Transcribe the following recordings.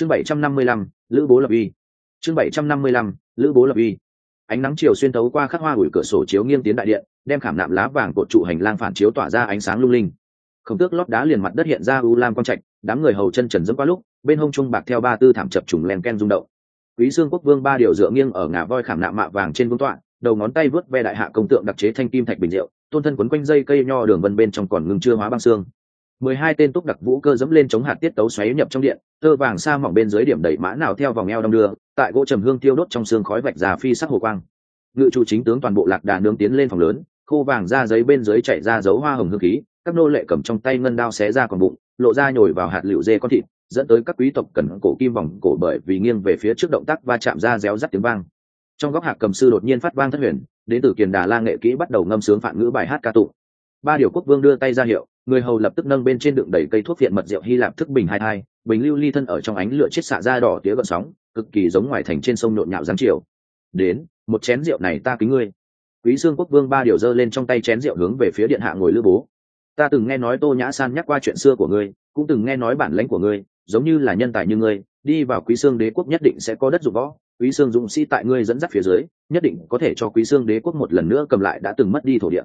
chương bảy trăm năm mươi lăm, lữ bố lập uy. Chương bảy trăm năm mươi lăm, lữ bố lập uy. Ánh nắng chiều xuyên tấu qua khắc hoa ủi cửa sổ chiếu nghiêng tiến đại điện, đem khảm nạm lá vàng cột trụ hành lang phản chiếu tỏa ra ánh sáng lung linh. Khổng tước lót đá liền mặt đất hiện ra u lam quang trạch, đám người hầu chân trần dẫm qua lúc, bên hông trung bạc theo ba tư thảm chập trùng len ken rung động. Quý dương quốc vương ba điều dựa nghiêng ở ngả voi khảm nạm mạ vàng trên vương tọa, đầu ngón tay vớt ve đại hạ công tượng đặc chế thanh kim thạch bình rượu, tôn thân quấn quanh dây cây nho đường vân bên trong còn ngừng chưa hóa băng xương mười hai tên túc đặc vũ cơ dẫm lên chống hạt tiết tấu xoáy nhập trong điện, tơ vàng sa mỏng bên dưới điểm đẩy mã nào theo vòng eo đong đưa, tại gỗ trầm hương tiêu đốt trong xương khói vạch già phi sắc hồ quang. Ngự chủ chính tướng toàn bộ lạc đà nướng tiến lên phòng lớn, khô vàng ra giấy bên dưới chạy ra dấu hoa hồng hương khí, các nô lệ cầm trong tay ngân đao xé ra còn bụng, lộ ra nhồi vào hạt liệu dê con thịt, dẫn tới các quý tộc cần cổ kim vòng cổ bởi vì nghiêng về phía trước động tác va chạm ra réo rắt tiếng vang. Trong góc hạc cầm sư đột nhiên phát vang thất huyền, đến từ kiền đà la nghệ kỹ bắt đầu ngâm sướng phản ngữ bài hát ca tụng. Ba điều quốc vương đưa tay ra hiệu người hầu lập tức nâng bên trên đựng đầy cây thuốc viện mật rượu hy lạp thức bình hai hai, bình lưu ly thân ở trong ánh lửa chết xạ ra đỏ tía gợn sóng cực kỳ giống ngoài thành trên sông nhộn nhạo giáng chiều. Đến một chén rượu này ta kính ngươi. Quý dương quốc vương ba điều dơ lên trong tay chén rượu hướng về phía điện hạ ngồi lữ bố. Ta từng nghe nói tô nhã san nhắc qua chuyện xưa của ngươi cũng từng nghe nói bản lãnh của ngươi giống như là nhân tài như ngươi đi vào quý xương đế quốc nhất định sẽ có đất dụng võ quý xương dũng sĩ tại ngươi dẫn dắt phía dưới nhất định có thể cho quý xương đế quốc một lần nữa cầm lại đã từng mất đi thổ địa.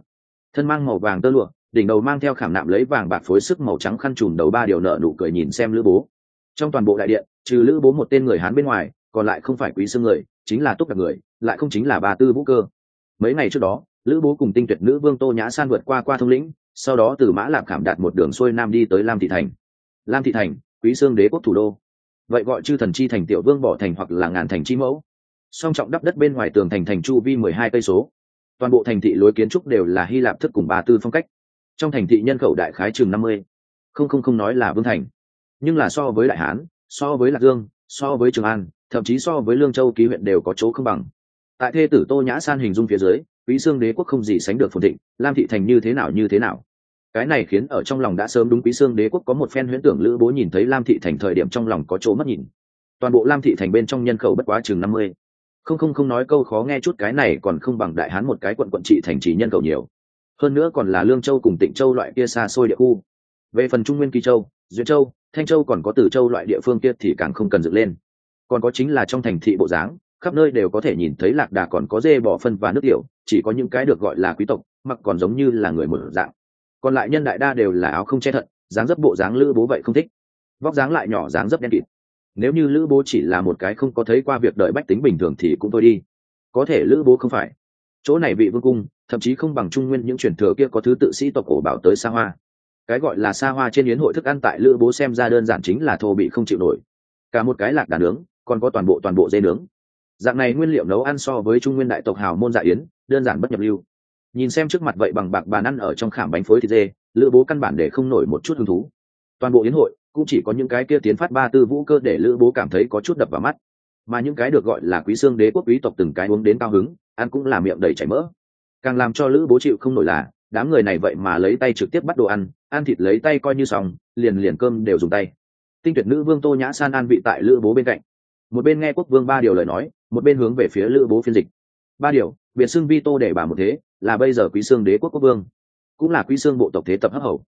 Thân mang màu vàng tơ lụa đỉnh đầu mang theo khảm nạm lấy vàng bạc phối sức màu trắng khăn trùm đầu ba điều nợ nụ cười nhìn xem lữ bố. Trong toàn bộ đại điện, trừ lữ bố một tên người hán bên ngoài, còn lại không phải quý xương người, chính là túc đặc người, lại không chính là ba tư vũ cơ. Mấy ngày trước đó, lữ bố cùng tinh tuyệt nữ vương tô nhã san vượt qua qua thông lĩnh, sau đó từ mã lạp khảm đạt một đường xuôi nam đi tới lam thị thành. Lam thị thành, quý xương đế quốc thủ đô. Vậy gọi chư thần chi thành tiểu vương bỏ thành hoặc là ngàn thành chi mẫu. Song trọng đắp đất bên ngoài tường thành thành chu vi mười hai cây số. Toàn bộ thành thị lối kiến trúc đều là hy lạp thức cùng bà tư phong cách trong thành thị nhân khẩu đại khái chừng năm mươi. Không không không nói là vương thành. Nhưng là so với đại hán, so với lạc dương, so với trường an, thậm chí so với lương châu ký huyện đều có chỗ không bằng. Tại thê tử tô nhã san hình dung phía dưới, quý xương đế quốc không gì sánh được phồn thịnh, lam thị thành như thế nào như thế nào. Cái này khiến ở trong lòng đã sớm đúng quý xương đế quốc có một phen huyễn tưởng lữ bố nhìn thấy lam thị thành thời điểm trong lòng có chỗ mất nhìn. Toàn bộ lam thị thành bên trong nhân khẩu bất quá chừng năm mươi. Không không không nói câu khó nghe chút, cái này còn không bằng đại hán một cái quận quận trị thành trì nhân khẩu nhiều hơn nữa còn là lương châu cùng tịnh châu loại kia xa xôi địa khu. Về phần trung nguyên kỳ châu, duyên châu, thanh châu còn có từ châu loại địa phương kia thì càng không cần dựng lên. Còn có chính là trong thành thị bộ dáng, khắp nơi đều có thể nhìn thấy lạc đà còn có dê bỏ phân và nước tiểu, chỉ có những cái được gọi là quý tộc, mặc còn giống như là người một dạng. Còn lại nhân đại đa đều là áo không che thận dáng dấp bộ dáng lữ bố vậy không thích. Vóc dáng lại nhỏ, dáng dấp đen kịt. Nếu như lữ bố chỉ là một cái không có thấy qua việc đợi bách tính bình thường thì cũng thôi đi. Có thể lữ bố không phải chỗ này vị vương cung, thậm chí không bằng trung nguyên những truyền thừa kia có thứ tự sĩ tộc cổ bảo tới xa hoa. Cái gọi là xa hoa trên yến hội thức ăn tại lữ bố xem ra đơn giản chính là thô bị không chịu nổi. Cả một cái lạc đà nướng, còn có toàn bộ toàn bộ dê nướng. Dạng này nguyên liệu nấu ăn so với trung nguyên đại tộc hào môn dạ yến, đơn giản bất nhập lưu. Nhìn xem trước mặt vậy bằng bạc bàn ăn ở trong khảm bánh phối thịt dê, lữ bố căn bản để không nổi một chút hứng thú. Toàn bộ yến hội, cũng chỉ có những cái kia tiến phát ba tư vũ cơ để lữ bố cảm thấy có chút đập vào mắt. Mà những cái được gọi là quý xương đế quốc quý tộc từng cái uống đến cao hứng ăn cũng là miệng đầy chảy mỡ. Càng làm cho lữ bố chịu không nổi là, đám người này vậy mà lấy tay trực tiếp bắt đồ ăn ăn thịt lấy tay coi như xong, liền liền cơm đều dùng tay. Tinh tuyệt nữ vương tô nhã san an vị tại lữ bố bên cạnh. Một bên nghe quốc vương ba điều lời nói, một bên hướng về phía lữ bố phiên dịch. Ba điều, biệt xưng vi tô để bà một thế, là bây giờ quý xương đế quốc quốc vương, cũng là quý xương bộ tộc thế tập hấp hầu.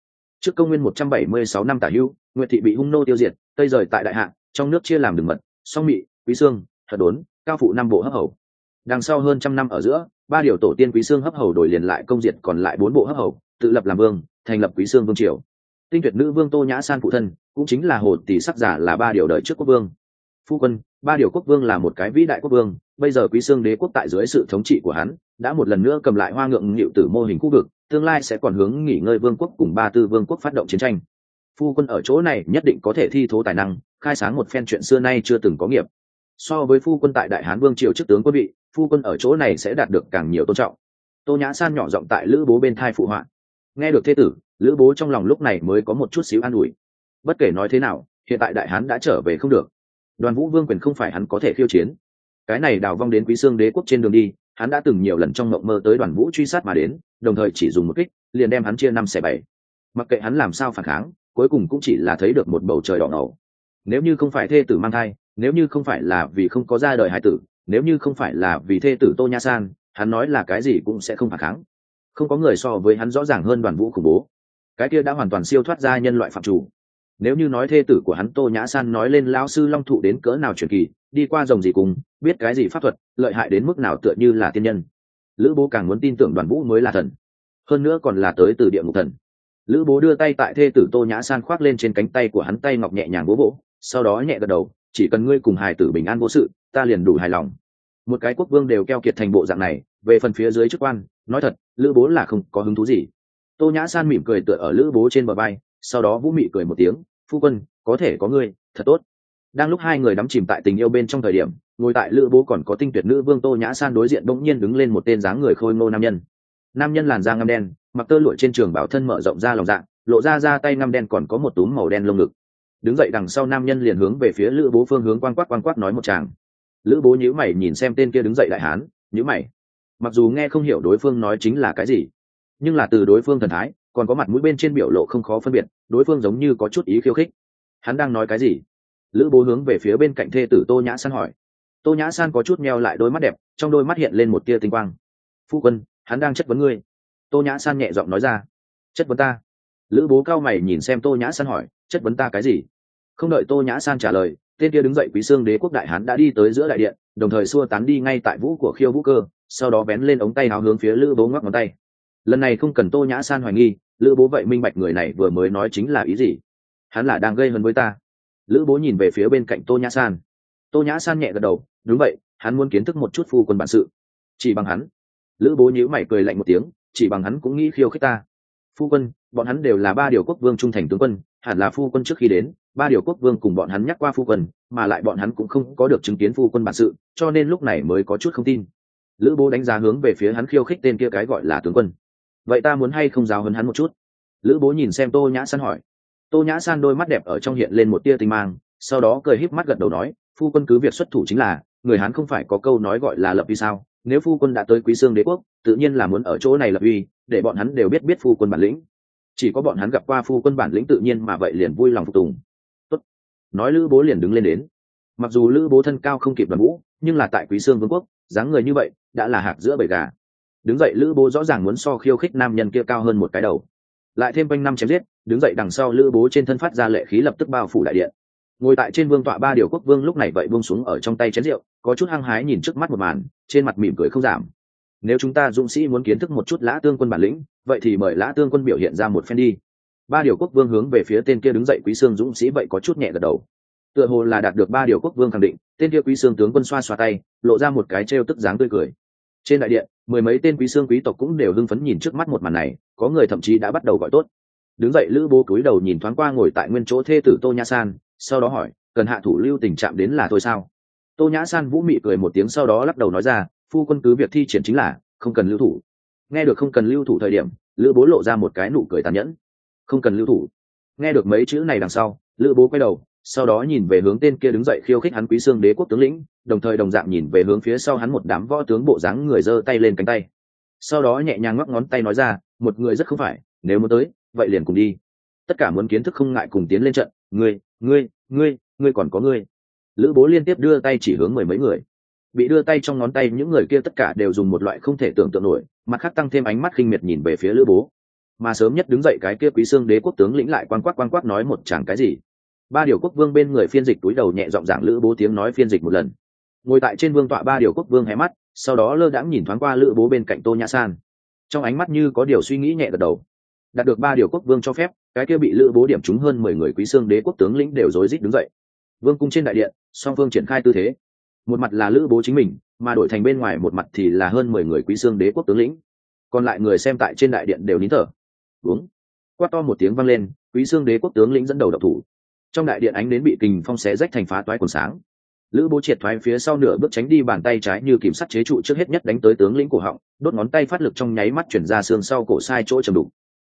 Trước công nguyên một trăm bảy mươi sáu năm tả hưu, nguyệt thị bị hung nô tiêu diệt, tây rời tại đại hạ, trong nước chia làm đường mật, song mị, quý xương, thật đốn, cao phụ năm bộ hấp hầu đằng sau hơn trăm năm ở giữa, ba điều tổ tiên quý xương hấp hầu đổi liền lại công diệt còn lại bốn bộ hấp hầu, tự lập làm vương, thành lập quý xương vương triều. Tinh tuyệt nữ vương tô nhã san phụ thân, cũng chính là hồ tỷ sắc giả là ba điều đời trước quốc vương. Phu quân, ba điều quốc vương là một cái vĩ đại quốc vương, bây giờ quý xương đế quốc tại dưới sự thống trị của hắn, đã một lần nữa cầm lại hoa ngượng nghịu tử mô hình khu vực, tương lai sẽ còn hướng nghỉ ngơi vương quốc cùng ba tư vương quốc phát động chiến tranh. Phu quân ở chỗ này nhất định có thể thi thố tài năng, khai sáng một phen chuyện xưa nay chưa từng có nghiệp. So với phu quân tại đại hán vương triều chức tướng quân vị phu quân ở chỗ này sẽ đạt được càng nhiều tôn trọng. Tô nhã san nhỏ giọng tại lữ bố bên thai phụ họa. Nghe được thế tử, lữ bố trong lòng lúc này mới có một chút xíu an ủi. Bất kể nói thế nào, hiện tại đại hán đã trở về không được. Đoàn vũ vương quyền không phải hắn có thể khiêu chiến. Cái này đào vong đến quý xương đế quốc trên đường đi, hắn đã từng nhiều lần trong mộng mơ tới đoàn vũ truy sát mà đến, đồng thời chỉ dùng một kích, liền đem hắn chia năm xẻ bảy. Mặc kệ hắn làm sao phản kháng, cuối cùng cũng chỉ là thấy được một bầu trời đỏ ngầu. Nếu như không phải thê tử mang thai, nếu như không phải là vì không có ra đời hải tử nếu như không phải là vì thê tử tô nha san, hắn nói là cái gì cũng sẽ không phản kháng. Không có người so với hắn rõ ràng hơn đoàn vũ khủng bố. Cái kia đã hoàn toàn siêu thoát ra nhân loại phạm chủ. Nếu như nói thê tử của hắn tô nhã san nói lên lão sư long thụ đến cỡ nào truyền kỳ, đi qua dòng gì cùng, biết cái gì pháp thuật, lợi hại đến mức nào tựa như là tiên nhân. Lữ bố càng muốn tin tưởng đoàn vũ mới là thần. Hơn nữa còn là tới từ địa ngục thần. Lữ bố đưa tay tại thê tử tô nhã san khoác lên trên cánh tay của hắn, tay ngọc nhẹ nhàng bố vỗ sau đó nhẹ gật đầu, chỉ cần ngươi cùng hài tử bình an vô sự ta liền đủ hài lòng. Một cái quốc vương đều keo kiệt thành bộ dạng này, về phần phía dưới chức quan, nói thật, lữ bố là không có hứng thú gì. Tô nhã san mỉm cười tựa ở lữ bố trên bờ bay sau đó vũ mị cười một tiếng, phu quân, có thể có ngươi, thật tốt. Đang lúc hai người đắm chìm tại tình yêu bên trong thời điểm, ngồi tại lữ bố còn có tinh tuyệt nữ vương tô nhã san đối diện bỗng nhiên đứng lên một tên dáng người khôi ngô nam nhân. Nam nhân làn da ngăm đen, mặc tơ lụa trên trường bảo thân mở rộng ra lòng dạng lộ ra ra tay ngăm đen còn có một túm màu đen lông ngực. Đứng dậy đằng sau nam nhân liền hướng về phía lữ bố phương hướng quang quắc quang quắc nói một chàng lữ bố nhữ mày nhìn xem tên kia đứng dậy đại hán nhữ mày. Mặc dù nghe không hiểu đối phương nói chính là cái gì, nhưng là từ đối phương thần thái, còn có mặt mũi bên trên biểu lộ không khó phân biệt, đối phương giống như có chút ý khiêu khích. Hắn đang nói cái gì? Lữ bố hướng về phía bên cạnh thê tử tô nhã san hỏi. Tô nhã san có chút meo lại đôi mắt đẹp, trong đôi mắt hiện lên một tia tinh quang. Phu quân, hắn đang chất vấn ngươi. Tô nhã san nhẹ giọng nói ra. Chất vấn ta? Lữ bố cao mày nhìn xem tô nhã san hỏi, chất vấn ta cái gì? Không đợi tô nhã san trả lời tên kia đứng dậy quý xương đế quốc đại hán đã đi tới giữa đại điện, đồng thời xua tán đi ngay tại vũ của khiêu vũ cơ, sau đó bén lên ống tay áo hướng phía lữ bố ngoắc ngón tay. Lần này không cần tô nhã san hoài nghi, lữ bố vậy minh bạch người này vừa mới nói chính là ý gì. Hắn là đang gây hấn với ta. Lữ bố nhìn về phía bên cạnh tô nhã san. Tô nhã san nhẹ gật đầu, đúng vậy, hắn muốn kiến thức một chút phu quân bản sự. Chỉ bằng hắn? Lữ bố nhíu mày cười lạnh một tiếng, chỉ bằng hắn cũng nghĩ khiêu khích ta. Phu quân, bọn hắn đều là ba điều quốc vương trung thành tướng quân, hẳn là phu quân trước khi đến ba điều quốc vương cùng bọn hắn nhắc qua phu quân, mà lại bọn hắn cũng không có được chứng kiến phu quân bản sự, cho nên lúc này mới có chút không tin. Lữ bố đánh giá hướng về phía hắn khiêu khích tên kia cái gọi là tướng quân. Vậy ta muốn hay không giáo hấn hắn một chút? Lữ bố nhìn xem tô nhã san hỏi. Tô nhã san đôi mắt đẹp ở trong hiện lên một tia tinh mang, sau đó cười híp mắt gật đầu nói, phu quân cứ việc xuất thủ chính là, người hắn không phải có câu nói gọi là lập uy sao? Nếu phu quân đã tới quý sương đế quốc, tự nhiên là muốn ở chỗ này lập uy, để bọn hắn đều biết biết phu quân bản lĩnh. Chỉ có bọn hắn gặp qua phu quân bản lĩnh tự nhiên mà vậy liền vui lòng phục tùng nói lữ bố liền đứng lên đến. Mặc dù lữ bố thân cao không kịp đoàn vũ, nhưng là tại quý sương vương quốc, dáng người như vậy, đã là hạc giữa bầy gà. Đứng dậy lữ bố rõ ràng muốn so khiêu khích nam nhân kia cao hơn một cái đầu. Lại thêm quanh năm chém giết, đứng dậy đằng sau lữ bố trên thân phát ra lệ khí lập tức bao phủ đại điện. Ngồi tại trên vương tọa ba điều quốc vương lúc này vậy buông xuống ở trong tay chén rượu, có chút hăng hái nhìn trước mắt một màn, trên mặt mỉm cười không giảm. Nếu chúng ta dũng sĩ muốn kiến thức một chút lã tương quân bản lĩnh, vậy thì mời lã tương quân biểu hiện ra một phen đi ba điều quốc vương hướng về phía tên kia đứng dậy quý sương dũng sĩ vậy có chút nhẹ gật đầu. Tựa hồ là đạt được ba điều quốc vương khẳng định, tên kia quý sương tướng quân xoa xoa tay, lộ ra một cái trêu tức dáng tươi cười. Trên đại điện, mười mấy tên quý sương quý tộc cũng đều hưng phấn nhìn trước mắt một màn này, có người thậm chí đã bắt đầu gọi tốt. Đứng dậy lữ bố cúi đầu nhìn thoáng qua ngồi tại nguyên chỗ thê tử tô nha san, sau đó hỏi, cần hạ thủ lưu tình trạng đến là thôi sao? Tô nhã san vũ mị cười một tiếng sau đó lắc đầu nói ra, phu quân cứ việc thi triển chính là, không cần lưu thủ. Nghe được không cần lưu thủ thời điểm, lữ bố lộ ra một cái nụ cười tàn nhẫn không cần lưu thủ. Nghe được mấy chữ này đằng sau, lữ bố quay đầu, sau đó nhìn về hướng tên kia đứng dậy khiêu khích hắn quý xương đế quốc tướng lĩnh, đồng thời đồng dạng nhìn về hướng phía sau hắn một đám võ tướng bộ dáng người giơ tay lên cánh tay. Sau đó nhẹ nhàng ngoắc ngón tay nói ra, một người rất không phải, nếu muốn tới, vậy liền cùng đi. Tất cả muốn kiến thức không ngại cùng tiến lên trận. Ngươi ngươi ngươi ngươi còn có ngươi. Lữ bố liên tiếp đưa tay chỉ hướng mười mấy người. Bị đưa tay trong ngón tay, những người kia tất cả đều dùng một loại không thể tưởng tượng nổi, mặt khác tăng thêm ánh mắt khinh miệt nhìn về phía lữ bố mà sớm nhất đứng dậy cái kia quý xương đế quốc tướng lĩnh lại quan quắc quan quắc nói một chàng cái gì. Ba điều quốc vương bên người phiên dịch túi đầu nhẹ giọng giảng lữ bố tiếng nói phiên dịch một lần. Ngồi tại trên vương tọa ba điều quốc vương hé mắt, sau đó lơ đãng nhìn thoáng qua lữ bố bên cạnh tô nhã san. Trong ánh mắt như có điều suy nghĩ nhẹ gật đầu. Đạt được ba điều quốc vương cho phép, cái kia bị lữ bố điểm trúng hơn mười người quý xương đế quốc tướng lĩnh đều rối rít đứng dậy. Vương cung trên đại điện, song phương triển khai tư thế. Một mặt là lữ bố chính mình, mà đổi thành bên ngoài một mặt thì là hơn mười người quý xương đế quốc tướng lĩnh. Còn lại người xem tại trên đại điện đều nín thở uống. Quát to một tiếng vang lên, quý xương đế quốc tướng lĩnh dẫn đầu độc thủ. Trong đại điện ánh đến bị kình phong xé rách thành phá toái quần sáng. Lữ bố triệt thoái phía sau nửa bước tránh đi bàn tay trái như kìm sắt chế trụ trước hết nhất đánh tới tướng lĩnh cổ họng, đốt ngón tay phát lực trong nháy mắt chuyển ra xương sau cổ sai chỗ chầm đục.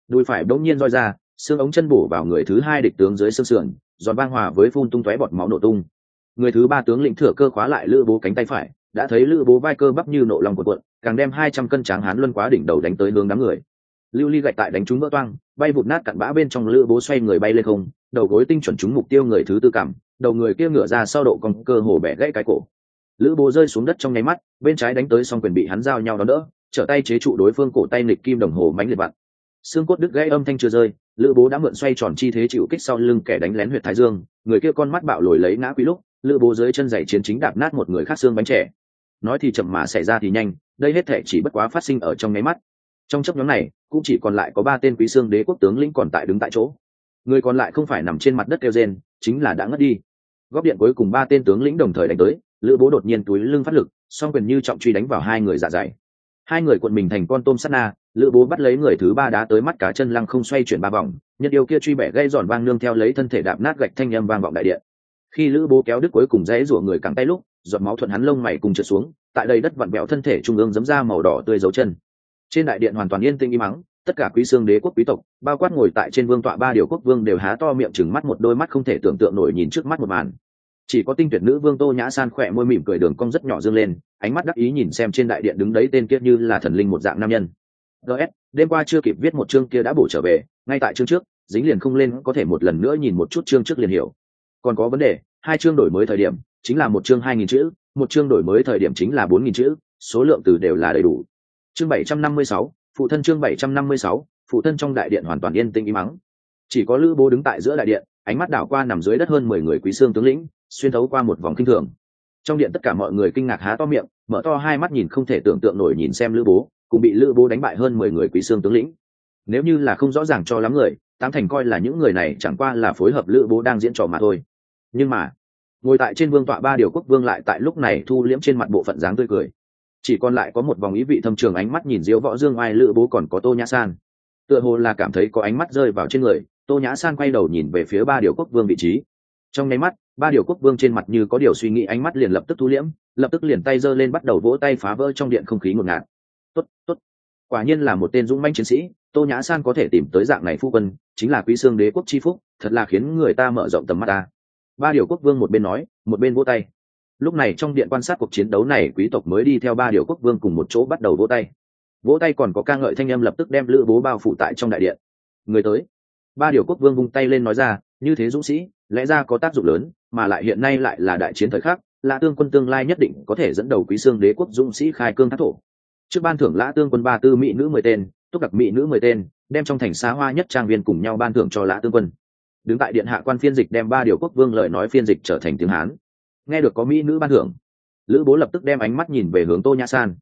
Đùi phải đống nhiên roi ra, xương ống chân bổ vào người thứ hai địch tướng dưới xương sườn, giòn vang hòa với phun tung tóe bọt máu nổ tung. Người thứ ba tướng lĩnh thừa cơ khóa lại lữ bố cánh tay phải, đã thấy lữ bố vai cơ bắp như nộ lòng của cuộn, càng đem hai trăm cân tráng hán luân quá đỉnh đầu đánh tới hướng đám người lưu ly gạch tại đánh trúng vỡ toang, bay vụt nát cặn bã bên trong lữ bố xoay người bay lên không, đầu gối tinh chuẩn trúng mục tiêu người thứ tư cảm, đầu người kia ngửa ra sau độ còn cơ hồ bẻ gãy cái cổ. Lữ bố rơi xuống đất trong nháy mắt, bên trái đánh tới xong quyền bị hắn giao nhau đó đỡ, trở tay chế trụ đối phương cổ tay nịch kim đồng hồ mánh liệt vặn. Xương cốt đứt gãy âm thanh chưa rơi, lữ bố đã mượn xoay tròn chi thế chịu kích sau lưng kẻ đánh lén huyệt thái dương, người kia con mắt bạo lồi lấy ngã quý lúc, lữ bố dưới chân giày chiến chính đạp nát một người khác xương bánh trẻ. Nói thì chậm mà xảy ra thì nhanh, đây hết thể chỉ bất quá phát sinh ở trong nháy mắt trong chấp nhóm này, cũng chỉ còn lại có ba tên quý xương đế quốc tướng lĩnh còn tại đứng tại chỗ. Người còn lại không phải nằm trên mặt đất kêu rên, chính là đã ngất đi. Góp điện cuối cùng ba tên tướng lĩnh đồng thời đánh tới, lữ bố đột nhiên túi lưng phát lực, song quyền như trọng truy đánh vào hai người dạ dày. Hai người cuộn mình thành con tôm sắt na, lữ bố bắt lấy người thứ ba đá tới mắt cá chân lăng không xoay chuyển ba vòng, nhân yêu kia truy bẻ gây giòn vang nương theo lấy thân thể đạp nát gạch thanh â m vang vọng đại điện. Khi lữ bố kéo đứt cuối cùng dãy rủa người cẳng tay lúc, giọt máu thuận hắn lông mày cùng trượt xuống, tại đây đất vặn bẹo thân thể trung ương giấm ra màu đỏ tươi dấu chân trên đại điện hoàn toàn yên tĩnh im mắng, tất cả quý xương đế quốc quý tộc, bao quát ngồi tại trên vương tọa ba điều quốc vương đều há to miệng chừng mắt một đôi mắt không thể tưởng tượng nổi nhìn trước mắt một màn. Chỉ có tinh tuyệt nữ vương tô nhã san khỏe môi mỉm cười đường cong rất nhỏ dương lên, ánh mắt đắc ý nhìn xem trên đại điện đứng đấy tên kia như là thần linh một dạng nam nhân. Gs đêm qua chưa kịp viết một chương kia đã bổ trở về, ngay tại chương trước, dính liền không lên, có thể một lần nữa nhìn một chút chương trước liền hiểu. Còn có vấn đề, hai chương đổi mới thời điểm, chính là một chương hai nghìn chữ, một chương đổi mới thời điểm chính là bốn nghìn chữ, số lượng từ đều là đầy đủ chương bảy trăm năm mươi sáu, phụ thân chương bảy trăm năm mươi sáu, phụ thân trong đại điện hoàn toàn yên tĩnh im mắng chỉ có lữ bố đứng tại giữa đại điện, ánh mắt đảo qua nằm dưới đất hơn mười người quý xương tướng lĩnh, xuyên thấu qua một vòng kinh thường. Trong điện tất cả mọi người kinh ngạc há to miệng, mở to hai mắt nhìn không thể tưởng tượng nổi nhìn xem lữ bố cũng bị lữ bố đánh bại hơn mười người quý xương tướng lĩnh. Nếu như là không rõ ràng cho lắm người, tám thành coi là những người này chẳng qua là phối hợp lữ bố đang diễn trò mà thôi. Nhưng mà, ngồi tại trên vương tọa ba điều quốc vương lại tại lúc này thu liễm trên mặt bộ phận dáng tươi cười chỉ còn lại có một vòng ý vị thâm trường ánh mắt nhìn diễu võ dương ai lữ bố còn có tô nhã san. Tựa hồ là cảm thấy có ánh mắt rơi vào trên người, tô nhã san quay đầu nhìn về phía ba điều quốc vương vị trí. Trong nháy mắt, ba điều quốc vương trên mặt như có điều suy nghĩ, ánh mắt liền lập tức thu liễm, lập tức liền tay giơ lên bắt đầu vỗ tay phá vỡ trong điện không khí ngột ngạt. Tốt tốt. Quả nhiên là một tên dũng manh chiến sĩ, tô nhã san có thể tìm tới dạng này phu quân, chính là quý xương đế quốc chi phúc, thật là khiến người ta mở rộng tầm mắt ta. Ba điều quốc vương một bên nói, một bên vỗ tay lúc này trong điện quan sát cuộc chiến đấu này, quý tộc mới đi theo ba điều quốc vương cùng một chỗ bắt đầu vỗ tay. Vỗ tay còn có ca ngợi thanh âm lập tức đem lữ bố bao phủ tại trong đại điện. Người tới. Ba điều quốc vương vung tay lên nói ra, như thế dũng sĩ, lẽ ra có tác dụng lớn, mà lại hiện nay lại là đại chiến thời khắc, lã tương quân tương lai nhất định có thể dẫn đầu quý xương đế quốc dũng sĩ khai cương thác thổ. Trước ban thưởng lã tương quân ba tư mỹ nữ mười tên, túc đặc mỹ nữ mười tên, đem trong thành xa hoa nhất trang viên cùng nhau ban thưởng cho lã tương quân. Đứng tại điện hạ quan phiên dịch đem ba điều quốc vương lời nói phiên dịch trở thành tiếng hán nghe được có mỹ nữ ban thưởng, lữ bố lập tức đem ánh mắt nhìn về hướng tô nhã san.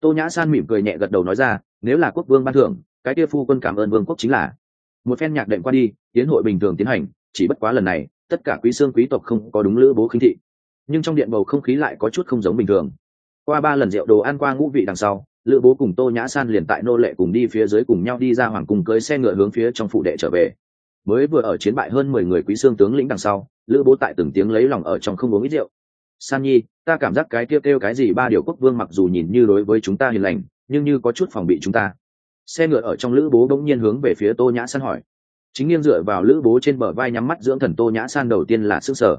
Tô nhã san mỉm cười nhẹ gật đầu nói ra, nếu là quốc vương ban thưởng, cái kia phu quân cảm ơn vương quốc chính là. Một phen nhạc đệm qua đi, tiến hội bình thường tiến hành, chỉ bất quá lần này, tất cả quý xương quý tộc không có đúng lữ bố khinh thị. Nhưng trong điện bầu không khí lại có chút không giống bình thường. Qua ba lần rượu đồ ăn qua ngũ vị đằng sau, lữ bố cùng tô nhã san liền tại nô lệ cùng đi phía dưới cùng nhau đi ra hoàng cung cưới xe ngựa hướng phía trong phụ đệ trở về. Mới vừa ở chiến bại hơn mười người quý xương tướng lĩnh đằng sau lữ bố tại từng tiếng lấy lòng ở trong không uống ít rượu. San nhi, ta cảm giác cái kêu kêu cái gì ba điều quốc vương mặc dù nhìn như đối với chúng ta hiền lành, nhưng như có chút phòng bị chúng ta. Xe ngựa ở trong lữ bố bỗng nhiên hướng về phía tô nhã san hỏi. Chính nghiêng dựa vào lữ bố trên bờ vai nhắm mắt dưỡng thần tô nhã san đầu tiên là sức sở.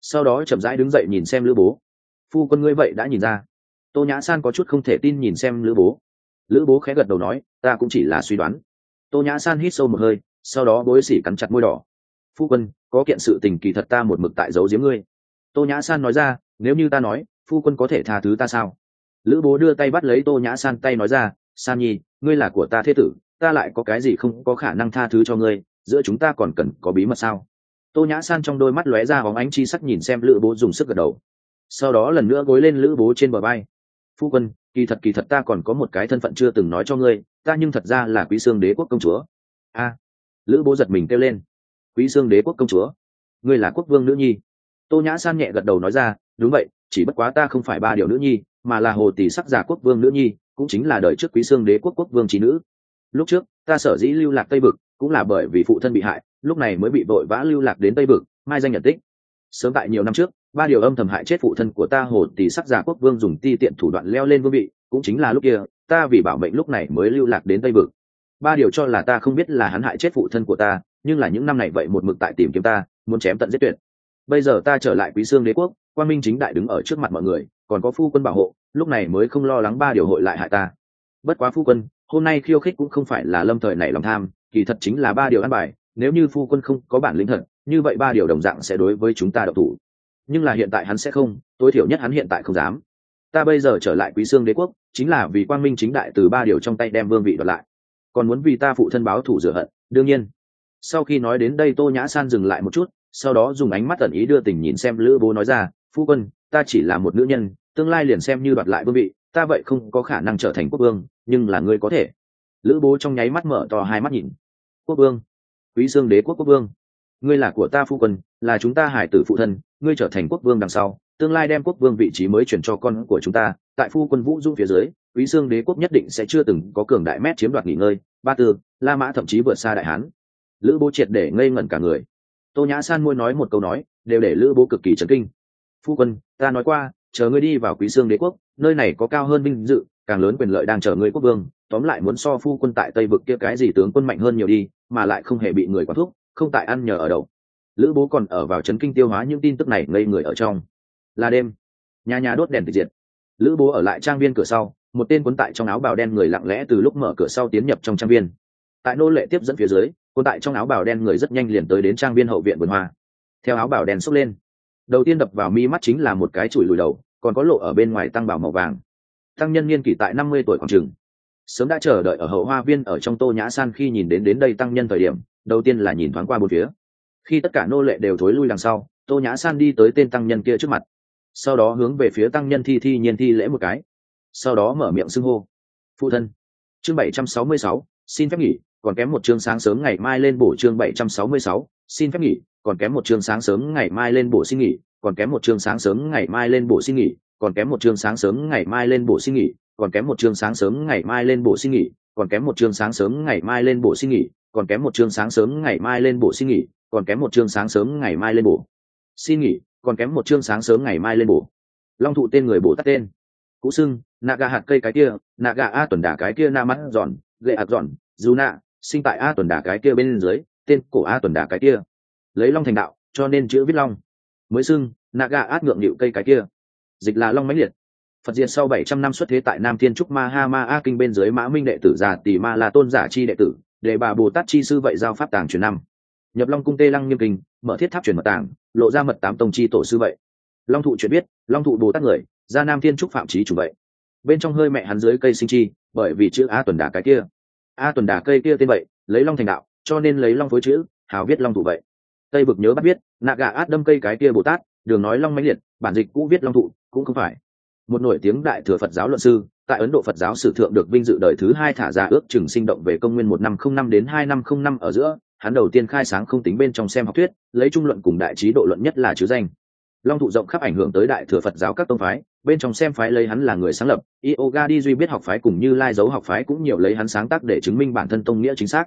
Sau đó chậm rãi đứng dậy nhìn xem lữ bố. Phu quân ngươi vậy đã nhìn ra. Tô nhã san có chút không thể tin nhìn xem lữ bố. Lữ bố khẽ gật đầu nói, ta cũng chỉ là suy đoán. Tô nhã san hít sâu một hơi, sau đó bối xỉ cắn chặt môi đỏ phu quân, có kiện sự tình kỳ thật ta một mực tại giấu giếm ngươi. Tô nhã san nói ra, nếu như ta nói, phu quân có thể tha thứ ta sao? Lữ bố đưa tay bắt lấy tô nhã san tay nói ra, san nhi, ngươi là của ta thế tử, ta lại có cái gì không có khả năng tha thứ cho ngươi, giữa chúng ta còn cần có bí mật sao? Tô nhã san trong đôi mắt lóe ra hóng ánh chi sắc nhìn xem lữ bố dùng sức gật đầu. Sau đó lần nữa gối lên lữ bố trên bờ bay phu quân, kỳ thật kỳ thật ta còn có một cái thân phận chưa từng nói cho ngươi, ta nhưng thật ra là quý xương đế quốc công chúa. A. Lữ bố giật mình kêu lên quý xương đế quốc công chúa. Ngươi là quốc vương nữ nhi. Tô nhã san nhẹ gật đầu nói ra, đúng vậy, chỉ bất quá ta không phải ba điều nữ nhi, mà là hồ tỷ sắc giả quốc vương nữ nhi, cũng chính là đời trước quý xương đế quốc quốc vương trí nữ. Lúc trước, ta sở dĩ lưu lạc tây vực, cũng là bởi vì phụ thân bị hại, lúc này mới bị vội vã lưu lạc đến tây vực, mai danh nhận tích. Sớm tại nhiều năm trước, ba điều âm thầm hại chết phụ thân của ta hồ tỷ sắc giả quốc vương dùng ti tiện thủ đoạn leo lên vương vị, cũng chính là lúc kia, ta vì bảo mệnh lúc này mới lưu lạc đến tây vực. Ba điều cho là ta không biết là hắn hại chết phụ thân của ta nhưng là những năm này vậy một mực tại tìm kiếm ta, muốn chém tận giết tuyệt. Bây giờ ta trở lại quý xương đế quốc quan minh chính đại đứng ở trước mặt mọi người, còn có phu quân bảo hộ, lúc này mới không lo lắng ba điều hội lại hại ta. Bất quá phu quân, hôm nay khiêu khích cũng không phải là lâm thời này lòng tham, kỳ thật chính là ba điều ăn bài, nếu như phu quân không có bản lĩnh thật, như vậy ba điều đồng dạng sẽ đối với chúng ta độc thủ. Nhưng là hiện tại hắn sẽ không, tối thiểu nhất hắn hiện tại không dám. Ta bây giờ trở lại quý xương đế quốc, chính là vì quang minh chính đại từ ba điều trong tay đem vương vị đoạt lại. Còn muốn vì ta phụ thân báo thủ rửa hận, đương nhiên sau khi nói đến đây tô nhã san dừng lại một chút, sau đó dùng ánh mắt tận ý đưa tình nhìn xem lữ bố nói ra, phu quân, ta chỉ là một nữ nhân, tương lai liền xem như đoạt lại vương vị, ta vậy không có khả năng trở thành quốc vương, nhưng là ngươi có thể. Lữ bố trong nháy mắt mở to hai mắt nhìn. Quốc vương? Quý dương đế quốc quốc vương? Ngươi là của ta phu quân, là chúng ta hải tử phụ thân, ngươi trở thành quốc vương đằng sau, tương lai đem quốc vương vị trí mới chuyển cho con của chúng ta, tại phu quân vũ dũng phía dưới, quý dương đế quốc nhất định sẽ chưa từng có cường đại mét chiếm đoạt nghỉ ngơi, ba tư, la mã thậm chí vượt xa đại hán lữ bố triệt để ngây ngẩn cả người. Tô nhã san môi nói một câu nói, đều để lữ bố cực kỳ chấn kinh. Phu quân, ta nói qua, chờ ngươi đi vào quý dương đế quốc, nơi này có cao hơn binh dự, càng lớn quyền lợi đang chờ ngươi quốc vương, tóm lại muốn so phu quân tại tây vực kia cái gì tướng quân mạnh hơn nhiều đi, mà lại không hề bị người quản thúc, không tại ăn nhờ ở đầu lữ bố còn ở vào chấn kinh tiêu hóa những tin tức này ngây người ở trong. Là đêm, nhà nhà đốt đèn tịch diệt. Lữ bố ở lại trang viên cửa sau, một tên quân tại trong áo bào đen người lặng lẽ từ lúc mở cửa sau tiến nhập trong trang viên tại nô lệ tiếp dẫn phía dưới cô tại trong áo bào đen người rất nhanh liền tới đến trang viên hậu viện vườn hoa. Theo áo bào đen xốc lên, đầu tiên đập vào mi mắt chính là một cái chùi lùi đầu, còn có lộ ở bên ngoài tăng bảo màu vàng. Tăng nhân niên kỷ tại năm mươi tuổi khoảng trường sớm đã chờ đợi ở hậu hoa viên ở trong tô nhã san khi nhìn đến đến đây tăng nhân thời điểm, đầu tiên là nhìn thoáng qua một phía. Khi tất cả nô lệ đều thối lui đằng sau, tô nhã san đi tới tên tăng nhân kia trước mặt. Sau đó hướng về phía tăng nhân thi thi nhiên thi lễ một cái. Sau đó mở miệng xưng hô. Phụ thân, chương bảy trăm sáu mươi sáu, xin phép nghỉ còn kém một chương sáng sớm ngày mai lên bổ chương bảy trăm sáu mươi sáu, xin phép nghỉ, còn kém một chương sáng sớm ngày mai lên bổ xin nghỉ, còn kém một chương sáng sớm ngày mai lên bổ xin nghỉ, còn kém một chương sáng sớm ngày mai lên bổ xin nghỉ, còn kém một chương sáng sớm ngày mai lên bổ xin nghỉ, còn kém một chương sáng sớm ngày mai lên bổ xin nghỉ, còn kém một chương sáng sớm ngày mai lên bổ xin nghỉ, còn kém một chương sáng sớm ngày mai lên bổ xin nghỉ, còn kém một chương sáng sớm ngày mai lên bổ. Long thụ tên người bổ tắt tên. Cũ xưng nạ gà hạt cây cái kia, nạ gà a tuần đả cái kia na mắt giòn gậy hạt giòn, dù nạ sinh tại a tuần đà cái kia bên dưới, tên cổ a tuần đà cái kia. Lấy long thành đạo, cho nên chữ viết long. Mới xưng nạ gà át ngượng điệu cây cái kia. Dịch là long mãnh liệt. Phật diệt sau bảy trăm năm xuất thế tại nam thiên trúc ma ha ma a kinh bên dưới mã minh đệ tử già tỷ ma là tôn giả chi đệ tử, để bà bồ tát chi sư vậy giao pháp tàng truyền năm. Nhập long cung tê lăng nghiêm kinh, mở thiết tháp truyền mật tàng, lộ ra mật tám tông chi tổ sư vậy. Long thụ chuyện biết, long thụ bồ tát người, ra nam thiên trúc phạm trí chủ vậy. Bên trong hơi mẹ hắn dưới cây sinh chi, bởi vì chữ a tuần đà cái kia a tuần đà cây kia tên vậy, lấy long thành đạo, cho nên lấy long phối chữ, hào viết long thụ vậy. Tây vực nhớ bắt biết nạ gà át đâm cây cái kia bồ tát, đường nói long mãnh liệt, bản dịch cũ viết long thụ, cũng không phải. Một nổi tiếng đại thừa phật giáo luận sư, tại ấn độ phật giáo sử thượng được vinh dự đời thứ hai thả ra ước chừng sinh động về công nguyên một năm không năm đến hai năm không năm ở giữa, hắn đầu tiên khai sáng không tính bên trong xem học thuyết, lấy trung luận cùng đại trí độ luận nhất là chứa danh long thụ rộng khắp ảnh hưởng tới đại thừa phật giáo các tông phái, bên trong xem phái lấy hắn là người sáng lập, yoga đi duy biết học phái cùng như lai dấu học phái cũng nhiều lấy hắn sáng tác để chứng minh bản thân tông nghĩa chính xác.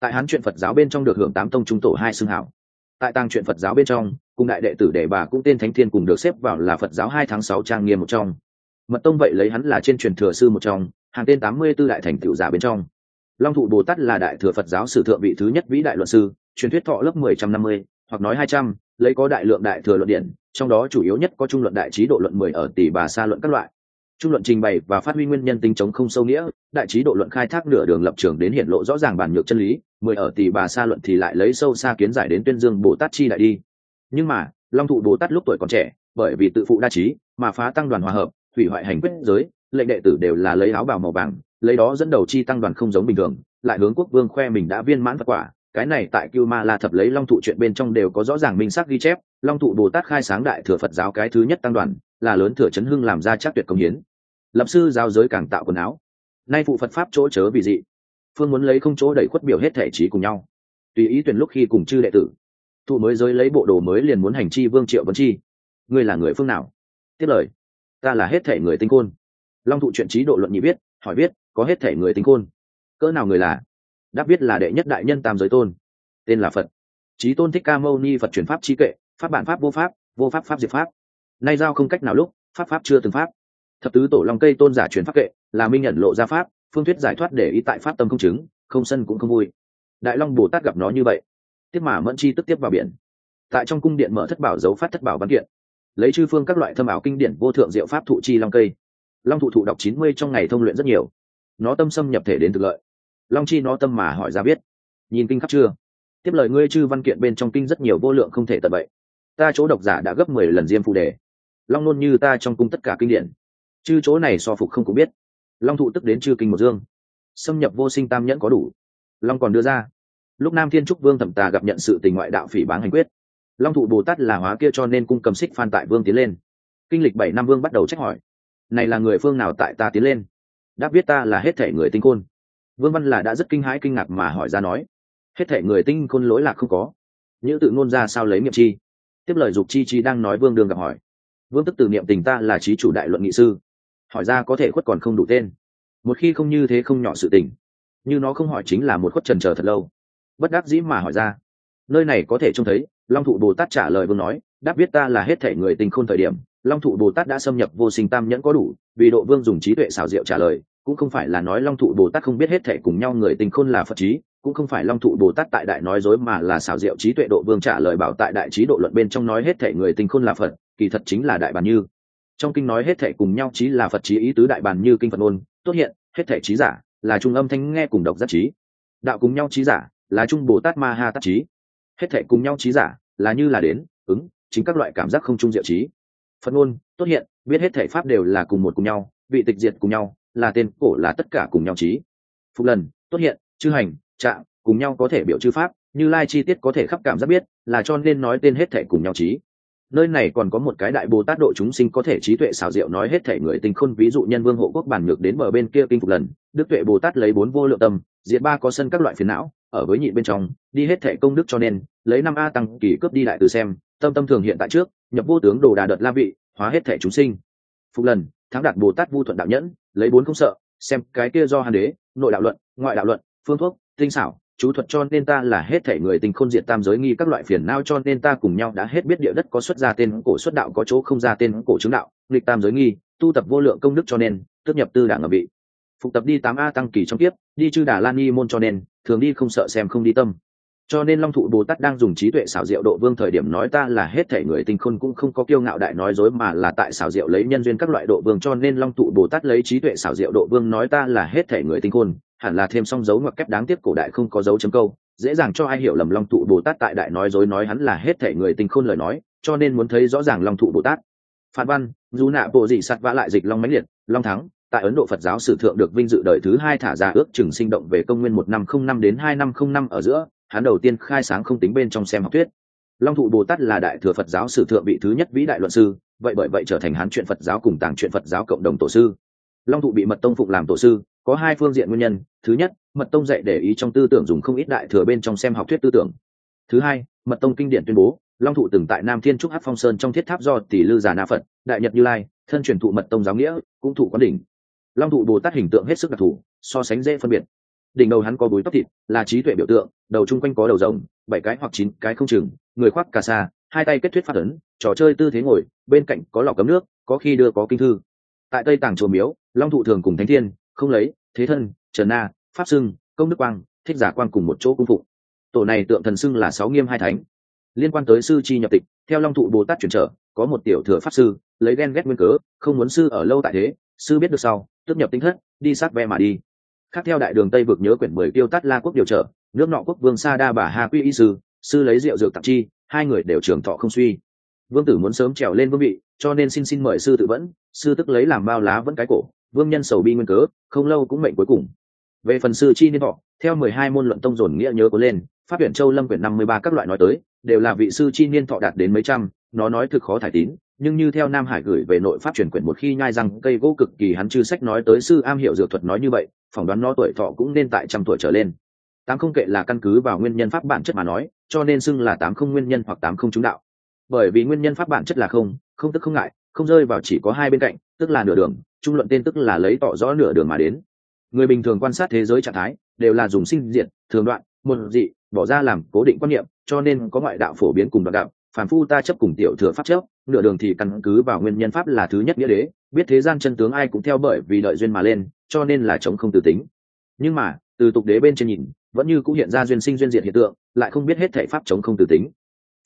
Tại hắn chuyện phật giáo bên trong được hưởng tám tông trung tổ hai xương hảo. Tại tàng chuyện phật giáo bên trong, cùng đại đệ tử đệ bà cũng tên thánh thiên cùng được xếp vào là phật giáo hai tháng sáu trang nghiêm một trong. Mật tông vậy lấy hắn là trên truyền thừa sư một trong, hàng tên tám mươi b ố đại thành tựu giả bên trong. Long thụ bồ tát là đại thừa phật giáo sử thượng vị thứ nhất vĩ đại luận sư, truyền thuyết thọ lớp mười trăm năm mươi hoặc nói hai trăm, lấy có đại lượng đại thừa luận điển, trong đó chủ yếu nhất có trung luận đại trí độ luận mười ở tỷ bà xa luận các loại. Trung luận trình bày và phát huy nguyên nhân tinh chống không sâu nghĩa, đại trí độ luận khai thác nửa đường lập trường đến hiện lộ rõ ràng bản nhược chân lý, mười ở tỷ bà xa luận thì lại lấy sâu xa kiến giải đến tuyên dương bồ tát chi đại đi. Nhưng mà, long thụ bồ tát lúc tuổi còn trẻ, bởi vì tự phụ đa trí, mà phá tăng đoàn hòa hợp, hủy hoại hành quyết giới, lệnh đệ tử đều là lấy áo bào màu vàng, lấy đó dẫn đầu chi tăng đoàn không giống bình thường, lại hướng quốc vương khoe mình đã viên mãn phật quả cái này tại cưu ma la thập lấy long thụ chuyện bên trong đều có rõ ràng minh xác ghi chép, long thụ bồ tát khai sáng đại thừa phật giáo cái thứ nhất tăng đoàn, là lớn thừa chấn hưng làm ra chắc tuyệt công hiến. Lập sư giao giới càng tạo quần áo. Nay phụ phật pháp chỗ chớ vì dị. Phương muốn lấy không chỗ đẩy khuất biểu hết thể trí cùng nhau. Tùy ý tuyển lúc khi cùng chư đệ tử. Thụ mới giới lấy bộ đồ mới liền muốn hành chi vương triệu vấn chi. Ngươi là người phương nào? Tiếp lời. Ta là hết thể người tinh côn. Long thụ chuyện trí độ luận nhị biết hỏi biết có hết thể người tinh côn. Cỡ nào người là? Đáp biết là đệ nhất đại nhân tam giới tôn. Tên là phật. Trí tôn thích ca mâu ni phật truyền pháp trí kệ, pháp bản pháp vô pháp vô pháp pháp diệt pháp. Nay giao không cách nào lúc, pháp pháp chưa từng pháp. Thập tứ tổ long cây tôn giả truyền pháp kệ, là minh nhận lộ ra pháp, phương thuyết giải thoát để ý tại pháp tâm không chứng, không sân cũng không vui. Đại long bồ tát gặp nó như vậy, tiếp mà mẫn chi tức tiếp vào biển. Tại trong cung điện mở thất bảo dấu phát thất bảo văn kiện. Lấy chư phương các loại thâm ảo kinh điển vô thượng diệu pháp thụ chi long cây. Long thụ thụ đọc chín mươi trong ngày thông luyện rất nhiều. Nó tâm xâm nhập thể đến thực lợi long chi nó tâm mà hỏi ra biết. Nhìn kinh khắp chưa? Tiếp lời ngươi chư văn kiện bên trong kinh rất nhiều vô lượng không thể tận vậy ta chỗ độc giả đã gấp mười lần diêm phụ đề. Long nôn như ta trong cung tất cả kinh điển. Chư chỗ này so phục không cũng biết. Long thụ tức đến chư kinh một dương. Xâm nhập vô sinh tam nhẫn có đủ. Long còn đưa ra. Lúc nam thiên trúc vương thẩm tà gặp nhận sự tình ngoại đạo phỉ báng hành quyết. Long thụ bồ tát là hóa kia cho nên cung cầm xích phan tại vương tiến lên. Kinh lịch bảy năm vương bắt đầu trách hỏi. Này là người phương nào tại ta tiến lên? Đáp biết ta là hết thể người tinh khôn vương văn là đã rất kinh hãi kinh ngạc mà hỏi ra nói, hết thể người tinh khôn lỗi lạc không có. Như tự ngôn ra sao lấy nghiệm chi? Tiếp lời dục chi chi đang nói vương đường gặp hỏi, vương tức từ niệm tình ta là trí chủ đại luận nghị sư. Hỏi ra có thể khuất còn không đủ tên. Một khi không như thế không nhỏ sự tình, như nó không hỏi chính là một khuất trần chờ thật lâu. Bất đắc dĩ mà hỏi ra, nơi này có thể trông thấy? Long thụ bồ tát trả lời vương nói, đáp biết ta là hết thể người tình khôn thời điểm, long thụ bồ tát đã xâm nhập vô sinh tam nhẫn có đủ, vì độ vương dùng trí tuệ xảo diệu trả lời cũng không phải là nói long thụ bồ tát không biết hết thể cùng nhau người tình khôn là phật trí, cũng không phải long thụ bồ tát tại đại nói dối mà là xảo diệu trí tuệ độ vương trả lời bảo tại đại trí độ luận bên trong nói hết thể người tình khôn là phật, kỳ thật chính là đại bàn như. Trong kinh nói hết thể cùng nhau trí là phật trí ý tứ đại bàn như kinh phật ôn tốt hiện, hết thể trí giả là trung âm thanh nghe cùng độc giác trí. Đạo cùng nhau trí giả là trung bồ tát ma ha tát trí. Hết thể cùng nhau trí giả là như là đến, ứng, chính các loại cảm giác không trung diệu trí. Phật ngôn, tốt hiện, biết hết thể pháp đều là cùng một cùng nhau, vị tịch diệt cùng nhau là tên cổ là tất cả cùng nhau trí. Phục lần, tốt hiện, chư hành trạng cùng nhau có thể biểu chư pháp, như lai chi tiết có thể khắp cảm giác biết, là cho nên nói tên hết thể cùng nhau trí. Nơi này còn có một cái đại bồ tát độ chúng sinh có thể trí tuệ xảo diệu nói hết thể người tinh khôn, ví dụ nhân vương hộ quốc bản ngược đến bờ bên kia kinh phục lần, đức tuệ bồ tát lấy bốn vô lượng tâm, diệt ba có sân các loại phiền não, ở với nhị bên trong, đi hết thể công đức cho nên, lấy năm a tăng kỳ cướp đi lại từ xem, tâm tâm thường hiện tại trước, nhập vô tướng đồ đà đợt la vị, hóa hết thể chúng sinh. Phục lần thắng đạt bồ tát vu thuận đạo nhẫn, lấy bốn không sợ, xem cái kia do hàn đế, nội đạo luận, ngoại đạo luận, phương thuốc, tinh xảo, chú thuật cho nên ta là hết thể người tình khôn diệt tam giới nghi các loại phiền não cho nên ta cùng nhau đã hết biết địa đất có xuất ra tên cổ xuất đạo, có chỗ không ra tên cổ chứng đạo, nghịch tam giới nghi, tu tập vô lượng công đức cho nên, tước nhập tư đảng ở vị. Phục tập đi tám a tăng kỳ trong tiếp đi chư đà lan nghi môn cho nên, thường đi không sợ xem không đi tâm cho nên long thụ bồ tát đang dùng trí tuệ xảo diệu độ vương thời điểm nói ta là hết thể người tinh khôn cũng không có kiêu ngạo đại nói dối mà là tại xảo diệu lấy nhân duyên các loại độ vương, cho nên long thụ bồ tát lấy trí tuệ xảo diệu độ vương nói ta là hết thể người tinh khôn, hẳn là thêm song dấu ngoặc kép đáng tiếc cổ đại không có dấu chấm câu. Dễ dàng cho ai hiểu lầm long thụ bồ tát tại đại nói dối nói hắn là hết thể người tinh khôn lời nói, cho nên muốn thấy rõ ràng long thụ bồ tát. Phạt văn, dù nạ bộ dị sạt vã lại dịch long mãnh liệt, long thắng, tại ấn độ phật giáo sử thượng được vinh dự đời thứ hai thả ra ước chừng sinh động về công nguyên một năm không năm đến hai năm không năm ở giữa hắn đầu tiên khai sáng không tính bên trong xem học thuyết. Long thụ bồ tát là đại thừa phật giáo sử thượng vị thứ nhất vĩ đại luận sư, vậy bởi vậy trở thành hắn chuyện phật giáo cùng tàng chuyện phật giáo cộng đồng tổ sư. Long thụ bị mật tông phụng làm tổ sư, có hai phương diện nguyên nhân. Thứ nhất, mật tông dạy để ý trong tư tưởng dùng không ít đại thừa bên trong xem học thuyết tư tưởng. Thứ hai, mật tông kinh điển tuyên bố, long thụ từng tại nam thiên trúc hát phong sơn trong thiết tháp do tỷ lư già na phật, đại nhật như lai, thân truyền thụ mật tông giáo nghĩa, cũng thụ quán đỉnh. Long thụ bồ tát hình tượng hết sức đặc thù, so sánh dễ phân biệt đỉnh đầu hắn có búi tóc thịt, là trí tuệ biểu tượng, đầu chung quanh có đầu rồng, bảy cái hoặc chín cái không chừng, người khoác cà sa, hai tay kết thuyết phát ấn, trò chơi tư thế ngồi, bên cạnh có lò cấm nước, có khi đưa có kinh thư. Tại tây tàng chùa miếu, long thụ thường cùng thánh thiên, không lấy, thế thân, trần na, pháp sưng, công đức quang, thích giả quang cùng một chỗ cung phụng. Tổ này tượng thần xưng là sáu nghiêm hai thánh. Liên quan tới sư chi nhập tịch, theo long thụ bồ tát chuyển trở, có một tiểu thừa pháp sư, lấy ghen ghét nguyên cớ, không muốn sư ở lâu tại thế, sư biết được sau, tức nhập tính thất, đi sát ve mà đi khác theo đại đường tây vực nhớ quyển mười tiêu tát la quốc điều trở, nước nọ quốc vương sa đa bà hà quy y sư sư lấy rượu dược tạp chi, hai người đều trường thọ không suy. Vương tử muốn sớm trèo lên vương vị, cho nên xin xin mời sư tự vẫn, sư tức lấy làm bao lá vẫn cái cổ, vương nhân sầu bi nguyên cớ, không lâu cũng mệnh cuối cùng. Về phần sư chi niên thọ, theo mười hai môn luận tông dồn nghĩa nhớ có lên phát huyện châu lâm quyển năm mươi ba các loại nói tới, đều là vị sư chi niên thọ đạt đến mấy trăm nó nói thực khó thải tín, nhưng như theo nam hải gửi về nội pháp truyền quyển một khi nhai rằng cây gỗ cực kỳ hắn chư sách nói tới sư am hiểu dược thuật nói như vậy, phỏng đoán nó tuổi thọ cũng nên tại trăm tuổi trở lên. Tám không kệ là căn cứ vào nguyên nhân pháp bản chất mà nói, cho nên xưng là tám không nguyên nhân hoặc tám không chúng đạo. Bởi vì nguyên nhân pháp bản chất là không không tức không ngại, không rơi vào chỉ có hai bên cạnh, tức là nửa đường, trung luận tên tức là lấy tỏ rõ nửa đường mà đến. Người bình thường quan sát thế giới trạng thái, đều là dùng sinh diện thường đoạn, một dị, bỏ ra làm cố định quan niệm, cho nên có ngoại đạo phổ biến cùng đoạn đạo phản phu ta chấp cùng tiểu thừa pháp chấp, nửa đường thì căn cứ vào nguyên nhân pháp là thứ nhất nghĩa đế, biết thế gian chân tướng ai cũng theo bởi vì đợi duyên mà lên, cho nên là chống không từ tính. Nhưng mà, từ tục đế bên trên nhìn, vẫn như cũng hiện ra duyên sinh duyên diệt hiện tượng, lại không biết hết thể pháp chống không từ tính.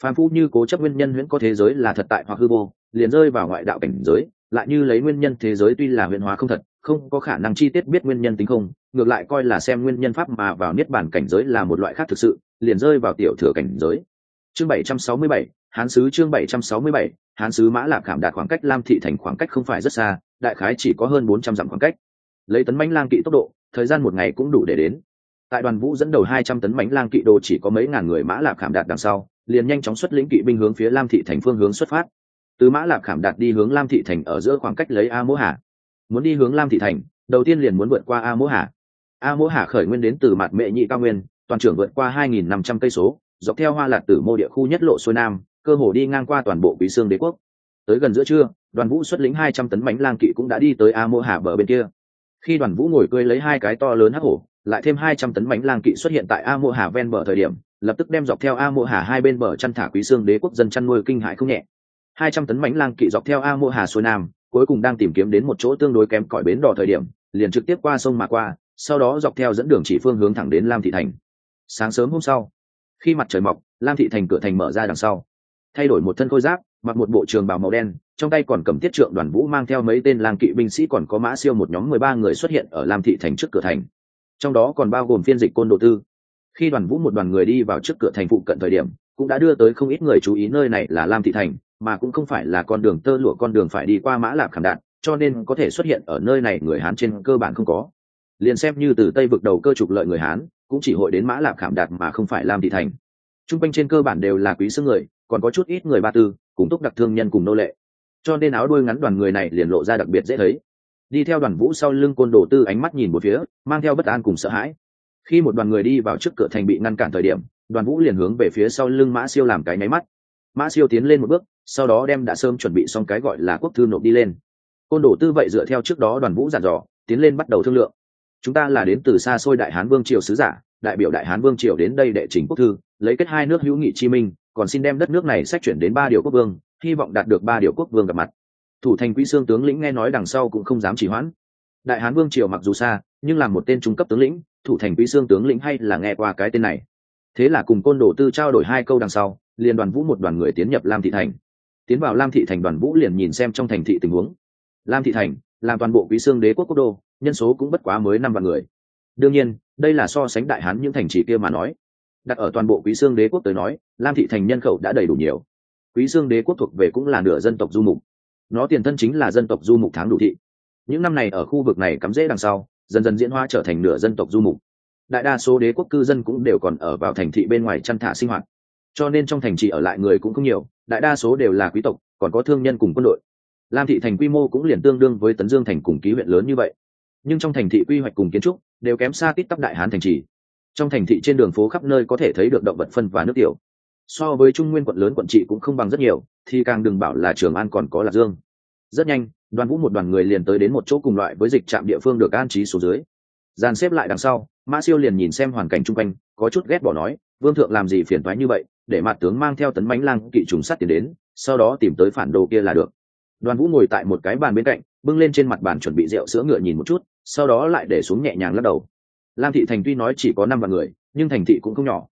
Phàm phu như cố chấp nguyên nhân huyễn có thế giới là thật tại hoặc hư vô, liền rơi vào ngoại đạo cảnh giới, lại như lấy nguyên nhân thế giới tuy là huyền hóa không thật, không có khả năng chi tiết biết nguyên nhân tính không, ngược lại coi là xem nguyên nhân pháp mà vào niết bản cảnh giới là một loại khác thực sự, liền rơi vào tiểu thừa cảnh giới chương 767, hán sứ chương 767, hán sứ mã lạc khảm đạt khoảng cách lam thị thành khoảng cách không phải rất xa đại khái chỉ có hơn bốn trăm dặm khoảng cách. Lấy tấn mãnh lang kỵ tốc độ thời gian một ngày cũng đủ để đến. Tại đoàn vũ dẫn đầu hai trăm tấn bánh lang kỵ đồ chỉ có mấy ngàn người mã lạp khảm đạt đằng sau liền nhanh chóng xuất lĩnh kỵ binh hướng phía lam thị thành phương hướng xuất phát. Từ mã lạp khảm đạt đi hướng lam thị thành ở giữa khoảng cách lấy a mỗ hà. Muốn đi hướng lam thị thành đầu tiên liền muốn vượt qua a mỗ hà. A mỗ hà khởi nguyên đến từ mặt mệ nhị cao nguyên toàn trưởng vượt qua hai nghìn năm trăm cây số dọc theo hoa lạc tử mô địa khu nhất lộ xuôi nam, cơ hồ đi ngang qua toàn bộ quý xương đế quốc. Tới gần giữa trưa, đoàn vũ xuất lĩnh hai trăm tấn bánh lang kỵ cũng đã đi tới a mô hà bờ bên kia. Khi đoàn vũ ngồi cưới lấy hai cái to lớn hắc hổ, lại thêm hai trăm tấn bánh lang kỵ xuất hiện tại a mô hà ven bờ thời điểm, lập tức đem dọc theo a mô hà hai bên bờ chăn thả quý xương đế quốc dân chăn nuôi kinh hại không nhẹ. Hai trăm tấn bánh lang kỵ dọc theo a mô hà xuôi nam, cuối cùng đang tìm kiếm đến một chỗ tương đối kém cỏi bến đò thời điểm, liền trực tiếp qua sông mà qua, sau đó dọc theo dẫn đường chỉ phương hướng thẳng đến lam thị thành. Sáng sớm hôm sau khi mặt trời mọc, lam thị thành cửa thành mở ra đằng sau. Thay đổi một thân khôi giáp, mặc một bộ trường bào màu đen, trong tay còn cầm tiết trượng đoàn vũ mang theo mấy tên làng kỵ binh sĩ còn có mã siêu một nhóm mười ba người xuất hiện ở lam thị thành trước cửa thành. Trong đó còn bao gồm phiên dịch côn đồ tư. Khi đoàn vũ một đoàn người đi vào trước cửa thành phụ cận thời điểm, cũng đã đưa tới không ít người chú ý nơi này là lam thị thành, mà cũng không phải là con đường tơ lụa con đường phải đi qua mã lạc khảm đạn, cho nên có thể xuất hiện ở nơi này người hán trên cơ bản không có. Liền xem như từ tây vực đầu cơ trục lợi người hán cũng chỉ hội đến mã lạp khảm đạt mà không phải lam thị thành. T r u n g quanh trên cơ bản đều là quý xương người, còn có chút ít người ba tư, cùng túc đặc thương nhân cùng nô lệ. Cho nên áo đuôi ngắn đoàn người này liền lộ ra đặc biệt dễ thấy. Đi theo đoàn vũ sau lưng côn đồ tư ánh mắt nhìn một phía, mang theo bất an cùng sợ hãi. Khi một đoàn người đi vào trước cửa thành bị ngăn cản thời điểm, đoàn vũ liền hướng về phía sau lưng mã siêu làm cái nháy mắt. Mã siêu tiến lên một bước, sau đó đem đã sớm chuẩn bị xong cái gọi là quốc thư nộp đi lên. Côn đồ tư vậy dựa theo trước đó đoàn vũ giản dò, tiến lên bắt đầu thương lượng chúng ta là đến từ xa xôi đại hán vương triều sứ giả, đại biểu đại hán vương triều đến đây đệ trình quốc thư, lấy kết hai nước hữu nghị chi minh, còn xin đem đất nước này xét chuyển đến ba điều quốc vương, hy vọng đạt được ba điều quốc vương gặp mặt. Thủ thành quỹ xương tướng lĩnh nghe nói đằng sau cũng không dám chỉ hoãn. Đại hán vương triều mặc dù xa, nhưng là một tên trung cấp tướng lĩnh, thủ thành quỹ xương tướng lĩnh hay là nghe qua cái tên này. Thế là cùng côn đồ tư trao đổi hai câu đằng sau, liền đoàn vũ một đoàn người tiến nhập lam thị thành. Tiến vào lam thị thành đoàn vũ liền nhìn xem trong thành thị tình huống. Lam thị thành làm toàn bộ quý xương đế quốc quốc đô, nhân số cũng bất quá mới năm vạn người. Đương nhiên, đây là so sánh đại hán những thành trì kia mà nói. Đặt ở toàn bộ quý xương đế quốc tới nói, lam thị thành nhân khẩu đã đầy đủ nhiều. Quý xương đế quốc thuộc về cũng là nửa dân tộc du mục. Nó tiền thân chính là dân tộc du mục tháng đủ thị. Những năm này ở khu vực này cắm rễ đằng sau, dần dần diễn hóa trở thành nửa dân tộc du mục. Đại đa số đế quốc cư dân cũng đều còn ở vào thành thị bên ngoài chăn thả sinh hoạt. Cho nên trong thành trì ở lại người cũng không nhiều, đại đa số đều là quý tộc, còn có thương nhân cùng quân đội lam thị thành quy mô cũng liền tương đương với tấn dương thành cùng ký huyện lớn như vậy. Nhưng trong thành thị quy hoạch cùng kiến trúc đều kém xa tít tắp đại hán thành trì. Trong thành thị trên đường phố khắp nơi có thể thấy được động vật phân và nước tiểu. So với trung nguyên quận lớn quận trị cũng không bằng rất nhiều, thì càng đừng bảo là trường an còn có lạc dương. Rất nhanh, đoàn vũ một đoàn người liền tới đến một chỗ cùng loại với dịch trạm địa phương được an trí số dưới. Dàn xếp lại đằng sau mã siêu liền nhìn xem hoàn cảnh chung quanh, có chút ghét bỏ nói, vương thượng làm gì phiền thoái như vậy, để mặt tướng mang theo tấn bánh lang kỵ trùng sắt tiền đến, sau đó tìm tới phản đồ kia là được đoàn vũ ngồi tại một cái bàn bên cạnh, bưng lên trên mặt bàn chuẩn bị rượu sữa ngựa nhìn một chút, sau đó lại để xuống nhẹ nhàng lắc đầu. Lam thị thành tuy nói chỉ có năm vạn người, nhưng thành thị cũng không nhỏ.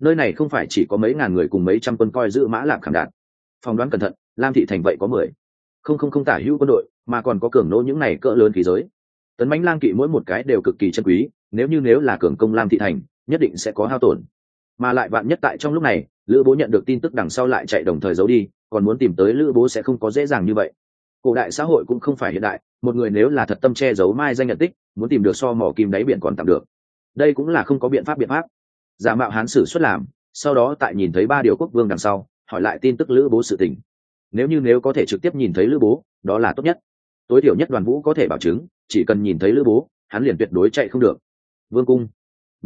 Nơi này không phải chỉ có mấy ngàn người cùng mấy trăm quân coi giữ mã lạc khảm đạn. Phỏng đoán cẩn thận, lam thị thành vậy có mười. Không không không tả hữu quân đội, mà còn có cường nô những này cỡ lớn khí giới. Tấn bánh lang kỵ mỗi một cái đều cực kỳ chân quý, nếu như nếu là cường công lam thị thành, nhất định sẽ có hao tổn. Mà lại vạn nhất tại trong lúc này lữ bố nhận được tin tức đằng sau lại chạy đồng thời giấu đi, còn muốn tìm tới lữ bố sẽ không có dễ dàng như vậy. Cổ đại xã hội cũng không phải hiện đại, một người nếu là thật tâm che giấu mai danh nhận tích, muốn tìm được so mỏ kim đáy biển còn tạm được. Đây cũng là không có biện pháp biện pháp. Giả mạo hán sử xuất làm, sau đó tại nhìn thấy ba điều quốc vương đằng sau, hỏi lại tin tức lữ bố sự tình. Nếu như nếu có thể trực tiếp nhìn thấy lữ bố, đó là tốt nhất. Tối thiểu nhất đoàn vũ có thể bảo chứng, chỉ cần nhìn thấy lữ bố, hắn liền tuyệt đối chạy không được. Vương cung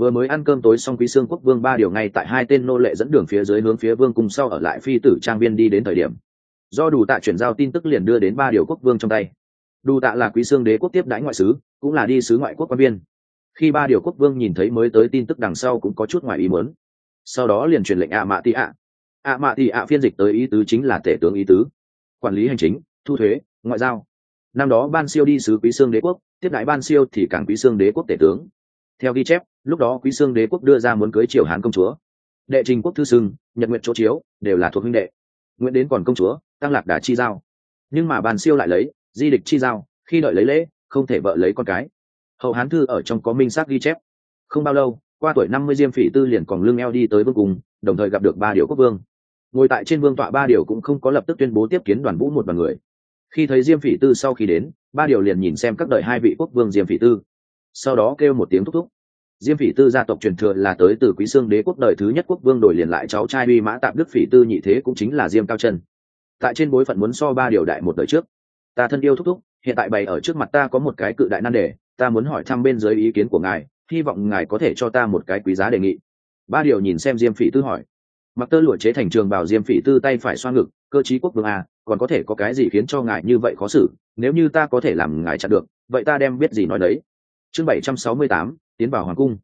vừa mới ăn cơm tối xong quý xương quốc vương ba điều ngay tại hai tên nô lệ dẫn đường phía dưới hướng phía vương cung sau ở lại phi tử trang viên đi đến thời điểm. Do đủ tạ chuyển giao tin tức liền đưa đến ba điều quốc vương trong tay. Đủ tạ là quý xương đế quốc tiếp đãi ngoại sứ, cũng là đi sứ ngoại quốc quan viên. Khi ba điều quốc vương nhìn thấy mới tới tin tức đằng sau cũng có chút ngoài ý muốn. Sau đó liền truyền lệnh ạ mạ tị ạ ạ mạ tị ạ phiên dịch tới ý tứ chính là tể tướng ý tứ. Quản lý hành chính, thu thuế, ngoại giao. Năm đó ban siêu đi sứ quý xương đế quốc, tiếp đại ban siêu thì càng quý xương đế quốc tể tướng theo ghi chép, lúc đó quý sương đế quốc đưa ra muốn cưới triều hán công chúa. Đệ trình quốc thư sưng nhật nguyện chỗ chiếu, đều là thuộc huynh đệ. Nguyễn đến còn công chúa, tăng lạc đà chi giao. Nhưng mà bàn siêu lại lấy, di địch chi giao, khi đợi lấy lễ, không thể vợ lấy con cái. Hậu hán thư ở trong có minh xác ghi chép. Không bao lâu, qua tuổi năm mươi diêm phỉ tư liền còn lương eo đi tới vương cùng đồng thời gặp được ba điều quốc vương. Ngồi tại trên vương tọa ba điều cũng không có lập tức tuyên bố tiếp kiến đoàn vũ một đoàn người. Khi thấy diêm phỉ tư sau khi đến, ba điều liền nhìn xem các đợi hai vị quốc vương diêm phỉ tư sau đó kêu một tiếng thúc thúc. Diêm phỉ tư gia tộc truyền thừa là tới từ quý xương đế quốc đời thứ nhất quốc vương đổi liền lại cháu trai uy mã tạm đức phỉ tư nhị thế cũng chính là diêm cao chân. Tại trên bối phận muốn so ba điều đại một đời trước. Ta thân yêu thúc thúc, hiện tại bày ở trước mặt ta có một cái cự đại nan đề, ta muốn hỏi thăm bên dưới ý kiến của ngài, hy vọng ngài có thể cho ta một cái quý giá đề nghị. Ba điều nhìn xem diêm phỉ tư hỏi. Mặc tơ lụa chế thành trường bảo diêm phỉ tư tay phải xoa ngực, cơ chí quốc vương a còn có thể có cái gì khiến cho ngài như vậy khó xử? Nếu như ta có thể làm ngài chặn được, vậy ta đem biết gì nói đấy chương bảy trăm sáu mươi tám, tiến vào hoàng cung.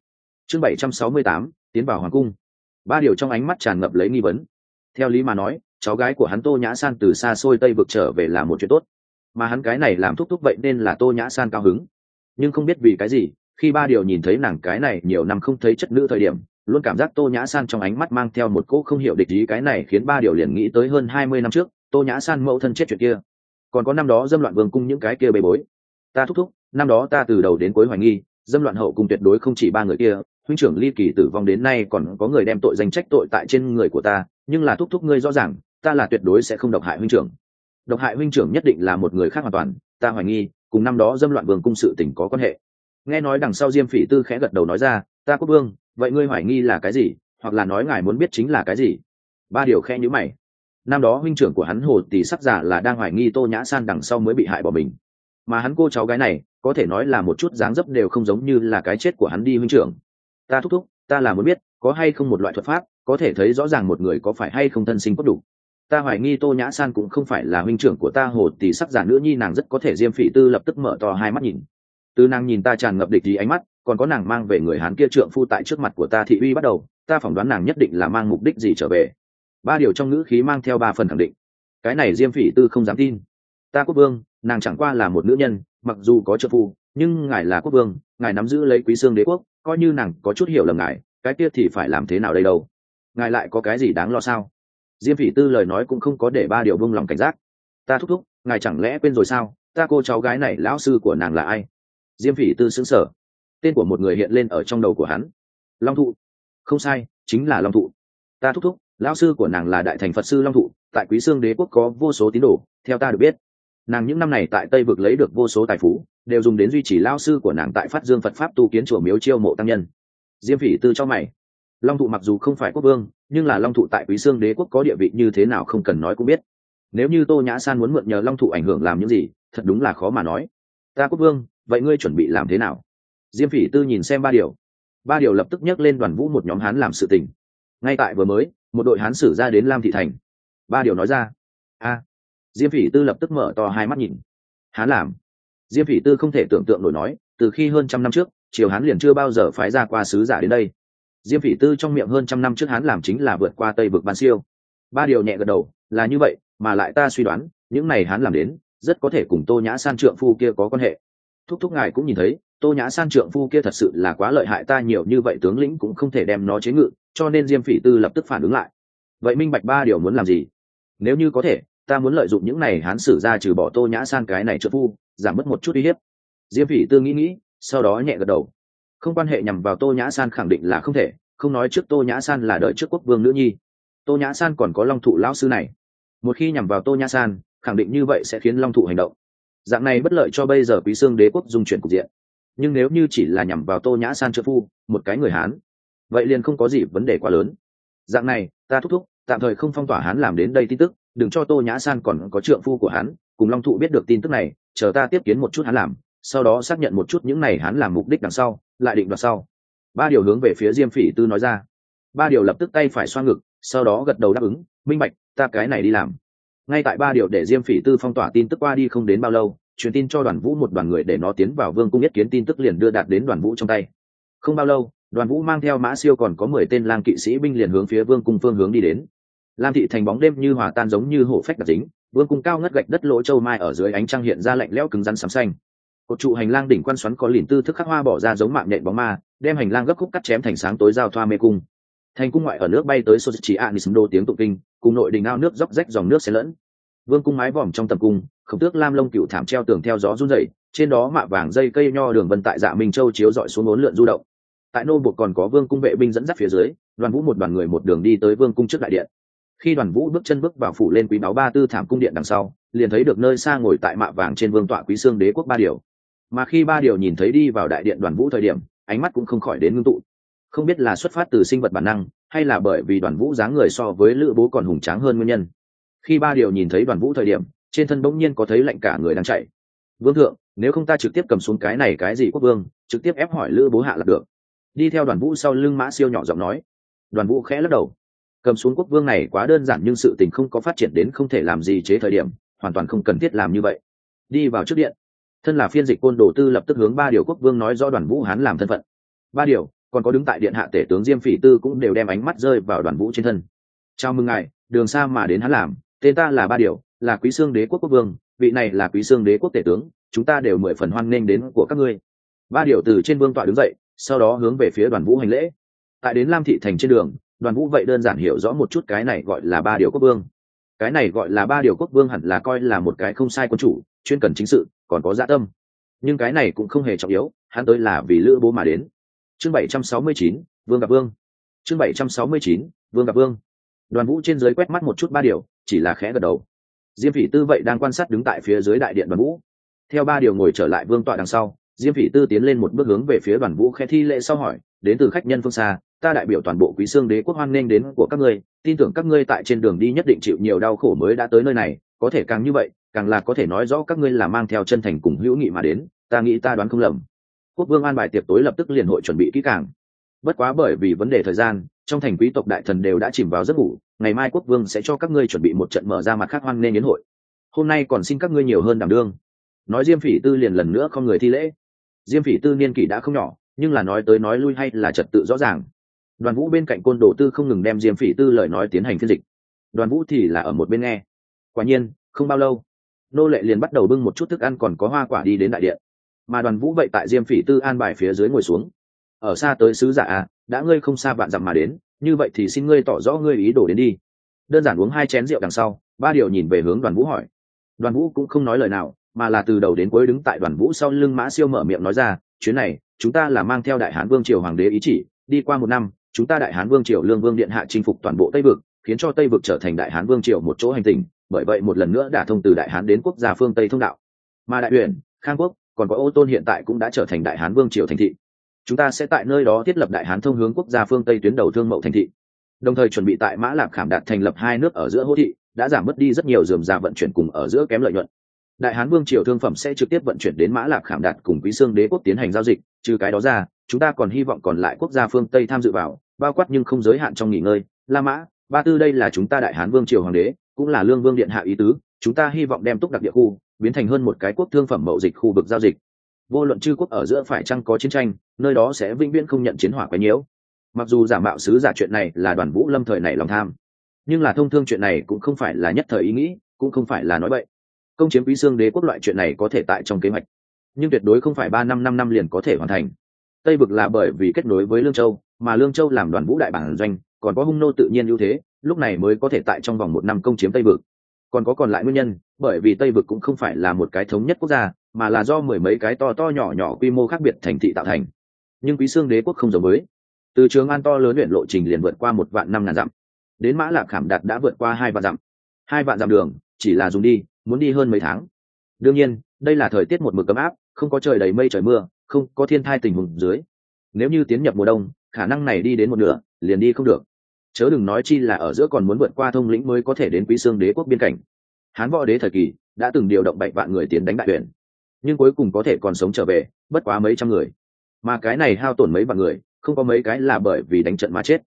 Chương bảy trăm sáu mươi tám, tiến vào hoàng cung. Ba điều trong ánh mắt tràn ngập lấy nghi vấn. Theo lý mà nói, cháu gái của hắn tô nhã san từ xa xôi tây vực trở về là một chuyện tốt. Mà hắn cái này làm thúc thúc vậy nên là tô nhã san cao hứng. Nhưng không biết vì cái gì, khi ba điều nhìn thấy nàng cái này nhiều năm không thấy chất nữ thời điểm, luôn cảm giác tô nhã san trong ánh mắt mang theo một cỗ không hiểu địch ý cái này khiến ba điều liền nghĩ tới hơn hai mươi năm trước, tô nhã san mẫu thân chết chuyện kia. Còn có năm đó dâm loạn vương cung những cái kia bề bối. Ta thúc thúc năm đó ta từ đầu đến cuối hoài nghi, dâm loạn hậu cung tuyệt đối không chỉ ba người kia, huynh trưởng ly kỳ tử vong đến nay còn có người đem tội danh trách tội tại trên người của ta, nhưng là thúc thúc ngươi rõ ràng, ta là tuyệt đối sẽ không độc hại huynh trưởng. Độc hại huynh trưởng nhất định là một người khác hoàn toàn, ta hoài nghi, cùng năm đó dâm loạn vương cung sự tình có quan hệ. Nghe nói đằng sau diêm phỉ tư khẽ gật đầu nói ra, ta quốc vương, vậy ngươi hoài nghi là cái gì, hoặc là nói ngài muốn biết chính là cái gì? Ba điều khe nhữ mày. Năm đó huynh trưởng của hắn hồ tỷ sắc giả là đang hoài nghi tô nhã san đằng sau mới bị hại bỏ mình. Mà hắn cô cháu gái này có thể nói là một chút dáng dấp đều không giống như là cái chết của hắn đi huynh trưởng. Ta thúc thúc, ta là muốn biết, có hay không một loại thuật pháp, có thể thấy rõ ràng một người có phải hay không thân sinh cốt đủ. Ta hoài nghi tô nhã san cũng không phải là huynh trưởng của ta, hồ tỷ sắc giả nữ nhi nàng rất có thể diêm phỉ tư lập tức mở to hai mắt nhìn. Từ nàng nhìn ta tràn ngập địch ý ánh mắt, còn có nàng mang về người hán kia trượng phu tại trước mặt của ta thị uy bắt đầu, ta phỏng đoán nàng nhất định là mang mục đích gì trở về. Ba điều trong ngữ khí mang theo ba phần khẳng định. Cái này diêm phỉ tư không dám tin. Ta quốc vương nàng chẳng qua là một nữ nhân, mặc dù có trợ phu, nhưng ngài là quốc vương, ngài nắm giữ lấy quý xương đế quốc, coi như nàng có chút hiểu lầm ngài, cái kia thì phải làm thế nào đây đâu? Ngài lại có cái gì đáng lo sao? Diêm phỉ tư lời nói cũng không có để ba điều vung lòng cảnh giác. Ta thúc thúc, ngài chẳng lẽ quên rồi sao? Ta cô cháu gái này, lão sư của nàng là ai? Diêm phỉ tư xứng sở tên của một người hiện lên ở trong đầu của hắn. Long thụ. Không sai, chính là long thụ. Ta thúc thúc, lão sư của nàng là đại thành phật sư long thụ, tại quý sương đế quốc có vô số tín đồ, theo ta được biết nàng những năm này tại tây vực lấy được vô số tài phú, đều dùng đến duy trì lao sư của nàng tại phát dương phật pháp tu kiến chùa miếu chiêu mộ tăng nhân. Diêm phỉ tư cho mày. Long thụ mặc dù không phải quốc vương, nhưng là long thụ tại quý sương đế quốc có địa vị như thế nào không cần nói cũng biết. Nếu như tô nhã san muốn mượn nhờ long thụ ảnh hưởng làm những gì, thật đúng là khó mà nói. Ta quốc vương, vậy ngươi chuẩn bị làm thế nào? Diêm phỉ tư nhìn xem ba điều. Ba điều lập tức nhắc lên đoàn vũ một nhóm hán làm sự tình. Ngay tại vừa mới, một đội hán sử ra đến lam thị thành. Ba điều nói ra. A diêm phỉ tư lập tức mở to hai mắt nhìn. Hán làm? Diêm phỉ tư không thể tưởng tượng nổi nói, từ khi hơn trăm năm trước, triều hán liền chưa bao giờ phái ra qua sứ giả đến đây. Diêm phỉ tư trong miệng hơn trăm năm trước hán làm chính là vượt qua tây vực ban siêu. Ba điều nhẹ gật đầu, là như vậy, mà lại ta suy đoán, những này hán làm đến, rất có thể cùng tô nhã san trượng phu kia có quan hệ. Thúc thúc ngài cũng nhìn thấy, tô nhã san trượng phu kia thật sự là quá lợi hại, ta nhiều như vậy tướng lĩnh cũng không thể đem nó chế ngự, cho nên diêm phỉ tư lập tức phản ứng lại. Vậy minh bạch ba điều muốn làm gì? Nếu như có thể ta muốn lợi dụng những này hán sử ra trừ bỏ tô nhã san cái này trợ phu, giảm mất một chút uy hiếp. Diêm phỉ tư nghĩ nghĩ, sau đó nhẹ gật đầu. Không quan hệ nhằm vào tô nhã san khẳng định là không thể, không nói trước tô nhã san là đợi trước quốc vương nữ nhi. Tô nhã san còn có long thụ lão sư này. Một khi nhằm vào tô nhã san, khẳng định như vậy sẽ khiến long thụ hành động. Dạng này bất lợi cho bây giờ quý xương đế quốc dung chuyển cục diện. Nhưng nếu như chỉ là nhằm vào tô nhã san trợ phu, một cái người hán, vậy liền không có gì vấn đề quá lớn. Dạng này, ta thúc thúc, tạm thời không phong tỏa hán làm đến đây tin tức đừng cho tô nhã san còn có trượng phu của hắn, cùng long thụ biết được tin tức này, chờ ta tiếp kiến một chút hắn làm, sau đó xác nhận một chút những này hắn làm mục đích đằng sau, lại định đoạt sau. Ba điều hướng về phía diêm phỉ tư nói ra. Ba điều lập tức tay phải xoa ngực, sau đó gật đầu đáp ứng, minh bạch, ta cái này đi làm. Ngay tại ba điều để diêm phỉ tư phong tỏa tin tức qua đi không đến bao lâu, truyền tin cho đoàn vũ một đoàn người để nó tiến vào vương cung nhất kiến tin tức liền đưa đạt đến đoàn vũ trong tay. Không bao lâu, đoàn vũ mang theo mã siêu còn có mười tên lang kỵ sĩ binh liền hướng phía vương cung phương hướng đi đến lam thị thành bóng đêm như hòa tan giống như hổ phách đặc dính, vương cung cao ngất gạch đất lỗ châu mai ở dưới ánh trăng hiện ra lạnh lẽo cứng rắn sắm xanh. Cột trụ hành lang đỉnh quan xoắn có lìn tư thức khắc hoa bỏ ra giống mạng nhện bóng ma, đem hành lang gấp khúc cắt chém thành sáng tối giao thoa mê cung. Thành cung ngoại ở nước bay tới sô chỉ anis đô tiếng tụng kinh, cùng nội đình ao nước róc rách dòng nước xen lẫn. Vương cung mái vòm trong tầm cung, khổng tước lam lông cựu thảm treo tường theo gió run rẩy, trên đó mạ vàng dây cây nho đường vân tại dạ minh châu chiếu dọi xuống bốn lượn du động. Tại nô buộc còn có vương cung vệ binh dẫn dắt phía dưới, đoàn vũ một đoàn người một đường đi tới vương cung trước đại điện khi đoàn vũ bước chân bước vào phủ lên quý báo ba tư thảm cung điện đằng sau, liền thấy được nơi xa ngồi tại mạ vàng trên vương tọa quý xương đế quốc ba điều. Mà khi ba điều nhìn thấy đi vào đại điện đoàn vũ thời điểm, ánh mắt cũng không khỏi đến ngưng tụ. Không biết là xuất phát từ sinh vật bản năng, hay là bởi vì đoàn vũ dáng người so với lữ bố còn hùng tráng hơn nguyên nhân. Khi ba điều nhìn thấy đoàn vũ thời điểm, trên thân bỗng nhiên có thấy lạnh cả người đang chạy. Vương thượng, nếu không ta trực tiếp cầm xuống cái này cái gì quốc vương, trực tiếp ép hỏi lữ bố hạ là được. Đi theo đoàn vũ sau lưng mã siêu nhỏ giọng nói. Đoàn vũ khẽ lắc đầu cầm xuống quốc vương này quá đơn giản nhưng sự tình không có phát triển đến không thể làm gì chế thời điểm, hoàn toàn không cần thiết làm như vậy. Đi vào trước điện. Thân là phiên dịch côn đồ tư lập tức hướng ba điều quốc vương nói do đoàn vũ hán làm thân phận. Ba điều, còn có đứng tại điện hạ tể tướng diêm phỉ tư cũng đều đem ánh mắt rơi vào đoàn vũ trên thân. Chào mừng ngài, đường xa mà đến hắn làm, tên ta là ba điều, là quý xương đế quốc quốc vương, vị này là quý xương đế quốc tể tướng, chúng ta đều mười phần hoan nghênh đến của các ngươi. Ba điều từ trên vương tọa đứng dậy, sau đó hướng về phía đoàn vũ hành lễ. Tại đến lam thị thành trên đường đoàn vũ vậy đơn giản hiểu rõ một chút cái này gọi là ba điều quốc vương. Cái này gọi là ba điều quốc vương hẳn là coi là một cái không sai quân chủ, chuyên cần chính sự, còn có dạ tâm. Nhưng cái này cũng không hề trọng yếu, hắn tới là vì lữ bố mà đến. Chương bảy trăm sáu mươi chín, vương gặp vương. Chương bảy trăm sáu mươi chín, vương gặp vương. Đoàn vũ trên dưới quét mắt một chút ba điều, chỉ là khẽ gật đầu. Diêm phỉ tư vậy đang quan sát đứng tại phía dưới đại điện đoàn vũ. Theo ba điều ngồi trở lại vương tọa đằng sau, diêm phỉ tư tiến lên một bước hướng về phía đoàn vũ khẽ thi lễ sau hỏi, đến từ khách nhân phương xa ta đại biểu toàn bộ quý xương đế quốc hoan nghênh đến của các ngươi, tin tưởng các ngươi tại trên đường đi nhất định chịu nhiều đau khổ mới đã tới nơi này, có thể càng như vậy, càng là có thể nói rõ các ngươi là mang theo chân thành cùng hữu nghị mà đến, ta nghĩ ta đoán không lầm. Quốc vương an bài tiệc tối lập tức liền hội chuẩn bị kỹ càng. Bất quá bởi vì vấn đề thời gian, trong thành quý tộc đại thần đều đã chìm vào giấc ngủ, ngày mai quốc vương sẽ cho các ngươi chuẩn bị một trận mở ra mặt khác hoan nghênh đến hội. Hôm nay còn xin các ngươi nhiều hơn đảm đương. Nói diêm phỉ tư liền lần nữa không người thi lễ. Diêm phỉ tư niên kỷ đã không nhỏ, nhưng là nói tới nói lui hay là trật tự rõ ràng đoàn vũ bên cạnh côn đồ tư không ngừng đem diêm phỉ tư lời nói tiến hành phiên dịch. Đoàn vũ thì là ở một bên nghe. Quả nhiên, không bao lâu, nô lệ liền bắt đầu bưng một chút thức ăn còn có hoa quả đi đến đại điện. Mà đoàn vũ vậy tại diêm phỉ tư an bài phía dưới ngồi xuống. Ở xa tới sứ giả à đã ngươi không xa bạn dặm mà đến, như vậy thì xin ngươi tỏ rõ ngươi ý đồ đến đi. Đơn giản uống hai chén rượu đằng sau, ba điều nhìn về hướng đoàn vũ hỏi. Đoàn vũ cũng không nói lời nào, mà là từ đầu đến cuối đứng tại đoàn vũ sau lưng mã siêu mở miệng nói ra, chuyến này, chúng ta là mang theo đại hán vương triều hoàng đế ý chỉ, đi qua một năm chúng ta đại hán vương triều lương vương điện hạ chinh phục toàn bộ tây vực, khiến cho tây vực trở thành đại hán vương triều một chỗ hành tình bởi vậy một lần nữa đả thông từ đại hán đến quốc gia phương tây thông đạo. Mà đại huyền khang quốc, còn có ô tôn hiện tại cũng đã trở thành đại hán vương triều thành thị. Chúng ta sẽ tại nơi đó thiết lập đại hán thông hướng quốc gia phương tây tuyến đầu thương mậu thành thị. Đồng thời chuẩn bị tại mã lạc khảm đạt thành lập hai nước ở giữa hỗ thị, đã giảm mất đi rất nhiều dườm già vận chuyển cùng ở giữa kém lợi nhuận. Đại hán vương triều thương phẩm sẽ trực tiếp vận chuyển đến mã lạc khảm đạt cùng quý xương đế quốc tiến hành giao dịch, trừ cái đó ra, chúng ta còn hy vọng còn lại quốc gia phương tây tham dự vào bao quát nhưng không giới hạn trong nghỉ ngơi. La mã, ba tư đây là chúng ta đại hán vương triều hoàng đế, cũng là lương vương điện hạ ý tứ, chúng ta hy vọng đem túc đặc địa khu biến thành hơn một cái quốc thương phẩm mậu dịch khu vực giao dịch. Vô luận chư quốc ở giữa phải chăng có chiến tranh, nơi đó sẽ vĩnh viễn không nhận chiến hỏa quấy nhiễu. Mặc dù giả mạo sứ giả chuyện này là đoàn vũ lâm thời này lòng tham, nhưng là thông thương chuyện này cũng không phải là nhất thời ý nghĩ, cũng không phải là nói bậy. Công chiếm quý xương đế quốc loại chuyện này có thể tại trong kế hoạch, nhưng tuyệt đối không phải ba năm năm năm liền có thể hoàn thành. Tây vực là bởi vì kết nối với lương châu mà lương châu làm đoàn vũ đại bản doanh, còn có hung nô tự nhiên ưu thế, lúc này mới có thể tại trong vòng một năm công chiếm tây vực. Còn có còn lại nguyên nhân, bởi vì tây vực cũng không phải là một cái thống nhất quốc gia, mà là do mười mấy cái to to nhỏ nhỏ quy mô khác biệt thành thị tạo thành. Nhưng quý xương đế quốc không giống với. Từ trường an to lớn luyện lộ trình liền vượt qua một vạn năm ngàn dặm. Đến mã lạc khảm đạt đã vượt qua hai vạn dặm. Hai vạn dặm đường, chỉ là dùng đi, muốn đi hơn mấy tháng. Đương nhiên, đây là thời tiết một mực ấm áp, không có trời đầy mây trời mưa, không có thiên thai tình hùng dưới. Nếu như tiến nhập mùa đông khả năng này đi đến một nửa, liền đi không được. Chớ đừng nói chi là ở giữa còn muốn vượt qua thông lĩnh mới có thể đến quý xương đế quốc biên cảnh. Hán võ đế thời kỳ, đã từng điều động bảy vạn người tiến đánh đại tuyển nhưng cuối cùng có thể còn sống trở về, bất quá mấy trăm người. Mà cái này hao tổn mấy vạn người, không có mấy cái là bởi vì đánh trận mà chết.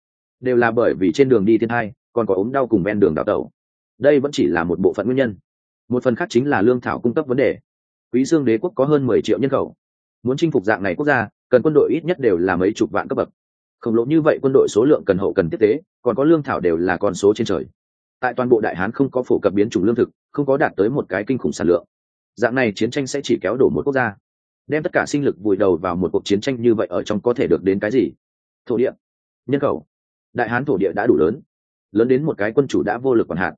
Đều là bởi vì trên đường đi thiên hai còn có ốm đau cùng ven đường đào tẩu. Đây vẫn chỉ là một bộ phận nguyên nhân. Một phần khác chính là lương thảo cung cấp vấn đề. Quý dương đế quốc có hơn mười triệu nhân khẩu. Muốn chinh phục dạng này quốc gia, cần quân đội ít nhất đều là mấy chục vạn cấp bậc khổng lồ như vậy quân đội số lượng cần hậu cần tiếp tế, còn có lương thảo đều là con số trên trời. Tại toàn bộ đại hán không có phổ cập biến chủng lương thực, không có đạt tới một cái kinh khủng sản lượng. Dạng này chiến tranh sẽ chỉ kéo đổ một quốc gia. Đem tất cả sinh lực vùi đầu vào một cuộc chiến tranh như vậy ở trong có thể được đến cái gì? Thổ địa. Nhân khẩu. Đại hán thổ địa đã đủ lớn. Lớn đến một cái quân chủ đã vô lực còn hạn.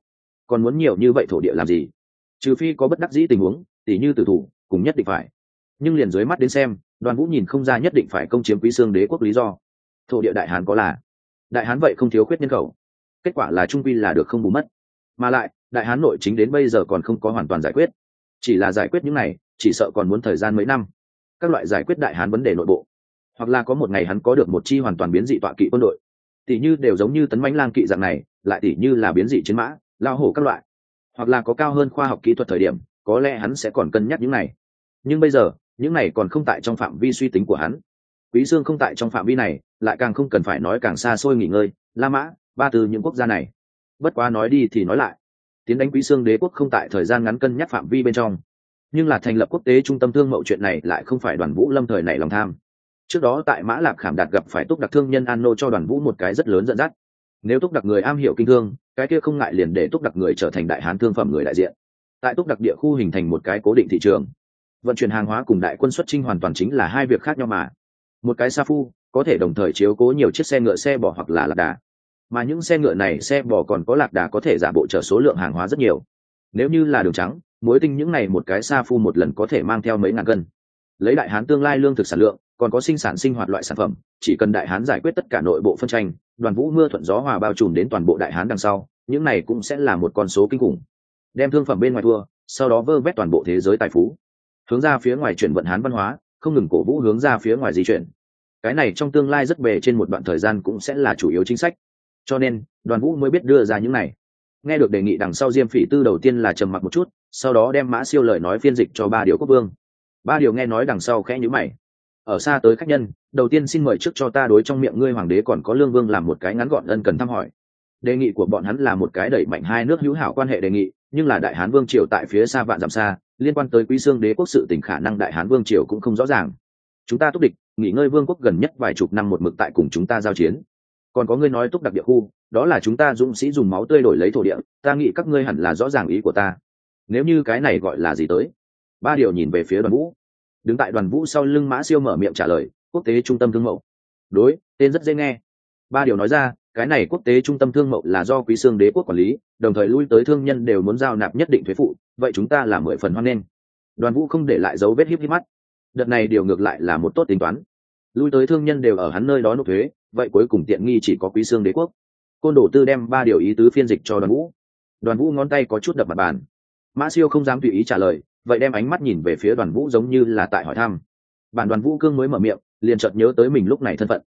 Còn muốn nhiều như vậy thổ địa làm gì? Trừ phi có bất đắc dĩ tình huống, tỉ như tử thủ, cùng nhất định phải. Nhưng liền dưới mắt đến xem, đoàn vũ nhìn không ra nhất định phải công chiếm quý xương đế quốc lý do thổ địa đại hán có là, đại hán vậy không thiếu khuyết nhân khẩu. Kết quả là trung quy là được không bù mất. Mà lại, đại hán nội chính đến bây giờ còn không có hoàn toàn giải quyết. Chỉ là giải quyết những này, chỉ sợ còn muốn thời gian mấy năm. Các loại giải quyết đại hán vấn đề nội bộ. Hoặc là có một ngày hắn có được một chi hoàn toàn biến dị tọa kỵ quân đội. Tỷ như đều giống như tấn mãnh lang kỵ dạng này, lại tỷ như là biến dị chiến mã, lao hổ các loại. Hoặc là có cao hơn khoa học kỹ thuật thời điểm, có lẽ hắn sẽ còn cân nhắc những này. Nhưng bây giờ, những này còn không tại trong phạm vi suy tính của hắn. Quý dương không tại trong phạm vi này lại càng không cần phải nói càng xa xôi nghỉ ngơi, la mã, ba từ những quốc gia này. Bất quá nói đi thì nói lại. Tiến đánh quý xương đế quốc không tại thời gian ngắn cân nhắc phạm vi bên trong. Nhưng là thành lập quốc tế trung tâm thương mậu chuyện này lại không phải đoàn vũ lâm thời này lòng tham. Trước đó tại mã lạc khảm đạt gặp phải túc đặc thương nhân an nô cho đoàn vũ một cái rất lớn dẫn dắt. Nếu túc đặc người am hiểu kinh thương, cái kia không ngại liền để túc đặc người trở thành đại hán thương phẩm người đại diện. Tại túc đặc địa khu hình thành một cái cố định thị trường. Vận chuyển hàng hóa cùng đại quân xuất trinh hoàn toàn chính là hai việc khác nhau mà. Một cái sa phu có thể đồng thời chiếu cố nhiều chiếc xe ngựa, xe bò hoặc là lạc đà. Mà những xe ngựa này, xe bò còn có lạc đà có thể giả bộ chở số lượng hàng hóa rất nhiều. Nếu như là đường trắng, mối tinh những này một cái xa phu một lần có thể mang theo mấy ngàn cân. Lấy đại hán tương lai lương thực sản lượng, còn có sinh sản sinh hoạt loại sản phẩm, chỉ cần đại hán giải quyết tất cả nội bộ phân tranh, đoàn vũ mưa thuận gió hòa bao trùm đến toàn bộ đại hán đằng sau, những này cũng sẽ là một con số kinh khủng. Đem thương phẩm bên ngoài thua, sau đó vơ vét toàn bộ thế giới tài phú. Hướng ra phía ngoài chuyển vận hán văn hóa, không ngừng cổ vũ hướng ra phía ngoài di chuyển cái này trong tương lai rất bề trên một đoạn thời gian cũng sẽ là chủ yếu chính sách. Cho nên, đoàn vũ mới biết đưa ra những này. Nghe được đề nghị đằng sau diêm phỉ tư đầu tiên là trầm mặc một chút, sau đó đem mã siêu lời nói phiên dịch cho ba điều quốc vương. Ba điều nghe nói đằng sau khẽ nhữ mày. Ở xa tới khách nhân, đầu tiên xin mời trước cho ta đối trong miệng ngươi hoàng đế còn có lương vương làm một cái ngắn gọn ân cần thăm hỏi. Đề nghị của bọn hắn là một cái đẩy mạnh hai nước hữu hảo quan hệ đề nghị, nhưng là đại hán vương triều tại phía xa vạn dặm xa, liên quan tới quý xương đế quốc sự tỉnh khả năng đại hán vương triều cũng không rõ ràng. Chúng ta túc địch nghỉ ngơi vương quốc gần nhất vài chục năm một mực tại cùng chúng ta giao chiến. Còn có ngươi nói túc đặc địa khu, đó là chúng ta dũng sĩ dùng máu tươi đổi lấy thổ địa, ta nghĩ các ngươi hẳn là rõ ràng ý của ta. Nếu như cái này gọi là gì tới? Ba điều nhìn về phía đoàn vũ. Đứng tại đoàn vũ sau lưng mã siêu mở miệng trả lời, quốc tế trung tâm thương mẫu đối, tên rất dễ nghe. Ba điều nói ra, cái này quốc tế trung tâm thương mẫu là do quý xương đế quốc quản lý, đồng thời lui tới thương nhân đều muốn giao nạp nhất định thuế phụ, vậy chúng ta là mười phần hoan nghênh. Đoàn vũ không để lại dấu vết híp híp mắt đợt này điều ngược lại là một tốt tính toán. Lui tới thương nhân đều ở hắn nơi đó nộp thuế, vậy cuối cùng tiện nghi chỉ có quý xương đế quốc. Côn đổ tư đem ba điều ý tứ phiên dịch cho đoàn vũ. Đoàn vũ ngón tay có chút đập mặt bàn. Mã siêu không dám tùy ý trả lời, vậy đem ánh mắt nhìn về phía đoàn vũ giống như là tại hỏi thăm. Bản đoàn vũ cương mới mở miệng, liền chợt nhớ tới mình lúc này thân phận.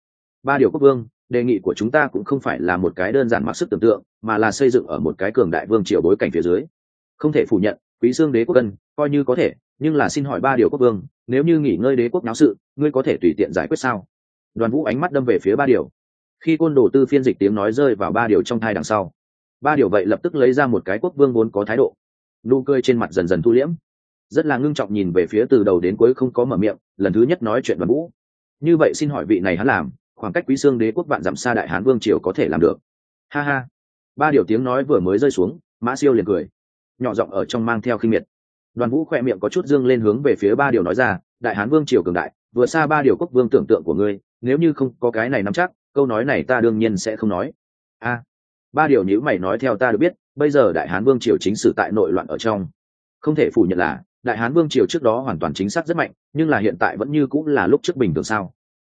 Ba điều quốc vương, đề nghị của chúng ta cũng không phải là một cái đơn giản mặc sức tưởng tượng, mà là xây dựng ở một cái cường đại vương triều bối cảnh phía dưới. Không thể phủ nhận, quý dương đế quốc cân coi như có thể, nhưng là xin hỏi ba điều quốc vương nếu như nghỉ ngơi đế quốc náo sự, ngươi có thể tùy tiện giải quyết sao? Đoàn vũ ánh mắt đâm về phía ba điều. Khi côn đồ tư phiên dịch tiếng nói rơi vào ba điều trong thai đằng sau, ba điều vậy lập tức lấy ra một cái quốc vương vốn có thái độ. Nụ cười trên mặt dần dần thu liễm. Rất là ngưng trọng nhìn về phía từ đầu đến cuối không có mở miệng, lần thứ nhất nói chuyện đoàn vũ. Như vậy xin hỏi vị này hắn làm, khoảng cách quý xương đế quốc vạn dặm xa đại hán vương triều có thể làm được? Ha ha. Ba điều tiếng nói vừa mới rơi xuống, mã siêu liền cười. Nhỏ giọng ở trong mang theo khinh miệt đoàn vũ khỏe miệng có chút dương lên hướng về phía ba điều nói ra, đại hán vương triều cường đại, vừa xa ba điều quốc vương tưởng tượng của ngươi, nếu như không có cái này nắm chắc, câu nói này ta đương nhiên sẽ không nói. A. Ba điều nhữ mày nói theo ta được biết, bây giờ đại hán vương triều chính sử tại nội loạn ở trong. Không thể phủ nhận là, đại hán vương triều trước đó hoàn toàn chính xác rất mạnh, nhưng là hiện tại vẫn như cũng là lúc trước bình thường sao?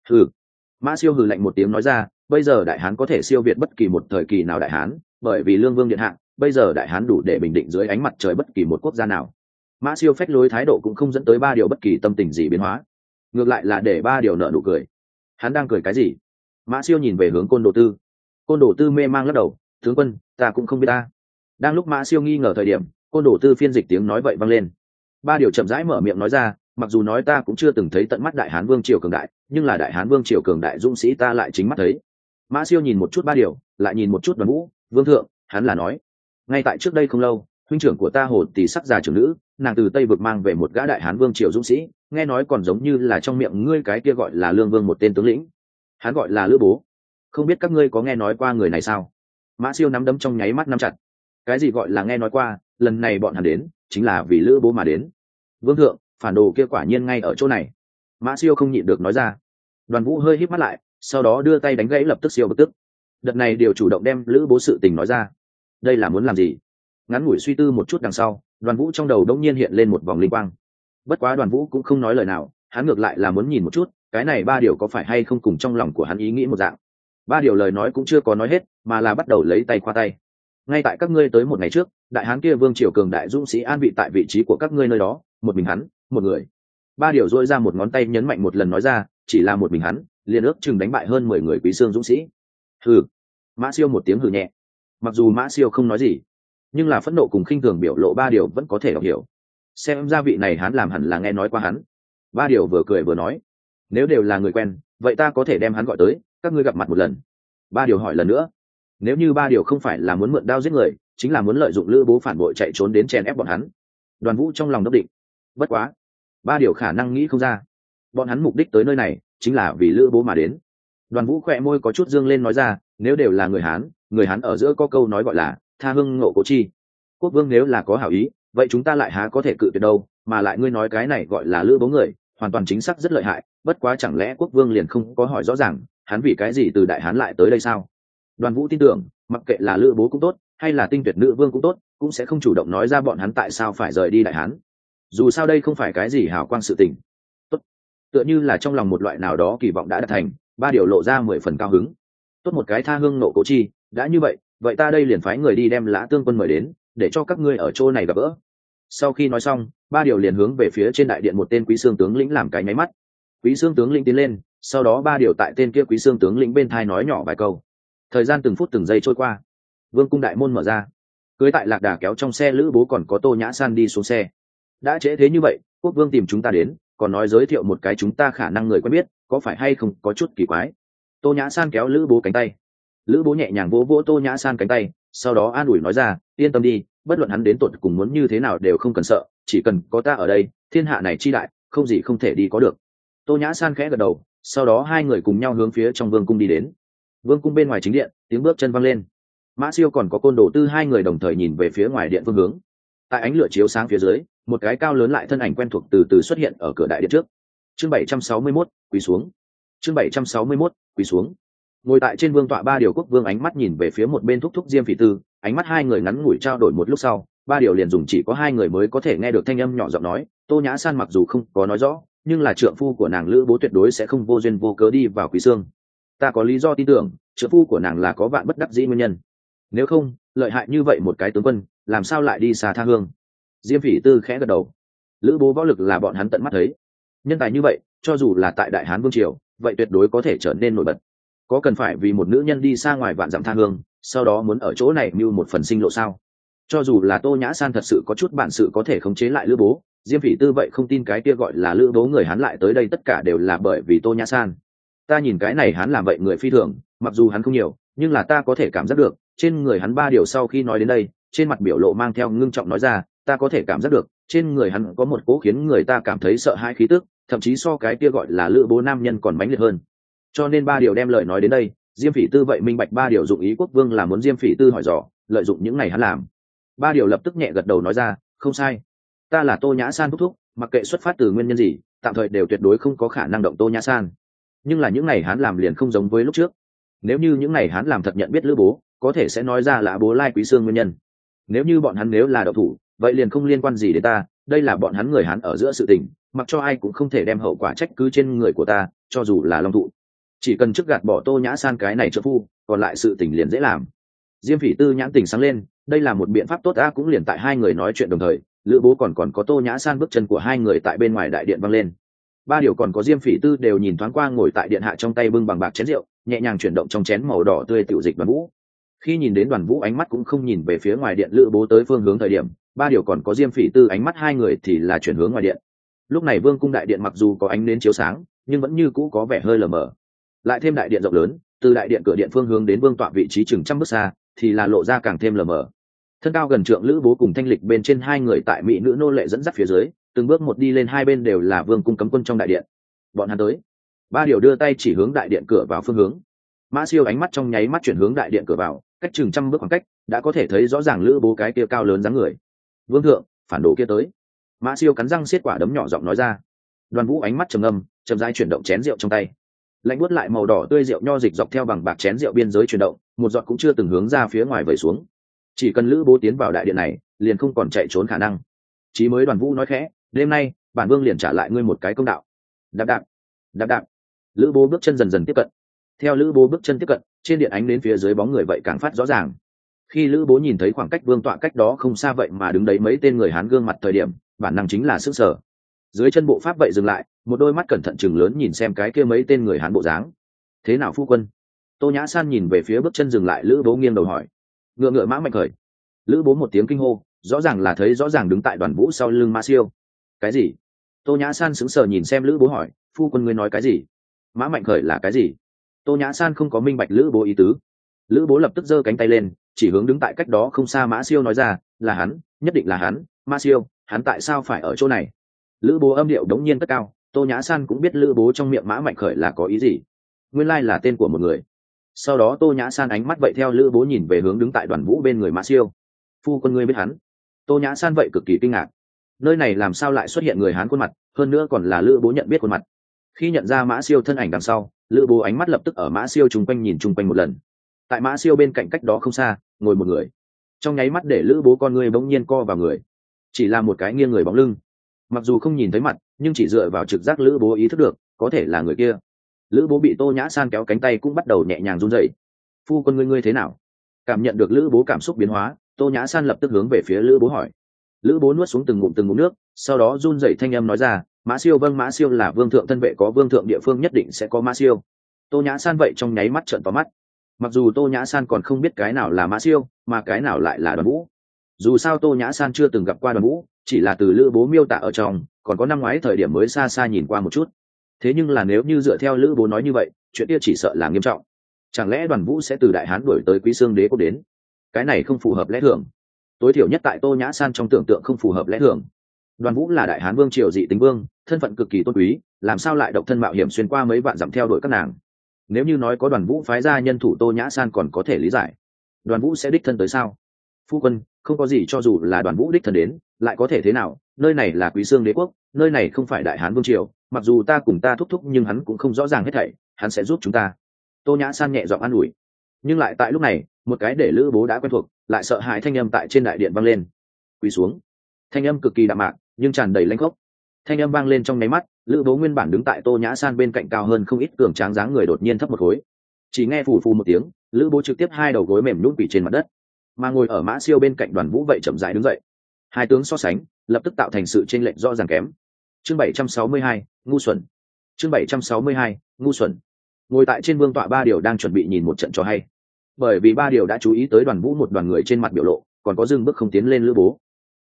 Hừ. Mã siêu hừ lạnh một tiếng nói ra, bây giờ đại hán có thể siêu việt bất kỳ một thời kỳ nào đại hán, bởi vì lương vương điện hạ, bây giờ đại hán đủ để bình định dưới ánh mặt trời bất kỳ một quốc gia nào mã siêu phách lối thái độ cũng không dẫn tới ba điều bất kỳ tâm tình gì biến hóa. Ngược lại là để ba điều nợ nụ cười. Hắn đang cười cái gì? Mã siêu nhìn về hướng côn đồ tư. Côn đồ tư mê mang lắc đầu, tướng quân, ta cũng không biết ta. Đang lúc mã siêu nghi ngờ thời điểm, côn đồ tư phiên dịch tiếng nói vậy vang lên. Ba điều chậm rãi mở miệng nói ra, mặc dù nói ta cũng chưa từng thấy tận mắt đại hán vương triều cường đại, nhưng là đại hán vương triều cường đại dũng sĩ ta lại chính mắt thấy. Mã siêu nhìn một chút ba điều, lại nhìn một chút đoàn vũ, vương thượng, hắn là nói. Ngay tại trước đây không lâu huynh trưởng của ta hồ tỷ sắc già trưởng nữ, nàng từ tây vực mang về một gã đại hán vương triều dũng sĩ, nghe nói còn giống như là trong miệng ngươi cái kia gọi là lương vương một tên tướng lĩnh. Hắn gọi là lữ bố. Không biết các ngươi có nghe nói qua người này sao? Mã siêu nắm đấm trong nháy mắt nắm chặt. Cái gì gọi là nghe nói qua? Lần này bọn hắn đến, chính là vì lữ bố mà đến. Vương thượng, phản đồ kia quả nhiên ngay ở chỗ này. Mã siêu không nhịn được nói ra. Đoàn vũ hơi hít mắt lại, sau đó đưa tay đánh gãy lập tức siêu bực tức. Đợt này điều chủ động đem lữ bố sự tình nói ra. Đây là muốn làm gì? Ngắn ngủi suy tư một chút đằng sau, đoàn vũ trong đầu đông nhiên hiện lên một vòng linh quang. Bất quá đoàn vũ cũng không nói lời nào, hắn ngược lại là muốn nhìn một chút, cái này ba điều có phải hay không cùng trong lòng của hắn ý nghĩ một dạng. Ba điều lời nói cũng chưa có nói hết, mà là bắt đầu lấy tay khoa tay. Ngay tại các ngươi tới một ngày trước, đại hán kia vương triều cường đại dũng sĩ an vị tại vị trí của các ngươi nơi đó, một mình hắn, một người. Ba điều dôi ra một ngón tay nhấn mạnh một lần nói ra, chỉ là một mình hắn, liền ước chừng đánh bại hơn mười người quý xương dũng sĩ. Hừ. Mã siêu một tiếng hừ nhẹ. Mặc dù mã siêu không nói gì nhưng là phẫn nộ cùng khinh thường biểu lộ ba điều vẫn có thể đọc hiểu. Xem ra vị này hắn làm hẳn là nghe nói qua hắn. Ba điều vừa cười vừa nói, nếu đều là người quen, vậy ta có thể đem hắn gọi tới, các ngươi gặp mặt một lần. Ba điều hỏi lần nữa, nếu như ba điều không phải là muốn mượn đao giết người, chính là muốn lợi dụng lữ bố phản bội chạy trốn đến chèn ép bọn hắn. Đoàn vũ trong lòng đốc định. Bất quá, ba điều khả năng nghĩ không ra. Bọn hắn mục đích tới nơi này, chính là vì lữ bố mà đến. Đoàn vũ khỏe môi có chút dương lên nói ra, nếu đều là người hán người hán ở giữa có câu nói gọi là tha hưng ngộ cố chi. Quốc vương nếu là có hảo ý, vậy chúng ta lại há có thể cự tuyệt đâu, mà lại ngươi nói cái này gọi là lữ bố người, hoàn toàn chính xác rất lợi hại, bất quá chẳng lẽ quốc vương liền không có hỏi rõ ràng, hắn vì cái gì từ đại hán lại tới đây sao? Đoàn vũ tin tưởng, mặc kệ là lữ bố cũng tốt, hay là tinh tuyệt nữ vương cũng tốt, cũng sẽ không chủ động nói ra bọn hắn tại sao phải rời đi đại hán. Dù sao đây không phải cái gì hảo quang sự tình. Tốt. Tựa như là trong lòng một loại nào đó kỳ vọng đã đạt thành, ba điều lộ ra mười phần cao hứng. Tốt một cái tha hương nộ cố chi, đã như vậy vậy ta đây liền phái người đi đem lã tương quân mời đến, để cho các ngươi ở chỗ này gặp gỡ. Sau khi nói xong, ba điều liền hướng về phía trên đại điện một tên quý xương tướng lĩnh làm cái nháy mắt. Quý xương tướng lĩnh tiến lên, sau đó ba điều tại tên kia quý xương tướng lĩnh bên thai nói nhỏ vài câu. Thời gian từng phút từng giây trôi qua. Vương cung đại môn mở ra. Cưới tại lạc đà kéo trong xe lữ bố còn có tô nhã san đi xuống xe. Đã trễ thế như vậy, quốc vương tìm chúng ta đến, còn nói giới thiệu một cái chúng ta khả năng người quen biết, có phải hay không có chút kỳ quái. Tô nhã san kéo lữ bố cánh tay lữ bố nhẹ nhàng vỗ vỗ tô nhã san cánh tay sau đó an ủi nói ra yên tâm đi bất luận hắn đến tột cùng muốn như thế nào đều không cần sợ chỉ cần có ta ở đây thiên hạ này chi đại không gì không thể đi có được. Tô nhã san khẽ gật đầu sau đó hai người cùng nhau hướng phía trong vương cung đi đến. Vương cung bên ngoài chính điện tiếng bước chân văng lên. Mã siêu còn có côn đồ tư hai người đồng thời nhìn về phía ngoài điện phương hướng. Tại ánh lửa chiếu sáng phía dưới một cái cao lớn lại thân ảnh quen thuộc từ từ xuất hiện ở cửa đại điện trước. Chương bảy trăm sáu mươi 761, quỳ xuống. Chương bảy trăm sáu mươi 761, quỳ xuống ngồi tại trên vương tọa ba điều quốc vương ánh mắt nhìn về phía một bên thúc thúc diêm phỉ tư, ánh mắt hai người ngắn ngủi trao đổi một lúc sau, ba điều liền dùng chỉ có hai người mới có thể nghe được thanh âm nhỏ giọng nói, tô nhã san mặc dù không có nói rõ, nhưng là trượng phu của nàng lữ bố tuyệt đối sẽ không vô duyên vô cớ đi vào quý xương. Ta có lý do tin tưởng, trượng phu của nàng là có vạn bất đắc dĩ nguyên nhân. Nếu không, lợi hại như vậy một cái tướng quân, làm sao lại đi xa tha hương? Diêm phỉ tư khẽ gật đầu. Lữ bố võ lực là bọn hắn tận mắt thấy. Nhân tài như vậy, cho dù là tại đại hán vương triều, vậy tuyệt đối có thể trở nên nổi bật có cần phải vì một nữ nhân đi xa ngoài vạn dặm tha hương, sau đó muốn ở chỗ này mưu một phần sinh lộ sao? Cho dù là tô nhã san thật sự có chút bản sự có thể khống chế lại lữ bố, diêm phỉ tư vậy không tin cái kia gọi là lữ bố người hắn lại tới đây tất cả đều là bởi vì tô nhã san. Ta nhìn cái này hắn làm vậy người phi thường, mặc dù hắn không nhiều, nhưng là ta có thể cảm giác được, trên người hắn ba điều sau khi nói đến đây, trên mặt biểu lộ mang theo ngưng trọng nói ra, ta có thể cảm giác được, trên người hắn có một cố khiến người ta cảm thấy sợ hãi khí tức, thậm chí so cái kia gọi là lữ bố nam nhân còn mãnh liệt hơn cho nên ba điều đem lời nói đến đây, diêm phỉ tư vậy minh bạch ba điều dụng ý quốc vương là muốn diêm phỉ tư hỏi dò, lợi dụng những này hắn làm. Ba điều lập tức nhẹ gật đầu nói ra, không sai. Ta là tô nhã san thúc thúc, mặc kệ xuất phát từ nguyên nhân gì, tạm thời đều tuyệt đối không có khả năng động tô nhã san. Nhưng là những này hắn làm liền không giống với lúc trước. Nếu như những này hắn làm thật nhận biết lữ bố, có thể sẽ nói ra là bố lai quý xương nguyên nhân. Nếu như bọn hắn nếu là đậu thủ, vậy liền không liên quan gì đến ta, đây là bọn hắn người hắn ở giữa sự tình, mặc cho ai cũng không thể đem hậu quả trách cứ trên người của ta, cho dù là long thụ chỉ cần trước gạt bỏ tô nhã san cái này trợ phu, còn lại sự tình liền dễ làm. Diêm phỉ tư nhãn tình sáng lên, đây là một biện pháp tốt ta cũng liền tại hai người nói chuyện đồng thời, lữ bố còn còn có tô nhã san bước chân của hai người tại bên ngoài đại điện văng lên. Ba điều còn có diêm phỉ tư đều nhìn thoáng qua ngồi tại điện hạ trong tay bưng bằng bạc chén rượu, nhẹ nhàng chuyển động trong chén màu đỏ tươi tiểu dịch đoàn vũ. Khi nhìn đến đoàn vũ, ánh mắt cũng không nhìn về phía ngoài điện lữ bố tới phương hướng thời điểm, ba điều còn có diêm phỉ tư ánh mắt hai người thì là chuyển hướng ngoài điện. Lúc này vương cung đại điện mặc dù có ánh nến chiếu sáng, nhưng vẫn như cũ có vẻ hơi lờ mờ lại thêm đại điện rộng lớn, từ đại điện cửa điện phương hướng đến vương tọa vị trí chừng trăm bước xa, thì là lộ ra càng thêm lờ mờ. Thân cao gần trượng lữ bố cùng thanh lịch bên trên hai người tại mỹ nữ nô lệ dẫn dắt phía dưới, từng bước một đi lên hai bên đều là vương cung cấm quân trong đại điện. Bọn hắn tới. Ba điều đưa tay chỉ hướng đại điện cửa vào phương hướng. Mã siêu ánh mắt trong nháy mắt chuyển hướng đại điện cửa vào, cách chừng trăm bước khoảng cách, đã có thể thấy rõ ràng lữ bố cái kia cao lớn dáng người. Vương thượng, phản đồ kia tới. Mã siêu cắn răng xiết quả đấm nhỏ giọng nói ra. Đoàn vũ ánh mắt trầm âm chậm dai chuyển động chén rượu trong tay lạnh buốt lại màu đỏ tươi rượu nho dịch dọc theo bằng bạc chén rượu biên giới chuyển động, một giọt cũng chưa từng hướng ra phía ngoài vẩy xuống. Chỉ cần lữ bố tiến vào đại điện này, liền không còn chạy trốn khả năng. Chí mới đoàn vũ nói khẽ, đêm nay, bản vương liền trả lại ngươi một cái công đạo. Đạp đạp đạp đạp. Lữ bố bước chân dần dần tiếp cận. Theo lữ bố bước chân tiếp cận, trên điện ánh đến phía dưới bóng người vậy càng phát rõ ràng. Khi lữ bố nhìn thấy khoảng cách vương tọa cách đó không xa vậy mà đứng đấy mấy tên người hán gương mặt thời điểm, bản năng chính là sức sở dưới chân bộ pháp vậy dừng lại, một đôi mắt cẩn thận chừng lớn nhìn xem cái kia mấy tên người hán bộ dáng. Thế nào phu quân? Tô nhã san nhìn về phía bước chân dừng lại lữ bố nghiêng đầu hỏi. Ngựa ngựa mã mạnh khởi. Lữ bố một tiếng kinh hô, rõ ràng là thấy rõ ràng đứng tại đoàn vũ sau lưng mã siêu. Cái gì? Tô nhã san sững sờ nhìn xem lữ bố hỏi, phu quân ngươi nói cái gì? Mã mạnh khởi là cái gì? Tô nhã san không có minh bạch lữ bố ý tứ. Lữ bố lập tức giơ cánh tay lên, chỉ hướng đứng tại cách đó không xa mã siêu nói ra, là hắn, nhất định là hắn, mã siêu, hắn tại sao phải ở chỗ này? Lữ bố âm điệu đống nhiên tất cao, tô nhã san cũng biết lữ bố trong miệng mã mạnh khởi là có ý gì. Nguyên lai là tên của một người. Sau đó tô nhã san ánh mắt vậy theo lữ bố nhìn về hướng đứng tại đoàn vũ bên người mã siêu. Phu quân ngươi biết hắn. Tô nhã san vậy cực kỳ kinh ngạc. Nơi này làm sao lại xuất hiện người hán khuôn mặt, hơn nữa còn là lữ bố nhận biết khuôn mặt. Khi nhận ra mã siêu thân ảnh đằng sau, lữ bố ánh mắt lập tức ở mã siêu chung quanh nhìn chung quanh một lần. Tại mã siêu bên cạnh cách đó không xa, ngồi một người. Trong nháy mắt để lữ bố con ngươi bỗng nhiên co vào người. Chỉ là một cái nghiêng người bóng lưng mặc dù không nhìn thấy mặt, nhưng chỉ dựa vào trực giác lữ bố ý thức được, có thể là người kia. Lữ bố bị tô nhã san kéo cánh tay cũng bắt đầu nhẹ nhàng run dậy phu quân ngươi ngươi thế nào? Cảm nhận được lữ bố cảm xúc biến hóa, tô nhã san lập tức hướng về phía lữ bố hỏi. Lữ bố nuốt xuống từng ngụm từng ngụm nước, sau đó run dậy thanh âm nói ra, mã siêu vâng mã siêu là vương thượng thân vệ, có vương thượng địa phương nhất định sẽ có mã siêu. Tô nhã san vậy trong nháy mắt trợn tóm mắt. Mặc dù tô nhã san còn không biết cái nào là mã siêu, mà cái nào lại là đoàn vũ dù sao tô nhã san chưa từng gặp qua đoàn vũ chỉ là từ lữ bố miêu tả ở trong, còn có năm ngoái thời điểm mới xa xa nhìn qua một chút. Thế nhưng là nếu như dựa theo lữ bố nói như vậy, chuyện kia chỉ sợ là nghiêm trọng. Chẳng lẽ đoàn vũ sẽ từ đại hán đổi tới quý sương đế quốc đến? Cái này không phù hợp lẽ thường. Tối thiểu nhất tại tô nhã san trong tưởng tượng không phù hợp lẽ thường. Đoàn vũ là đại hán vương triều dị tính vương, thân phận cực kỳ tôn quý, làm sao lại độc thân mạo hiểm xuyên qua mấy vạn dặm theo đuổi các nàng? Nếu như nói có đoàn vũ phái ra nhân thủ tô nhã san còn có thể lý giải. Đoàn vũ sẽ đích thân tới sao? Phu quân không có gì cho dù là đoàn vũ đích thần đến, lại có thể thế nào, nơi này là quý sương đế quốc, nơi này không phải đại hán vương triều, mặc dù ta cùng ta thúc thúc nhưng hắn cũng không rõ ràng hết thảy, hắn sẽ giúp chúng ta. Tô nhã san nhẹ giọng an ủi. Nhưng lại tại lúc này, một cái để lữ bố đã quen thuộc, lại sợ hãi thanh âm tại trên đại điện vang lên. Quỳ xuống. Thanh âm cực kỳ đạm mạc, nhưng tràn đầy lanh khốc. Thanh âm vang lên trong nháy mắt, lữ bố nguyên bản đứng tại tô nhã san bên cạnh cao hơn không ít cường tráng dáng người đột nhiên thấp một khối. Chỉ nghe phù phù một tiếng, lữ bố trực tiếp hai đầu gối mềm nhún quỷ trên mặt đất mà ngồi ở mã siêu bên cạnh đoàn vũ vậy chậm rãi đứng dậy. Hai tướng so sánh lập tức tạo thành sự chênh lệch rõ ràng kém. Chương 762, ngu xuẩn. Chương 762, ngu xuẩn. Ngồi tại trên vương tọa ba điều đang chuẩn bị nhìn một trận cho hay. Bởi vì ba điều đã chú ý tới đoàn vũ một đoàn người trên mặt biểu lộ còn có dừng bước không tiến lên lữ bố.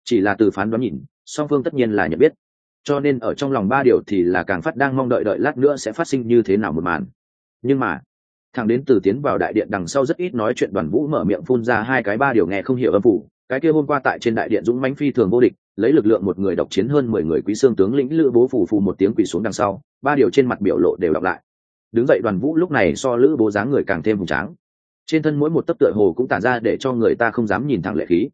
Chỉ là từ phán đoán nhìn song phương tất nhiên là nhận biết. Cho nên ở trong lòng ba điều thì là càng phát đang mong đợi đợi lát nữa sẽ phát sinh như thế nào một màn. Nhưng mà thằng đến từ tiến vào đại điện đằng sau rất ít nói chuyện đoàn vũ mở miệng phun ra hai cái ba điều nghe không hiểu âm phủ. Cái kia hôm qua tại trên đại điện dũng mãnh phi thường vô địch, lấy lực lượng một người độc chiến hơn mười người quý xương tướng lĩnh lữ bố phù phù một tiếng quỳ xuống đằng sau, ba điều trên mặt biểu lộ đều đọc lại. Đứng dậy đoàn vũ lúc này so lữ bố dáng người càng thêm hùng tráng. Trên thân mỗi một tấc tựa hồ cũng tản ra để cho người ta không dám nhìn thẳng lệ khí.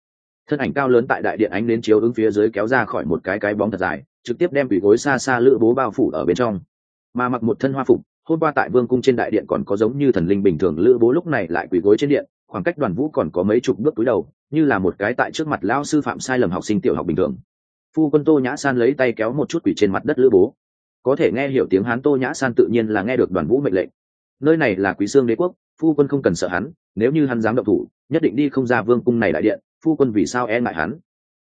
Thân ảnh cao lớn tại đại điện ánh đến chiếu ứng phía dưới kéo ra khỏi một cái cái bóng thật dài, trực tiếp đem quỷ gối xa xa lữ bố bao phủ ở bên trong. Mà mặc một thân hoa phục hôm qua tại vương cung trên đại điện còn có giống như thần linh bình thường, lữ bố lúc này lại quỳ gối trên điện, khoảng cách đoàn vũ còn có mấy chục bước túi đầu, như là một cái tại trước mặt lão sư phạm sai lầm học sinh tiểu học bình thường. Phu quân tô nhã san lấy tay kéo một chút quỷ trên mặt đất lữ bố. Có thể nghe hiểu tiếng hán tô nhã san tự nhiên là nghe được đoàn vũ mệnh lệnh. Nơi này là quý sương đế quốc, phu quân không cần sợ hắn, nếu như hắn dám động thủ, nhất định đi không ra vương cung này đại điện, phu quân vì sao e ngại hắn?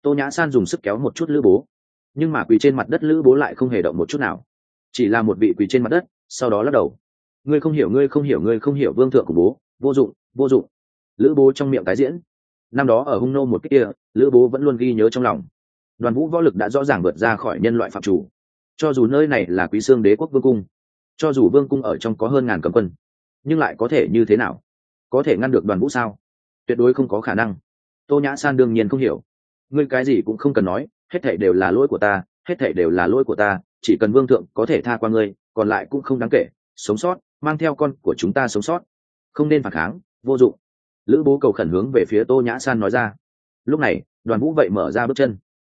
Tô nhã san dùng sức kéo một chút lữ bố. Nhưng mà quỳ trên mặt đất lữ bố lại không hề động một chút nào. Chỉ là một vị quỳ trên mặt đất sau đó lắc đầu. Ngươi không hiểu, ngươi không hiểu, ngươi không hiểu vương thượng của bố. Vô dụng vô dụng. Lữ bố trong miệng tái diễn. Năm đó ở hung nô một cách kia, lữ bố vẫn luôn ghi nhớ trong lòng. Đoàn vũ võ lực đã rõ ràng vượt ra khỏi nhân loại phạm chủ. Cho dù nơi này là quý xương đế quốc vương cung, cho dù vương cung ở trong có hơn ngàn cầm quân, nhưng lại có thể như thế nào? Có thể ngăn được đoàn vũ sao? Tuyệt đối không có khả năng. Tô nhã san đương nhiên không hiểu. Ngươi cái gì cũng không cần nói, hết thảy đều là lỗi của ta, hết thảy đều là lỗi của ta, chỉ cần vương thượng có thể tha qua ngươi còn lại cũng không đáng kể, sống sót, mang theo con của chúng ta sống sót. Không nên phản kháng, vô dụng. Lữ bố cầu khẩn hướng về phía tô nhã san nói ra. Lúc này, đoàn vũ vậy mở ra bước chân.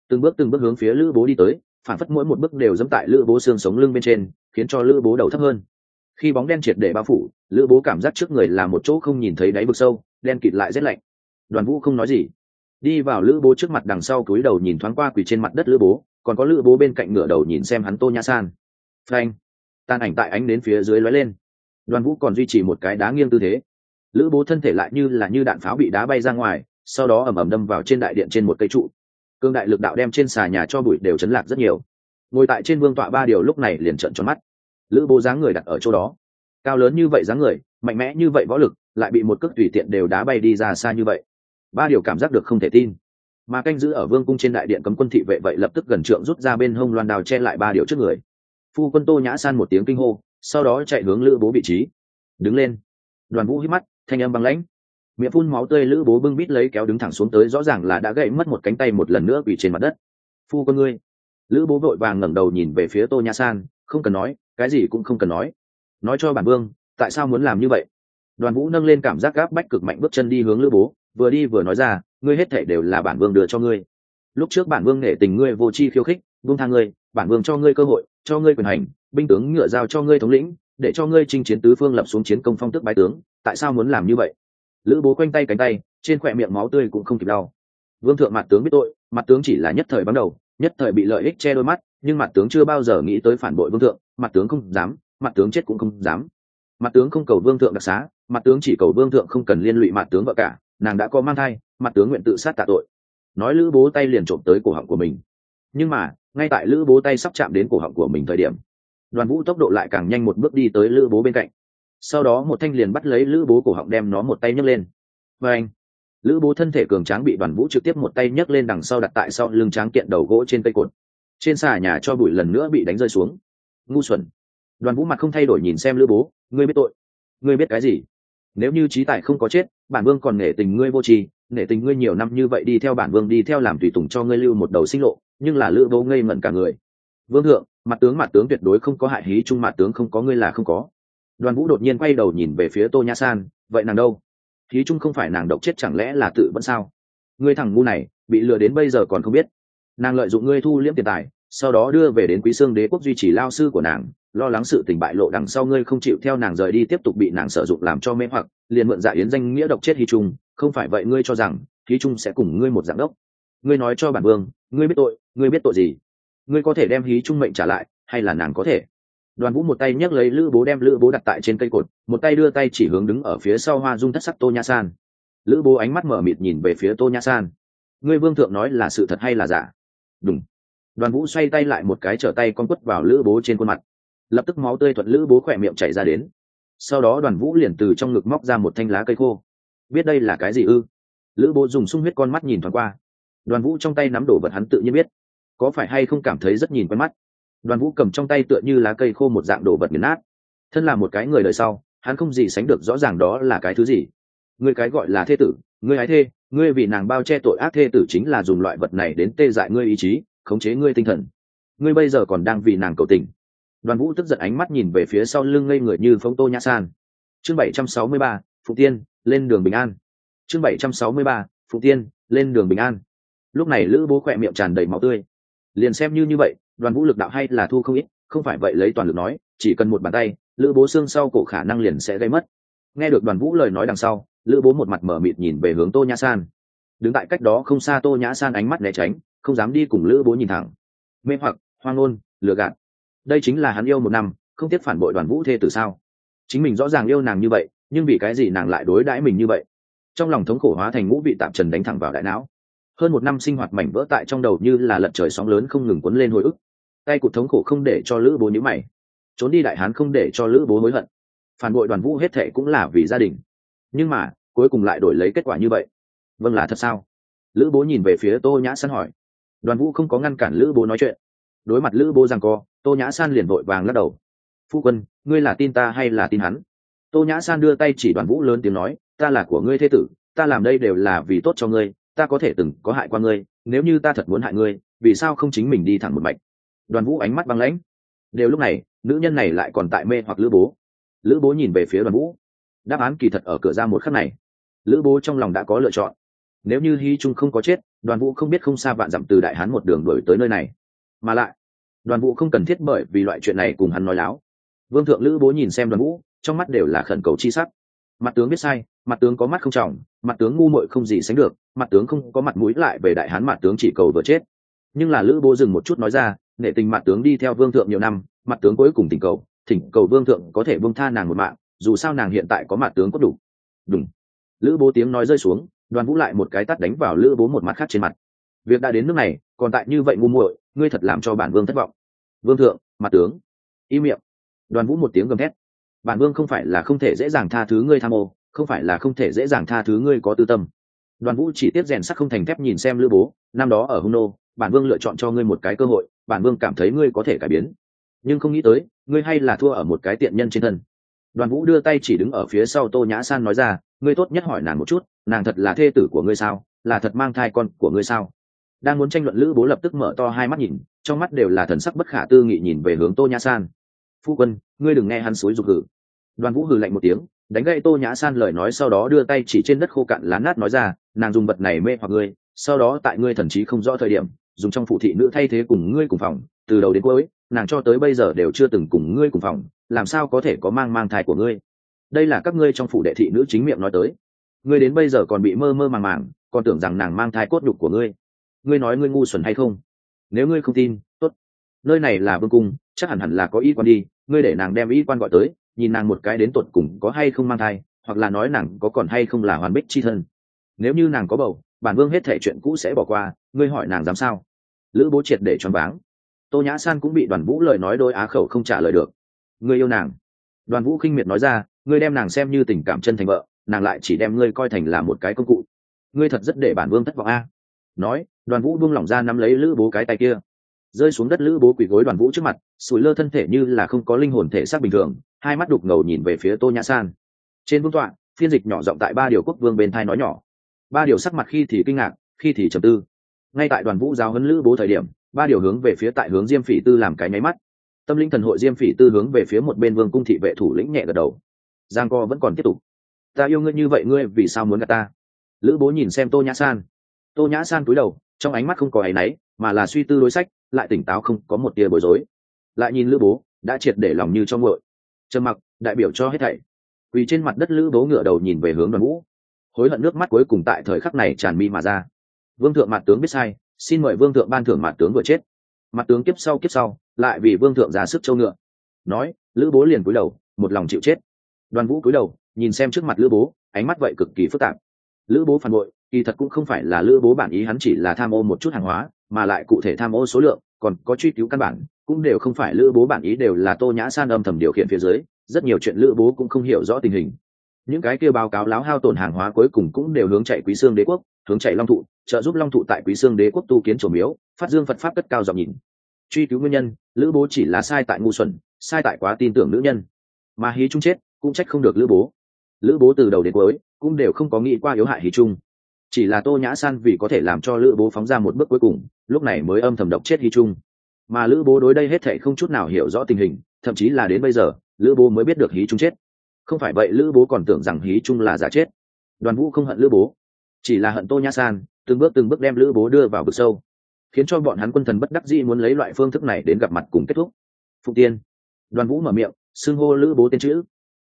Từng bước từng bước hướng phía lữ bố đi tới, phản phất mỗi một bước đều dẫm tại lữ bố xương sống lưng bên trên, khiến cho lữ bố đầu thấp hơn. Khi bóng đen triệt để bao phủ, lữ bố cảm giác trước người là một chỗ không nhìn thấy đáy vực sâu, đen kịt lại rét lạnh. Đoàn vũ không nói gì. Đi vào lữ bố trước mặt đằng sau cúi đầu nhìn thoáng qua quỳ trên mặt đất lữ bố, còn có lữ bố bên cạnh ngửa đầu nhìn xem hắn tô nhã san. Frank tan ảnh tại ánh đến phía dưới lói lên. Đoàn vũ còn duy trì một cái đá nghiêng tư thế. Lữ bố thân thể lại như là như đạn pháo bị đá bay ra ngoài, sau đó ẩm ẩm đâm vào trên đại điện trên một cây trụ. Cương đại lực đạo đem trên xà nhà cho bụi đều chấn lạc rất nhiều. Ngồi tại trên vương tọa ba điều lúc này liền trợn tròn mắt. Lữ bố dáng người đặt ở chỗ đó. Cao lớn như vậy dáng người, mạnh mẽ như vậy võ lực, lại bị một cước tùy tiện đều đá bay đi ra xa như vậy. Ba điều cảm giác được không thể tin. Mà canh giữ ở vương cung trên đại điện cấm quân thị vệ vậy lập tức gần trượng rút ra bên hông loan đào che lại ba điều trước người phu quân tô nhã san một tiếng kinh hô, sau đó chạy hướng lữ bố vị trí. Đứng lên. Đoàn vũ hít mắt, thanh âm băng lãnh. Miệng phun máu tươi lữ bố bưng bít lấy kéo đứng thẳng xuống tới, rõ ràng là đã gậy mất một cánh tay một lần nữa quỳ trên mặt đất. Phu con ngươi. Lữ bố vội vàng ngẩng đầu nhìn về phía tô nhã san, không cần nói, cái gì cũng không cần nói. Nói cho bản vương, tại sao muốn làm như vậy? Đoàn vũ nâng lên cảm giác gáp bách cực mạnh bước chân đi hướng lữ bố, vừa đi vừa nói ra, ngươi hết thể đều là bản vương đưa cho ngươi. Lúc trước bản vương nể tình ngươi vô chi khiêu khích vương thang ngươi, bản vương cho ngươi cơ hội cho ngươi quyền hành, binh tướng ngựa giao cho ngươi thống lĩnh, để cho ngươi chinh chiến tứ phương lập xuống chiến công phong tức bái tướng. Tại sao muốn làm như vậy? Lữ bố quanh tay cánh tay, trên khỏe miệng máu tươi cũng không kịp đau. Vương thượng mặt tướng biết tội, mặt tướng chỉ là nhất thời bắn đầu, nhất thời bị lợi ích che đôi mắt, nhưng mặt tướng chưa bao giờ nghĩ tới phản bội vương thượng, mặt tướng không dám, mặt tướng chết cũng không dám. Mặt tướng không cầu vương thượng đặc xá, mặt tướng chỉ cầu vương thượng không cần liên lụy mặt tướng vợ cả, nàng đã có mang thai, mặt tướng nguyện tự sát tạ tội. Nói lữ bố tay liền trộm tới cổ họng của mình nhưng mà, ngay tại lữ bố tay sắp chạm đến cổ họng của mình thời điểm, đoàn vũ tốc độ lại càng nhanh một bước đi tới lữ bố bên cạnh. Sau đó một thanh liền bắt lấy lữ bố cổ họng đem nó một tay nhấc lên. Và anh, lữ bố thân thể cường tráng bị đoàn vũ trực tiếp một tay nhấc lên đằng sau đặt tại sau lưng tráng kiện đầu gỗ trên cây cột. Trên xà nhà cho bụi lần nữa bị đánh rơi xuống. Ngu xuẩn. Đoàn vũ mặt không thay đổi nhìn xem lữ bố, ngươi biết tội. Ngươi biết cái gì? Nếu như trí tài không có chết, bản vương còn nể tình ngươi vô tri nể tình ngươi nhiều năm như vậy đi theo bản vương đi theo làm tùy tùng cho ngươi lưu một đầu sinh lộ, nhưng là lữ bố ngây ngẩn cả người. Vương thượng, mặt tướng mặt tướng tuyệt đối không có hại hí chung mặt tướng không có, ngươi là không có. Đoàn vũ đột nhiên quay đầu nhìn về phía tô nhã san, vậy nàng đâu? Hí chung không phải nàng độc chết chẳng lẽ là tự vẫn sao? Ngươi thằng ngu này, bị lừa đến bây giờ còn không biết. Nàng lợi dụng ngươi thu liễm tiền tài sau đó đưa về đến quý xương đế quốc duy trì lao sư của nàng, lo lắng sự tình bại lộ đằng sau ngươi không chịu theo nàng rời đi tiếp tục bị nàng sử dụng làm cho mê hoặc, liền mượn dạ yến danh nghĩa độc chết hí trung, không phải vậy ngươi cho rằng hí trung sẽ cùng ngươi một dạng đốc. Ngươi nói cho bản vương, ngươi biết tội, ngươi biết tội gì? Ngươi có thể đem hí trung mệnh trả lại, hay là nàng có thể? Đoàn vũ một tay nhấc lấy lữ bố đem lữ bố đặt tại trên cây cột, một tay đưa tay chỉ hướng đứng ở phía sau hoa dung thất sắc tô nha san. Lữ bố ánh mắt mở mịt nhìn về phía tô nha san. Ngươi vương thượng nói là sự thật hay là giả? Đúng đoàn vũ xoay tay lại một cái trở tay con quất vào lữ bố trên khuôn mặt. Lập tức máu tươi thuận lữ bố khỏe miệng chảy ra đến. Sau đó đoàn vũ liền từ trong ngực móc ra một thanh lá cây khô. Biết đây là cái gì ư? Lữ bố dùng sung huyết con mắt nhìn thoáng qua. Đoàn vũ trong tay nắm đổ vật hắn tự nhiên biết. Có phải hay không cảm thấy rất nhìn quen mắt? Đoàn vũ cầm trong tay tựa như lá cây khô một dạng đồ vật nghiền nát. Thân là một cái người đời sau, hắn không gì sánh được rõ ràng đó là cái thứ gì. Người cái gọi là thê tử ngươi ái thê ngươi vì nàng bao che tội ác thê tử chính là dùng loại vật này đến tê dại ngươi ý chí khống chế ngươi tinh thần. Ngươi bây giờ còn đang vì nàng cầu tình. Đoàn vũ tức giận ánh mắt nhìn về phía sau lưng ngây người như phong tô nhã san. Chương bảy trăm sáu mươi ba phụ tiên, lên đường bình an. Chương bảy trăm sáu mươi ba phụ tiên, lên đường bình an. Lúc này lữ bố khỏe miệng tràn đầy máu tươi. Liền xem như như vậy, đoàn vũ lực đạo hay là thu không ít, không phải vậy lấy toàn lực nói, chỉ cần một bàn tay, lữ bố xương sau cổ khả năng liền sẽ gây mất. Nghe được đoàn vũ lời nói đằng sau, lữ bố một mặt mở mịt nhìn về hướng tô nhã san. Đứng tại cách đó không xa tô nhã san ánh mắt né tránh không dám đi cùng lữ bố nhìn thẳng. Mê hoặc, hoang ngôn, lừa gạt. Đây chính là hắn yêu một năm, không tiếc phản bội đoàn vũ thê từ sao? Chính mình rõ ràng yêu nàng như vậy, nhưng vì cái gì nàng lại đối đãi mình như vậy? Trong lòng thống khổ hóa thành ngũ bị tạm trần đánh thẳng vào đại não. Hơn một năm sinh hoạt mảnh vỡ tại trong đầu như là lật trời sóng lớn không ngừng quấn lên hồi ức. Tay cụt thống khổ không để cho lữ bố nhữ mày. Trốn đi đại hán không để cho lữ bố hối hận. Phản bội đoàn vũ hết thệ cũng là vì gia đình. Nhưng mà, cuối cùng lại đổi lấy kết quả như vậy. Vâng là thật sao? Lữ bố nhìn về phía tô nhã săn hỏi đoàn vũ không có ngăn cản lữ bố nói chuyện. Đối mặt lữ bố rằng co, tô nhã san liền vội vàng lắc đầu. Phu quân, ngươi là tin ta hay là tin hắn? Tô nhã san đưa tay chỉ đoàn vũ lớn tiếng nói, ta là của ngươi thế tử, ta làm đây đều là vì tốt cho ngươi, ta có thể từng có hại qua ngươi, nếu như ta thật muốn hại ngươi, vì sao không chính mình đi thẳng một mạch? Đoàn vũ ánh mắt băng lãnh. Đều lúc này, nữ nhân này lại còn tại mê hoặc lữ bố. Lữ bố nhìn về phía đoàn vũ. Đáp án kỳ thật ở cửa ra một khắc này. Lữ bố trong lòng đã có lựa chọn nếu như hy trung không có chết, đoàn vũ không biết không xa vạn dặm từ đại hán một đường đổi tới nơi này. Mà lại, đoàn vũ không cần thiết bởi vì loại chuyện này cùng hắn nói láo. Vương thượng lữ bố nhìn xem đoàn vũ, trong mắt đều là khẩn cầu chi sắc. Mặt tướng biết sai, mặt tướng có mắt không trọng, mặt tướng ngu muội không gì sánh được, mặt tướng không có mặt mũi lại về đại hán mặt tướng chỉ cầu vừa chết. Nhưng là lữ bố dừng một chút nói ra, nể tình mặt tướng đi theo vương thượng nhiều năm, mặt tướng cuối cùng tình cầu, thỉnh cầu vương thượng có thể vương tha nàng một mạng, dù sao nàng hiện tại có mặt tướng có đủ. Đúng lữ bố tiếng nói rơi xuống đoàn vũ lại một cái tắt đánh vào lữ bố một mặt khác trên mặt. Việc đã đến nước này, còn tại như vậy ngu muội, ngươi thật làm cho bản vương thất vọng. Vương thượng, mặt tướng. Y miệng. Đoàn vũ một tiếng gầm thét. Bản vương không phải là không thể dễ dàng tha thứ ngươi tham ô, không phải là không thể dễ dàng tha thứ ngươi có tư tâm. Đoàn vũ chỉ tiếp rèn sắc không thành thép nhìn xem lữ bố, năm đó ở hung nô, bản vương lựa chọn cho ngươi một cái cơ hội, bản vương cảm thấy ngươi có thể cải biến. Nhưng không nghĩ tới, ngươi hay là thua ở một cái tiện nhân trên thân. Đoàn vũ đưa tay chỉ đứng ở phía sau tô nhã san nói ra ngươi tốt nhất hỏi nàng một chút, nàng thật là thê tử của ngươi sao? Là thật mang thai con của ngươi sao? Đang muốn tranh luận, lữ bố lập tức mở to hai mắt nhìn, trong mắt đều là thần sắc bất khả tư nghị nhìn về hướng tô nhã san. Phu quân, ngươi đừng nghe hắn suối dục hử. Đoàn vũ hừ lạnh một tiếng, đánh gậy tô nhã san lời nói sau đó đưa tay chỉ trên đất khô cạn lá nát nói ra, nàng dùng vật này mê hoặc ngươi, sau đó tại ngươi thần trí không rõ thời điểm, dùng trong phụ thị nữ thay thế cùng ngươi cùng phòng, từ đầu đến cuối, nàng cho tới bây giờ đều chưa từng cùng ngươi cùng phòng, làm sao có thể có mang mang thai của ngươi? Đây là các ngươi trong phủ đệ thị nữ chính miệng nói tới. Ngươi đến bây giờ còn bị mơ mơ màng màng, còn tưởng rằng nàng mang thai cốt nhục của ngươi. Ngươi nói ngươi ngu xuẩn hay không? Nếu ngươi không tin, tốt. Nơi này là vương cung, chắc hẳn hẳn là có y quan đi, ngươi để nàng đem y quan gọi tới, nhìn nàng một cái đến tột cùng có hay không mang thai, hoặc là nói nàng có còn hay không là hoàn bích chi thân. Nếu như nàng có bầu, bản vương hết thể chuyện cũ sẽ bỏ qua, ngươi hỏi nàng dám sao? Lữ bố triệt để choáng váng. Tô nhã san cũng bị đoàn vũ lời nói đôi á khẩu không trả lời được. Ngươi yêu nàng. Đoàn vũ khinh miệt nói ra ngươi đem nàng xem như tình cảm chân thành vợ, nàng lại chỉ đem ngươi coi thành là một cái công cụ. Ngươi thật rất để bản vương thất vọng a. Nói, đoàn vũ buông lỏng ra nắm lấy lữ bố cái tay kia. Rơi xuống đất lữ bố quỳ gối đoàn vũ trước mặt, sủi lơ thân thể như là không có linh hồn thể xác bình thường, hai mắt đục ngầu nhìn về phía tô nhã san. Trên vương tọa, phiên dịch nhỏ giọng tại ba điều quốc vương bên thai nói nhỏ. Ba điều sắc mặt khi thì kinh ngạc, khi thì trầm tư. Ngay tại đoàn vũ giáo huấn lữ bố thời điểm, ba điều hướng về phía tại hướng diêm phỉ tư làm cái nháy mắt. Tâm linh thần hội diêm phỉ tư hướng về phía một bên vương cung thị vệ thủ lĩnh nhẹ gật đầu giang co vẫn còn tiếp tục. Ta yêu ngươi như vậy, ngươi vì sao muốn gặp ta? Lữ bố nhìn xem tô nhã san. Tô nhã san cúi đầu, trong ánh mắt không có áy náy, mà là suy tư đối sách, lại tỉnh táo không có một tia bối rối. Lại nhìn lữ bố, đã triệt để lòng như trong ngội trầm mặc, đại biểu cho hết thảy. Vì trên mặt đất lữ bố ngựa đầu nhìn về hướng đoàn vũ hối hận nước mắt cuối cùng tại thời khắc này tràn mi mà ra. Vương thượng mặt tướng biết sai, xin mời vương thượng ban thưởng mặt tướng vừa chết. Mặt tướng kiếp sau kiếp sau, lại vì vương thượng ra sức châu ngựa. Nói, lữ bố liền cúi đầu, một lòng chịu chết đoàn vũ cúi đầu, nhìn xem trước mặt lữ bố, ánh mắt vậy cực kỳ phức tạp. Lữ bố phản bội, kỳ thật cũng không phải là lữ bố bản ý hắn chỉ là tham ô một chút hàng hóa, mà lại cụ thể tham ô số lượng, còn có truy cứu căn bản, cũng đều không phải lữ bố bản ý đều là tô nhã san âm thầm điều khiển phía dưới, rất nhiều chuyện lữ bố cũng không hiểu rõ tình hình. Những cái kia báo cáo láo hao tổn hàng hóa cuối cùng cũng đều hướng chạy quý xương đế quốc, hướng chạy long thụ, trợ giúp long thụ tại quý xương đế quốc tu kiến trổ miếu, phát dương phật pháp cất cao giọng nhìn. Truy cứu nguyên nhân, lữ bố chỉ là sai tại ngu xuẩn, sai tại quá tin tưởng nữ nhân. Mà hí trung chết cũng trách không được lữ bố. Lữ bố từ đầu đến cuối cũng đều không có nghĩ qua yếu hại hí trung chỉ là tô nhã san vì có thể làm cho lữ bố phóng ra một bước cuối cùng, lúc này mới âm thầm độc chết hí trung mà lữ bố đối đây hết thệ không chút nào hiểu rõ tình hình, thậm chí là đến bây giờ, lữ bố mới biết được hí trung chết. Không phải vậy lữ bố còn tưởng rằng hí trung là giả chết. Đoàn vũ không hận lữ bố, chỉ là hận tô nhã san, từng bước từng bước đem lữ bố đưa vào vực sâu, khiến cho bọn hắn quân thần bất đắc dĩ muốn lấy loại phương thức này đến gặp mặt cùng kết thúc. Phụ tiên, đoàn vũ mở miệng, xưng hô lữ bố tên chữ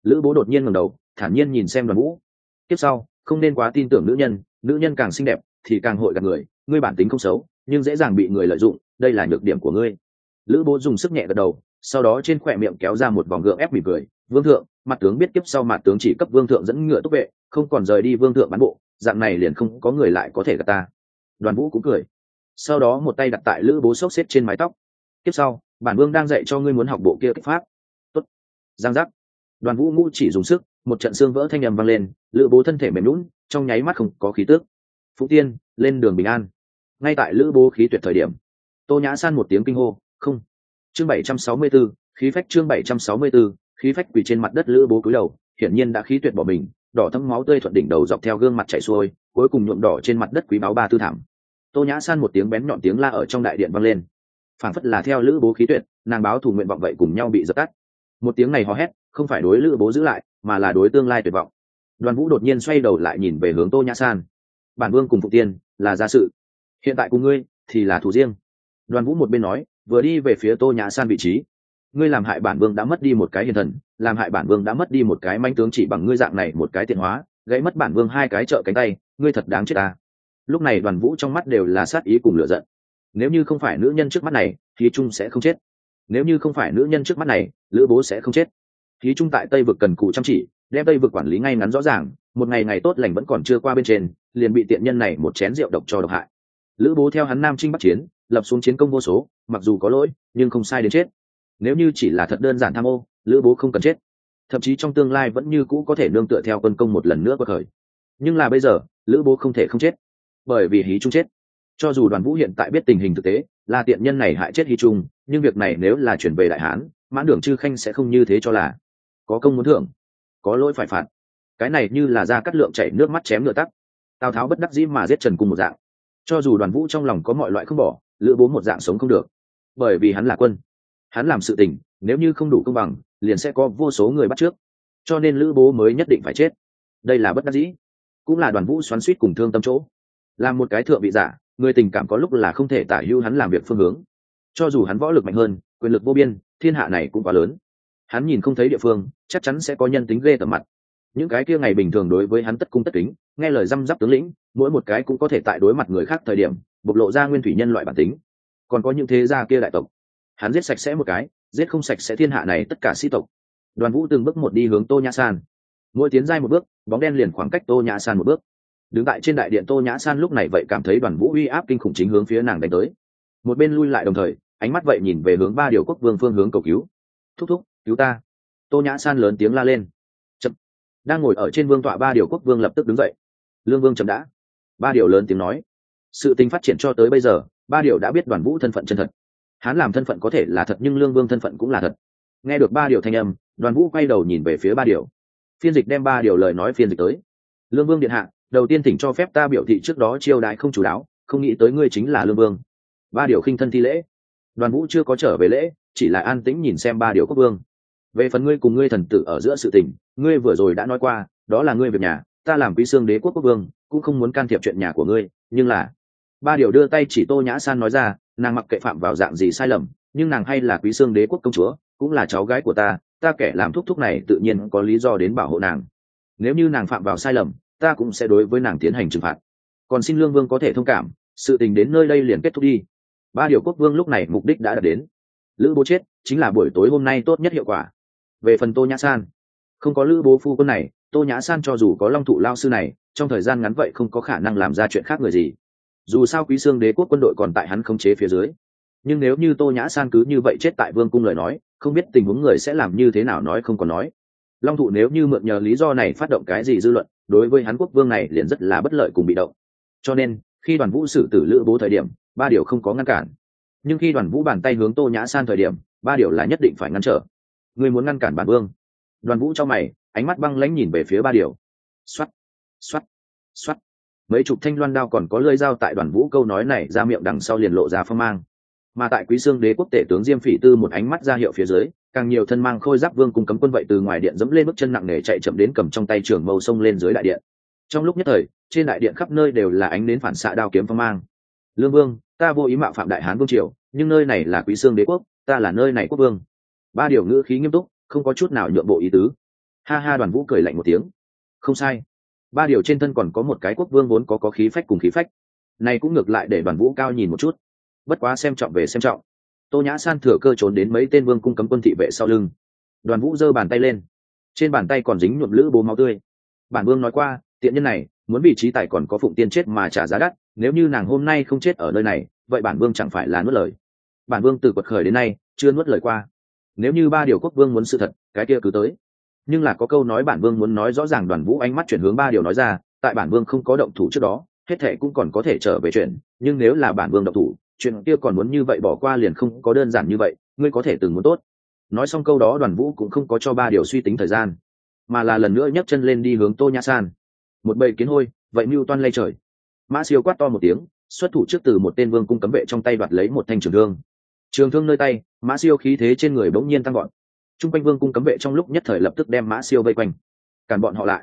lữ bố đột nhiên ngẩng đầu, thản nhiên nhìn xem đoàn vũ. Tiếp sau, không nên quá tin tưởng nữ nhân nữ nhân càng xinh đẹp thì càng hội gặp người, ngươi bản tính không xấu, nhưng dễ dàng bị người lợi dụng, đây là nhược điểm của ngươi. Lữ bố dùng sức nhẹ gật đầu, sau đó trên khỏe miệng kéo ra một vòng gượng ép mỉm cười, vương thượng, mặt tướng biết kiếp sau mặt tướng chỉ cấp vương thượng dẫn ngựa túc vệ, không còn rời đi vương thượng bán bộ, dạng này liền không có người lại có thể gặp ta. Đoàn vũ cũng cười. Sau đó một tay đặt tại lữ bố xốc xếp trên mái tóc. Tiếp sau, bản vương đang dạy cho ngươi muốn học bộ kia kích pháp. Tốt. giang giác đoàn vũ ngũ chỉ dùng sức, một trận xương vỡ thanh â m vang lên, lữ bố thân thể mềm lún trong nháy mắt không có khí tước phú tiên, lên đường bình an. Ngay tại lữ bố khí tuyệt thời điểm, tô nhã san một tiếng kinh hô, không. Chương bảy trăm sáu mươi b ố khí phách chương bảy trăm sáu mươi b ố khí phách quỳ trên mặt đất lữ bố cúi đầu, hiển nhiên đã khí tuyệt bỏ mình, đỏ thấm máu tươi thuận đỉnh đầu dọc theo gương mặt chảy xuôi, cuối cùng nhuộm đỏ trên mặt đất quý báo ba tư thảm. Tô nhã san một tiếng bén nhọn tiếng la ở trong đại điện vang lên. Phản phất là theo lữ bố khí tuyệt, nàng báo thù nguyện vọng vậy cùng nhau bị dập tắt. Một tiếng này hò hét không phải đối lữ bố giữ lại, mà là đối tương lai tuyệt vọng. Đoàn vũ đột nhiên xoay đầu lại nhìn về hướng tô nhã san. Bản vương cùng phụ tiên là gia sự. Hiện tại cùng ngươi thì là thủ riêng. Đoàn vũ một bên nói, vừa đi về phía tô nhã san vị trí. Ngươi làm hại bản vương đã mất đi một cái hiền thần, làm hại bản vương đã mất đi một cái manh tướng chỉ bằng ngươi dạng này một cái tiện hóa, gãy mất bản vương hai cái trợ cánh tay, ngươi thật đáng chết ta. Lúc này đoàn vũ trong mắt đều là sát ý cùng lựa giận. Nếu như không phải nữ nhân trước mắt này, thì trung sẽ không chết. Nếu như không phải nữ nhân trước mắt này, lữ bố sẽ không chết. Thí trung tại tây vực cần cụ chăm chỉ, đem tây vực quản lý ngay ngắn rõ ràng, một ngày ngày tốt lành vẫn còn chưa qua bên trên, liền bị tiện nhân này một chén rượu độc cho độc hại. Lữ bố theo hắn nam trinh bắc chiến, lập xuống chiến công vô số, mặc dù có lỗi, nhưng không sai đến chết. Nếu như chỉ là thật đơn giản tham ô, lữ bố không cần chết. Thậm chí trong tương lai vẫn như cũ có thể nương tựa theo quân công một lần nữa quật thời. Nhưng là bây giờ, lữ bố không thể không chết. Bởi vì hí trung chết. Cho dù đoàn vũ hiện tại biết tình hình thực tế, là tiện nhân này hại chết hí trung nhưng việc này nếu là chuyển về đại hán, mãn đường chư khanh sẽ không như thế cho là có công muốn thưởng, có lỗi phải phạt. Cái này như là ra cắt lượng chảy nước mắt chém ngựa tắc tào tháo bất đắc dĩ mà giết trần Cung một dạng. Cho dù đoàn vũ trong lòng có mọi loại không bỏ, lữ bố một dạng sống không được. Bởi vì hắn là quân, hắn làm sự tình, nếu như không đủ công bằng, liền sẽ có vô số người bắt trước. Cho nên lữ bố mới nhất định phải chết. Đây là bất đắc dĩ. Cũng là đoàn vũ xoắn suýt cùng thương tâm chỗ. Là một cái thượng vị giả, người tình cảm có lúc là không thể tả hưu hắn làm việc phương hướng. Cho dù hắn võ lực mạnh hơn, quyền lực vô biên, thiên hạ này cũng quá lớn hắn nhìn không thấy địa phương, chắc chắn sẽ có nhân tính ghê tởm mặt. Những cái kia ngày bình thường đối với hắn tất cung tất kính, nghe lời răm rắp tướng lĩnh, mỗi một cái cũng có thể tại đối mặt người khác thời điểm, bộc lộ ra nguyên thủy nhân loại bản tính. Còn có những thế gia kia đại tộc, hắn giết sạch sẽ một cái, giết không sạch sẽ thiên hạ này tất cả sĩ tộc. Đoàn vũ từng bước một đi hướng tô nhã san. Mỗi tiến dai một bước, bóng đen liền khoảng cách tô nhã san một bước. Đứng tại trên đại điện tô nhã san lúc này vậy cảm thấy đoàn vũ uy áp kinh khủng chính hướng phía nàng đánh tới. Một bên lui lại đồng thời, ánh mắt vậy nhìn về hướng ba điều quốc vương phương hướng cầu cứu thúc thúc, cứu ta. Tô nhã san lớn tiếng la lên. Chậm. Đang ngồi ở trên vương tọa ba điều quốc vương lập tức đứng dậy. Lương vương chậm đã. Ba điều lớn tiếng nói. Sự tình phát triển cho tới bây giờ, ba điều đã biết đoàn vũ thân phận chân thật. Hắn làm thân phận có thể là thật nhưng lương vương thân phận cũng là thật. Nghe được ba điều thanh âm, đoàn vũ quay đầu nhìn về phía ba điều. Phiên dịch đem ba điều lời nói phiên dịch tới. Lương vương điện hạ, đầu tiên thỉnh cho phép ta biểu thị trước đó chiêu đại không chủ đáo không nghĩ tới ngươi chính là lương vương. Ba điều khinh thân thi lễ. Đoàn vũ chưa có trở về lễ chỉ là an tĩnh nhìn xem ba điều quốc vương. Về phần ngươi cùng ngươi thần tử ở giữa sự tình, ngươi vừa rồi đã nói qua, đó là ngươi việc nhà, ta làm quý xương đế quốc quốc vương, cũng không muốn can thiệp chuyện nhà của ngươi, nhưng là, ba điều đưa tay chỉ tô nhã san nói ra, nàng mặc kệ phạm vào dạng gì sai lầm, nhưng nàng hay là quý xương đế quốc công chúa, cũng là cháu gái của ta ta kẻ làm thúc thúc này tự nhiên có lý do đến bảo hộ nàng. Nếu như nàng phạm vào sai lầm, ta cũng sẽ đối với nàng tiến hành trừng phạt. Còn xin lương vương có thể thông cảm, sự tình đến nơi đây liền kết thúc đi. Ba điều quốc vương lúc này mục đích đã đạt đến lữ bố chết chính là buổi tối hôm nay tốt nhất hiệu quả. Về phần tô nhã san, không có lữ bố phu quân này, tô nhã san cho dù có long thụ lao sư này, trong thời gian ngắn vậy không có khả năng làm ra chuyện khác người gì. Dù sao quý xương đế quốc quân đội còn tại hắn không chế phía dưới. Nhưng nếu như tô nhã san cứ như vậy chết tại vương cung lời nói, không biết tình huống người sẽ làm như thế nào nói không còn nói. Long thụ nếu như mượn nhờ lý do này phát động cái gì dư luận, đối với hắn quốc vương này liền rất là bất lợi cùng bị động. Cho nên, khi đoàn vũ xử tử lữ bố thời điểm, ba điều không có ngăn cản nhưng khi đoàn vũ bàn tay hướng tô nhã san thời điểm, ba điều là nhất định phải ngăn trở. Người muốn ngăn cản bản vương. Đoàn vũ cho mày, ánh mắt băng lãnh nhìn về phía ba điều. Xoắt xoắt xoắt mấy chục thanh loan đao còn có lưỡi dao tại đoàn vũ câu nói này ra miệng đằng sau liền lộ ra phong mang. Mà tại quý xương đế quốc tể tướng diêm phỉ tư một ánh mắt ra hiệu phía dưới, càng nhiều thân mang khôi giáp vương cùng cấm quân vậy từ ngoài điện dẫm lên bước chân nặng nề chạy chậm đến cầm trong tay trường mâu sông lên dưới đại điện. Trong lúc nhất thời, trên đại điện khắp nơi đều là ánh đến phản xạ đao kiếm phong mang. Lương vương ta vô ý mạo phạm đại hán vương triều, nhưng nơi này là quý xương đế quốc, ta là nơi này quốc vương. Ba điều ngữ khí nghiêm túc, không có chút nào nhượng bộ ý tứ. Ha ha, đoàn vũ cười lạnh một tiếng. Không sai. Ba điều trên thân còn có một cái quốc vương vốn có có khí phách cùng khí phách. Này cũng ngược lại để đoàn vũ cao nhìn một chút. Bất quá xem trọng về xem trọng. Tô nhã san thừa cơ trốn đến mấy tên vương cung cấm quân thị vệ sau lưng. Đoàn vũ giơ bàn tay lên. Trên bàn tay còn dính nhuộm lữ bố máu tươi. Bản vương nói qua, tiện nhân này, muốn vị trí tài còn có phụng tiên chết mà trả giá đắt nếu như nàng hôm nay không chết ở nơi này, vậy bản vương chẳng phải là nuốt lời. Bản vương từ quật khởi đến nay, chưa nuốt lời qua. Nếu như ba điều quốc vương muốn sự thật, cái kia cứ tới. Nhưng là có câu nói bản vương muốn nói rõ ràng đoàn vũ ánh mắt chuyển hướng ba điều nói ra, tại bản vương không có động thủ trước đó, hết thệ cũng còn có thể trở về chuyện. Nhưng nếu là bản vương động thủ, chuyện kia còn muốn như vậy bỏ qua liền không có đơn giản như vậy, ngươi có thể từng muốn tốt. Nói xong câu đó đoàn vũ cũng không có cho ba điều suy tính thời gian, mà là lần nữa nhấc chân lên đi hướng tô nhã san. Một bầy kiến hôi, vậy mưu toan lay trời mã siêu quát to một tiếng, xuất thủ trước từ một tên vương cung cấm vệ trong tay đoạt lấy một thanh trường thương. Trường thương nơi tay, mã siêu khí thế trên người bỗng nhiên tăng gọn t r u n g quanh vương cung cấm vệ trong lúc nhất thời lập tức đem mã siêu vây quanh. Cản bọn họ lại.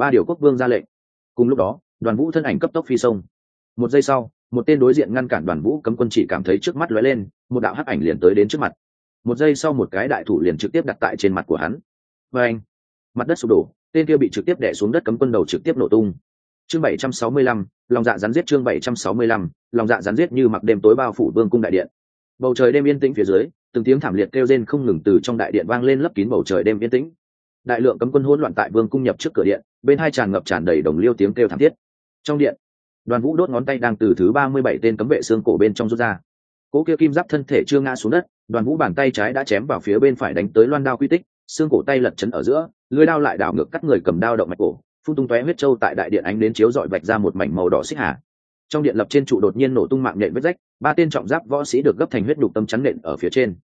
Ba điều quốc vương ra lệnh. Cùng lúc đó, đoàn vũ thân ảnh cấp tốc phi sông. Một giây sau, một tên đối diện ngăn cản đoàn vũ cấm quân chỉ cảm thấy trước mắt lóe lên, một đạo hắc ảnh liền tới đến trước mặt. Một giây sau một cái đại thủ liền trực tiếp đặt tại trên mặt của hắn. Và anh, mặt đất sụp đổ, tên kia bị trực tiếp đẻ xuống đất cấm quân đầu trực tiếp nổ tung. Chương bảy trăm sáu mươi lăm lòng dạ rắn giết chương bảy trăm sáu mươi lăm lòng dạ rắn giết như mặc đêm tối bao phủ vương cung đại điện. Bầu trời đêm yên tĩnh phía dưới, từng tiếng thảm liệt kêu rên không ngừng từ trong đại điện vang lên lấp kín bầu trời đêm yên tĩnh. Đại lượng cấm quân hỗn loạn tại vương cung nhập trước cửa điện, bên hai tràn ngập tràn đầy đồng liêu tiếng kêu thảm thiết. Trong điện, đoàn vũ đốt ngón tay đang từ thứ ba mươi bảy tên cấm vệ xương cổ bên trong rút ra. Cỗ kia kim giáp thân thể chưa ngã xuống đất, đoàn vũ bàn tay trái đã chém vào phía bên phải đánh tới loan đao quy tích, xương cổ tay lật chấn ở giữa lưới đao lại đảo ngược cắt người cầm đao động mạch cổ phun tung tóe huyết trâu tại đại điện ánh đến chiếu dọi vạch ra một mảnh màu đỏ xích hà. Trong điện lập trên trụ đột nhiên nổ tung mạng nhện vết rách, ba tên trọng giáp võ sĩ được gấp thành huyết đục tâm chắn nện ở phía trên.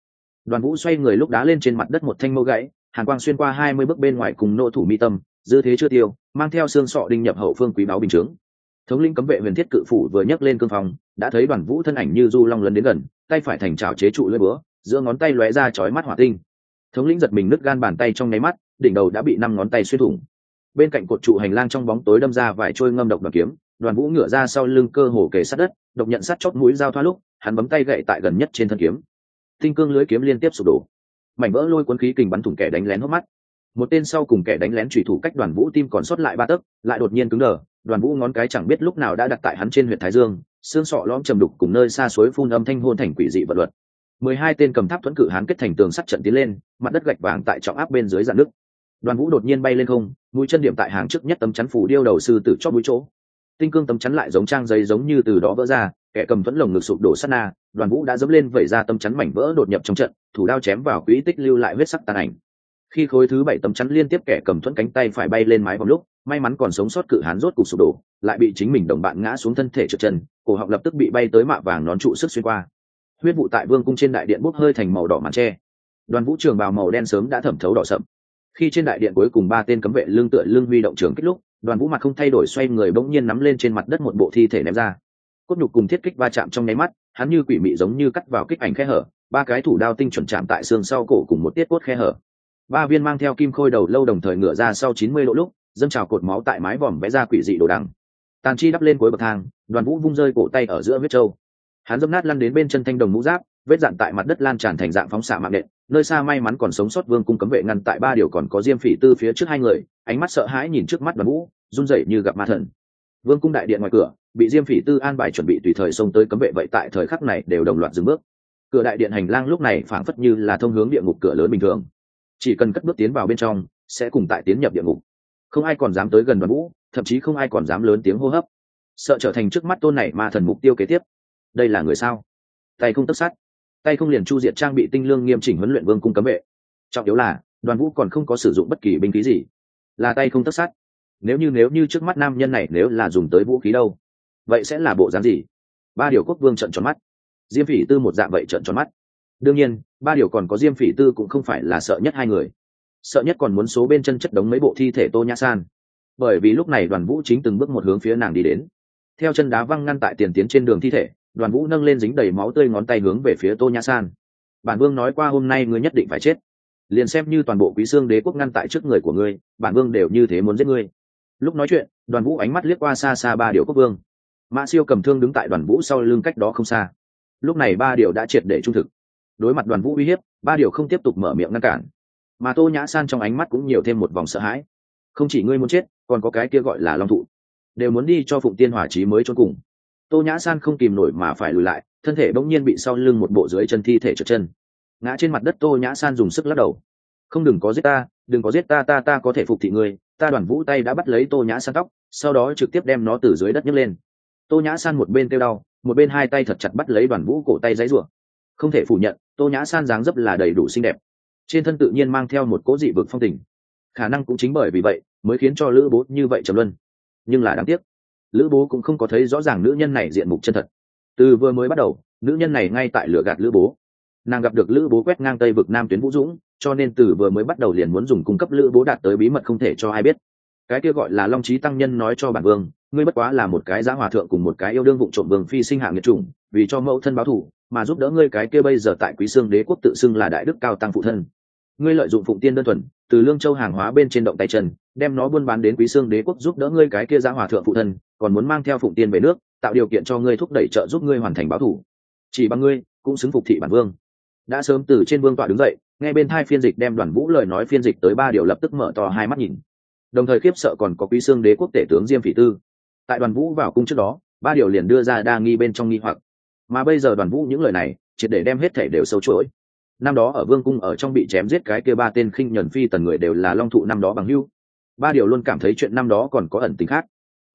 Đoàn vũ xoay người lúc đá lên trên mặt đất một thanh mâu gãy, hàn quang xuyên qua hai mươi bước bên ngoài cùng nô thủ mi tâm, dư thế chưa tiêu, mang theo xương sọ đinh nhập hậu phương quý báo bình chướng. Thống linh cấm vệ huyền thiết cự phủ vừa nhấc lên cương phòng đã thấy đoàn vũ thân ảnh như du long lấn đến gần, tay phải thành trào chế trụ lưỡi búa, giữa ngón tay lóe ra chói mắt hỏa tinh. Thống lĩnh giật mình nứt gan bàn tay trong nháy mắt, đỉnh đầu đã bị năm ngón tay xuyên thủng bên cạnh cột trụ hành lang trong bóng tối đâm ra vài trôi ngâm độc đoàn kiếm, đoàn vũ ngửa ra sau lưng cơ hồ kề sát đất, độc nhận sát chót mũi dao thoa lúc, hắn bấm tay gậy tại gần nhất trên thân kiếm. Tinh cương lưới kiếm liên tiếp sụp đổ. Mảnh vỡ lôi cuốn khí kình bắn thủng kẻ đánh lén hốc mắt. Một tên sau cùng kẻ đánh lén trùy thủ cách đoàn vũ tim còn sót lại ba tấc, lại đột nhiên cứng đờ, đoàn vũ ngón cái chẳng biết lúc nào đã đặt tại hắn trên huyện thái dương, xương sọ lõm trầm đục cùng nơi xa suối phun âm thanh hôn thành quỷ dị vật luật. Mười hai tên cầm tháp thuẫn cự hán kết thành tường sắt trận tiến lên, mặt đất gạch vàng tại trọng áp bên dưới dạn nước đoàn vũ đột nhiên bay lên không mũi chân điểm tại hàng trước nhất tấm chắn phủ điêu đầu sư tử chót mũi chỗ. Tinh cương tấm chắn lại giống trang giấy giống như từ đó vỡ ra, kẻ cầm thuẫn lồng ngực sụp đổ sát na, đoàn vũ đã dẫm lên vẩy ra tấm chắn mảnh vỡ đột nhập trong trận, thủ đao chém vào quỹ tích lưu lại huyết sắc tàn ảnh. Khi khối thứ bảy tấm chắn liên tiếp kẻ cầm thuẫn cánh tay phải bay lên mái vòng lúc, may mắn còn sống sót cự hán rốt cục sụp đổ, lại bị chính mình đồng bạn ngã xuống thân thể trượt chân, cổ họng lập tức bị bay tới mạ vàng nón trụ sức xuyên qua. Huyết vụ tại vương cung trên đại điện bốc hơi thành màu đỏ màn tre. Đoàn vũ trường bào màu đen sớm đã thẩm thấu đỏ sậm khi trên đại điện cuối cùng ba tên cấm vệ lương tựa lương huy động trường kích lúc, đoàn vũ mặt không thay đổi xoay người bỗng nhiên nắm lên trên mặt đất một bộ thi thể ném ra. Cốt nhục cùng thiết kích va chạm trong nháy mắt, hắn như quỷ mị giống như cắt vào kích ảnh khe hở, ba cái thủ đao tinh chuẩn chạm tại xương sau cổ cùng một tiết cốt khe hở. Ba viên mang theo kim khôi đầu lâu đồng thời ngửa ra sau chín mươi độ lúc, dâng trào cột máu tại mái vòm vẽ ra quỷ dị đồ đằng. Tàn chi đắp lên cuối bậc thang, đoàn vũ vung rơi cổ tay ở giữa huyết trâu. Hắn dâm nát lăn đến bên chân thanh đồng mũ giáp, vết dạn tại mặt đất lan tràn thành dạng phóng xạ mạng nện nơi xa may mắn còn sống sót vương cung cấm vệ ngăn tại ba điều còn có diêm phỉ tư phía trước hai người, ánh mắt sợ hãi nhìn trước mắt đoàn vũ run rẩy như gặp ma thần. Vương cung đại điện ngoài cửa, bị diêm phỉ tư an bài chuẩn bị tùy thời xông tới cấm vệ, vậy tại thời khắc này đều đồng loạt dừng bước. Cửa đại điện hành lang lúc này phảng phất như là thông hướng địa ngục cửa lớn bình thường. Chỉ cần cất bước tiến vào bên trong, sẽ cùng tại tiến nhập địa ngục. Không ai còn dám tới gần đoàn vũ thậm chí không ai còn dám lớn tiếng hô hấp. Sợ trở thành trước mắt tôn này ma thần mục tiêu kế tiếp. Đây là người sao? Tay không tất sát tay không liền chu diệt trang bị tinh lương nghiêm chỉnh huấn luyện vương cung cấm vệ. Trọng yếu là, đoàn vũ còn không có sử dụng bất kỳ binh khí gì. Là tay không tất sát. Nếu như nếu như trước mắt nam nhân này nếu là dùng tới vũ khí đâu, vậy sẽ là bộ dáng gì? Ba điều quốc vương trận tròn mắt. Diêm phỉ tư một dạng vậy trận tròn mắt. Đương nhiên, ba điều còn có diêm phỉ tư cũng không phải là sợ nhất hai người. Sợ nhất còn muốn số bên chân chất đống mấy bộ thi thể tô nhã san. Bởi vì lúc này đoàn vũ chính từng bước một hướng phía nàng đi đến. Theo chân đá văng ngăn tại tiền tiến trên đường thi thể đoàn vũ nâng lên dính đầy máu tươi ngón tay hướng về phía tô nhã san. Bản vương nói qua hôm nay ngươi nhất định phải chết. Liền xem như toàn bộ quý xương đế quốc ngăn tại trước người của ngươi, bản vương đều như thế muốn giết ngươi. Lúc nói chuyện, đoàn vũ ánh mắt liếc qua xa xa ba điều quốc vương. Mã siêu cầm thương đứng tại đoàn vũ sau lưng cách đó không xa. Lúc này ba điều đã triệt để trung thực. Đối mặt đoàn vũ uy hiếp, ba điều không tiếp tục mở miệng ngăn cản. Mà tô nhã san trong ánh mắt cũng nhiều thêm một vòng sợ hãi. Không chỉ ngươi muốn chết, còn có cái kia gọi là long thụ. Đều muốn đi cho phụng tiên hỏa trí mới cho cùng tô nhã san không kìm nổi mà phải lùi lại, thân thể bỗng nhiên bị sau lưng một bộ dưới chân thi thể trượt chân. Ngã trên mặt đất tô nhã san dùng sức lắc đầu. Không đừng có giết ta, đừng có giết ta ta ta có thể phục thị ngươi. Ta đoàn vũ tay đã bắt lấy tô nhã san tóc, sau đó trực tiếp đem nó từ dưới đất nhấc lên. Tô nhã san một bên kêu đau, một bên hai tay thật chặt bắt lấy đoàn vũ cổ tay giấy rủa không thể phủ nhận, tô nhã san dáng dấp là đầy đủ xinh đẹp. Trên thân tự nhiên mang theo một cố dị vực phong tình. Khả năng cũng chính bởi vì vậy, mới khiến cho lữ bố như vậy trầm luân. Nhưng là đáng tiếc lữ bố cũng không có thấy rõ ràng nữ nhân này diện mục chân thật. Từ vừa mới bắt đầu, nữ nhân này ngay tại lửa gạt lữ bố. Nàng gặp được lữ bố quét ngang tây vực nam tuyến vũ dũng, cho nên từ vừa mới bắt đầu liền muốn dùng cung cấp lữ bố đạt tới bí mật không thể cho ai biết. Cái kia gọi là long trí tăng nhân nói cho bản vương, ngươi bất quá là một cái giá hòa thượng cùng một cái yêu đương vụ trộm vương phi sinh hạ nghiệt chủng, vì cho mẫu thân báo thù, mà giúp đỡ ngươi cái kia bây giờ tại quý xương đế quốc tự xưng là đại đức cao tăng phụ thân. Ngươi lợi dụng phụng tiên đơn thuần từ lương châu hàng hóa bên trên động tay chân, đem nó buôn bán đến quý xương đế quốc giúp đỡ ngươi cái kia ra hòa thượng phụ thân, còn muốn mang theo phụng tiên về nước, tạo điều kiện cho ngươi thúc đẩy trợ giúp ngươi hoàn thành báo thủ. Chỉ bằng ngươi, cũng xứng phục thị bản vương. Đã sớm từ trên vương tọa đứng dậy, nghe bên thai phiên dịch đem đoàn vũ lời nói phiên dịch tới ba điều lập tức mở to hai mắt nhìn. Đồng thời khiếp sợ còn có quý xương đế quốc tể tướng diêm phỉ tư. Tại đoàn vũ vào cung trước đó, ba điều liền đưa ra đa nghi bên trong nghi hoặc. Mà bây giờ đoàn vũ những lời này, triệt để đem hết thể đều sâu chuỗi năm đó ở vương cung ở trong bị chém giết cái kia ba tên khinh nhuần phi tần người đều là long thụ năm đó bằng hưu. Ba điều luôn cảm thấy chuyện năm đó còn có ẩn tính khác.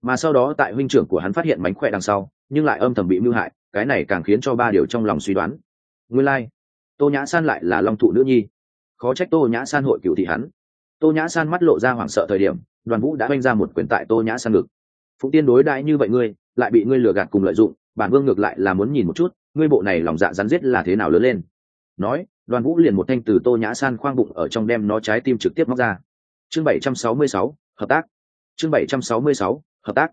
Mà sau đó tại huynh trưởng của hắn phát hiện mánh khỏe đằng sau, nhưng lại âm thầm bị mưu hại, cái này càng khiến cho ba điều trong lòng suy đoán. Nguyên lai、like. tô nhã san lại là long thụ nữ nhi. Khó trách tô nhã san hội cựu thị hắn. Tô nhã san mắt lộ ra hoảng sợ thời điểm, đoàn vũ đã oanh ra một quyền tại tô nhã san ngực. Phụng tiên đối đãi như vậy ngươi, lại bị ngươi lừa gạt cùng lợi dụng, bản vương ngược lại là muốn nhìn một chút, ngươi bộ này lòng dạ rắn giết là thế nào lớn lên nói, đoàn vũ liền một thanh từ tô nhã san khoang bụng ở trong đem nó trái tim trực tiếp móc ra. Chương bảy trăm sáu mươi sáu, hợp tác. Chương bảy trăm sáu mươi sáu, hợp tác.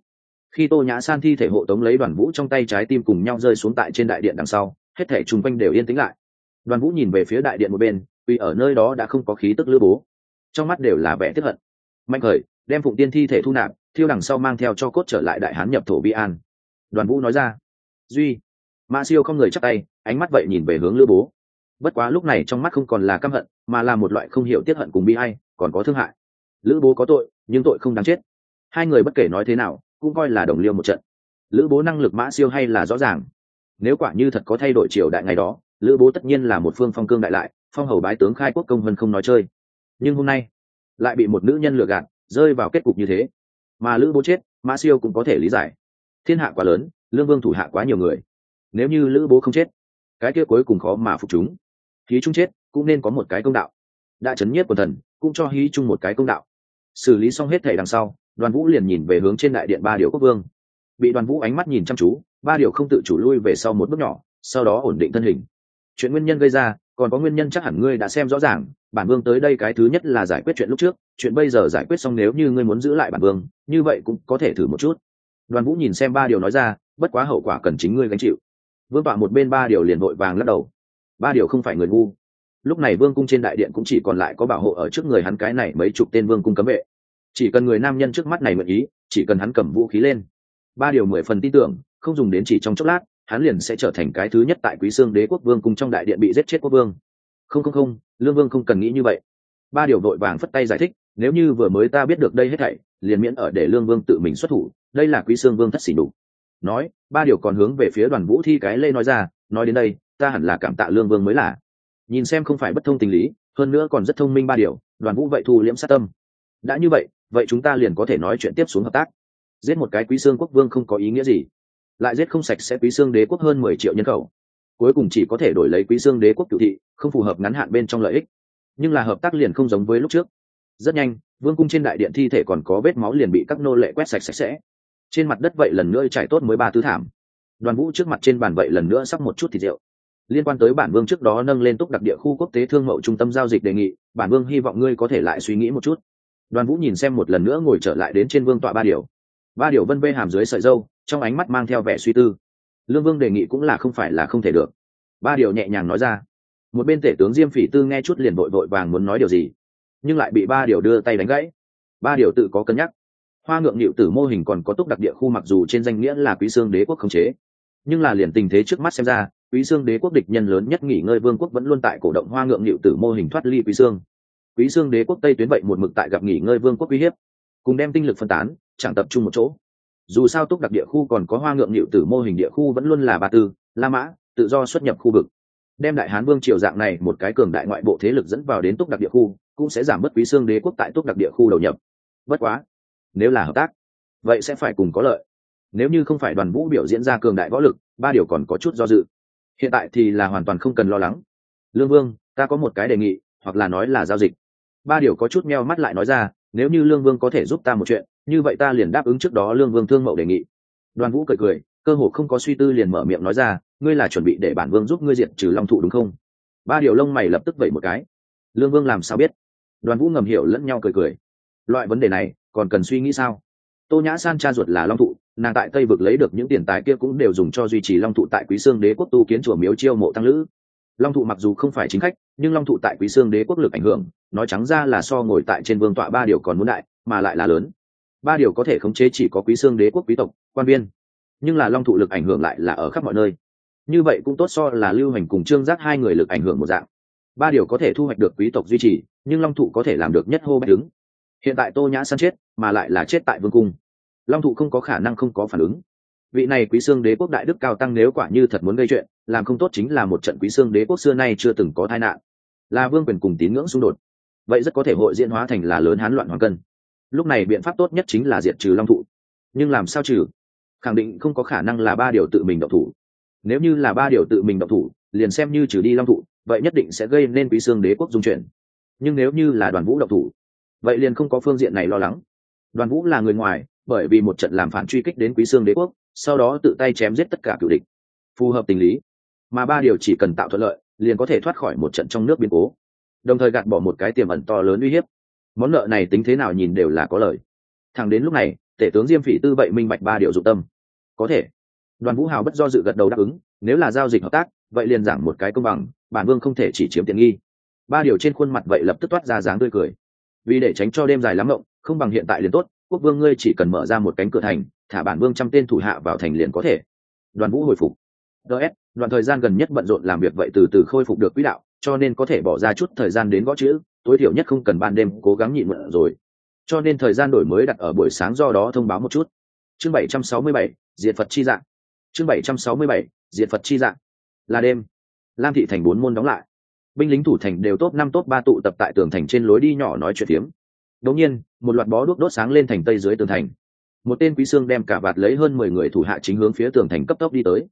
Khi tô nhã san thi thể hộ tống lấy đoàn vũ trong tay trái tim cùng nhau rơi xuống tại trên đại điện đằng sau, hết thể chung quanh đều yên tĩnh lại. Đoàn vũ nhìn về phía đại điện một bên, vì ở nơi đó đã không có khí tức lữ bố. Trong mắt đều là vẻ tiếp hận. Mạnh khởi, đem phụng tiên thi thể thu nạp, thiêu đằng sau mang theo cho cốt trở lại đại hán nhập thổ bi an. Đoàn vũ nói ra, duy. Ma siêu không người chắc tay, ánh mắt vậy nhìn về hướng lữ bố bất quá lúc này trong mắt không còn là căm hận, mà là một loại không hiểu tiết hận cùng bi hay còn có thương hại. Lữ bố có tội, nhưng tội không đáng chết. Hai người bất kể nói thế nào, cũng coi là đồng liêu một trận. Lữ bố năng lực mã siêu hay là rõ ràng? Nếu quả như thật có thay đổi triều đại ngày đó, lữ bố tất nhiên là một phương phong cương đại lại, phong hầu bái tướng khai quốc công vân không nói chơi. Nhưng hôm nay, lại bị một nữ nhân lừa gạt, rơi vào kết cục như thế. Mà lữ bố chết, mã siêu cũng có thể lý giải. Thiên hạ quá lớn, lương vương thủ hạ quá nhiều người. Nếu như lữ bố không chết, cái kia cuối cùng khó mà phục chúng hí trung chết cũng nên có một cái công đạo. Đã chấn nhiếp quần thần, cũng cho hí trung một cái công đạo. Xử lý xong hết thể đằng sau, đoàn vũ liền nhìn về hướng trên đại điện ba điều quốc vương. Bị đoàn vũ ánh mắt nhìn chăm chú, ba điều không tự chủ lui về sau một bước nhỏ, sau đó ổn định thân hình. Chuyện nguyên nhân gây ra, còn có nguyên nhân chắc hẳn ngươi đã xem rõ ràng, bản vương tới đây cái thứ nhất là giải quyết chuyện lúc trước, chuyện bây giờ giải quyết xong nếu như ngươi muốn giữ lại bản vương, như vậy cũng có thể thử một chút. Đoàn vũ nhìn xem ba điều nói ra, bất quá hậu quả cần chính ngươi gánh chịu. Vương tọa một bên ba điều liền vội vàng lắc đầu ba điều không phải người ngu. Lúc này vương cung trên đại điện cũng chỉ còn lại có bảo hộ ở trước người hắn cái này mấy chục tên vương cung cấm vệ. Chỉ cần người nam nhân trước mắt này mượn ý, chỉ cần hắn cầm vũ khí lên. Ba điều mười phần tin tưởng, không dùng đến chỉ trong chốc lát, hắn liền sẽ trở thành cái thứ nhất tại quý xương đế quốc vương cung trong đại điện bị giết chết quốc vương. Không không không, lương vương không cần nghĩ như vậy. Ba điều vội vàng phất tay giải thích, nếu như vừa mới ta biết được đây hết thảy, liền miễn ở để lương vương tự mình xuất thủ, đây là quý xương vương thất xỉ đủ nói, ba điều còn hướng về phía đoàn vũ thi cái lê nói ra, nói đến đây ta hẳn là cảm tạ lương vương mới là. Nhìn xem không phải bất thông tình lý, hơn nữa còn rất thông minh ba điều, đoàn vũ vậy thu liễm sát tâm. Đã như vậy vậy chúng ta liền có thể nói chuyện tiếp xuống hợp tác. Giết một cái quý xương quốc vương không có ý nghĩa gì. Lại giết không sạch sẽ quý xương đế quốc hơn mười triệu nhân khẩu. Cuối cùng chỉ có thể đổi lấy quý xương đế quốc cựu thị, không phù hợp ngắn hạn bên trong lợi ích. Nhưng là hợp tác liền không giống với lúc trước. Rất nhanh, vương cung trên đại điện thi thể còn có vết máu liền bị các nô lệ quét sạch sạch sẽ. Trên mặt đất vậy lần nữa trải tốt mới ba tứ thảm. Đoàn vũ trước mặt trên bàn vậy lần nữa sắp một chút thịt rượu liên quan tới bản vương trước đó nâng lên túc đặc địa khu quốc tế thương mậu trung tâm giao dịch đề nghị, bản vương hy vọng ngươi có thể lại suy nghĩ một chút. Đoàn vũ nhìn xem một lần nữa ngồi trở lại đến trên vương tọa ba điều. Ba điều vân vê hàm dưới sợi dâu, trong ánh mắt mang theo vẻ suy tư. Lương vương đề nghị cũng là không phải là không thể được. Ba điều nhẹ nhàng nói ra. Một bên tể tướng diêm phỉ tư nghe chút liền vội vội vàng muốn nói điều gì, nhưng lại bị ba điều đưa tay đánh gãy. Ba điều tự có cân nhắc. Hoa ngượng nghịu tử mô hình còn có túc đặc địa khu mặc dù trên danh nghĩa là quý xương đế quốc khống chế, nhưng là liền tình thế trước mắt xem ra quý xương đế quốc địch nhân lớn nhất nghỉ ngơi vương quốc vẫn luôn tại cổ động hoa ngượng nghịu tử mô hình thoát ly quý xương quý xương đế quốc tây tuyến vậy một mực tại gặp nghỉ ngơi vương quốc uy hiếp, cùng đem tinh lực phân tán, chẳng tập trung một chỗ. Dù sao túc đặc địa khu còn có hoa ngượng nghịu tử mô hình địa khu vẫn luôn là ba tư, la mã, tự do xuất nhập khu vực. Đem đại hán vương triều dạng này một cái cường đại ngoại bộ thế lực dẫn vào đến túc đặc địa khu, cũng sẽ giảm bớt quý xương đế quốc tại túc đặc địa khu đầu nhập. Bất quá, nếu là hợp tác, vậy sẽ phải cùng có lợi. Nếu như không phải đoàn vũ biểu diễn ra cường đại võ lực, ba điều còn có chút do dự hiện tại thì là hoàn toàn không cần lo lắng. Lương vương, ta có một cái đề nghị, hoặc là nói là giao dịch. Ba điều có chút meo mắt lại nói ra, nếu như lương vương có thể giúp ta một chuyện, như vậy ta liền đáp ứng trước đó lương vương thương mậu đề nghị. Đoàn vũ cười cười, cơ hồ không có suy tư liền mở miệng nói ra, ngươi là chuẩn bị để bản vương giúp ngươi diệt trừ long thụ đúng không? Ba điều lông mày lập tức vẩy một cái. Lương vương làm sao biết? Đoàn vũ ngầm hiểu lẫn nhau cười cười. Loại vấn đề này, còn cần suy nghĩ sao? Tô nhã san cha ruột là long thụ nàng tại tây vực lấy được những tiền tài kia cũng đều dùng cho duy trì long thụ tại quý sương đế quốc tu kiến chùa miếu chiêu mộ tăng lữ. Long thụ mặc dù không phải chính khách, nhưng long thụ tại quý sương đế quốc lực ảnh hưởng, nói trắng ra là so ngồi tại trên vương tọa ba điều còn muốn đại, mà lại là lớn. Ba điều có thể khống chế chỉ có quý sương đế quốc quý tộc, quan viên. Nhưng là long thụ lực ảnh hưởng lại là ở khắp mọi nơi. Như vậy cũng tốt so là lưu hành cùng trương giác hai người lực ảnh hưởng một dạng. Ba điều có thể thu hoạch được quý tộc duy trì, nhưng long thụ có thể làm được nhất hô bách đứng. Hiện tại tô nhã săn chết, mà lại là chết tại vương cung long thụ không có khả năng không có phản ứng. Vị này quý xương đế quốc đại đức cao tăng nếu quả như thật muốn gây chuyện, làm không tốt chính là một trận quý xương đế quốc xưa nay chưa từng có tai nạn. Là vương quyền cùng tín ngưỡng xung đột. Vậy rất có thể hội diễn hóa thành là lớn hán loạn hoàng cân. Lúc này biện pháp tốt nhất chính là diệt trừ long thụ. Nhưng làm sao trừ? Khẳng định không có khả năng là ba điều tự mình độc thủ. Nếu như là ba điều tự mình động thủ, liền xem như trừ đi long thụ, vậy nhất định sẽ gây nên quý xương đế quốc dung chuyển nhưng nếu như là đoàn vũ động thủ, vậy liền không có phương diện này lo lắng. Đoàn vũ là người ngoài bởi vì một trận làm phản truy kích đến quý xương đế quốc, sau đó tự tay chém giết tất cả cựu địch. Phù hợp tình lý, mà ba điều chỉ cần tạo thuận lợi, liền có thể thoát khỏi một trận trong nước biến cố. Đồng thời gạt bỏ một cái tiềm ẩn to lớn uy hiếp. Món nợ này tính thế nào nhìn đều là có lời. Thẳng đến lúc này, tể tướng diêm phỉ tư vậy minh bạch ba điều dụng tâm. Có thể. Đoàn vũ hào bất do dự gật đầu đáp ứng, nếu là giao dịch hợp tác, vậy liền giảng một cái công bằng, bản vương không thể chỉ chiếm tiện nghi. Ba điều trên khuôn mặt vậy lập tức toát ra dáng tươi cười. Vì để tránh cho đêm dài lắm rộng không bằng hiện tại liền tốt quốc vương ngươi chỉ cần mở ra một cánh cửa thành thả bản vương trăm tên thủ hạ vào thành liền có thể. Đoàn vũ hồi phục. Ts đoạn thời gian gần nhất bận rộn làm việc vậy từ từ khôi phục được quỹ đạo cho nên có thể bỏ ra chút thời gian đến gõ chữ tối thiểu nhất không cần ban đêm cố gắng nhịn mượn rồi. Cho nên thời gian đổi mới đặt ở buổi sáng do đó thông báo một chút. Chương 767, diệt phật chi dạng. Chương 767, diệt phật chi dạng. Là đêm. Lam thị thành bốn môn đóng lại. Binh lính thủ thành đều top năm top ba tụ tập tại tường thành trên lối đi nhỏ nói chuyện tiếng đống nhiên, một loạt bó đuốc đốt sáng lên thành tây dưới tường thành. Một tên quý sương đem cả vạt lấy hơn mười người thủ hạ chính hướng phía tường thành cấp tốc đi tới.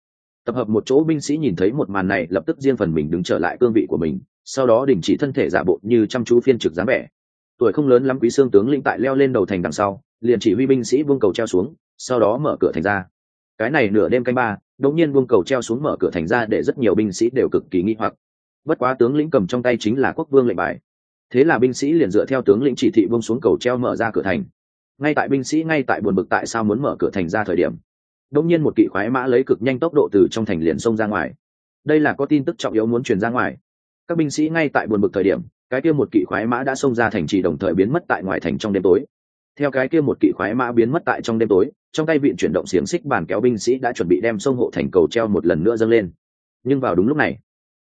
Tập hợp một chỗ binh sĩ nhìn thấy một màn này, lập tức riêng phần mình đứng trở lại cương vị của mình, sau đó đình chỉ thân thể giả bộ như chăm chú phiên trực dáng vẻ. Tuổi không lớn lắm quý sương tướng lĩnh tại leo lên đầu thành đằng sau, liền chỉ huy binh sĩ vương cầu treo xuống, sau đó mở cửa thành ra. Cái này nửa đêm canh ba, đột nhiên vương cầu treo xuống mở cửa thành ra để rất nhiều binh sĩ đều cực kỳ nghi hoặc. Bất quá tướng lĩnh cầm trong tay chính là quốc vương lệnh bài thế là binh sĩ liền dựa theo tướng lĩnh chỉ thị bông xuống cầu treo mở ra cửa thành. Ngay tại binh sĩ ngay tại buồn bực tại sao muốn mở cửa thành ra thời điểm đông nhiên một kỵ khoái mã lấy cực nhanh tốc độ từ trong thành liền xông ra ngoài. Đây là có tin tức trọng yếu muốn truyền ra ngoài. Các binh sĩ ngay tại buồn bực thời điểm, cái kia một kỵ khoái mã đã xông ra thành trì đồng thời biến mất tại ngoài thành trong đêm tối. Theo cái kia một kỵ khoái mã biến mất tại trong đêm tối, trong tay viện chuyển động xiềng xích bàn kéo binh sĩ đã chuẩn bị đem sông hộ thành cầu treo một lần nữa dâng lên. Nhưng vào đúng lúc này,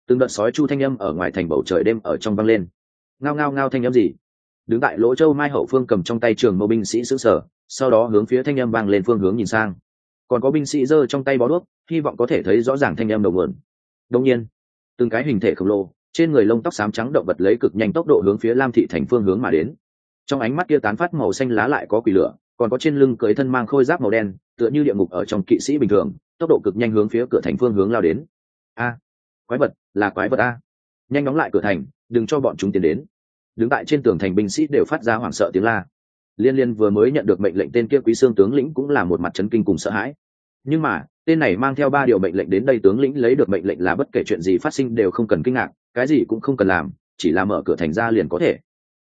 từng đợt sói chu thanh âm ở ngoài thành bầu trời đêm ở trong vang lên ngao ngao ngao thanh âm gì? Đứng tại lỗ châu mai hậu phương cầm trong tay trường mâu binh sĩ xứ sở, sau đó hướng phía thanh âm vang lên phương hướng nhìn sang. Còn có binh sĩ giơ trong tay bó đuốc, hy vọng có thể thấy rõ ràng thanh âm đầu nguồn. Đông nhiên, từng cái hình thể khổng lồ, trên người lông tóc xám trắng động vật lấy cực nhanh tốc độ hướng phía lam thị thành phương hướng mà đến. Trong ánh mắt kia tán phát màu xanh lá lại có quỷ lửa, còn có trên lưng cưới thân mang khôi giáp màu đen, tựa như địa ngục ở trong kỵ sĩ bình thường, tốc độ cực nhanh hướng phía cửa thành phương hướng lao đến. A, quái vật, là quái vật a. Nhanh đóng lại cửa thành, đừng cho bọn chúng tiến đến đứng tại trên tường thành binh sĩ đều phát ra hoảng sợ tiếng la. Liên liên vừa mới nhận được mệnh lệnh tên kia quý xương tướng lĩnh cũng là một mặt chấn kinh cùng sợ hãi. Nhưng mà, tên này mang theo ba điều mệnh lệnh đến đây tướng lĩnh lấy được mệnh lệnh là bất kể chuyện gì phát sinh đều không cần kinh ngạc, cái gì cũng không cần làm, chỉ là mở cửa thành ra liền có thể.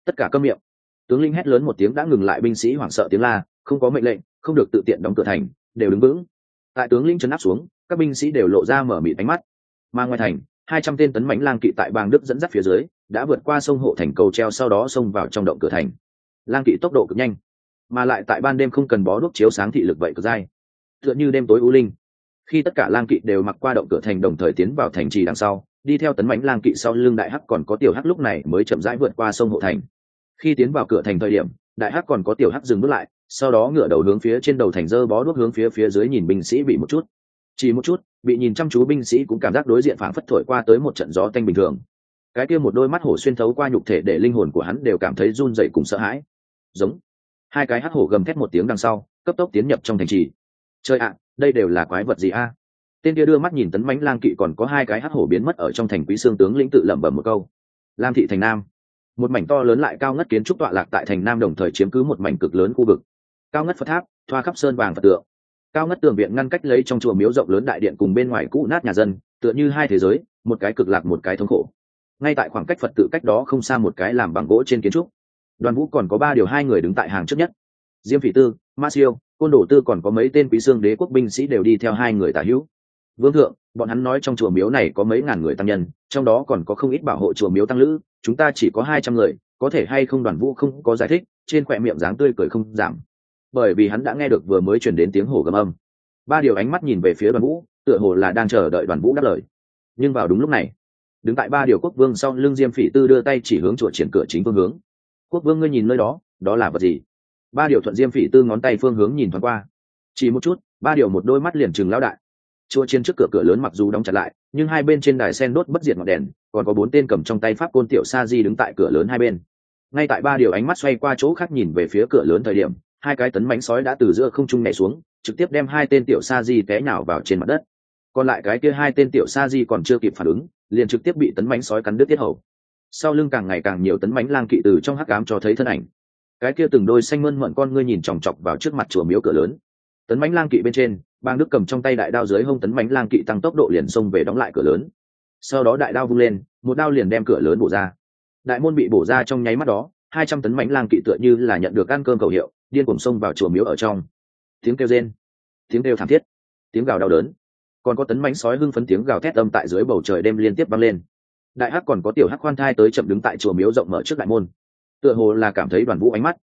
Tất cả câm miệng. Tướng lĩnh hét lớn một tiếng đã ngừng lại binh sĩ hoảng sợ tiếng la, không có mệnh lệnh, không được tự tiện đóng cửa thành, đều đứng vững. Tại tướng lĩnh chấn áp xuống, các binh sĩ đều lộ ra mở mịt ánh mắt. Mà ngoài thành hai trăm tên tấn mãnh lang kỵ tại bang đức dẫn dắt phía dưới, đã vượt qua sông hộ thành cầu treo sau đó xông vào trong động cửa thành. Lang kỵ tốc độ cực nhanh, mà lại tại ban đêm không cần bó đuốc chiếu sáng thị lực vậy cực dai. Tựa như đêm tối u linh. Khi tất cả lang kỵ đều mặc qua động cửa thành đồng thời tiến vào thành trì đằng sau, đi theo tấn mãnh lang kỵ sau lưng đại hắc còn có tiểu hắc lúc này mới chậm rãi vượt qua sông hộ thành. Khi tiến vào cửa thành thời điểm, đại hắc còn có tiểu hắc dừng bước lại, sau đó ngửa đầu hướng phía trên đầu thành dơ bó đuốc hướng phía phía dưới nhìn binh sĩ bị một chút chỉ một chút, bị nhìn chăm chú binh sĩ cũng cảm giác đối diện phảng phất thổi qua tới một trận gió tanh bình thường. Cái kia một đôi mắt hổ xuyên thấu qua nhục thể để linh hồn của hắn đều cảm thấy run dậy cùng sợ hãi. Giống. Hai cái hắc hổ gầm thét một tiếng đằng sau, cấp tốc tiến nhập trong thành trì. Chơi ạ, đây đều là quái vật gì a? Tên kia đưa mắt nhìn tấn mánh lang kỵ còn có hai cái hắc hổ biến mất ở trong thành quý xương tướng lĩnh tự lẩm bẩm một câu. Lam thị thành nam. Một mảnh to lớn lại cao ngất kiến trúc tọa lạc tại thành nam đồng thời chiếm cứ một mảnh cực lớn khu vực. Cao ngất phật tháp, thoa khắp sơn vàng phật tượng cao ngất tường viện ngăn cách lấy trong chùa miếu rộng lớn đại điện cùng bên ngoài cũ nát nhà dân, tựa như hai thế giới, một cái cực lạc một cái thống khổ. Ngay tại khoảng cách phật tự cách đó không xa một cái làm bằng gỗ trên kiến trúc. Đoàn vũ còn có ba điều hai người đứng tại hàng trước nhất. Diêm phỉ tư, ma siêu, côn đổ tư còn có mấy tên quý xương đế quốc binh sĩ đều đi theo hai người tả hữu. Vương thượng, bọn hắn nói trong chùa miếu này có mấy ngàn người tăng nhân, trong đó còn có không ít bảo hộ chùa miếu tăng lữ, chúng ta chỉ có hai trăm người, có thể hay không đoàn vũ không có giải thích, trên khỏe miệng dáng tươi cười không giảm bởi vì hắn đã nghe được vừa mới chuyển đến tiếng hổ gầm âm. Ba điều ánh mắt nhìn về phía đoàn vũ, tựa hồ là đang chờ đợi đoàn vũ đáp lời. Nhưng vào đúng lúc này, đứng tại ba điều quốc vương sau lưng diêm phỉ tư đưa tay chỉ hướng chùa triển cửa chính phương hướng. Quốc vương ngươi nhìn nơi đó đó là vật gì? Ba điều thuận diêm phỉ tư ngón tay phương hướng nhìn thoáng qua. Chỉ một chút, ba điều một đôi mắt liền chừng lao đại. Chùa trên trước cửa cửa lớn mặc dù đóng chặt lại, nhưng hai bên trên đài sen đốt bất diệt ngọn đèn, còn có bốn tên cầm trong tay pháp côn tiểu sa di đứng tại cửa lớn hai bên. Ngay tại ba điều ánh mắt xoay qua chỗ khác nhìn về phía cửa lớn thời điểm hai cái tấn mánh sói đã từ giữa không trung nhảy xuống, trực tiếp đem hai tên tiểu sa di té nhào vào trên mặt đất. Còn lại cái kia hai tên tiểu sa di còn chưa kịp phản ứng, liền trực tiếp bị tấn mánh sói cắn đứt tiết hầu. Sau lưng càng ngày càng nhiều tấn mánh lang kỵ từ trong hắc cám cho thấy thân ảnh. Cái kia từng đôi xanh mơn mận con ngươi nhìn chòng chọc vào trước mặt chùa miếu cửa lớn. Tấn mánh lang kỵ bên trên, bang đức cầm trong tay đại đao dưới hông tấn mánh lang kỵ tăng tốc độ liền xông về đóng lại cửa lớn. Sau đó đại đao vung lên, một đao liền đem cửa lớn bổ ra. Đại môn bị bổ ra trong nháy mắt đó, hai trăm tấn mánh lang kỵ tựa như là nhận được ăn cơm cầu hiệu điên cuồng xông vào chùa miếu ở trong. Tiếng kêu rên, tiếng kêu thảm thiết, tiếng gào đau đớn. Còn có tấn mánh sói hưng phấn tiếng gào thét âm tại dưới bầu trời đêm liên tiếp vang lên. Đại hắc còn có tiểu hắc khoan thai tới chậm đứng tại chùa miếu rộng mở trước đại môn. Tựa hồ là cảm thấy đoàn vũ ánh mắt.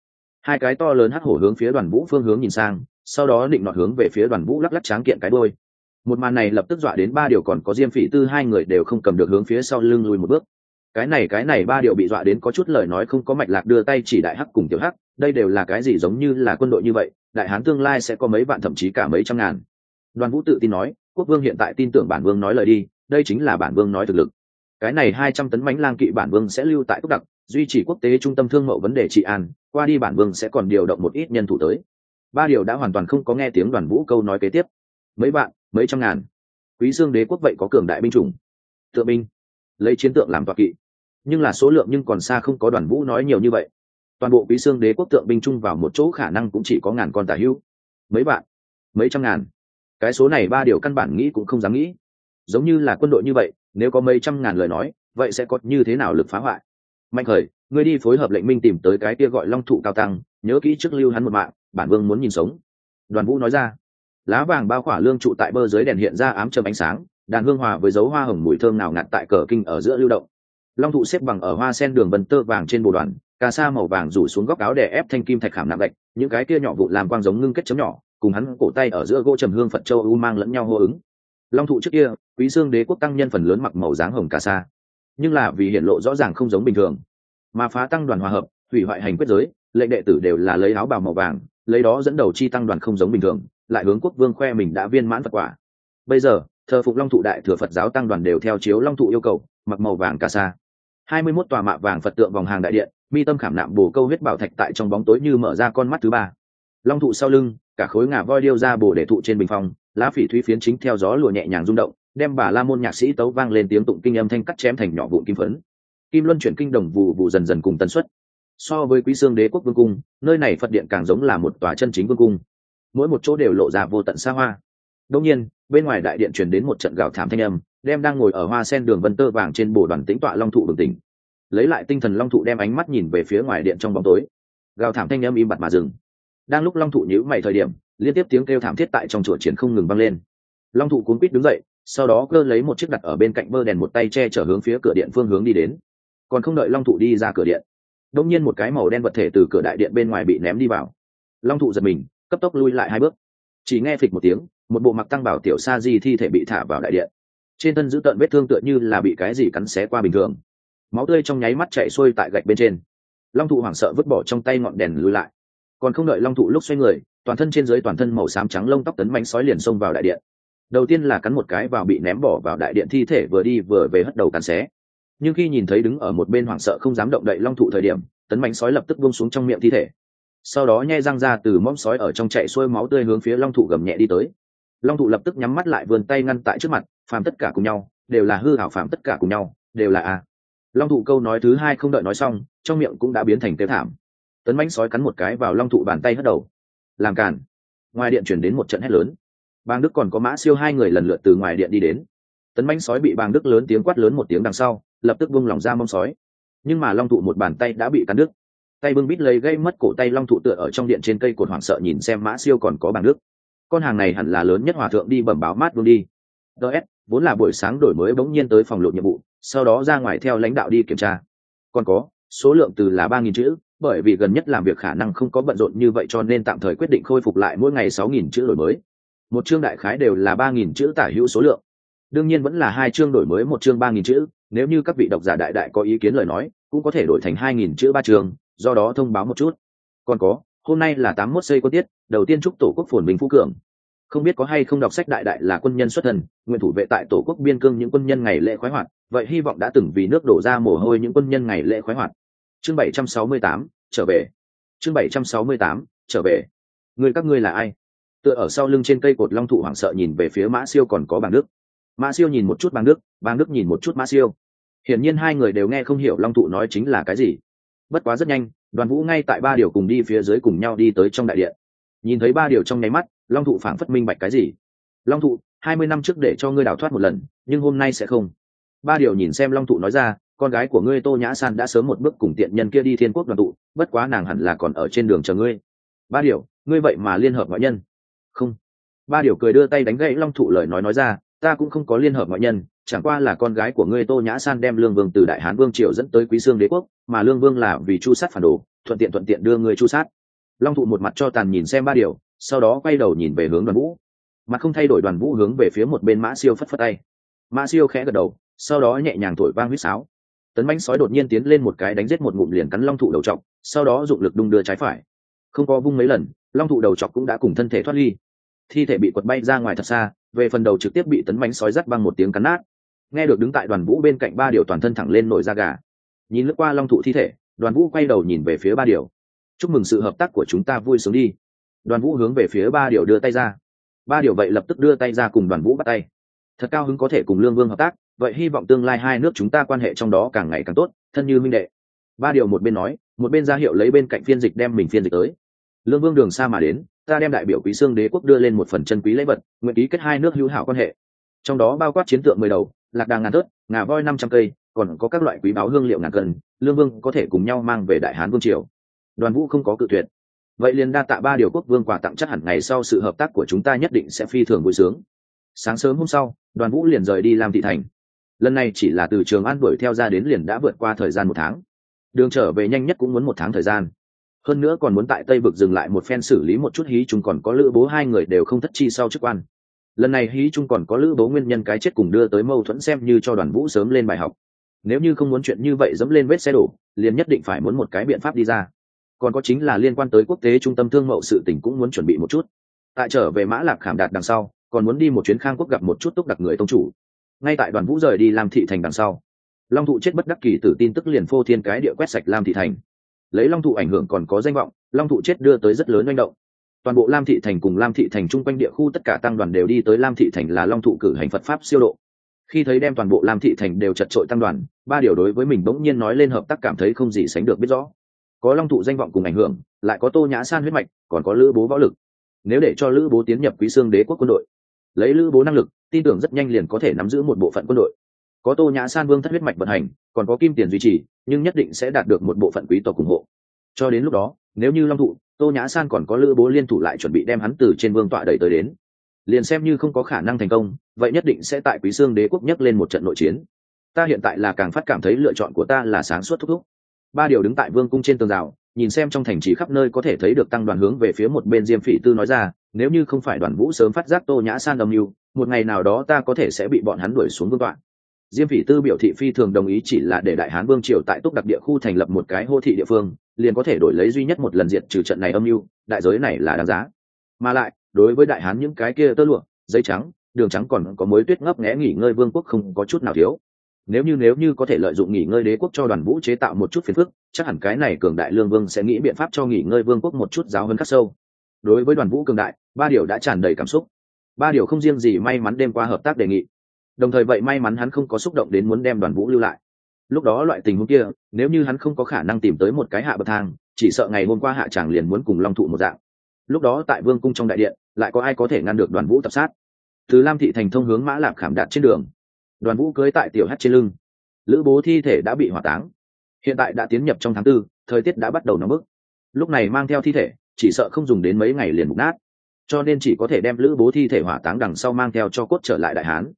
Hai cái to lớn hắc hổ hướng phía đoàn vũ phương hướng nhìn sang, sau đó định nọt hướng về phía đoàn vũ lắc lắc tráng kiện cái đôi một màn này lập tức dọa đến ba điều còn có diêm phỉ tư hai người đều không cầm được hướng phía sau lưng lùi một bước. Cái này cái này ba điều bị dọa đến có chút lời nói không có mạch lạc đưa tay chỉ đại hắc cùng tiểu hắc đây đều là cái gì giống như là quân đội như vậy, đại hán tương lai sẽ có mấy vạn thậm chí cả mấy trăm ngàn. Đoàn vũ tự tin nói, quốc vương hiện tại tin tưởng bản vương nói lời đi, đây chính là bản vương nói thực lực. Cái này hai trăm tấn bánh lang kỵ bản vương sẽ lưu tại cốc đặc, duy trì quốc tế trung tâm thương mậu vấn đề trị an, qua đi bản vương sẽ còn điều động một ít nhân thủ tới. Ba điều đã hoàn toàn không có nghe tiếng đoàn vũ câu nói kế tiếp. Mấy bạn mấy trăm ngàn. Quý dương đế quốc vậy có cường đại binh chủng. Tượng binh. Lấy chiến tượng làm toạc kỵ. Nhưng là số lượng nhưng còn xa không có đoàn vũ nói nhiều như vậy toàn bộ quý xương đế quốc tượng binh chung vào một chỗ khả năng cũng chỉ có ngàn con tả hữu. Mấy bạn mấy trăm ngàn. Cái số này ba điều căn bản nghĩ cũng không dám nghĩ. Giống như là quân đội như vậy, nếu có mấy trăm ngàn lời nói, vậy sẽ có như thế nào lực phá hoại? Mạnh khởi, ngươi đi phối hợp lệnh minh tìm tới cái kia gọi long thụ cao tăng, nhớ kỹ trước lưu hắn một mạng, bản vương muốn nhìn sống. Đoàn vũ nói ra. Lá vàng bao khỏa lương trụ tại bơ dưới đèn hiện ra ám trầm ánh sáng, đàn hương hòa với dấu hoa hồng mùi thơm nào ngạt tại cờ kinh ở giữa lưu động. Long thụ xếp bằng ở hoa sen đường vân tơ vàng trên bồ đoàn cà sa màu vàng rủ xuống góc áo để ép thanh kim thạch khảm nặng gạch, những cái kia nhỏ vụn làm quang giống ngưng kết chấm nhỏ, cùng hắn cổ tay ở giữa gỗ trầm hương phật châu u mang lẫn nhau hô ứng. Long thụ trước kia, quý dương đế quốc tăng nhân phần lớn mặc màu dáng hồng cà sa. Nhưng là vì hiện lộ rõ ràng không giống bình thường. Mà phá tăng đoàn hòa hợp, hủy hoại hành quyết giới, lệnh đệ tử đều là lấy áo bào màu vàng, lấy đó dẫn đầu chi tăng đoàn không giống bình thường, lại hướng quốc vương khoe mình đã viên mãn phật quả. Bây giờ, thờ phục long thụ đại thừa phật giáo tăng đoàn đều theo chiếu long thụ yêu cầu, mặc màu vàng cà sa. Hai mươi 21 tòa mạ vàng phật tượng vòng hàng đại điện mi tâm khảm nạm bổ câu huyết bảo thạch tại trong bóng tối như mở ra con mắt thứ ba. Long thụ sau lưng, cả khối ngà voi điêu ra bổ để thụ trên bình phong, lá phỉ thúy phiến chính theo gió lùa nhẹ nhàng rung động, đem bà la môn nhạc sĩ tấu vang lên tiếng tụng kinh âm thanh cắt chém thành nhỏ vụn kim phấn. Kim luân chuyển kinh đồng vụ vụ dần dần cùng tần suất. So với quý xương đế quốc vương cung, nơi này phật điện càng giống là một tòa chân chính vương cung. Mỗi một chỗ đều lộ ra vô tận xa hoa. Đông nhiên, bên ngoài đại điện truyền đến một trận gào thảm thanh âm, đem đang ngồi ở hoa sen đường vân tơ vàng trên bồ đoàn tĩnh tọa long thụ bừng tỉnh lấy lại tinh thần long thụ đem ánh mắt nhìn về phía ngoài điện trong bóng tối. Gào thảm thanh âm im bặt mà dừng. Đang lúc long thụ nhữ mày thời điểm, liên tiếp tiếng kêu thảm thiết tại trong chùa triển không ngừng vang lên. Long thụ cuốn quýt đứng dậy, sau đó cơ lấy một chiếc đặt ở bên cạnh bơ đèn một tay che chở hướng phía cửa điện phương hướng đi đến. Còn không đợi long thụ đi ra cửa điện đông nhiên một cái màu đen vật thể từ cửa đại điện bên ngoài bị ném đi vào. Long thụ giật mình, cấp tốc lui lại hai bước. Chỉ nghe phịch một tiếng, một bộ mặc tăng bảo tiểu sa di thi thể bị thả vào đại điện. Trên thân giữ tận vết thương tựa như là bị cái gì cắn xé qua bình thường máu tươi trong nháy mắt chạy xuôi tại gạch bên trên. Long thụ hoảng sợ vứt bỏ trong tay ngọn đèn lùi lại. Còn không đợi long thụ lúc xoay người, toàn thân trên dưới toàn thân màu xám trắng lông tóc tấn bánh sói liền xông vào đại điện. Đầu tiên là cắn một cái vào bị ném bỏ vào đại điện thi thể vừa đi vừa về hất đầu cắn xé. Nhưng khi nhìn thấy đứng ở một bên hoảng sợ không dám động đậy long thụ thời điểm, tấn bánh sói lập tức buông xuống trong miệng thi thể. Sau đó nhai răng ra từ mõm sói ở trong chạy xuôi máu tươi hướng phía long thụ gầm nhẹ đi tới. Long thụ lập tức nhắm mắt lại vươn tay ngăn tại trước mặt, phàm tất cả cùng nhau, đều là hư hảo phàm tất cả cùng nhau, đều là a long thụ câu nói thứ hai không đợi nói xong, trong miệng cũng đã biến thành kêu thảm. Tấn mánh sói cắn một cái vào long thụ bàn tay hất đầu. Làm cản ngoài điện chuyển đến một trận hét lớn. Bang đức còn có mã siêu hai người lần lượt từ ngoài điện đi đến. Tấn mánh sói bị bang đức lớn tiếng quát lớn một tiếng đằng sau, lập tức buông lòng ra mông sói. Nhưng mà long thụ một bàn tay đã bị cắn đứt. Tay bưng bít lấy gây mất cổ tay long thụ tựa ở trong điện trên cây cột hoảng sợ nhìn xem mã siêu còn có bang đức. Con hàng này hẳn là lớn nhất hòa thượng đi bẩm báo mát luôn đi. Ts vốn là buổi sáng đổi mới bỗng nhiên tới phòng lộ nhiệm vụ sau đó ra ngoài theo lãnh đạo đi kiểm tra. Còn có, số lượng từ là ba nghìn chữ, bởi vì gần nhất làm việc khả năng không có bận rộn như vậy cho nên tạm thời quyết định khôi phục lại mỗi ngày sáu nghìn chữ đổi mới. Một chương đại khái đều là ba nghìn chữ tả hữu số lượng. Đương nhiên vẫn là hai chương đổi mới, một chương ba nghìn chữ. Nếu như các vị độc giả đại đại có ý kiến lời nói, cũng có thể đổi thành hai nghìn chữ ba chương, do đó thông báo một chút. Còn có, hôm nay là tám mốt xây quân tiết, đầu tiên chúc tổ quốc phồn bình phú cường không biết có hay không đọc sách đại đại là quân nhân xuất thần nguyện thủ vệ tại tổ quốc biên cương những quân nhân ngày lễ khoái hoạt, vậy hy vọng đã từng vì nước đổ ra mồ hôi những quân nhân ngày lễ khoái hoạt. Chương bảy trăm sáu mươi tám, trở về. Chương bảy trăm sáu mươi tám, trở về. Người các ngươi là ai? Tựa ở sau lưng trên cây cột long thụ hoảng sợ nhìn về phía mã siêu còn có bàng đức. Mã siêu nhìn một chút bang đức bang đức nhìn một chút mã siêu. Hiển nhiên hai người đều nghe không hiểu long thụ nói chính là cái gì. Bất quá rất nhanh, đoàn vũ ngay tại ba điều cùng đi phía dưới cùng nhau đi tới trong đại điện. Nhìn thấy ba điều trong nháy mắt long thụ phảng phất minh bạch cái gì? Long thụ, hai mươi năm trước để cho ngươi đào thoát một lần, nhưng hôm nay sẽ không. Ba điều nhìn xem long thụ nói ra, con gái của ngươi tô nhã san đã sớm một bước cùng tiện nhân kia đi thiên quốc đoàn tụ, bất quá nàng hẳn là còn ở trên đường chờ ngươi. Ba điều, ngươi vậy mà liên hợp ngoại nhân. Không. Ba điều cười đưa tay đánh gãy long thụ lời nói nói ra, ta cũng không có liên hợp ngoại nhân, chẳng qua là con gái của ngươi tô nhã san đem lương vương từ đại hán vương triều dẫn tới quý sương đế quốc, mà lương vương là vì chu sát phản đồ, thuận tiện thuận tiện đưa ngươi chu sát. Long thụ một mặt cho tàn nhìn xem ba điều sau đó quay đầu nhìn về hướng đoàn vũ. Mà không thay đổi đoàn vũ hướng về phía một bên mã siêu phất phất tay. Mã siêu khẽ gật đầu, sau đó nhẹ nhàng thổi vang huýt sáo. Tấn bánh sói đột nhiên tiến lên một cái đánh giết một ngụm liền cắn long thụ đầu trọc sau đó dụng lực đung đưa trái phải. Không có vung mấy lần, long thụ đầu chọc cũng đã cùng thân thể thoát ly. Thi thể bị quật bay ra ngoài thật xa, về phần đầu trực tiếp bị tấn bánh sói rắt bằng một tiếng cắn nát. Nghe được đứng tại đoàn vũ bên cạnh ba điều toàn thân thẳng lên nổi da gà. Nhìn lướt qua long thụ thi thể, đoàn vũ quay đầu nhìn về phía ba điều. Chúc mừng sự hợp tác của chúng ta vui sướng đi đoàn vũ hướng về phía ba điều đưa tay ra. Ba điều vậy lập tức đưa tay ra cùng đoàn vũ bắt tay. Thật cao hứng có thể cùng lương vương hợp tác, vậy hy vọng tương lai hai nước chúng ta quan hệ trong đó càng ngày càng tốt, thân như minh đệ. Ba điều một bên nói, một bên ra hiệu lấy bên cạnh phiên dịch đem mình phiên dịch tới. Lương vương đường xa mà đến, ta đem đại biểu quý xương đế quốc đưa lên một phần chân quý lễ vật, nguyện ký kết hai nước hữu hảo quan hệ. Trong đó bao quát chiến tượng mười đầu, lạc đà ngàn tớt ngà voi năm trăm cây, còn có các loại quý báo hương liệu ngàn cân, lương vương có thể cùng nhau mang về đại hán vương triều. Đoàn vũ không có cự tuyệt vậy liền đa tạ ba điều quốc vương quà tặng chắc hẳn ngày sau sự hợp tác của chúng ta nhất định sẽ phi thường vui sướng. Sáng sớm hôm sau, đoàn vũ liền rời đi làm thị thành. Lần này chỉ là từ trường an đuổi theo ra đến liền đã vượt qua thời gian một tháng. Đường trở về nhanh nhất cũng muốn một tháng thời gian. Hơn nữa còn muốn tại tây vực dừng lại một phen xử lý một chút hí chúng còn có lữ bố hai người đều không thất chi sau chức quan. Lần này hí chung còn có lữ bố nguyên nhân cái chết cùng đưa tới mâu thuẫn xem như cho đoàn vũ sớm lên bài học. Nếu như không muốn chuyện như vậy dẫm lên vết xe đổ, liền nhất định phải muốn một cái biện pháp đi ra còn có chính là liên quan tới quốc tế trung tâm thương mậu sự tỉnh cũng muốn chuẩn bị một chút. Tại trở về mã lạc khảm đạt đằng sau, còn muốn đi một chuyến khang quốc gặp một chút túc đặc người tông chủ. Ngay tại đoàn vũ rời đi làm thị thành đằng sau, long thụ chết bất đắc kỳ tử tin tức liền phô thiên cái địa quét sạch lam thị thành. Lấy long thụ ảnh hưởng còn có danh vọng, long thụ chết đưa tới rất lớn manh động. Toàn bộ lam thị thành cùng lam thị thành chung quanh địa khu tất cả tăng đoàn đều đi tới lam thị thành là long thụ cử hành phật pháp siêu độ. Khi thấy đem toàn bộ lam thị thành đều chật trội tăng đoàn, ba điều đối với mình bỗng nhiên nói lên hợp tác cảm thấy không gì sánh được biết rõ có long thụ danh vọng cùng ảnh hưởng, lại có tô nhã san huyết mạch, còn có lữ bố võ lực. Nếu để cho lữ bố tiến nhập quý xương đế quốc quân đội, lấy lữ bố năng lực, tin tưởng rất nhanh liền có thể nắm giữ một bộ phận quân đội. Có tô nhã san vương thất huyết mạch vận hành, còn có kim tiền duy trì, nhưng nhất định sẽ đạt được một bộ phận quý tộc ủng hộ. Cho đến lúc đó, nếu như long thụ, tô nhã san còn có lữ bố liên thủ lại chuẩn bị đem hắn từ trên vương tọa đẩy tới đến. Liền xem như không có khả năng thành công, vậy nhất định sẽ tại quý xương đế quốc nhấc lên một trận nội chiến. Ta hiện tại là càng phát cảm thấy lựa chọn của ta là sáng suốt thúc thúc ba điều đứng tại vương cung trên tường rào, nhìn xem trong thành trì khắp nơi có thể thấy được tăng đoàn hướng về phía một bên diêm phỉ tư nói ra, nếu như không phải đoàn vũ sớm phát giác tô nhã san âm mưu, một ngày nào đó ta có thể sẽ bị bọn hắn đuổi xuống vương tọa. Diêm phỉ tư biểu thị phi thường đồng ý chỉ là để đại hán vương triều tại túc đặc địa khu thành lập một cái hô thị địa phương, liền có thể đổi lấy duy nhất một lần diệt trừ trận này âm mưu, đại giới này là đáng giá. Mà lại, đối với đại hán những cái kia tơ lụa, giấy trắng, đường trắng còn có mối tuyết ngấp nghẽ nghỉ ngơi vương quốc không có chút nào thiếu nếu như nếu như có thể lợi dụng nghỉ ngơi đế quốc cho đoàn vũ chế tạo một chút phiền phức, chắc hẳn cái này cường đại lương vương sẽ nghĩ biện pháp cho nghỉ ngơi vương quốc một chút giáo hơn khắc sâu. Đối với đoàn vũ cường đại, ba điều đã tràn đầy cảm xúc. Ba điều không riêng gì may mắn đêm qua hợp tác đề nghị. Đồng thời vậy may mắn hắn không có xúc động đến muốn đem đoàn vũ lưu lại. Lúc đó loại tình huống kia, nếu như hắn không có khả năng tìm tới một cái hạ bậc thang, chỉ sợ ngày hôm qua hạ chàng liền muốn cùng long thụ một dạng. Lúc đó tại vương cung trong đại điện, lại có ai có thể ngăn được đoàn vũ tập sát? Từ lam thị thành thông hướng mã lạc khảm đạt trên đường đoàn vũ cưới tại tiểu hát trên lưng. Lữ bố thi thể đã bị hỏa táng. Hiện tại đã tiến nhập trong tháng tư, thời tiết đã bắt đầu nóng bức. Lúc này mang theo thi thể, chỉ sợ không dùng đến mấy ngày liền mục nát. Cho nên chỉ có thể đem lữ bố thi thể hỏa táng đằng sau mang theo cho cốt trở lại đại hán.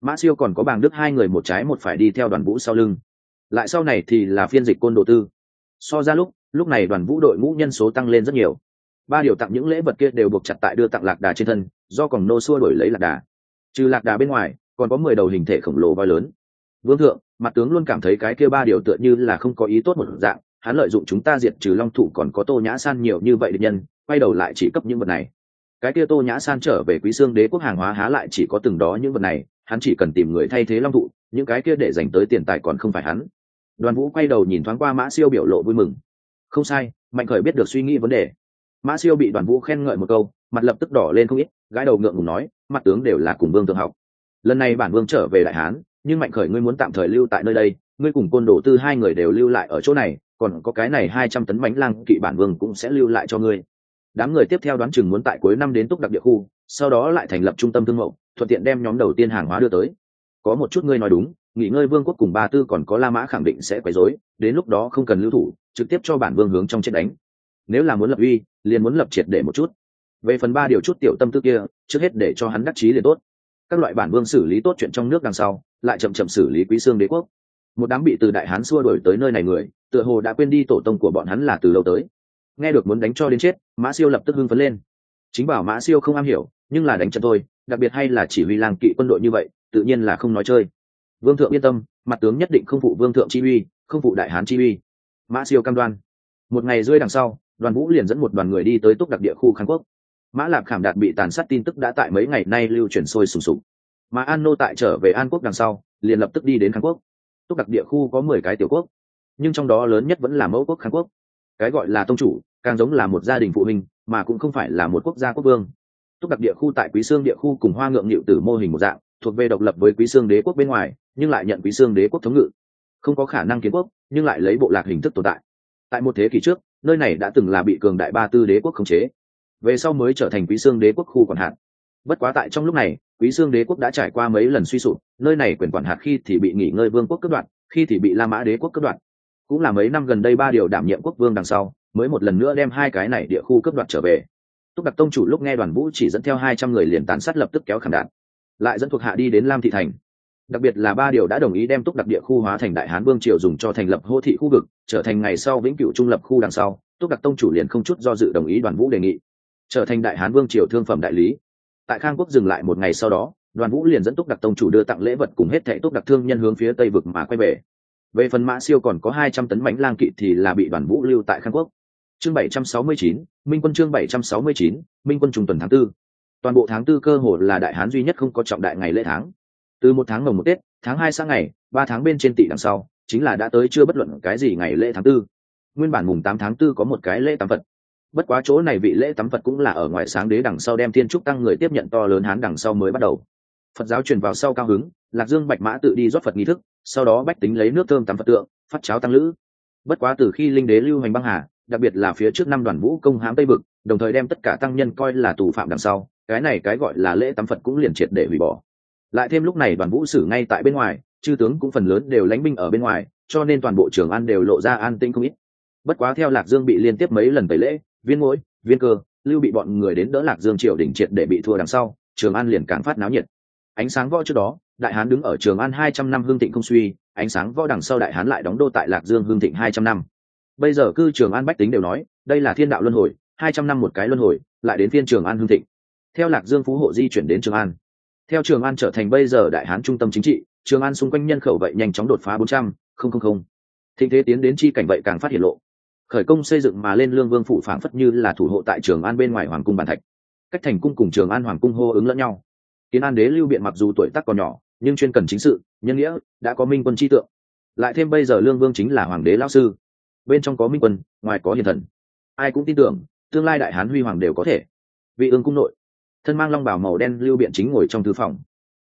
Mã siêu còn có bàng đức hai người một trái một phải đi theo đoàn vũ sau lưng. Lại sau này thì là phiên dịch côn đồ tư. So ra lúc lúc này đoàn vũ đội ngũ nhân số tăng lên rất nhiều. Ba điều tặng những lễ vật kia đều buộc chặt tại đưa tặng lạc đà trên thân, do còn nô xua đổi lấy lạc đà. Trừ lạc đà bên ngoài còn có mười đầu hình thể khổng lồ voi lớn. Vương thượng, mặt tướng luôn cảm thấy cái kia ba điều tựa như là không có ý tốt một dạng, hắn lợi dụng chúng ta diệt trừ long thủ còn có tô nhã san nhiều như vậy địch nhân, quay đầu lại chỉ cấp những vật này. Cái kia tô nhã san trở về quý xương đế quốc hàng hóa há lại chỉ có từng đó những vật này, hắn chỉ cần tìm người thay thế long thụ, những cái kia để dành tới tiền tài còn không phải hắn. Đoàn vũ quay đầu nhìn thoáng qua mã siêu biểu lộ vui mừng. Không sai, mạnh khởi biết được suy nghĩ vấn đề. Mã siêu bị đoàn vũ khen ngợi một câu, mặt lập tức đỏ lên không ít gái đầu ngượng ngùng nói, mặt tướng đều là cùng vương thượng học lần này bản vương trở về đại hán, nhưng mạnh khởi ngươi muốn tạm thời lưu tại nơi đây, ngươi cùng côn đồ tư hai người đều lưu lại ở chỗ này, còn có cái này hai trăm tấn bánh lang kỵ bản vương cũng sẽ lưu lại cho ngươi. Đám người tiếp theo đoán chừng muốn tại cuối năm đến túc đặc địa khu, sau đó lại thành lập trung tâm thương mẫu thuận tiện đem nhóm đầu tiên hàng hóa đưa tới. Có một chút ngươi nói đúng, nghỉ ngơi vương quốc cùng ba tư còn có la mã khẳng định sẽ quấy rối, đến lúc đó không cần lưu thủ, trực tiếp cho bản vương hướng trong chết đánh. Nếu là muốn lập uy, liền muốn lập triệt để một chút. Về phần ba điều chút tiểu tâm tư kia, trước hết để cho hắn đắc chí liền tốt các loại bản vương xử lý tốt chuyện trong nước đằng sau, lại chậm chậm xử lý quý xương đế quốc. Một đám bị từ đại hán xua đuổi tới nơi này người, tựa hồ đã quên đi tổ tông của bọn hắn là từ lâu tới. Nghe được muốn đánh cho đến chết, mã siêu lập tức hưng phấn lên. Chính bảo mã siêu không am hiểu, nhưng là đánh trận thôi, đặc biệt hay là chỉ huy làng kỵ quân đội như vậy, tự nhiên là không nói chơi. Vương thượng yên tâm, mặt tướng nhất định không phụ vương thượng chi uy, không phụ đại hán chi uy. Mã siêu cam đoan. Một ngày rơi đằng sau, đoàn vũ liền dẫn một đoàn người đi tới túc đặc địa khu kháng quốc mã lạp khảm đạt bị tàn sát tin tức đã tại mấy ngày nay lưu truyền sôi sùng sục. Mà an nô tại trở về an quốc đằng sau, liền lập tức đi đến hàn quốc. Túc đặc địa khu có mười cái tiểu quốc, nhưng trong đó lớn nhất vẫn là mẫu quốc hàn quốc. Cái gọi là tông chủ, càng giống là một gia đình phụ huynh, mà cũng không phải là một quốc gia quốc vương. Túc đặc địa khu tại quý sương địa khu cùng hoa ngượng nghịu tử mô hình một dạng, thuộc về độc lập với quý sương đế quốc bên ngoài, nhưng lại nhận quý sương đế quốc thống ngự. Không có khả năng kiến quốc, nhưng lại lấy bộ lạc hình thức tồn tại. Tại một thế kỷ trước, nơi này đã từng là bị cường đại ba tư đế quốc khống chế về sau mới trở thành quý xương đế quốc khu quản hạt. Bất quá tại trong lúc này, quý xương đế quốc đã trải qua mấy lần suy sụp, nơi này quyền quản hạt khi thì bị nghỉ ngơi vương quốc cướp đoạt, khi thì bị la mã đế quốc cướp đoạt. Cũng là mấy năm gần đây ba điều đảm nhiệm quốc vương đằng sau, mới một lần nữa đem hai cái này địa khu cướp đoạt trở về. Túc đặc tông chủ lúc nghe đoàn vũ chỉ dẫn theo hai trăm người liền tán sát lập tức kéo khảm đạn, lại dẫn thuộc hạ đi đến lam thị thành. Đặc biệt là ba điều đã đồng ý đem túc đặc địa khu hóa thành đại hán vương triều dùng cho thành lập hô thị khu vực, trở thành ngày sau vĩnh cửu trung lập khu đằng sau, túc đặc tông chủ liền không chút do dự đồng ý đoàn vũ đề nghị trở thành đại hán vương triều thương phẩm đại lý tại khang quốc dừng lại một ngày sau đó, đoàn vũ liền dẫn túc đặc tông chủ đưa tặng lễ vật cùng hết thệ túc đặc thương nhân hướng phía tây vực mà quay về về phần mã siêu còn có hai trăm tấn bánh lang kỵ thì là bị đoàn vũ lưu tại khang quốc chương bảy trăm sáu mươi chín, minh quân chương bảy trăm sáu mươi chín, minh quân trung tuần tháng 4. toàn bộ tháng 4 cơ hồ là đại hán duy nhất không có trọng đại ngày lễ tháng từ một tháng mồng một tết, tháng hai sang ngày, ba tháng bên trên tỷ đằng sau, chính là đã tới chưa bất luận cái gì ngày lễ tháng 4. nguyên bản mùng tám tháng 4 có một cái lễ tám vật bất quá chỗ này vị lễ tắm phật cũng là ở ngoài sáng đế đằng sau đem thiên trúc tăng người tiếp nhận to lớn hán đằng sau mới bắt đầu. Phật giáo truyền vào sau cao hứng, lạc dương bạch mã tự đi rót phật nghi thức, sau đó bách tính lấy nước thơm tắm phật tượng, phát cháo tăng lữ. Bất quá từ khi linh đế lưu hành băng hà, đặc biệt là phía trước năm đoàn vũ công hãm tây bực đồng thời đem tất cả tăng nhân coi là tù phạm đằng sau, cái này cái gọi là lễ tắm phật cũng liền triệt để hủy bỏ. Lại thêm lúc này đoàn vũ xử ngay tại bên ngoài, chư tướng cũng phần lớn đều lánh binh ở bên ngoài, cho nên toàn bộ trường an đều lộ ra an tĩnh không ít. Bất quá theo lạc dương bị liên tiếp mấy lần tẩy lễ viên mũi viên cơ, lưu bị bọn người đến đỡ lạc dương triều đỉnh triệt để bị thua đằng sau, trường an liền càng phát náo nhiệt. Ánh sáng võ trước đó, đại hán đứng ở trường an hai trăm năm hương thịnh không suy, ánh sáng võ đằng sau đại hán lại đóng đô tại lạc dương hương thịnh hai trăm năm. Bây giờ cư trường an bách tính đều nói, đây là thiên đạo luân hồi, hai trăm năm một cái luân hồi, lại đến phiên trường an hương thịnh. Theo lạc dương phú hộ di chuyển đến trường an. Theo trường an trở thành bây giờ đại hán trung tâm chính trị, trường an xung quanh nhân khẩu vậy nhanh chóng đột phá bốn trăm, không không không. Thịnh thế tiến đến chi cảnh vậy càng phát hiện lộ khởi công xây dựng mà lên lương vương phủ phảng phất như là thủ hộ tại trường an bên ngoài hoàng cung bàn thạch. Cách thành cung cùng trường an hoàng cung hô ứng lẫn nhau. Kiến an đế lưu biện mặc dù tuổi tác còn nhỏ, nhưng chuyên cần chính sự, nhân nghĩa, đã có minh quân chi tượng. Lại thêm bây giờ lương vương chính là hoàng đế lao sư. Bên trong có minh quân, ngoài có hiền thần. Ai cũng tin tưởng, tương lai đại hán huy hoàng đều có thể. Vị ương cung nội, thân mang long bảo màu đen lưu biện chính ngồi trong thư phòng.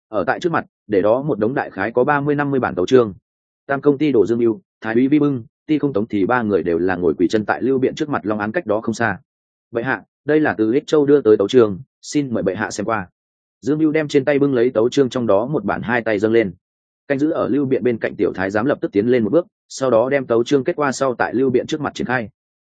Ở tại trước mặt, để đó một đống đại khái có ba mươi năm mươi bản tấu trương tam công ty đồ dương mưu, thái úy vi bưng ti không tống thì ba người đều là ngồi quỳ chân tại lưu biện trước mặt long án cách đó không xa. Bệ hạ đây là từ ích châu đưa tới tấu trường, xin mời bệ hạ xem qua. Dương mưu đem trên tay bưng lấy tấu trương trong đó một bản hai tay dâng lên. Canh giữ ở lưu biện bên cạnh tiểu thái giám lập tức tiến lên một bước sau đó đem tấu trương kết qua sau tại lưu biện trước mặt triển khai.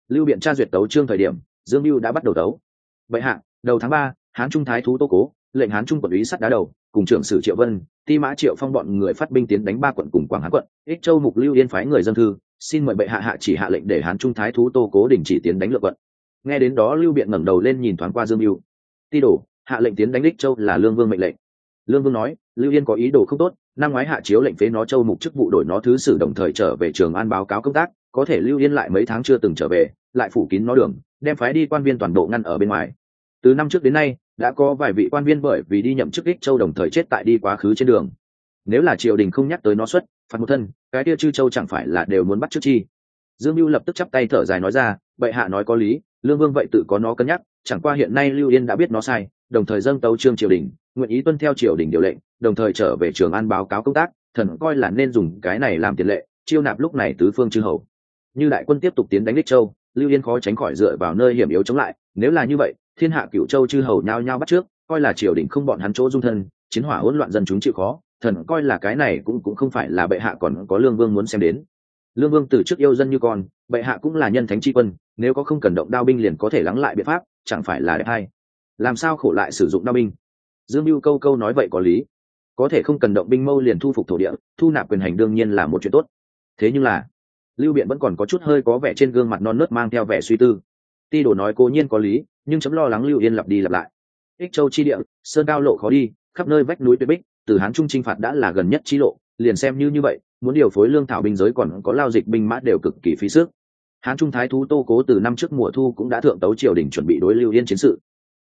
Lưu biện tra duyệt tấu trương thời điểm dương mưu đã bắt đầu tấu. Bệ hạ đầu tháng ba hán trung thái thú tô cố lệnh hán trung quản lý sắt đá đầu cùng trưởng sử triệu vân ti mã triệu phong bọn người phát binh tiến đánh ba quận cùng quảng hán quận ích châu mục lưu yên phái người dân thư xin mời bệ hạ hạ chỉ hạ lệnh để hán trung thái thú tô cố đình chỉ tiến đánh lược quận nghe đến đó lưu biện ngẩng đầu lên nhìn thoáng qua dương mưu ti đổ hạ lệnh tiến đánh đích châu là lương vương mệnh lệnh. Lương vương nói, lưu yên có ý đồ không tốt, năm ngoái hạ chiếu lệnh phế nó châu mục chức vụ đổi nó thứ sử đồng thời trở về trường an báo cáo công tác, có thể lưu yên lại mấy tháng chưa từng trở về, lại phủ kín nó đường, đem phái đi quan viên toàn bộ ngăn ở bên ngoài. Từ năm trước đến nay, đã có vài vị quan viên bởi vì đi nhậm chức ích châu đồng thời chết tại đi quá khứ trên đường. Nếu là triều đình không nhắc tới nó xuất phạt một thân, cái tia chư châu chẳng phải là đều muốn bắt trước chi? Dương mưu lập tức chắp tay thở dài nói ra, bệ hạ nói có lý, lương vương vậy tự có nó cân nhắc, chẳng qua hiện nay lưu yên đã biết nó sai, đồng thời dâng tấu trương triều đình, nguyện ý tuân theo triều đình điều lệnh, đồng thời trở về trường an báo cáo công tác, thần coi là nên dùng cái này làm tiền lệ, chiêu nạp lúc này tứ phương chư hầu. Như đại quân tiếp tục tiến đánh đích châu, lưu yên khó tránh khỏi dựa vào nơi hiểm yếu chống lại, nếu là như vậy, thiên hạ cựu châu chư hầu nhao nhao bắt trước, coi là triều đình không bọn hắn chỗ dung thân, chiến hỏa hỗn loạn dân chúng chịu khó thần coi là cái này cũng cũng không phải là bệ hạ còn có lương vương muốn xem đến. Lương vương từ trước yêu dân như con, bệ hạ cũng là nhân thánh tri quân, nếu có không cần động đao binh liền có thể lắng lại biện pháp, chẳng phải là đẹp hay? Làm sao khổ lại sử dụng đao binh? Dương mưu câu câu nói vậy có lý. Có thể không cần động binh mâu liền thu phục thổ địa, thu nạp quyền hành đương nhiên là một chuyện tốt. Thế nhưng là, lưu biện vẫn còn có chút hơi có vẻ trên gương mặt non nớt mang theo vẻ suy tư. Ti đồ nói cố nhiên có lý, nhưng chấm lo lắng lưu yên lặp đi lặp lại. Ích châu chi địa, sơn cao lộ khó đi, khắp nơi vách núi tuyệt bích từ hán trung chinh phạt đã là gần nhất chi lộ, liền xem như như vậy, muốn điều phối lương thảo binh giới còn có lao dịch binh mã đều cực kỳ phí sức. Hán trung thái thú tô cố từ năm trước mùa thu cũng đã thượng tấu triều đình chuẩn bị đối lưu yên chiến sự.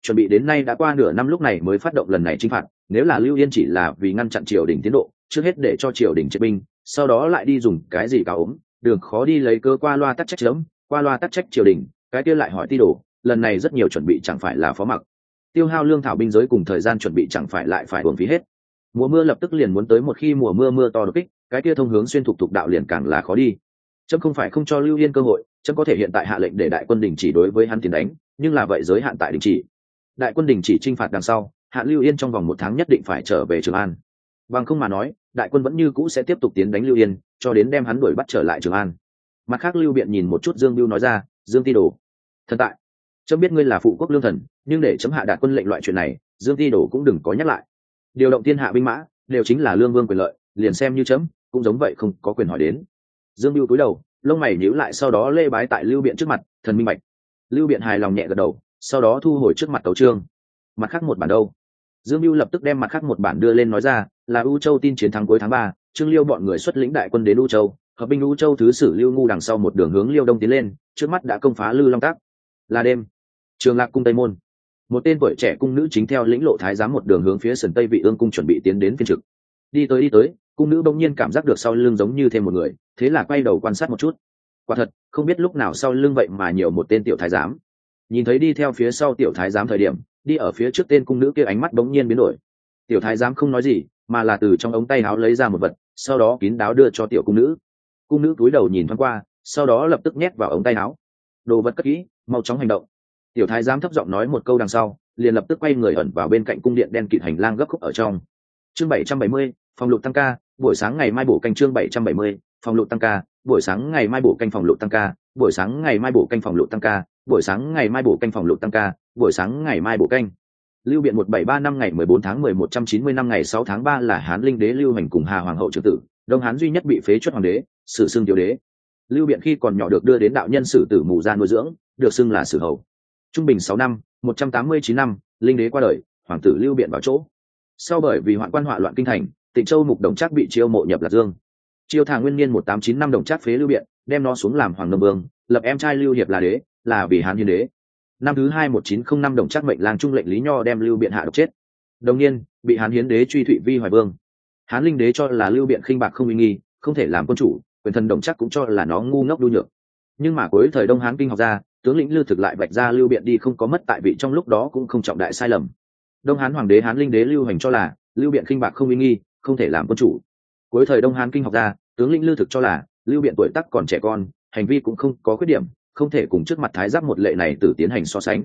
Chuẩn bị đến nay đã qua nửa năm lúc này mới phát động lần này chinh phạt, nếu là lưu yên chỉ là vì ngăn chặn triều đình tiến độ, trước hết để cho triều đình triệt binh, sau đó lại đi dùng cái gì cả ốm, đường khó đi lấy cơ qua loa tắc trách chấm, qua loa tắc trách triều đình, cái kia lại hỏi ti đồ, lần này rất nhiều chuẩn bị chẳng phải là phó mặc. Tiêu hao lương thảo binh giới cùng thời gian chuẩn bị chẳng phải lại phải buồn phí hết mùa mưa lập tức liền muốn tới một khi mùa mưa mưa to đột kích, cái kia thông hướng xuyên thục thục đạo liền càng là khó đi. Trâm không phải không cho lưu yên cơ hội trâm có thể hiện tại hạ lệnh để đại quân đình chỉ đối với hắn tiền đánh, nhưng là vậy giới hạn tại đình chỉ. Đại quân đình chỉ t r i n h phạt đằng sau, hạ lưu yên trong vòng một tháng nhất định phải trở về trường an. Bằng không mà nói, đại quân vẫn như cũ sẽ tiếp tục tiến đánh lưu yên, cho đến đem hắn đuổi bắt trở lại trường an. Mặt khác lưu biện nhìn một chút dương biêu nói ra, dương ti đồ, thần tại. Trâm biết ngươi là phụ quốc lương thần, nhưng để chấm hạ đạt quân lệnh loại chuyện này, dương ti đồ cũng đừng có nhắc lại điều động thiên hạ binh mã, đều chính là lương vương quyền lợi, liền xem như chấm, cũng giống vậy không có quyền hỏi đến. Dương biêu cúi đầu, lông mày nhíu lại sau đó lê bái tại lưu biện trước mặt, thần minh bạch. Lưu biện hài lòng nhẹ gật đầu, sau đó thu hồi trước mặt tấu trương mặt khác một bản đâu? Dương biêu lập tức đem mặt khác một bản đưa lên nói ra, là u châu tin chiến thắng cuối tháng ba, trương liêu bọn người xuất lĩnh đại quân đến u châu, hợp binh u châu thứ sử lưu ngu đằng sau một đường hướng liêu đông tiến lên, trước mắt đã công phá lư long tác là đêm. Trường lạc cung tây môn một tên tuổi trẻ cung nữ chính theo lĩnh lộ thái giám một đường hướng phía sườn tây vị ương cung chuẩn bị tiến đến phiên trực. Đi tới đi tới, cung nữ bỗng nhiên cảm giác được sau lưng giống như thêm một người, thế là quay đầu quan sát một chút. Quả thật, không biết lúc nào sau lưng vậy mà nhiều một tên tiểu thái giám. Nhìn thấy đi theo phía sau tiểu thái giám thời điểm, đi ở phía trước tên cung nữ kia ánh mắt bỗng nhiên biến đổi. Tiểu thái giám không nói gì, mà là từ trong ống tay áo lấy ra một vật, sau đó kín đáo đưa cho tiểu cung nữ. Cung nữ cúi đầu nhìn thoáng qua, sau đó lập tức nhét vào ống tay áo đồ vật cất kỹ, mau chóng hành động tiểu thái giám thấp giọng nói một câu đằng sau, liền lập tức quay người ẩn vào bên cạnh cung điện đen kịt hành lang gấp khúc ở trong. Chương bảy trăm bảy mươi, phòng lục tăng ca, buổi sáng ngày mai bổ canh chương bảy trăm bảy mươi, phòng lục tăng ca, buổi sáng ngày mai bổ canh phòng lục tăng ca, buổi sáng ngày mai bổ canh phòng lục tăng ca, buổi sáng ngày mai bổ canh phòng lục tăng ca, buổi sáng ngày mai bổ canh. Lưu biện một bảy ba năm ngày mười bốn tháng mười một trăm chín mươi năm ngày sáu tháng ba là hán linh đế lưu hành cùng hà hoàng hậu trưởng tử, đông hán duy nhất bị phế chuất hoàng đế, sử xưng tiểu đế. Lưu biện khi còn nhỏ được đưa đến đạo nhân sử tử mù gia nuôi dưỡng, được xưng là sử hầu trung bình sáu năm, một trăm tám mươi chín năm, linh đế qua đời, hoàng tử lưu biện vào chỗ. Sau bởi vì hoạn quan họa loạn kinh thành, tịnh châu mục đồng trác bị chiêu mộ nhập lạc dương. Chiêu thà nguyên niên một tám chín năm đồng trác phế lưu biện, đem nó xuống làm hoàng nông vương, lập em trai lưu hiệp là đế, là vì hán hiến đế. Năm thứ hai một chín không năm đồng trác mệnh làng trung lệnh lý nho đem lưu biện hạ độc chết. Đồng niên bị hán hiến đế truy thụy vi hoài vương. Hán linh đế cho là lưu biện khinh bạc không uy nghi, không thể làm quân chủ, quyền thần đồng chắc cũng cho là nó ngu ngốc đu nhược. Nhưng mà cuối thời đông hán kinh học ra tướng lĩnh lưu thực lại bạch ra lưu biện đi không có mất tại vị trong lúc đó cũng không trọng đại sai lầm. Đông hán hoàng đế hán linh đế lưu hành cho là, lưu biện khinh bạc không uy nghi, không thể làm quân chủ. Cuối thời đông hán kinh học ra, tướng lĩnh lưu thực cho là, lưu biện tuổi tắc còn trẻ con, hành vi cũng không có khuyết điểm, không thể cùng trước mặt thái giáp một lệ này từ tiến hành so sánh.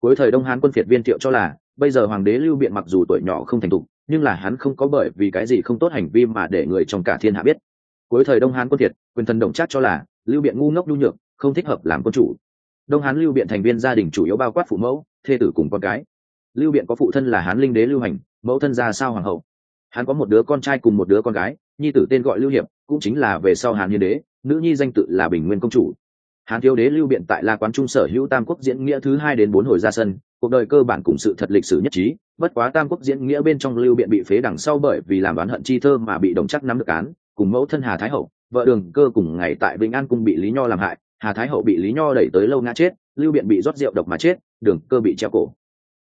Cuối thời đông hán quân phiệt viên thiệu cho là, bây giờ hoàng đế lưu biện mặc dù tuổi nhỏ không thành thục, nhưng là hắn không có bởi vì cái gì không tốt hành vi mà để người trong cả thiên hạ biết. Cuối thời đông hán quân thiệt quyền thần đồng trác cho là, lưu biện ngu ngốc nhu nhược, không thích hợp làm quân chủ đông hán lưu biện thành viên gia đình chủ yếu bao quát phụ mẫu, thê tử cùng con cái. Lưu biện có phụ thân là hán linh đế lưu hành, mẫu thân ra sao hoàng hậu. Hắn có một đứa con trai cùng một đứa con gái, nhi tử tên gọi lưu hiệp, cũng chính là về sau hán hiến đế, nữ nhi danh tự là bình nguyên công chủ. Hán thiếu đế lưu biện tại la quán trung sở hữu tam quốc diễn nghĩa thứ hai đến bốn hồi ra sân, cuộc đời cơ bản cùng sự thật lịch sử nhất trí, bất quá tam quốc diễn nghĩa bên trong lưu biện bị phế đằng sau bởi vì làm đoán hận chi thơ mà bị đồng chắc nắm được án, cùng mẫu thân hà thái hậu, vợ đường cơ cùng ngày tại vĩnh an cung bị lý nho làm hại hà thái hậu bị lý nho đẩy tới lâu ngã chết, lưu biện bị rót rượu độc mà chết, đường cơ bị treo cổ.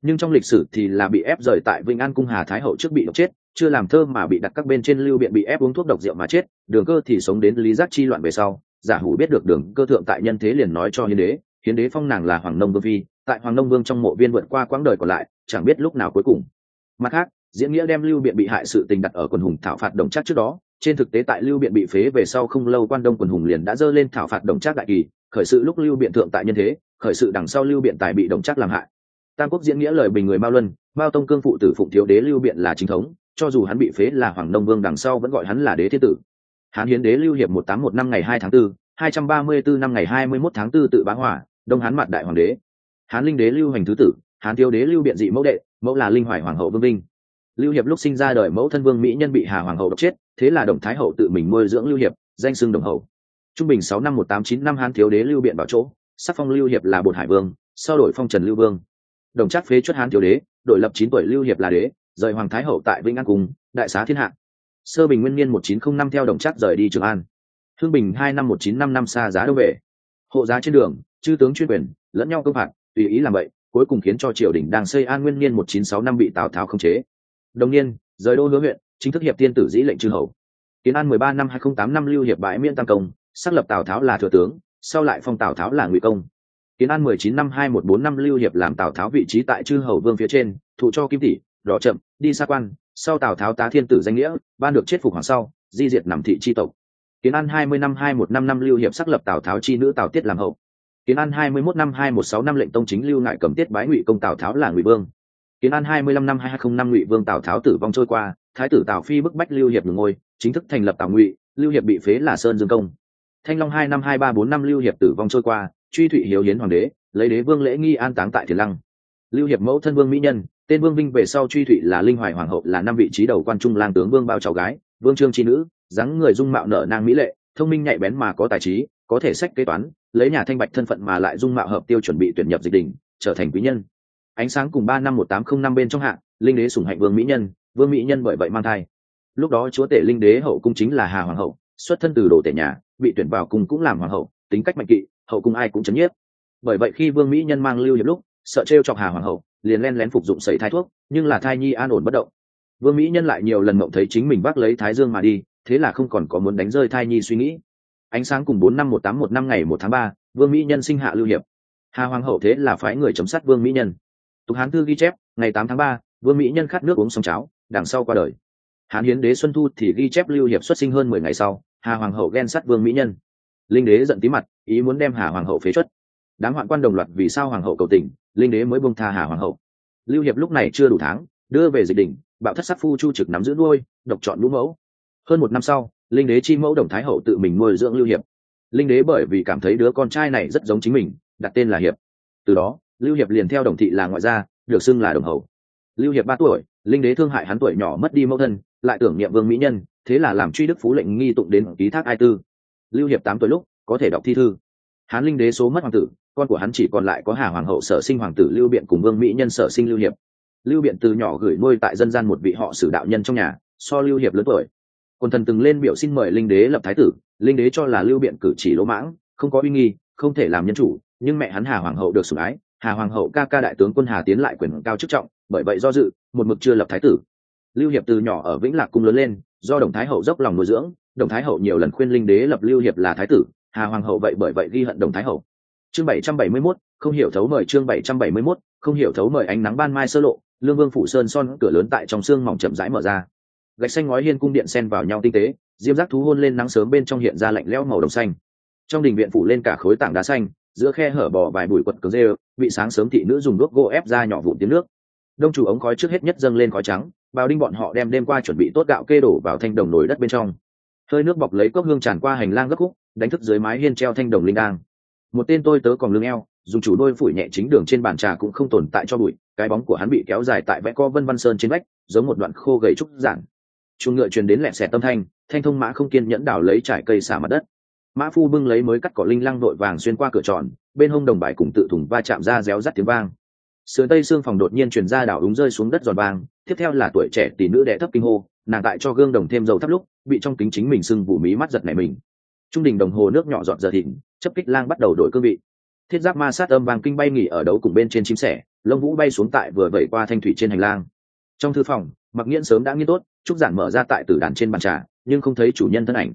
Nhưng trong lịch sử thì là bị ép rời tại Vinh an cung hà thái hậu trước bị độc chết, chưa làm thơ mà bị đặt các bên trên lưu biện bị ép uống thuốc độc rượu mà chết, đường cơ thì sống đến lý giác chi loạn về sau. Giả hủ biết được đường cơ thượng tại nhân thế liền nói cho hiến đế hiến đế phong nàng là hoàng nông vương phi, tại hoàng nông vương trong mộ viên vượt qua quãng đời còn lại, chẳng biết lúc nào cuối cùng. Mặt khác, diễn nghĩa đem lưu biện bị hại sự tình đặt ở quần hùng thảo phạt đồng chắc trước đó trên thực tế tại lưu biện bị phế về sau không lâu quan đông quần hùng liền đã dơ lên thảo phạt đồng trác đại kỳ, khởi sự lúc lưu biện thượng tại nhân thế, khởi sự đằng sau lưu biện tài bị đồng trác làm hại. Tam quốc diễn nghĩa lời bình người mao luân, mao tông cương phụ tử phụng thiếu đế lưu biện là chính thống, cho dù hắn bị phế là hoàng đông vương đằng sau vẫn gọi hắn là đế thiên tử. Hán hiến đế lưu hiệp một tám một năm ngày hai tháng tư, hai trăm ba mươi bốn năm ngày hai mươi mốt tháng tư tự bá hỏa, đông hán mặt đại hoàng đế. Hán linh đế lưu hành thứ tử, hán thiếu đế lưu biện dị mẫu đệ, mẫu là linh hoài hoàng hậu vương vinh lưu hiệp lúc sinh ra đời mẫu thân vương mỹ nhân bị hà hoàng hậu độc chết, thế là đồng thái hậu tự mình nuôi dưỡng lưu hiệp, danh xưng đồng hậu. Trung bình sáu năm, một tám chín năm hán thiếu đế lưu biện vào chỗ, sắc phong lưu hiệp là bột hải vương, sau đổi phong trần lưu vương. Đồng Trác phế chuất hán thiếu đế, đổi lập chín tuổi lưu hiệp là đế, rời hoàng thái hậu tại vĩnh an cung đại xá thiên hạ. Sơ bình nguyên niên một chín không năm theo đồng Trác rời đi trường an. Thương bình hai năm, một chín năm năm xa giá đông vệ hộ giá trên đường, chư tướng chuyên quyền, lẫn nhau công phạt, tùy ý làm vậy cuối cùng khiến cho triều đình đang xây an nguyên niên một chín sáu năm bị tào tháo khống chế đồng niên, rời đô hứa huyện, chính thức hiệp tiên tử dĩ lệnh chư hầu. Kiến an mười ba năm hai không tám năm lưu hiệp bãi miễn tam công, xác lập tào tháo là thừa tướng, sau lại phong tào tháo là ngụy công. Kiến an mười chín năm hai một bốn năm lưu hiệp làm tào tháo vị trí tại chư hầu vương phía trên, thụ cho kim tỷ, đỏ chậm đi xa quan, sau tào tháo tá thiên tử danh nghĩa, ban được chết phục hoàng sau, di diệt nằm thị tri tộc. Kiến an hai mươi năm hai một năm năm lưu hiệp xác lập tào tháo chi nữ tào tiết làm hậu. Kiến an hai mươi mốt năm hai một sáu năm lệnh tông chính lưu ngại cầm tiết bái ngụy công tào tháo là ngụy vương kiến an hai mươi lăm năm hai hai không năm ngụy vương tào tháo tử vong trôi qua, thái tử tào phi bức bách lưu hiệp ngừng ngôi, chính thức thành lập tào ngụy, lưu hiệp bị phế là sơn dương công. Thanh long hai năm hai ba bốn năm lưu hiệp tử vong trôi qua, truy thụy hiếu hiến hoàng đế, lấy đế vương lễ nghi an táng tại thiền lăng. Lưu hiệp mẫu thân vương mỹ nhân, tên vương vinh về sau truy thụy là linh hoài hoàng hậu là năm vị trí đầu quan trung lang tướng vương bao cháu gái, vương trương tri nữ, dáng người dung mạo nở nang mỹ lệ, thông minh nhạy bén mà có tài trí, có thể sách kế toán, lấy nhà thanh bạch thân phận mà lại dung mạo hợp tiêu chuẩn bị tuyển nhập dịch đình, trở thành quý nhân ánh sáng cùng ba năm một tám không năm bên trong hạng, linh đế sủng hạnh vương mỹ nhân, vương mỹ nhân bởi vậy mang thai. Lúc đó chúa tể linh đế hậu cung chính là hà hoàng hậu, xuất thân từ đồ tể nhà, bị tuyển vào cung cũng làm hoàng hậu, tính cách mạnh kỵ, hậu cung ai cũng chấn nhiếp. Bởi vậy khi vương mỹ nhân mang lưu hiệp lúc, sợ t chọc hà hoàng hậu, liền len lén phục dụng sấy thai thuốc, nhưng là thai nhi an ổn bất động. Vương mỹ nhân lại nhiều lần mộng thấy chính mình vác lấy thái dương mà đi, thế là không còn có muốn đánh rơi thai nhi suy nghĩ. Ánh sáng cùng bốn năm một tám một năm ngày một tháng ba, vương mỹ nhân sinh hạ lưu hiệp. Hà hoàng hậu thế là phái người chấm sát vương mỹ nhân tục hán thư ghi chép, ngày tám tháng ba vương mỹ nhân khát nước uống xong cháo, đằng sau qua đời. Hán hiến đế xuân thu thì ghi chép lưu hiệp xuất sinh hơn mười ngày sau, hà hoàng hậu ghen sát vương mỹ nhân. Linh đế giận tí mặt, ý muốn đem hà hoàng hậu phế chuất. Đám hoạn quan đồng loạt vì sao hoàng hậu cầu tình, linh đế mới bông tha hà hoàng hậu. Lưu hiệp lúc này chưa đủ tháng, đưa về dịch đỉnh, bạo thất sắc phu chu trực nắm giữ nuôi, độc chọn lũ mẫu. Hơn một năm sau, linh đế chi mẫu đồng thái hậu tự mình nuôi dưỡng lưu hiệp. Linh đế bởi vì cảm thấy đứa con trai này rất giống chính mình, đặt tên là hiệp. Từ đó lưu hiệp liền theo đồng thị là ngoại gia, được xưng là đồng hầu. Lưu hiệp ba tuổi, linh đế thương hại hắn tuổi nhỏ mất đi mẫu thân, lại tưởng niệm vương mỹ nhân, thế là làm truy đức phú lệnh nghi tụng đến ký thác ai tư. Lưu hiệp tám tuổi lúc, có thể đọc thi thư. Hán linh đế số mất hoàng tử, con của hắn chỉ còn lại có hà hoàng hậu sở sinh hoàng tử lưu biện cùng vương mỹ nhân sở sinh lưu hiệp. Lưu biện từ nhỏ gửi nuôi tại dân gian một vị họ sử đạo nhân trong nhà, so lưu hiệp lớn tuổi. Quần thần từng lên biểu xin mời linh đế lập thái tử, linh đế cho là lưu biện cử chỉ lỗ mãng, không có uy nghi, không thể làm nhân chủ, nhưng mẹ hắn hà hoàng hậu được sủng ái hà hoàng hậu ca ca đại tướng quân hà tiến lại quyền cao chức trọng bởi vậy do dự một mực chưa lập thái tử. Lưu hiệp từ nhỏ ở vĩnh lạc cung lớn lên do đồng thái hậu dốc lòng nuôi dưỡng đồng thái hậu nhiều lần khuyên linh đế lập lưu hiệp là thái tử hà hoàng hậu vậy bởi vậy ghi hận đồng thái hậu. Chương bảy trăm mươi 771, không hiểu thấu mời chương bảy trăm mươi 771, không hiểu thấu mời ánh nắng ban mai sơ lộ lương vương phủ sơn son cửa lớn tại trong xương mỏng chậm rãi mở ra. Gạch xanh ngói hiên cung điện xen vào nhau tinh tế diêm giác thú hôn lên nắng sớm bên trong hiện ra lạnh lẽo màu đồng xanh. Trong đình viện phủ lên cả khối tảng đá xanh giữa khe hở bò vài bụi quật cờ dê bị sáng sớm thị nữ dùng đuốc gỗ ép ra nhỏ vụn tiếng nước. Đông chủ ống khói trước hết nhất dâng lên khói trắng bao đinh bọn họ đem đêm qua chuẩn bị tốt gạo kê đổ vào thanh đồng nồi đất bên trong. Hơi nước bọc lấy cốc hương tràn qua hành lang gấp khúc, đánh thức dưới mái hiên treo thanh đồng linh đang một tên tôi tớ còn lưng eo, dùng chủ đôi phủi nhẹ chính đường trên bàn trà cũng không tồn tại cho bụi, cái bóng của hắn bị kéo dài tại vẽ co vân văn sơn trên vách, giống một đoạn khô gầy trúc giản. Chuồng ngựa truyền đến lẹ xẹt tâm thanh thanh thông mã không kiên nhẫn đảo lấy trải cây xả mặt đất mã phu bưng lấy mới cắt cỏ linh lăng đội vàng xuyên qua cửa tròn, bên hông đồng bài cùng tự thủng va chạm ra réo rắt tiếng vang. Sườn tây xương phòng đột nhiên truyền ra đảo đúng rơi xuống đất giòn vàng tiếp theo là tuổi trẻ tỷ nữ đẻ thấp kinh hô, nàng tại cho gương đồng thêm dầu thấp lúc, bị trong kính chính mình sưng vụ mí mắt giật này mình. Trung đình đồng hồ nước nhỏ giọt giờ thịnh, chấp kích lang bắt đầu đổi cương vị. Thiết giáp ma sát âm vàng kinh bay nghỉ ở đấu cùng bên trên chim sẻ, lông vũ bay xuống tại vừa vẩy qua thanh thủy trên hành lang. Trong thư phòng mặc nghiễn sớm đã nghiên tốt, trúc giản mở ra tại tử đàn trên bàn trà, nhưng không thấy chủ nhân thân ảnh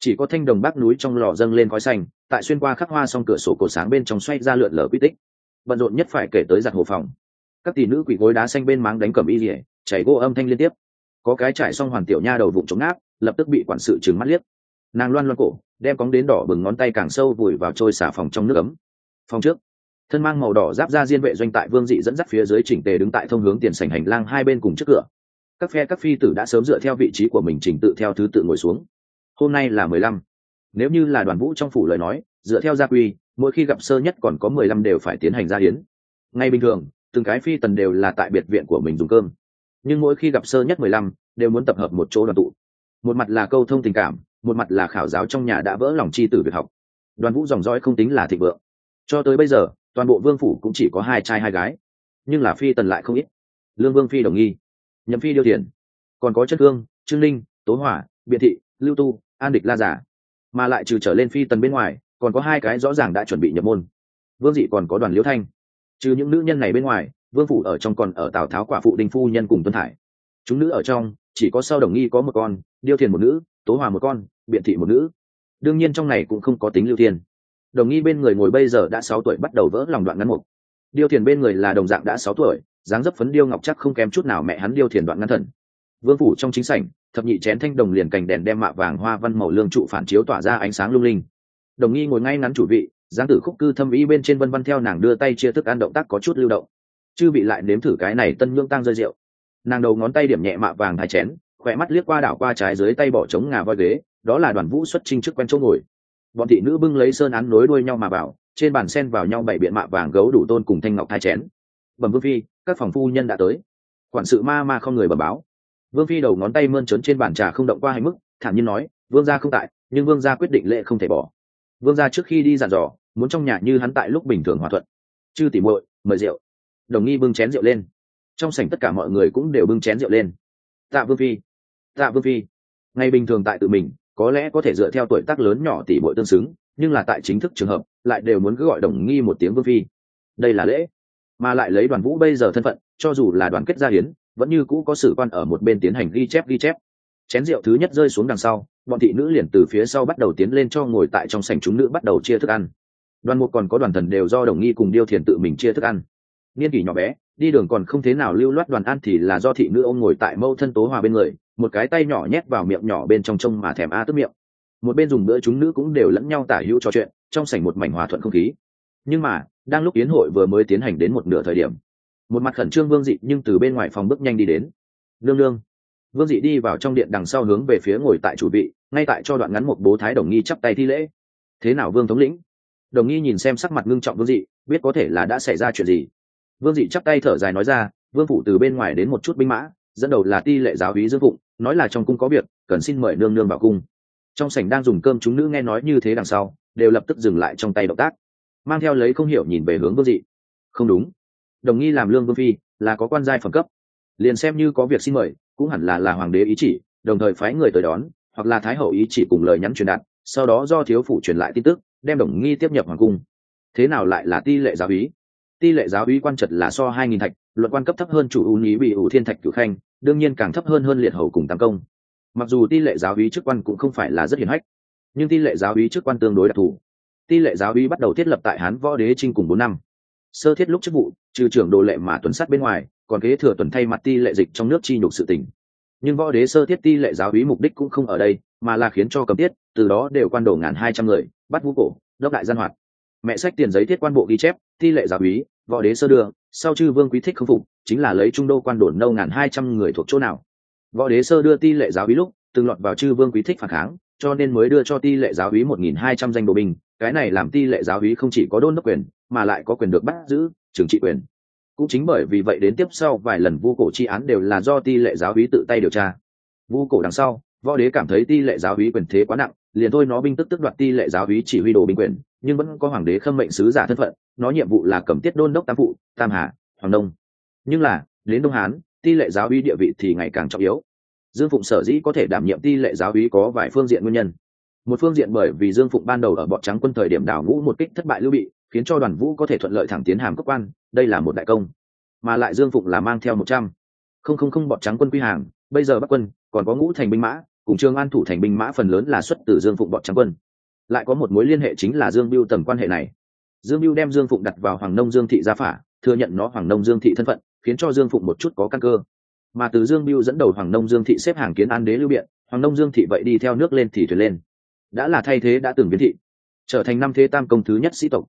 chỉ có thanh đồng bác núi trong lò dâng lên khói xanh, tại xuyên qua khắc hoa s cửa sổ cổ sáng bên trong xoay ra lượn lở quy tích. Bận rộn nhất phải kể tới giặt hồ phòng. Các tỷ nữ quỷ gối đá xanh bên máng đánh cầm y rỉa chảy gỗ âm thanh liên tiếp. Có cái trải xong hoàn tiểu nha đầu vụng chống áp lập tức bị quản sự trừng mắt liếc. Nàng loan loan cổ, đem cóng đến đỏ bừng ngón tay càng sâu vùi vào trôi xả phòng trong nước ấm. Phòng trước, thân mang màu đỏ giáp ra diên vệ doanh tại vương dị dẫn dắt phía dưới chỉnh tề đứng tại thông hướng tiền sảnh hành lang hai bên cùng trước cửa. Các phe các phi tử đã sớm dựa theo vị trí của mình chỉnh tự theo thứ tự ngồi xuống hôm nay là mười lăm. Nếu như là đoàn vũ trong phủ lời nói, dựa theo gia quy, mỗi khi gặp sơ nhất còn có mười lăm đều phải tiến hành gia hiến. Ngay bình thường, từng cái phi tần đều là tại biệt viện của mình dùng cơm. Nhưng mỗi khi gặp sơ nhất mười lăm, đều muốn tập hợp một chỗ đoàn tụ. Một mặt là câu thông tình cảm, một mặt là khảo giáo trong nhà đã vỡ lòng chi tử việc học. Đoàn vũ dòng dõi không tính là thịnh vượng. Cho tới bây giờ, toàn bộ vương phủ cũng chỉ có hai trai hai gái. Nhưng là phi tần lại không ít. Lương vương phi đồng nghi, nhậm phi điêu tiền còn có chất hương trương linh tố hỏa, biện thị, lưu tu an địch la giả mà lại trừ trở lên phi tần bên ngoài, còn có hai cái rõ ràng đã chuẩn bị nhập môn. Vương dị còn có đoàn liễu thanh. Trừ những nữ nhân này bên ngoài, vương phủ ở trong còn ở tào tháo, quả phụ đình phu nhân cùng tuân thải. Chúng nữ ở trong, chỉ có sau đồng nghi có một con, điêu thiền một nữ, tố hòa một con, biện thị một nữ. Đương nhiên trong này cũng không có tính lưu thiên. Đồng nghi bên người ngồi bây giờ đã sáu tuổi bắt đầu vỡ lòng đoạn ngắn mục. Điêu thiền bên người là đồng dạng đã sáu tuổi, dáng dấp phấn điêu ngọc chắc không kém chút nào mẹ hắn điêu thiền đoạn ngắn thần. Vương phủ trong chính sảnh thập nhị chén thanh đồng liền cành đèn đem mạ vàng hoa văn màu lương trụ phản chiếu tỏa ra ánh sáng lung linh. Đồng nghi ngồi ngay ngắn chủ vị giáng tử khúc cư thâm ý bên trên vân văn theo nàng đưa tay chia thức ăn động tác có chút lưu động. Chư bị lại nếm thử cái này tân nhưỡng tăng rơi rượu. Nàng đầu ngón tay điểm nhẹ mạ vàng hai chén, khỏe mắt liếc qua đảo qua trái dưới tay bỏ trống ngà voi ghế, đó là đoàn vũ xuất trinh chức quen chỗ ngồi. Bọn thị nữ bưng lấy sơn án nối đuôi nhau mà vào, trên bàn sen vào nhau bảy biện mạ vàng gấu đủ tôn cùng thanh ngọc hai chén. Bẩm vương phi, các phòng phu nhân đã tới. Quản sự ma ma không người bẩm báo vương phi đầu ngón tay mơn trớn trên bàn trà không động qua hay mức, thản nhiên nói, vương gia không tại, nhưng vương gia quyết định lệ không thể bỏ. Vương gia trước khi đi dặn dò, muốn trong nhà như hắn tại lúc bình thường hòa thuận. Chư tỉ muội, mời rượu. Đồng nghi bưng chén rượu lên. Trong sảnh tất cả mọi người cũng đều bưng chén rượu lên. Tạ vương phi, tạ vương phi. Ngày bình thường tại tự mình, có lẽ có thể dựa theo tuổi tác lớn nhỏ tỷ bội tương xứng, nhưng là tại chính thức trường hợp, lại đều muốn cứ gọi đồng nghi một tiếng vương phi. Đây là lễ, mà lại lấy đoàn vũ bây giờ thân phận, cho dù là đoàn kết gia hiến vẫn như cũ có sử quan ở một bên tiến hành ghi chép ghi chép. Chén rượu thứ nhất rơi xuống đằng sau, bọn thị nữ liền từ phía sau bắt đầu tiến lên cho ngồi tại trong sảnh chúng nữ bắt đầu chia thức ăn. Đoàn một còn có đoàn thần đều do đồng nghi cùng điêu thiền tự mình chia thức ăn. Niên kỷ nhỏ bé, đi đường còn không thế nào lưu loát đoàn ăn thì là do thị nữ ông ngồi tại mâu thân tố hòa bên người, một cái tay nhỏ nhét vào miệng nhỏ bên trong trông mà thèm a tức miệng. Một bên dùng bữa chúng nữ cũng đều lẫn nhau tả hữu trò chuyện, trong sảnh một mảnh hòa thuận không khí. Nhưng mà, đang lúc yến hội vừa mới tiến hành đến một nửa thời điểm một mặt khẩn trương vương dị nhưng từ bên ngoài phòng bước nhanh đi đến. Nương nương. Vương dị đi vào trong điện đằng sau hướng về phía ngồi tại chủ vị, ngay tại cho đoạn ngắn một bố thái đồng nghi chắp tay thi lễ. Thế nào vương thống lĩnh? Đồng nghi nhìn xem sắc mặt ngưng trọng vương dị, biết có thể là đã xảy ra chuyện gì. Vương dị chắp tay thở dài nói ra, vương phủ từ bên ngoài đến một chút binh mã, dẫn đầu là ti lệ giáo hí dương phụng, nói là trong cung có việc, cần xin mời nương nương vào cung. Trong sảnh đang dùng cơm chúng nữ nghe nói như thế đằng sau, đều lập tức dừng lại trong tay động tác, mang theo lấy không hiểu nhìn về hướng vương dị. Không đúng đồng nghi làm lương vương phi, là có quan giai phẩm cấp. Liền xem như có việc xin mời, cũng hẳn là là hoàng đế ý chỉ, đồng thời phái người tới đón, hoặc là thái hậu ý chỉ cùng lời nhắn truyền đạt, sau đó do thiếu phủ truyền lại tin tức, đem đồng nghi tiếp nhập hoàng cung. Thế nào lại là ti lệ giáo ý ti lệ giáo ý quan trật là so hai nghìn thạch luật quan cấp thấp hơn chủ ưu ý bị ủ thiên thạch cử khanh, đương nhiên càng thấp hơn hơn liệt hầu cùng tam công. Mặc dù ti lệ giáo ý chức quan cũng không phải là rất hiển hách, nhưng ti lệ giáo ý chức quan tương đối đặc thù. Ti lệ giáo ý bắt đầu thiết lập tại hán võ đế trinh cùng bốn năm. Sơ thiết lúc chức vụ trừ trưởng đồ lệ mà tuần sát bên ngoài, còn kế thừa tuần thay mặt ti lệ dịch trong nước chi nhục sự tình. nhưng võ đế sơ thiết ti lệ giáo hí mục đích cũng không ở đây, mà là khiến cho cầm tiết, từ đó đều quan đổ ngàn hai trăm người, bắt vũ cổ, đốc đại gian hoạt. Mẹ sách tiền giấy thiết quan bộ ghi chép, ti lệ giáo hí, võ đế sơ đưa, sau chư vương quý thích không phục, chính là lấy trung đô quan đồn nâu ngàn hai trăm người thuộc chỗ nào. Võ đế sơ đưa ti lệ giáo hí lúc, từng lọt vào chư vương quý thích phản kháng, cho nên mới đưa cho ti lệ giáo hí một nghìn hai trăm danh bộ binh cái này làm ti lệ giáo hí không chỉ có đôn đốc quyền, mà lại có quyền được bắt giữ trừng trị quyền. Cũng chính bởi vì vậy đến tiếp sau, vài lần vu cổ chi án đều là do ti lệ giáo hí tự tay điều tra. Vu cổ đằng sau, võ đế cảm thấy ti lệ giáo hí quyền thế quá nặng, liền thôi nó binh tức tức đoạt ti lệ giáo hí chỉ huy đồ binh quyền, nhưng vẫn có hoàng đế khâm mệnh sứ giả thân phận, nó nhiệm vụ là cầm tiết đôn đốc tam phụ, tam hà, hoàng đông nhưng là, đến đông hán, ti lệ giáo hí địa vị thì ngày càng trọng yếu. Dương phụng sở dĩ có thể đảm nhiệm ti lệ giáo hí có vài phương diện nguyên nhân một phương diện bởi vì dương phụng ban đầu ở bọn trắng quân thời điểm đảo ngũ một kích thất bại lưu bị, khiến cho đoàn vũ có thể thuận lợi thẳng tiến hàm cấp quan, đây là một đại công. Mà lại dương phụng là mang theo một trăm. Không không không, bọn trắng quân quy hàng, bây giờ bắc quân còn có ngũ thành binh mã, cùng trương an thủ thành binh mã phần lớn là xuất từ dương phụng bọn trắng quân. Lại có một mối liên hệ chính là dương biêu tầm quan hệ này. Dương biêu đem dương phụng đặt vào hoàng nông dương thị gia phả, thừa nhận nó hoàng nông dương thị thân phận, khiến cho dương phụng một chút có căn cơ. Mà từ dương biêu dẫn đầu hoàng nông dương thị xếp hàng kiến an đế lưu biện, hoàng nông dương thị vậy đi theo nước lên thì thuyền lên đã là thay thế đã từng biến thị, trở thành năm thế tam công thứ nhất sĩ tộc.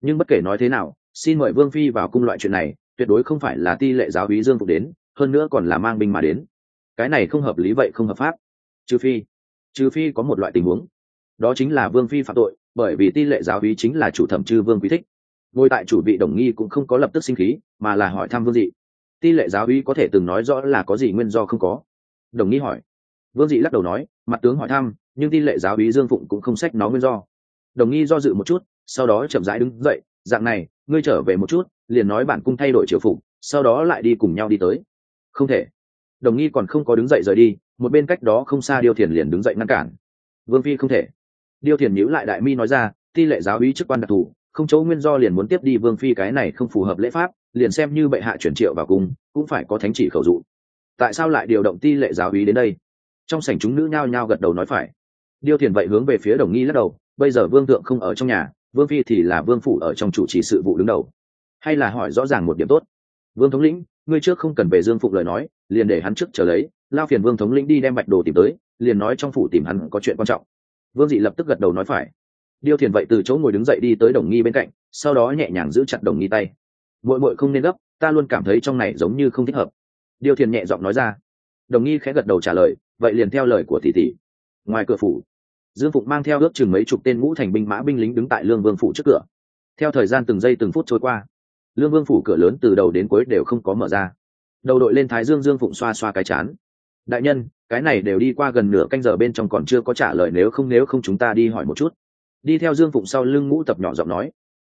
Nhưng bất kể nói thế nào, xin mời vương phi vào cung loại chuyện này, tuyệt đối không phải là ti lệ giáo hí dương phục đến, hơn nữa còn là mang binh mà đến. Cái này không hợp lý vậy không hợp pháp. Trừ phi trừ phi có một loại tình huống. Đó chính là vương phi phạm tội, bởi vì ti lệ giáo hí chính là chủ thẩm chư vương quý thích. Ngồi tại chủ vị đồng nghi cũng không có lập tức sinh khí, mà là hỏi thăm vương dị. Ti lệ giáo hí có thể từng nói rõ là có gì nguyên do không có? Đồng nghi hỏi. Vương dị lắc đầu nói, mặt tướng hỏi thăm nhưng ti lệ giáo hí dương phụng cũng không sách nó nguyên do. Đồng nghi do dự một chút, sau đó chậm rãi đứng dậy, dạng này, ngươi trở về một chút, liền nói bản cung thay đổi triều phục, sau đó lại đi cùng nhau đi tới. Không thể. Đồng nghi còn không có đứng dậy rời đi, một bên cách đó không xa điêu thiền liền đứng dậy ngăn cản. Vương phi không thể. Điêu thiền nhíu lại đại mi nói ra ti lệ giáo úy chức quan đặc thù, không chỗ nguyên do liền muốn tiếp đi vương phi cái này không phù hợp lễ pháp, liền xem như bệ hạ chuyển triệu vào cung, cũng phải có thánh chỉ khẩu dụ. Tại sao lại điều động ti lệ giáo úy đến đây? Trong sảnh chúng nữ nhao nhao gật đầu nói phải điêu thiền vậy hướng về phía đồng nghi lắc đầu, bây giờ vương thượng không ở trong nhà, vương phi thì là vương phủ ở trong chủ trì sự vụ đứng đầu. Hay là hỏi rõ ràng một điểm tốt. Vương thống lĩnh, ngươi trước không cần về dương phụng lời nói, liền để hắn trước chờ lấy, lao phiền vương thống lĩnh đi đem bạch đồ tìm tới, liền nói trong phủ tìm hắn có chuyện quan trọng. Vương dị lập tức gật đầu nói phải. Điêu thiền vậy từ chỗ ngồi đứng dậy đi tới đồng nghi bên cạnh, sau đó nhẹ nhàng giữ chặt đồng nghi tay. Mội mội không nên gấp, ta luôn cảm thấy trong này giống như không thích hợp. Điêu thiền nhẹ giọng nói ra. Đồng nghi khẽ gật đầu trả lời, vậy liền theo lời của tỷ tỷ. Ngoài cửa phủ dương phụng mang theo ước chừng mấy chục tên ngũ thành binh mã binh lính đứng tại lương vương phủ trước cửa. Theo thời gian từng giây từng phút trôi qua, lương vương phủ cửa lớn từ đầu đến cuối đều không có mở ra. Đầu đội lên thái dương dương phụng xoa xoa cái chán. Đại nhân, cái này đều đi qua gần nửa canh giờ bên trong còn chưa có trả lời, nếu không nếu không chúng ta đi hỏi một chút. Đi theo dương phụng sau lưng ngũ tập nhỏ giọng nói.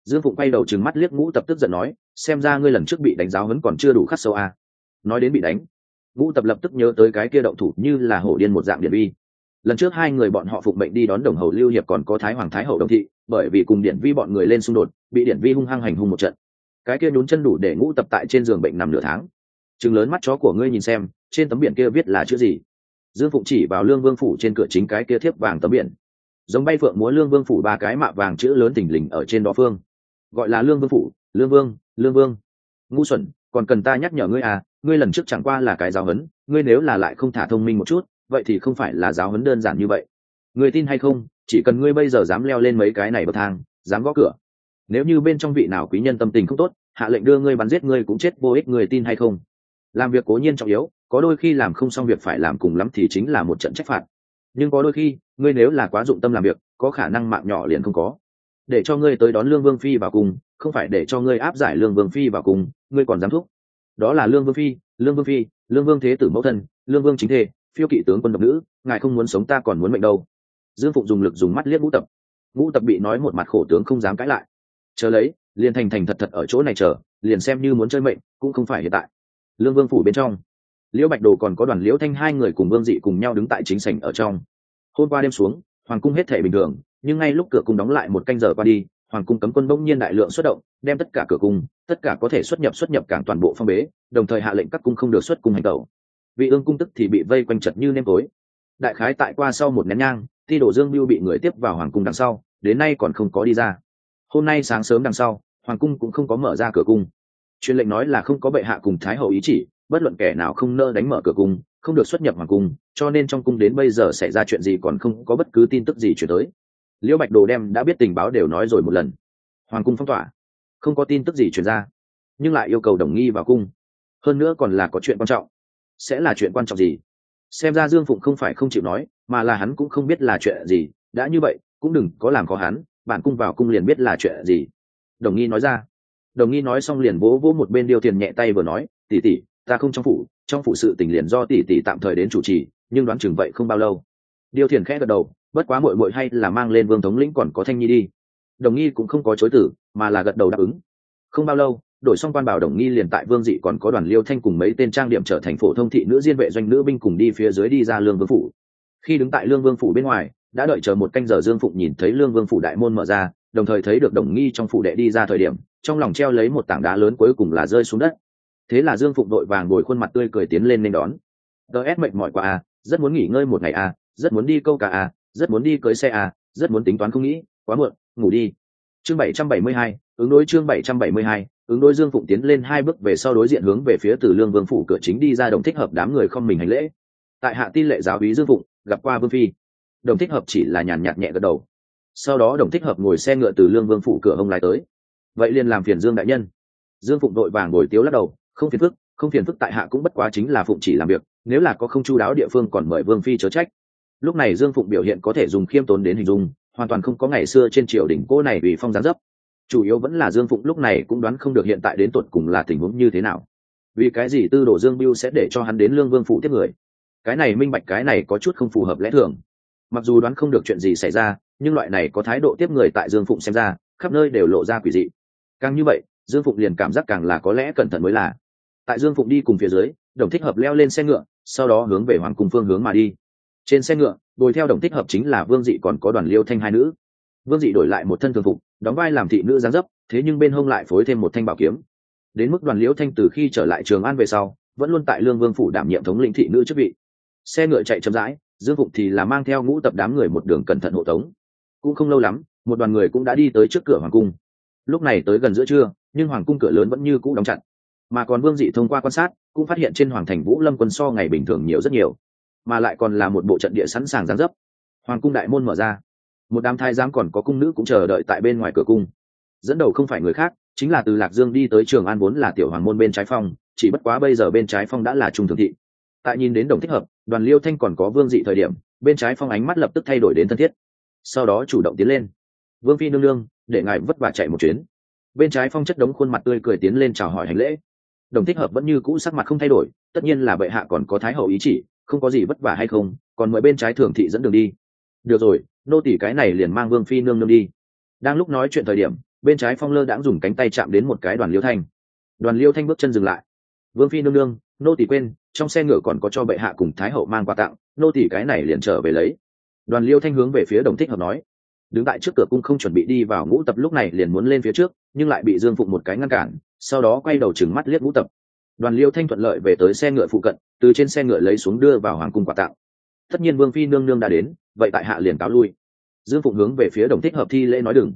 Dương phụng quay đầu trừng mắt liếc ngũ tập tức giận nói, xem ra ngươi lần trước bị đánh giáo hấn còn chưa đủ khắc sâu à. nói đến bị đánh. Ngũ tập lập tức nhớ tới cái kia động thủ như là hổ điên một dạng điện vi lần trước hai người bọn họ phục mệnh đi đón đồng hầu lưu hiệp còn có thái hoàng, thái hậu đồng thị, bởi vì cùng điện vi bọn người lên xung đột, bị điện vi hung hăng hành hung một trận. Cái kia nhún chân đủ để ngũ tập tại trên giường bệnh nằm nửa tháng. Chừng lớn mắt chó của ngươi nhìn xem, trên tấm biển kia viết là chữ gì? Dương phụng chỉ vào lương vương phủ trên cửa chính cái kia thiếp vàng tấm biển. Giống bay phượng múa lương vương phủ ba cái mạ vàng chữ lớn tỉnh lình ở trên đó phương. Gọi là lương vương phủ, lương vương lương vương. Ngu xuẩn, còn cần ta nhắc nhở ngươi à ngươi lần trước chẳng qua là cái giáo hấn ngươi nếu là lại không thả thông minh một chút vậy thì không phải là giáo huấn đơn giản như vậy. Người tin hay không, chỉ cần ngươi bây giờ dám leo lên mấy cái này bậc thang, dám gõ cửa. Nếu như bên trong vị nào quý nhân tâm tình không tốt, hạ lệnh đưa ngươi bắn giết ngươi cũng chết vô ích, người tin hay không? Làm việc cố nhiên trọng yếu, có đôi khi làm không xong việc phải làm cùng lắm thì chính là một trận trách phạt. Nhưng có đôi khi, ngươi nếu là quá dụng tâm làm việc, có khả năng mạng nhỏ liền không có. Để cho ngươi tới đón lương vương phi vào cùng, không phải để cho ngươi áp giải lương vương phi vào cùng, ngươi còn dám thúc. Đó là lương vương phi, lương vương phi, lương vương thế tử mẫu thân, lương vương chính thê phiêu kỵ tướng quân độc nữ, ngài không muốn sống ta còn muốn mệnh đâu. Dương phụng dùng lực dùng mắt liếc ngũ tập. Ngũ tập bị nói một mặt khổ tướng không dám cãi lại. Chờ lấy, liền thành thành thật thật ở chỗ này chờ, liền xem như muốn chơi mệnh, cũng không phải hiện tại. Lương vương phủ bên trong, liễu bạch đồ còn có đoàn liễu thanh hai người cùng vương dị cùng nhau đứng tại chính sảnh ở trong. Hôm qua đêm xuống, hoàng cung hết thể bình thường, nhưng ngay lúc cửa cung đóng lại một canh giờ qua đi, hoàng cung cấm quân bỗng nhiên đại lượng xuất động, đem tất cả cửa cung, tất cả có thể xuất nhập xuất nhập cảng toàn bộ phong bế, đồng thời hạ lệnh các cung không được xuất cung hành tẩu vị ương cung tức thì bị vây quanh chật như nêm tối. Đại khái tại qua sau một nén nhang, ti đổ dương mưu bị người tiếp vào hoàng cung đằng sau, đến nay còn không có đi ra. Hôm nay sáng sớm đằng sau, hoàng cung cũng không có mở ra cửa cung. Truyền lệnh nói là không có bệ hạ cùng thái hậu ý chỉ, bất luận kẻ nào không nơ đánh mở cửa cung, không được xuất nhập hoàng cung, cho nên trong cung đến bây giờ xảy ra chuyện gì còn không có bất cứ tin tức gì chuyển tới. Liễu bạch đồ đem đã biết tình báo đều nói rồi một lần. Hoàng cung phong tỏa. Không có tin tức gì chuyển ra, nhưng lại yêu cầu đồng nghi vào cung. Hơn nữa còn là có chuyện quan trọng sẽ là chuyện quan trọng gì? Xem ra dương phụng không phải không chịu nói, mà là hắn cũng không biết là chuyện gì, đã như vậy, cũng đừng có làm khó hắn bản cung vào cung liền biết là chuyện gì. Đồng nghi nói ra. Đồng nghi nói xong liền vỗ vỗ một bên điêu tiền nhẹ tay vừa nói tỉ tỉ ta không trong phủ trong phủ sự tình liền do tỷ tỷ tạm thời đến chủ trì, nhưng đoán chừng vậy không bao lâu. Điêu thiền khẽ gật đầu, bất quá mội mội hay là mang lên vương thống lĩnh còn có thanh nhi đi. Đồng nghi cũng không có chối tử mà là gật đầu đáp ứng. Không bao lâu đổi xong quan bảo đồng nghi liền tại vương dị còn có đoàn liêu thanh cùng mấy tên trang điểm trở thành phổ thông thị nữ diên vệ doanh nữ binh cùng đi phía dưới đi ra lương vương phủ. Khi đứng tại lương vương phủ bên ngoài, đã đợi chờ một canh giờ dương phụng nhìn thấy lương vương phủ đại môn mở ra, đồng thời thấy được đồng nghi trong phủ đệ đi ra thời điểm, trong lòng treo lấy một tảng đá lớn cuối cùng là rơi xuống đất. Thế là dương phụng đội vàng ngồi khuôn mặt tươi cười tiến lên nên đón. Tớ ép mệnh mỏi quá a rất muốn nghỉ ngơi một ngày a rất muốn đi câu cả a à, rất muốn đi cưới xe a rất muốn tính toán không nghĩ, quá muộn, ngủ đi. Chương bảy trăm bảy mươi hai, ứng đối chương bảy trăm bảy mươi hai ứng đối dương phụng tiến lên hai bước về sau đối diện hướng về phía từ lương vương phủ cửa chính đi ra đồng thích hợp đám người không mình hành lễ. Tại hạ tin lệ giáo úy dương phụng, gặp qua vương phi. Đồng thích hợp chỉ là nhàn nhạt nhẹ gật đầu. Sau đó đồng thích hợp ngồi xe ngựa từ lương vương phủ cửa ông lái tới. Vậy liền làm phiền dương đại nhân. Dương phụng đội vàng ngồi tiếu lắc đầu, không phiền phức, không phiền phức tại hạ cũng bất quá chính là phụng chỉ làm việc, nếu là có không chu đáo địa phương còn mời vương phi chớ trách. Lúc này dương phụng biểu hiện có thể dùng khiêm tốn đến hình dung, hoàn toàn không có ngày xưa trên triều đỉnh cô này vì phong gián dấp chủ yếu vẫn là dương phụng lúc này cũng đoán không được hiện tại đến tột cùng là tình huống như thế nào. Vì cái gì tư đồ dương biêu sẽ để cho hắn đến lương vương phụ tiếp người? Cái này minh bạch cái này có chút không phù hợp lẽ thường. Mặc dù đoán không được chuyện gì xảy ra, nhưng loại này có thái độ tiếp người tại dương phụng xem ra, khắp nơi đều lộ ra quỷ dị. Càng như vậy, dương phụng liền cảm giác càng là có lẽ cẩn thận mới là. Tại dương phụng đi cùng phía dưới, đồng thích hợp leo lên xe ngựa, sau đó hướng về hoàng cung phương hướng mà đi. Trên xe ngựa, đuổi theo đồng thích hợp chính là vương dị còn có đoàn liêu thanh hai nữ. Vương dị đổi lại một thân thường phục đóng vai làm thị nữ giáng dấp, thế nhưng bên hông lại phối thêm một thanh bảo kiếm. Đến mức đoàn liễu thanh từ khi trở lại trường an về sau, vẫn luôn tại lương vương phủ đảm nhiệm thống lĩnh thị nữ chức vị. Xe ngựa chạy chậm rãi, dương phụng thì là mang theo ngũ tập đám người một đường cẩn thận hộ tống. Cũng không lâu lắm, một đoàn người cũng đã đi tới trước cửa hoàng cung. Lúc này tới gần giữa trưa, nhưng hoàng cung cửa lớn vẫn như cũ đóng chặt. Mà còn vương dị thông qua quan sát, cũng phát hiện trên hoàng thành vũ lâm quân so ngày bình thường nhiều rất nhiều, mà lại còn là một bộ trận địa sẵn sàng gián dấp. Hoàng cung đại môn mở ra một đám thái giám còn có cung nữ cũng chờ đợi tại bên ngoài cửa cung. Dẫn đầu không phải người khác, chính là từ lạc dương đi tới trường an vốn là tiểu hoàng môn bên trái phong, chỉ bất quá bây giờ bên trái phong đã là trung thường thị. Tại nhìn đến đồng thích hợp, đoàn liêu thanh còn có vương dị thời điểm, bên trái phong ánh mắt lập tức thay đổi đến thân thiết. Sau đó chủ động tiến lên. Vương phi nương nương, để ngài vất vả chạy một chuyến. Bên trái phong chất đống khuôn mặt tươi cười tiến lên chào hỏi hành lễ. Đồng thích hợp vẫn như cũ sắc mặt không thay đổi, tất nhiên là bệ hạ còn có thái hậu ý chỉ, không có gì vất vả hay không, còn mời bên trái thường thị dẫn đường đi. Được rồi nô tỷ cái này liền mang vương phi nương nương đi. Đang lúc nói chuyện thời điểm, bên trái phong lơ đãng dùng cánh tay chạm đến một cái đoàn liêu thanh. Đoàn liêu thanh bước chân dừng lại. Vương phi nương nương, nô tỷ quên, trong xe ngựa còn có cho bệ hạ cùng thái hậu mang quà tặng, nô tỷ cái này liền trở về lấy. Đoàn liêu thanh hướng về phía đồng thích hợp nói. Đứng tại trước cửa cung không chuẩn bị đi vào ngũ tập lúc này liền muốn lên phía trước, nhưng lại bị dương phụng một cái ngăn cản, sau đó quay đầu chừng mắt liếc ngũ tập. Đoàn liêu thanh thuận lợi về tới xe ngựa phụ cận, từ trên xe ngựa lấy xuống đưa vào hoàng cung quà tặng. Tất nhiên vương phi nương nương đã đến vậy tại hạ liền cáo lui. Dương phụng hướng về phía đồng thích hợp thi lễ nói đừng.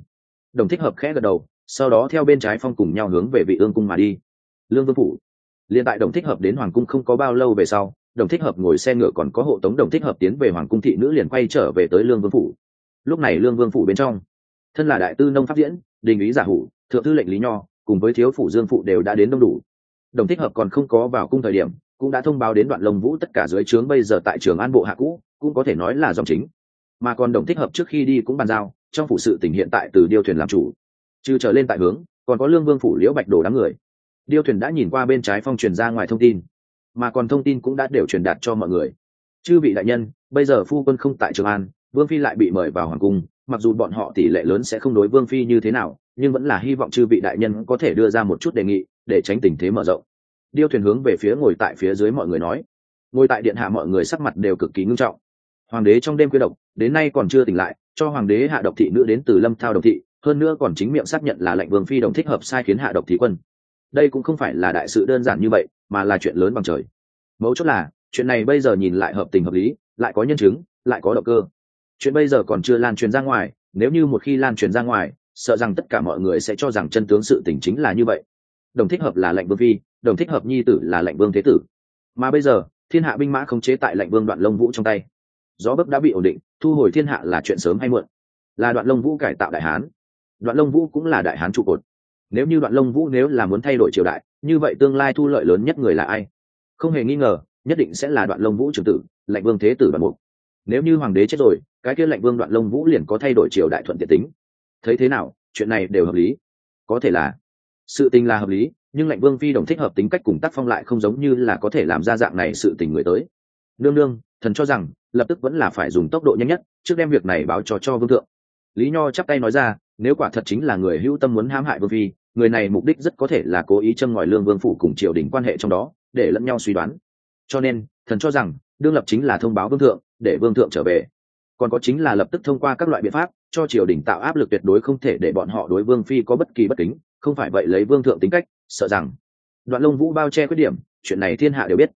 Đồng thích hợp khẽ gật đầu, sau đó theo bên trái phong cùng nhau hướng về vị ương cung mà đi. Lương vương phủ. Liền tại đồng thích hợp đến hoàng cung không có bao lâu về sau, đồng thích hợp ngồi xe ngựa còn có hộ tống đồng thích hợp tiến về hoàng cung thị nữ liền quay trở về tới lương vương phủ. Lúc này lương vương phủ bên trong, thân là đại tư nông pháp diễn, đình ý giả hủ, thượng thư lệnh lý nho, cùng với thiếu phủ dương phụ đều đã đến đông đủ. Đồng thích hợp còn không có vào cung thời điểm, cũng đã thông báo đến đoạn lồng vũ tất cả dưới trướng bây giờ tại trường an bộ hạ cũ cũng có thể nói là dòng chính. Mà còn đồng thích hợp trước khi đi cũng bàn giao, trong phủ sự tình hiện tại từ điêu thuyền làm chủ. Trừ trở lên tại hướng, còn có lương vương phủ liễu bạch đồ đám người. Điêu thuyền đã nhìn qua bên trái phong truyền ra ngoài thông tin, mà còn thông tin cũng đã đều truyền đạt cho mọi người. Chư vị đại nhân, bây giờ phu quân không tại trường an, vương phi lại bị mời vào hoàng cung, mặc dù bọn họ tỷ lệ lớn sẽ không đối vương phi như thế nào, nhưng vẫn là hy vọng chư vị đại nhân có thể đưa ra một chút đề nghị, để tránh tình thế mở rộng. Điêu thuyền hướng về phía ngồi tại phía dưới mọi người nói. Ngồi tại điện hạ mọi người sắc mặt đều cực kỳ ngưng trọng hoàng đế trong đêm khuya độc, đến nay còn chưa tỉnh lại, cho hoàng đế hạ độc thị nữ đến từ lâm thao độc thị, hơn nữa còn chính miệng xác nhận là lệnh vương phi đồng thích hợp sai khiến hạ độc thị quân. Đây cũng không phải là đại sự đơn giản như vậy, mà là chuyện lớn bằng trời. Mấu chốt là, chuyện này bây giờ nhìn lại hợp tình hợp lý, lại có nhân chứng, lại có động cơ. Chuyện bây giờ còn chưa lan truyền ra ngoài, nếu như một khi lan truyền ra ngoài, sợ rằng tất cả mọi người sẽ cho rằng chân tướng sự tình chính là như vậy. Đồng thích hợp là lệnh vương phi, đồng thích hợp nhi tử là lệnh vương thế tử. Mà bây giờ, thiên hạ binh mã không chế tại lệnh vương đoạn lông vũ trong tay gió bấc đã bị ổn định, thu hồi thiên hạ là chuyện sớm hay muộn. Là đoạn lông vũ cải tạo đại hán. Đoạn lông vũ cũng là đại hán trụ cột. Nếu như đoạn lông vũ nếu là muốn thay đổi triều đại, như vậy tương lai thu lợi lớn nhất người là ai? Không hề nghi ngờ, nhất định sẽ là đoạn lông vũ trường tử, lạnh vương thế tử đoạn mục. Nếu như hoàng đế chết rồi, cái kia lạnh vương đoạn lông vũ liền có thay đổi triều đại thuận tiện tính. Thấy thế nào, chuyện này đều hợp lý. Có thể là sự tình là hợp lý, nhưng lạnh vương phi đồng thích hợp tính cách cùng tác phong lại không giống như là có thể làm ra dạng này sự tình người tới nương nương, thần cho rằng, lập tức vẫn là phải dùng tốc độ nhanh nhất, trước đem việc này báo cho cho vương thượng. Lý nho chắp tay nói ra, nếu quả thật chính là người hữu tâm muốn hãm hại vương phi, người này mục đích rất có thể là cố ý châm ngòi lương vương phủ cùng triều đình quan hệ trong đó, để lẫn nhau suy đoán. Cho nên, thần cho rằng, đương lập chính là thông báo vương thượng, để vương thượng trở về. Còn có chính là lập tức thông qua các loại biện pháp, cho triều đình tạo áp lực tuyệt đối không thể để bọn họ đối vương phi có bất kỳ bất kính, không phải vậy lấy vương thượng tính cách, sợ rằng. Đoạn lông vũ bao che khuyết điểm, chuyện này thiên hạ đều biết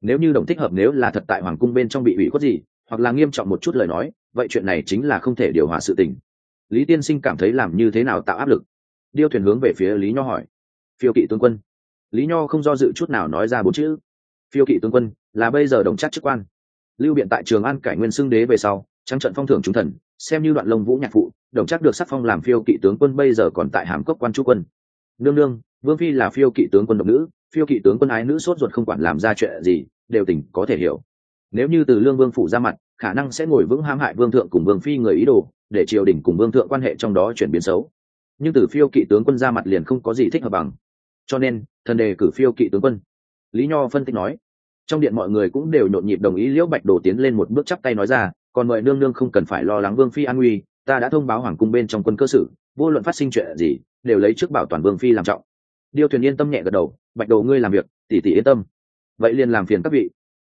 nếu như đồng thích hợp nếu là thật tại hoàng cung bên trong bị ủy khuất gì, hoặc là nghiêm trọng một chút lời nói, vậy chuyện này chính là không thể điều hòa sự tình. Lý tiên sinh cảm thấy làm như thế nào tạo áp lực? Điêu thuyền hướng về phía lý nho hỏi. Phiêu kỵ tướng quân. Lý nho không do dự chút nào nói ra bốn chữ. Phiêu kỵ tướng quân, là bây giờ đồng chắc chức quan. Lưu biện tại trường an cải nguyên xưng đế về sau, trắng trận phong thưởng trung thần, xem như đoạn lông vũ nhạc phụ, đồng chắc được sắc phong làm phiêu kỵ tướng quân bây giờ còn tại hàm cốc quan chú quân. Nương nương, vương phi là phiêu kỵ tướng quân độc nữ phiêu kỵ tướng quân ái nữ sốt ruột không quản làm ra chuyện gì, đều tỉnh, có thể hiểu. Nếu như từ lương vương phủ ra mặt, khả năng sẽ ngồi vững hãm hại vương thượng cùng vương phi người ý đồ, để triều đình cùng vương thượng quan hệ trong đó chuyển biến xấu. Nhưng từ phiêu kỵ tướng quân ra mặt liền không có gì thích hợp bằng. Cho nên, thần đề cử phiêu kỵ tướng quân. Lý nho phân tích nói, trong điện mọi người cũng đều nhộn nhịp đồng ý liễu bạch đồ tiến lên một bước chắp tay nói ra, còn mời nương nương không cần phải lo lắng vương phi an nguy, ta đã thông báo hoàng cung bên trong quân cơ sử vô luận phát sinh chuyện gì, đều lấy trước bảo toàn vương phi làm trọng điêu thuyền yên tâm nhẹ gật đầu, bạch đồ, ngươi làm việc tỉ tỉ yên tâm. Vậy liền làm phiền các vị.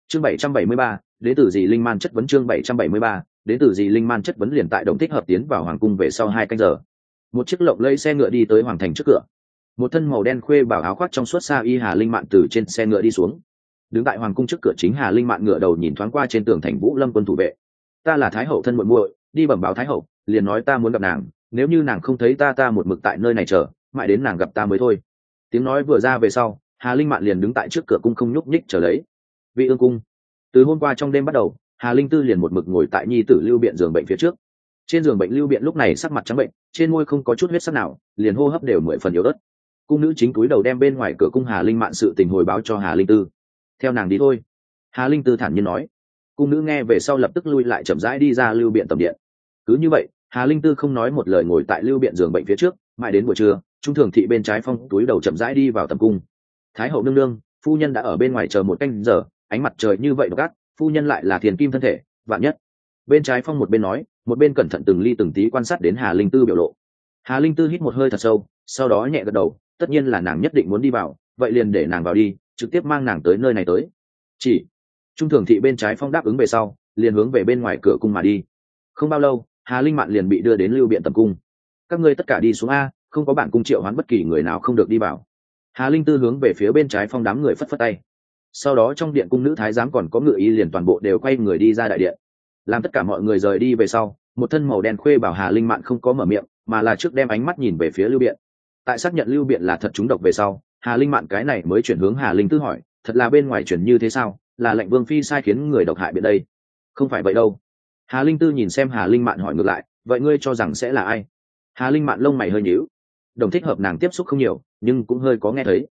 Chương bảy trăm bảy mươi ba, đến từ gì linh man chất vấn chương bảy trăm bảy mươi ba, đến từ gì linh man chất vấn liền tại đồng thích hợp tiến vào hoàng cung về sau hai canh giờ. Một chiếc lộng lây xe ngựa đi tới hoàng thành trước cửa. Một thân màu đen khuê bảo áo khoác trong suốt xa y hà linh mạn từ trên xe ngựa đi xuống. Đứng tại hoàng cung trước cửa chính hà linh mạn ngựa đầu nhìn thoáng qua trên tường thành vũ lâm quân thủ vệ. Ta là thái hậu thân muội muội, đi bẩm báo thái hậu, liền nói ta muốn gặp nàng, nếu như nàng không thấy ta ta một mực tại nơi này chờ, mãi đến nàng gặp ta mới thôi tiếng nói vừa ra về sau, hà linh mạn liền đứng tại trước cửa cung không nhúc nhích chờ lấy. Vị ương cung, từ hôm qua trong đêm bắt đầu, hà linh tư liền một mực ngồi tại nhi tử lưu biện giường bệnh phía trước. Trên giường bệnh lưu biện lúc này sắc mặt trắng bệnh, trên môi không có chút huyết sắc nào, liền hô hấp đều mười phần yếu ớt. Cung nữ chính túi đầu đem bên ngoài cửa cung hà linh mạn sự tình hồi báo cho hà linh tư. Theo nàng đi thôi. Hà linh tư thản nhiên nói. Cung nữ nghe về sau lập tức lui lại chậm rãi đi ra lưu biện tầm điện. Cứ như vậy, hà linh tư không nói một lời ngồi tại lưu biện giường bệnh phía trước, mãi đến buổi trưa trung thường thị bên trái phong túi đầu chậm rãi đi vào tầm cung. Thái hậu nương nương, phu nhân đã ở bên ngoài chờ một canh giờ, ánh mặt trời như vậy gắt phu nhân lại là thiền kim thân thể, vạn nhất. Bên trái phong một bên nói, một bên cẩn thận từng ly từng tí quan sát đến hà linh tư biểu lộ. Hà linh tư hít một hơi thật sâu, sau đó nhẹ gật đầu, tất nhiên là nàng nhất định muốn đi vào, vậy liền để nàng vào đi, trực tiếp mang nàng tới nơi này tới. Chỉ trung thường thị bên trái phong đáp ứng về sau, liền hướng về bên ngoài cửa cung mà đi. Không bao lâu, hà linh mạn liền bị đưa đến lưu biện tầm cung. Các ngươi tất cả đi xuống a không có bản cung triệu hoán bất kỳ người nào không được đi vào. Hà linh tư hướng về phía bên trái phong đám người phất phất tay. Sau đó trong điện cung nữ thái giám còn có ngự y liền toàn bộ đều quay người đi ra đại điện. Làm tất cả mọi người rời đi về sau, một thân màu đen khuê bảo hà linh mạn không có mở miệng, mà là trước đem ánh mắt nhìn về phía lưu biện. Tại xác nhận lưu biện là thật trúng độc về sau, hà linh mạn cái này mới chuyển hướng hà linh tư hỏi, thật là bên ngoài chuyển như thế sao? Là lệnh vương phi sai khiến người độc hại biện đây. Không phải vậy đâu. Hà linh tư nhìn xem hà linh mạn hỏi ngược lại, vậy ngươi cho rằng sẽ là ai? Hà linh mạn lông mày hơi nhíu đồng thích hợp nàng tiếp xúc không nhiều, nhưng cũng hơi có nghe thấy.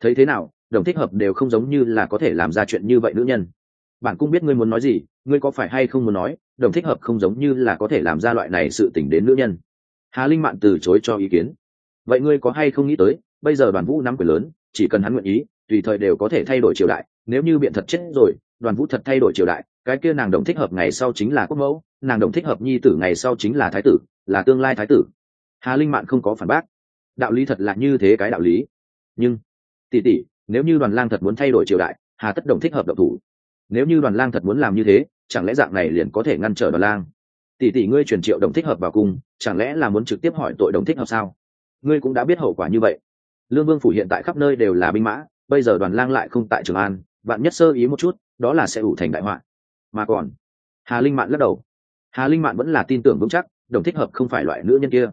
Thấy thế nào, đồng thích hợp đều không giống như là có thể làm ra chuyện như vậy nữ nhân. Bản cung biết ngươi muốn nói gì, ngươi có phải hay không muốn nói, đồng thích hợp không giống như là có thể làm ra loại này sự t ì n h đến nữ nhân. Hà linh mạn từ chối cho ý kiến. Vậy ngươi có hay không nghĩ tới, bây giờ đoàn vũ nắm quyền lớn, chỉ cần hắn nguyện ý, tùy thời đều có thể thay đổi triều đại, nếu như biện thật chết rồi, đoàn vũ thật thay đổi triều đại, cái kia nàng đồng thích hợp ngày sau chính là quốc mẫu, nàng đồng thích hợp nhi tử ngày sau chính là thái tử, là tương lai thái tử. Hà linh mạn không có phản bác đạo lý thật là như thế cái đạo lý. Nhưng tỉ tỉ nếu như đoàn lang thật muốn thay đổi triều đại, hà tất đồng thích hợp độc thủ. Nếu như đoàn lang thật muốn làm như thế, chẳng lẽ dạng này liền có thể ngăn trở đoàn lang? Tỷ tỷ ngươi truyền triệu đồng thích hợp vào cung, chẳng lẽ là muốn trực tiếp hỏi tội đồng thích hợp sao? Ngươi cũng đã biết hậu quả như vậy. Lương vương phủ hiện tại khắp nơi đều là binh mã, bây giờ đoàn lang lại không tại trường an bạn nhất sơ ý một chút, đó là sẽ ủ thành đại họa. Mà còn, hà linh mạn lắc đầu. Hà linh mạn vẫn là tin tưởng vững chắc, đồng thích hợp không phải loại nữ nhân kia.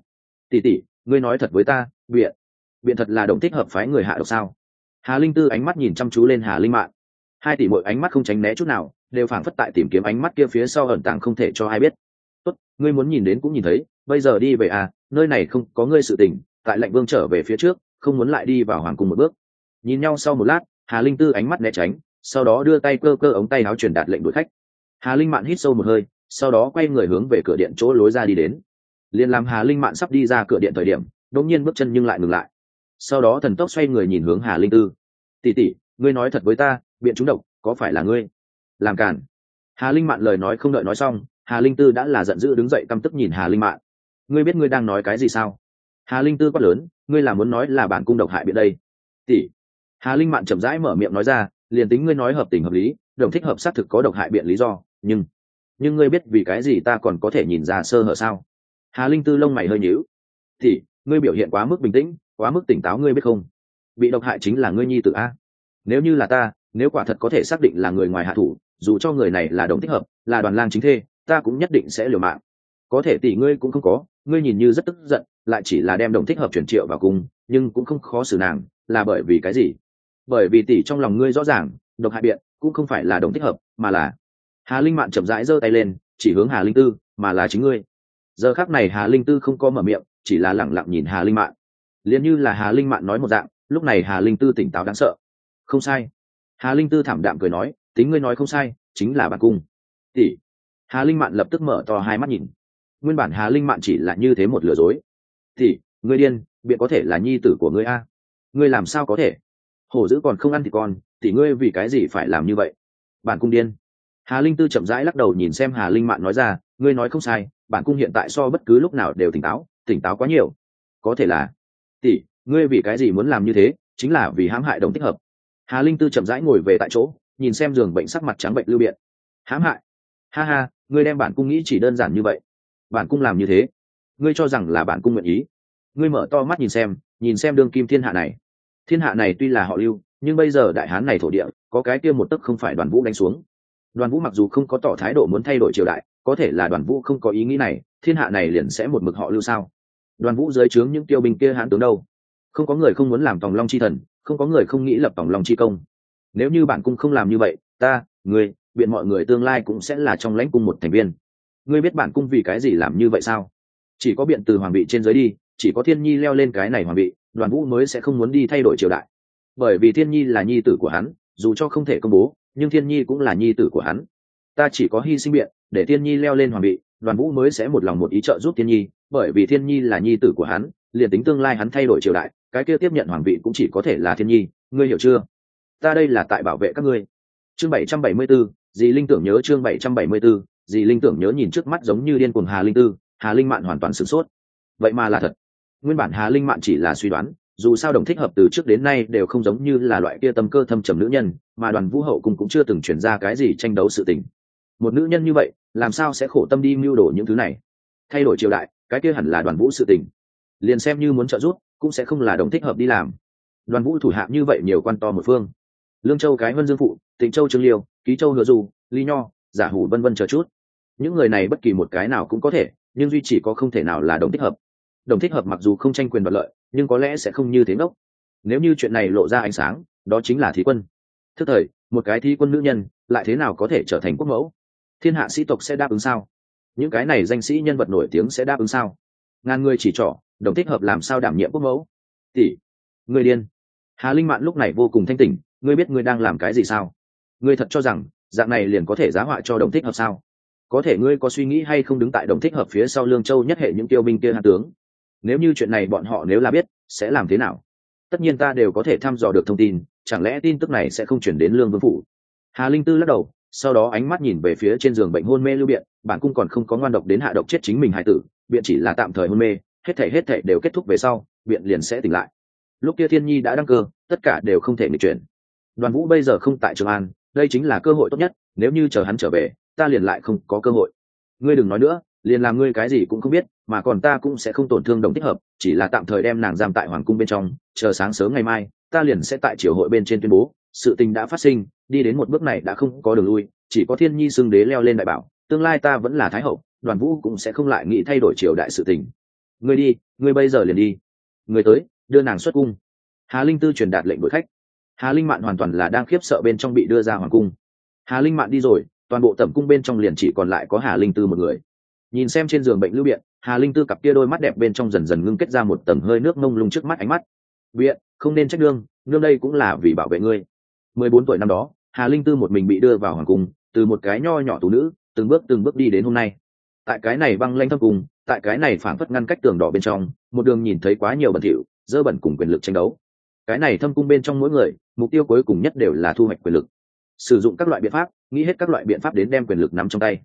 Tỷ tỷ ngươi nói thật với ta, biện biện thật là đồng thích hợp phái người hạ độc sao? Hà linh tư ánh mắt nhìn chăm chú lên hà linh mạn. Hai tỷ mỗi ánh mắt không tránh né chút nào, đều phảng phất tại tìm kiếm ánh mắt kia phía sau ẩn tàng không thể cho ai biết. Tốt, ngươi muốn nhìn đến cũng nhìn thấy, bây giờ đi về à nơi này không có ngươi sự tình, tại lệnh vương trở về phía trước, không muốn lại đi vào hoàng cung một bước. Nhìn nhau sau một lát, hà linh tư ánh mắt né tránh, sau đó đưa tay cơ cơ ống tay áo truyền đạt lệnh đuổi khách. Hà linh mạn hít sâu một hơi, sau đó quay người hướng về cửa điện chỗ lối ra đi đến liền làm hà linh mạn sắp đi ra cửa điện thời điểm, đột nhiên bước chân nhưng lại ngừng lại. Sau đó thần tốc xoay người nhìn hướng hà linh tư. Tỉ tỉ ngươi nói thật với ta, biện chúng độc có phải là ngươi? Làm cản hà linh mạn lời nói không đợi nói xong, hà linh tư đã là giận dữ đứng dậy căm tức nhìn hà linh mạn. Ngươi biết ngươi đang nói cái gì sao? Hà linh tư quát lớn, ngươi là muốn nói là bản cung độc hại biện đây? Tỷ. Hà linh mạn chậm rãi mở miệng nói ra, liền tính ngươi nói hợp tình hợp lý, đồng thích hợp xác thực có độc hại biện lý do, nhưng nhưng ngươi biết vì cái gì ta còn có thể nhìn ra sơ hở sao? Hà linh tư lông mày hơi nhíu. Thì ngươi biểu hiện quá mức bình tĩnh, quá mức tỉnh táo ngươi biết không? Bị độc hại chính là ngươi nhi tử a. Nếu như là ta, nếu quả thật có thể xác định là người ngoài hạ thủ, dù cho người này là đồng thích hợp, là đoàn lang chính thê, ta cũng nhất định sẽ liều mạng. Có thể tỷ ngươi cũng không có, ngươi nhìn như rất tức giận, lại chỉ là đem đồng thích hợp chuyển triệu vào cung nhưng cũng không khó xử nàng, là bởi vì cái gì? Bởi vì tỷ trong lòng ngươi rõ ràng, độc hại biện, cũng không phải là đồng thích hợp, mà là hà linh mạn chậm rãi giơ tay lên, chỉ hướng hà linh tư, mà là chính ngươi giờ khác này hà linh tư không có mở miệng, chỉ là lẳng lặng nhìn hà linh mạn. Liền như là hà linh mạn nói một dạng, lúc này hà linh tư tỉnh táo đáng sợ. Không sai. Hà linh tư thảm đạm cười nói, tính ngươi nói không sai, chính là bản cung. Tỷ. Hà linh mạn lập tức mở to hai mắt nhìn. Nguyên bản hà linh mạn chỉ là như thế một lừa dối. Tỷ, ngươi điên, biện có thể là nhi tử của ngươi a? Ngươi làm sao có thể? Hổ dữ còn không ăn thì con, tỷ ngươi vì cái gì phải làm như vậy? Bản cung điên. Hà linh tư chậm rãi lắc đầu nhìn xem hà linh mạn nói ra, ngươi nói không sai bản cung hiện tại so bất cứ lúc nào đều tỉnh táo tỉnh táo quá nhiều. Có thể là, tỷ, ngươi vì cái gì muốn làm như thế? Chính là vì hãm hại đồng tích hợp. Hà linh tư chậm rãi ngồi về tại chỗ, nhìn xem giường bệnh sắc mặt trắng bệnh lưu biện. Hãm hại? Ha ha, ngươi đem bản cung nghĩ chỉ đơn giản như vậy. Bản cung làm như thế? Ngươi cho rằng là bản cung nguyện ý? Ngươi mở to mắt nhìn xem nhìn xem đương kim thiên hạ này. Thiên hạ này tuy là họ lưu, nhưng bây giờ đại hán này thổ địa, có cái kia một tấc không phải đoàn vũ đánh xuống đoàn vũ mặc dù không có tỏ thái độ muốn thay đổi triều đại, có thể là đoàn vũ không có ý nghĩ này, thiên hạ này liền sẽ một mực họ lưu sao? Đoàn vũ dưới trướng những tiêu binh kia hãn tướng đâu? Không có người không muốn làm tòng long chi thần, không có người không nghĩ lập tòng long chi công. Nếu như bản cung không làm như vậy, ta người biện mọi người tương lai cũng sẽ là trong lãnh cung một thành viên. Ngươi biết bản cung vì cái gì làm như vậy sao? Chỉ có biện từ hoàng vị trên dưới đi, chỉ có thiên nhi leo lên cái này hoàng vị, đoàn vũ mới sẽ không muốn đi thay đổi triều đại. Bởi vì thiên nhi là nhi tử của hắn, dù cho không thể công bố nhưng thiên nhi cũng là nhi tử của hắn. Ta chỉ có hy sinh biện, để thiên nhi leo lên hoàng vị, đoàn vũ mới sẽ một lòng một ý trợ giúp thiên nhi, bởi vì thiên nhi là nhi tử của hắn, liền tính tương lai hắn thay đổi triều đại, cái kia tiếp nhận hoàng vị cũng chỉ có thể là thiên nhi, ngươi hiểu chưa? Ta đây là tại bảo vệ các ngươi. Chương bảy trăm bảy mươi b ố dì linh tưởng nhớ chương bảy trăm bảy mươi b ố dì linh tưởng nhớ nhìn trước mắt giống như điên cuồng hà linh tư, hà linh mạn hoàn toàn sửng sốt. Vậy mà là thật. Nguyên bản hà linh mạn chỉ là suy đoán dù sao đồng thích hợp từ trước đến nay đều không giống như là loại kia tâm cơ thâm trầm nữ nhân, mà đoàn vũ hậu cũng cũng chưa từng chuyển ra cái gì tranh đấu sự tình. Một nữ nhân như vậy, làm sao sẽ khổ tâm đi mưu đồ những thứ này? Thay đổi triều đại, cái kia hẳn là đoàn vũ sự tình. Liền xem như muốn trợ giúp, cũng sẽ không là đồng thích hợp đi làm. Đoàn vũ thủ hạ như vậy nhiều quan to một phương. Lương châu cái vân dương phụ, tịnh châu trương liêu, ký châu hứa du ly nho, giả hủ vân vân chờ chút. Những người này bất kỳ một cái nào cũng có thể, nhưng duy chỉ có không thể nào là đồng thích hợp. Đồng thích hợp mặc dù không tranh quyền đoạt lợi nhưng có lẽ sẽ không như thế ngốc. Nếu như chuyện này lộ ra ánh sáng, đó chính là thí quân. Thức thời, một cái thi quân nữ nhân, lại thế nào có thể trở thành quốc mẫu? Thiên hạ sĩ tộc sẽ đáp ứng sao? Những cái này danh sĩ nhân vật nổi tiếng sẽ đáp ứng sao? Ngàn người chỉ trỏ, đồng thích hợp làm sao đảm nhiệm quốc mẫu? Tỷ người điên. Hà linh mạn lúc này vô cùng thanh tỉnh, ngươi biết ngươi đang làm cái gì sao? Ngươi thật cho rằng, dạng này liền có thể giá họa cho đồng thích hợp sao? Có thể ngươi có suy nghĩ hay không đứng tại đồng thích hợp phía sau lương châu nhất hệ những tiêu binh kia hạ tướng? Nếu như chuyện này bọn họ nếu là biết, sẽ làm thế nào? Tất nhiên ta đều có thể thăm dò được thông tin, chẳng lẽ tin tức này sẽ không chuyển đến lương vương phủ? Hà linh tư lắc đầu, sau đó ánh mắt nhìn về phía trên giường bệnh hôn mê lưu biện, bản cung còn không có ngoan độc đến hạ độc chết chính mình hải tử, biện chỉ là tạm thời hôn mê, hết thể hết thể đều kết thúc về sau, biện liền sẽ tỉnh lại. Lúc kia thiên nhi đã đăng cơ, tất cả đều không thể nghịch chuyển. Đoàn vũ bây giờ không tại trường an, đây chính là cơ hội tốt nhất, nếu như chờ hắn trở về, ta liền lại không có cơ hội. Ngươi đừng nói nữa, liền làm ngươi cái gì cũng không biết mà còn ta cũng sẽ không tổn thương đồng thích hợp, chỉ là tạm thời đem nàng giam tại hoàng cung bên trong, chờ sáng sớm ngày mai, ta liền sẽ tại triều hội bên trên tuyên bố, sự tình đã phát sinh, đi đến một bước này đã không có đường lui, chỉ có thiên nhi xưng đế leo lên đại bảo, tương lai ta vẫn là thái hậu, đoàn vũ cũng sẽ không lại nghĩ thay đổi triều đại sự tình. Ngươi đi, ngươi bây giờ liền đi. Người tới, đưa nàng xuất cung. Hà linh tư truyền đạt lệnh đuổi khách. Hà linh mạn hoàn toàn là đang khiếp sợ bên trong bị đưa ra hoàng cung. Hà linh mạn đi rồi, toàn bộ tẩm cung bên trong liền chỉ còn lại có hà linh tư một người. Nhìn xem trên giường bệnh lưu biện hà linh tư cặp kia đôi mắt đẹp bên trong dần dần ngưng kết ra một tầng hơi nước mông lung trước mắt ánh mắt. Viện không nên trách đương nương đây cũng là vì bảo vệ ngươi. Mười bốn tuổi năm đó, hà linh tư một mình bị đưa vào hoàng cung, từ một cái nho nhỏ tú nữ, từng bước từng bước đi đến hôm nay. Tại cái này băng lanh thâm cung, tại cái này phản phất ngăn cách tường đỏ bên trong, một đường nhìn thấy quá nhiều bẩn thỉu, dơ bẩn cùng quyền lực tranh đấu. Cái này thâm cung bên trong mỗi người, mục tiêu cuối cùng nhất đều là thu hoạch quyền lực. Sử dụng các loại biện pháp, nghĩ hết các loại biện pháp đến đem quyền lực nắm trong tay.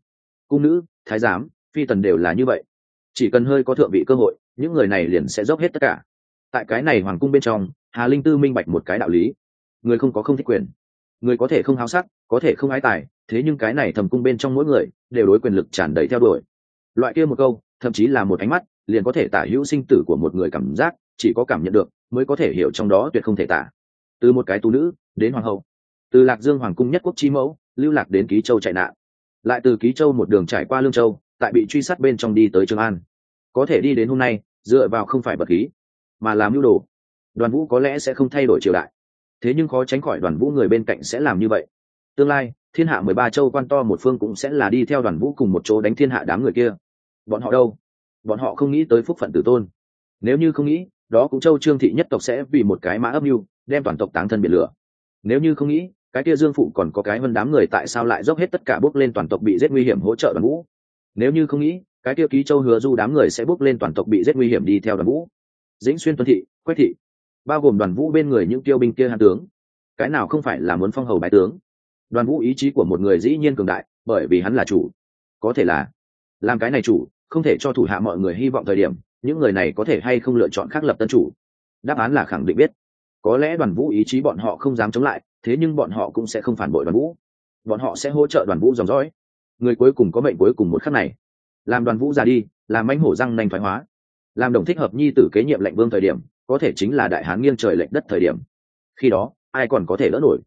Cung nữ, thái giám, phi tần đều là như vậy chỉ cần hơi có thượng vị cơ hội, những người này liền sẽ dốc hết tất cả. Tại cái này hoàng cung bên trong, hà linh tư minh bạch một cái đạo lý. Người không có không thích quyền. Người có thể không háo sắc, có thể không ái tài, thế nhưng cái này thầm cung bên trong mỗi người đều đối quyền lực tràn đầy theo đuổi. Loại kia một câu, thậm chí là một ánh mắt, liền có thể tả hữu sinh tử của một người cảm giác, chỉ có cảm nhận được, mới có thể hiểu trong đó tuyệt không thể tả. Từ một cái tu nữ, đến hoàng hậu. Từ lạc dương hoàng cung nhất quốc chi mẫu, lưu lạc đến ký châu chạy nạn. Lại từ ký châu một đường trải qua lương châu tại bị truy sát bên trong đi tới trường an. Có thể đi đến hôm nay, dựa vào không phải bật khí, mà làm mưu đồ. Đoàn vũ có lẽ sẽ không thay đổi triều đại. Thế nhưng khó tránh khỏi đoàn vũ người bên cạnh sẽ làm như vậy. Tương lai, thiên hạ mười ba châu quan to một phương cũng sẽ là đi theo đoàn vũ cùng một chỗ đánh thiên hạ đám người kia. Bọn họ đâu? Bọn họ không nghĩ tới phúc phận tử tôn. Nếu như không nghĩ, đó cũng châu trương thị nhất tộc sẽ vì một cái mã ấp mưu, đem toàn tộc táng thân biệt lửa. Nếu như không nghĩ, cái kia dương phụ còn có cái hơn đám người tại sao lại dốc hết tất cả bước lên toàn tộc bị giết nguy hiểm hỗ trợ đoàn vũ? Nếu như không nghĩ, cái tiêu ký châu hứa du đám người sẽ bước lên toàn tộc bị giết nguy hiểm đi theo đoàn vũ. Dĩnh xuyên tuân thị, quách thị, bao gồm đoàn vũ bên người những tiêu binh kia hạ tướng. Cái nào không phải là muốn phong hầu bái tướng? Đoàn vũ ý chí của một người dĩ nhiên cường đại, bởi vì hắn là chủ. Có thể là làm cái này chủ, không thể cho thủ hạ mọi người hy vọng thời điểm, những người này có thể hay không lựa chọn khác lập tân chủ? Đáp án là khẳng định biết. Có lẽ đoàn vũ ý chí bọn họ không dám chống lại, thế nhưng bọn họ cũng sẽ không phản bội đoàn vũ. Bọn họ sẽ hỗ trợ đoàn vũ dòng dõi người cuối cùng có mệnh cuối cùng một khắc này. Làm đoàn vũ ra đi, làm mãnh hổ răng nanh thoái hóa. Làm đồng thích hợp nhi tử kế nhiệm lệnh vương thời điểm, có thể chính là đại hán nghiêng trời lệnh đất thời điểm. Khi đó, ai còn có thể lỡ nổi?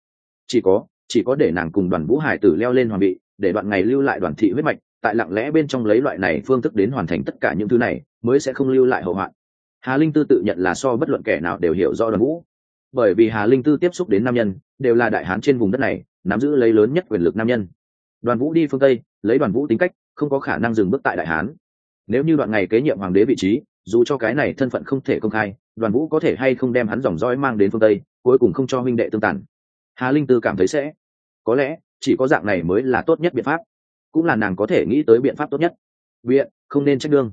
Chỉ có chỉ có để nàng cùng đoàn vũ hải tử leo lên hoàng vị, để đoạn ngày lưu lại đoàn thị huyết mạch, tại lặng lẽ bên trong lấy loại này phương thức đến hoàn thành tất cả những thứ này, mới sẽ không lưu lại hậu hoạn. Hà linh tư tự nhận là so bất luận kẻ nào đều hiểu do đoàn vũ. Bởi vì hà linh tư tiếp xúc đến nam nhân, đều là đại hán trên vùng đất này, nắm giữ lấy lớn nhất quyền lực nam nhân đoàn vũ đi phương tây, lấy đoàn vũ tính cách, không có khả năng dừng bước tại đại hán. Nếu như đoạn ngày kế nhiệm hoàng đế vị trí, dù cho cái này thân phận không thể công khai, đoàn vũ có thể hay không đem hắn dòng dõi mang đến phương tây, cuối cùng không cho huynh đệ tương tàn. Hà linh tư cảm thấy sẽ. Có lẽ, chỉ có dạng này mới là tốt nhất biện pháp. Cũng là nàng có thể nghĩ tới biện pháp tốt nhất. Viện không nên trách đương.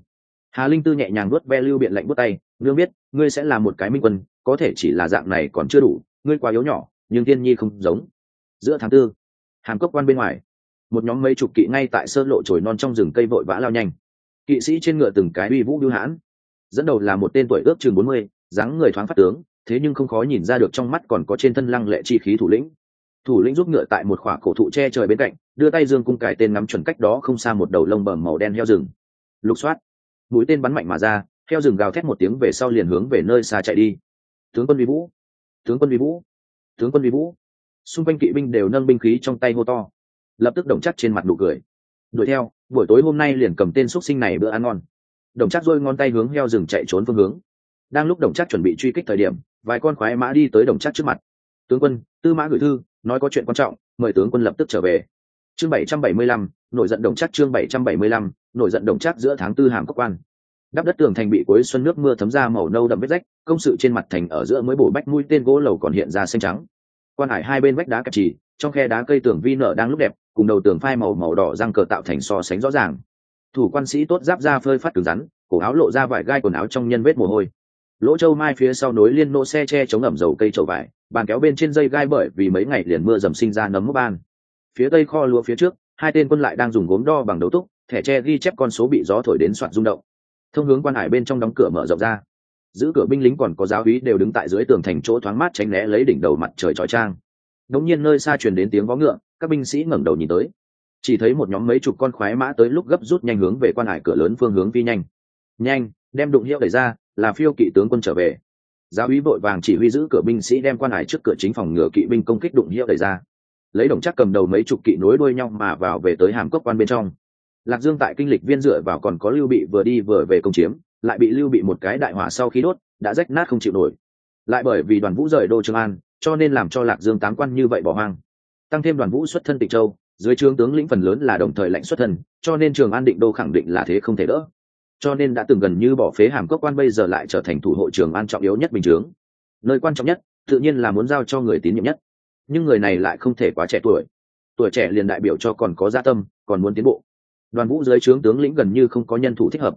Hà linh tư nhẹ nhàng nuốt ve lưu biện lạnh bút tay, nương biết, ngươi sẽ là một cái minh quân, có thể chỉ là dạng này còn chưa đủ, ngươi quá yếu nhỏ, nhưng tiên nhi không giống. Giữa tháng tư, hàm cốc quan bên ngoài một nhóm mấy chục kỵ ngay tại sơ lộ trồi non trong rừng cây vội vã lao nhanh. Kỵ sĩ trên ngựa từng cái uy vũ bưu hãn, dẫn đầu là một tên tuổi ước chừng bốn mươi, dáng người thoáng phát tướng, thế nhưng không khó nhìn ra được trong mắt còn có trên thân lăng lệ chi khí thủ lĩnh. Thủ lĩnh giúp ngựa tại một khỏa cổ thụ che trời bên cạnh, đưa tay dương cung cải tên ngắm chuẩn cách đó không xa một đầu lông bầm màu đen heo rừng. Lục soát, mũi tên bắn mạnh mà ra, heo rừng gào thét một tiếng về sau liền hướng về nơi xa chạy đi. Tướng quân vi vũ, tướng quân vi vũ, tướng quân vi vũ. Xung quanh kỵ binh đều nâng binh khí trong tay hô to lập tức đồng chắc trên mặt nụ cười. Đuổi theo, buổi tối hôm nay liền cầm tên x sinh này bữa ăn ngon. Đồng chắc dôi ngón tay hướng heo rừng chạy trốn phương hướng. Đang lúc đồng chắc chuẩn bị truy kích thời điểm, vài con khoái mã đi tới đồng chắc trước mặt. Tướng quân, tư mã gửi thư, nói có chuyện quan trọng, mời tướng quân lập tức trở về. Chương bảy trăm bảy mươi lăm, nổi giận đồng chắc chương bảy trăm bảy mươi lăm, nổi giận đồng chắc giữa tháng tư hàm cốc quan. Đắp đất tường thành bị cuối xuân nước mưa thấm ra màu nâu đậm vết rách, công sự trên mặt thành ở giữa mới bổ bách mũi tên gỗ lầu còn hiện ra xanh trắng. Quan hải hai bên vách đá cạp trì, trong khe đá cây tường vi nở đang lúc đẹp cùng đầu tường phai màu màu đỏ răng cờ tạo thành so sánh rõ ràng. Thủ quan sĩ tốt giáp ra phơi phát cứng rắn, cổ áo lộ ra vải gai quần áo trong nhân vết mồ hôi. Lỗ châu mai phía sau nối liên nỗ xe che chống ẩm dầu cây trầu vải, bàn kéo bên trên dây gai bởi vì mấy ngày liền mưa dầm sinh ra nấm mốc ban. Phía tây kho lúa phía trước, hai tên quân lại đang dùng gốm đo bằng đấu túc, thẻ tre ghi chép con số bị gió thổi đến soạn rung động. Thông hướng quan hải bên trong đóng cửa mở rộng ra. Giữ cửa binh lính còn có giáo úy đều đứng tại dưới tường thành chỗ thoáng mát tránh né lấy đỉnh đầu mặt trời trói trang đống nhiên nơi xa truyền đến tiếng vó ngựa, các binh sĩ ngẩng đầu nhìn tới. Chỉ thấy một nhóm mấy chục con khoái mã tới lúc gấp rút nhanh hướng về quan hải cửa lớn phương hướng phi nhanh. Nhanh, đem đụng hiệu đẩy ra, là phiêu kỵ tướng quân trở về. Giáo úy vội vàng chỉ huy giữ cửa binh sĩ đem quan hải trước cửa chính phòng ngựa kỵ binh công kích đụng hiệu đẩy ra. Lấy đồng chắc cầm đầu mấy chục kỵ nối đuôi nhau mà vào về tới hàm cốc quan bên trong. Lạc dương tại kinh lịch viên dựa vào còn có lưu bị vừa đi vừa về công chiếm, lại bị lưu bị một cái đại hỏa sau khi đốt, đã rách nát không chịu nổi. Lại bởi vì đoàn vũ rời đô trường an cho nên làm cho lạc dương tám quan như vậy bỏ hoang. Tăng thêm đoàn vũ xuất thân tịch châu, dưới trướng tướng lĩnh phần lớn là đồng thời lệnh xuất thân, cho nên trường an định đô khẳng định là thế không thể đỡ. Cho nên đã từng gần như bỏ phế hàm cốc quan bây giờ lại trở thành thủ hộ trường an trọng yếu nhất bình chướng. Nơi quan trọng nhất, tự nhiên là muốn giao cho người tín nhiệm nhất. Nhưng người này lại không thể quá trẻ tuổi. Tuổi trẻ liền đại biểu cho còn có gia tâm, còn muốn tiến bộ. Đoàn vũ dưới trướng tướng lĩnh gần như không có nhân thủ thích hợp.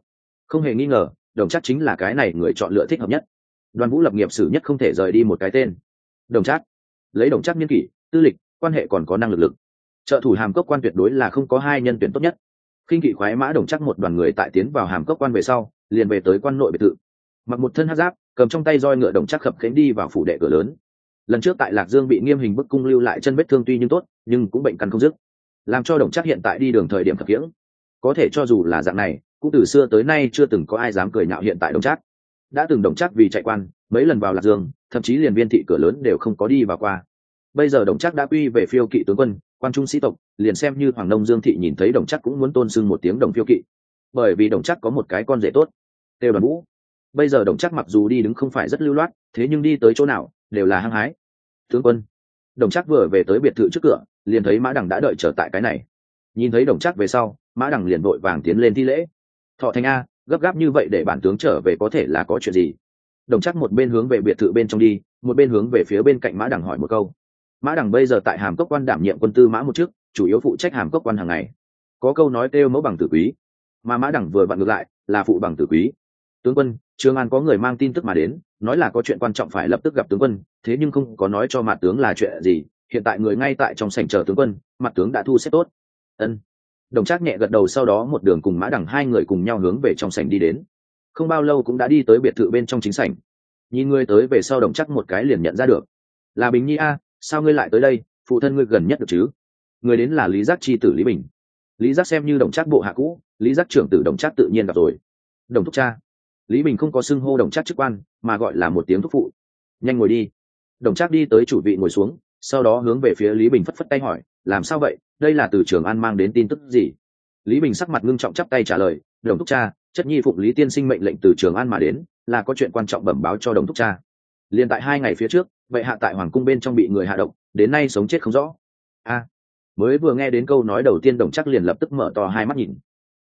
Không hề nghi ngờ, đồng chắc chính là cái này người chọn lựa thích hợp nhất. Đoàn vũ lập nghiệp sử nhất không thể rời đi một cái tên đồng chắc lấy đồng chắc nhân kỷ, tư lịch, quan hệ còn có năng lực lực. Trợ thủ hàm cốc quan tuyệt đối là không có hai nhân tuyển tốt nhất. Khinh kỵ khoái mã đồng chắc một đoàn người tại tiến vào hàm cốc quan về sau, liền về tới quan nội biệt thự. Mặc một thân hát giáp, cầm trong tay roi ngựa đồng chắc khập khánh đi vào phủ đệ cửa lớn. Lần trước tại lạc dương bị nghiêm hình bức cung lưu lại chân vết thương tuy nhưng tốt, nhưng cũng bệnh căn không dứt. Làm cho đồng chắc hiện tại đi đường thời điểm thật khiễng. Có thể cho dù là dạng này, cũng từ xưa tới nay chưa từng có ai dám cười nhạo hiện tại đồng chắc đã từng đồng chắc vì chạy quan mấy lần vào lạc dương, thậm chí liền viên thị cửa lớn đều không có đi vào qua. Bây giờ đồng chắc đã quy về phiêu kỵ tướng quân, quan trung sĩ tộc, liền xem như hoàng nông dương thị nhìn thấy đồng chắc cũng muốn tôn sưng một tiếng đồng phiêu kỵ. Bởi vì đồng chắc có một cái con rể tốt, têu đoàn vũ. Bây giờ đồng chắc mặc dù đi đứng không phải rất lưu loát, thế nhưng đi tới chỗ nào đều là hăng hái. Tướng quân, đồng chắc vừa về tới biệt thự trước cửa, liền thấy mã đằng đã đợi trở tại cái này. Nhìn thấy đồng chắc về sau, mã đằng liền vội vàng tiến lên thi lễ. Thọ thành a, gấp gáp như vậy để bản tướng trở về có thể là có chuyện gì? Đồng chắc một bên hướng về biệt thự bên trong đi, một bên hướng về phía bên cạnh mã đằng hỏi một câu. Mã đằng bây giờ tại hàm cốc quan đảm nhiệm quân tư mã một chức, chủ yếu phụ trách hàm cốc quan hàng ngày. Có câu nói kêu mẫu bằng tử quý, mà mã đằng vừa vặn ngược lại, là phụ bằng tử quý. Tướng quân trương an có người mang tin tức mà đến, nói là có chuyện quan trọng phải lập tức gặp tướng quân, thế nhưng không có nói cho mặt tướng là chuyện gì, hiện tại người ngay tại trong sảnh chờ tướng quân, mặt tướng đã thu xếp tốt. Ân. Đồng trác nhẹ gật đầu, sau đó một đường cùng mã đằng hai người cùng nhau hướng về trong sảnh đi đến không bao lâu cũng đã đi tới biệt thự bên trong chính sảnh. Nhìn ngươi tới về sau đồng chắc một cái liền nhận ra được. Là bình nhi a, sao ngươi lại tới đây? Phụ thân ngươi gần nhất được chứ? Người đến là lý giác chi tử lý bình. Lý giác xem như đồng trác bộ hạ cũ, lý giác trưởng tử đồng trác tự nhiên gặp rồi. Đồng thúc cha. Lý bình không có xưng hô đồng trác chức quan, mà gọi là một tiếng thúc phụ. Nhanh ngồi đi. Đồng trác đi tới chủ vị ngồi xuống, sau đó hướng về phía lý bình phất phất tay hỏi, làm sao vậy? Đây là từ trường an mang đến tin tức gì? Lý bình sắc mặt ngưng trọng chắp tay trả lời, đồng thúc cha chất nhi phụng lý tiên sinh mệnh lệnh từ trường an mà đến là có chuyện quan trọng bẩm báo cho đồng thúc cha. Liền tại hai ngày phía trước vậy hạ tại hoàng cung bên trong bị người hạ độc, đến nay sống chết không rõ. A. Mới vừa nghe đến câu nói đầu tiên đồng chắc liền lập tức mở to hai mắt nhìn.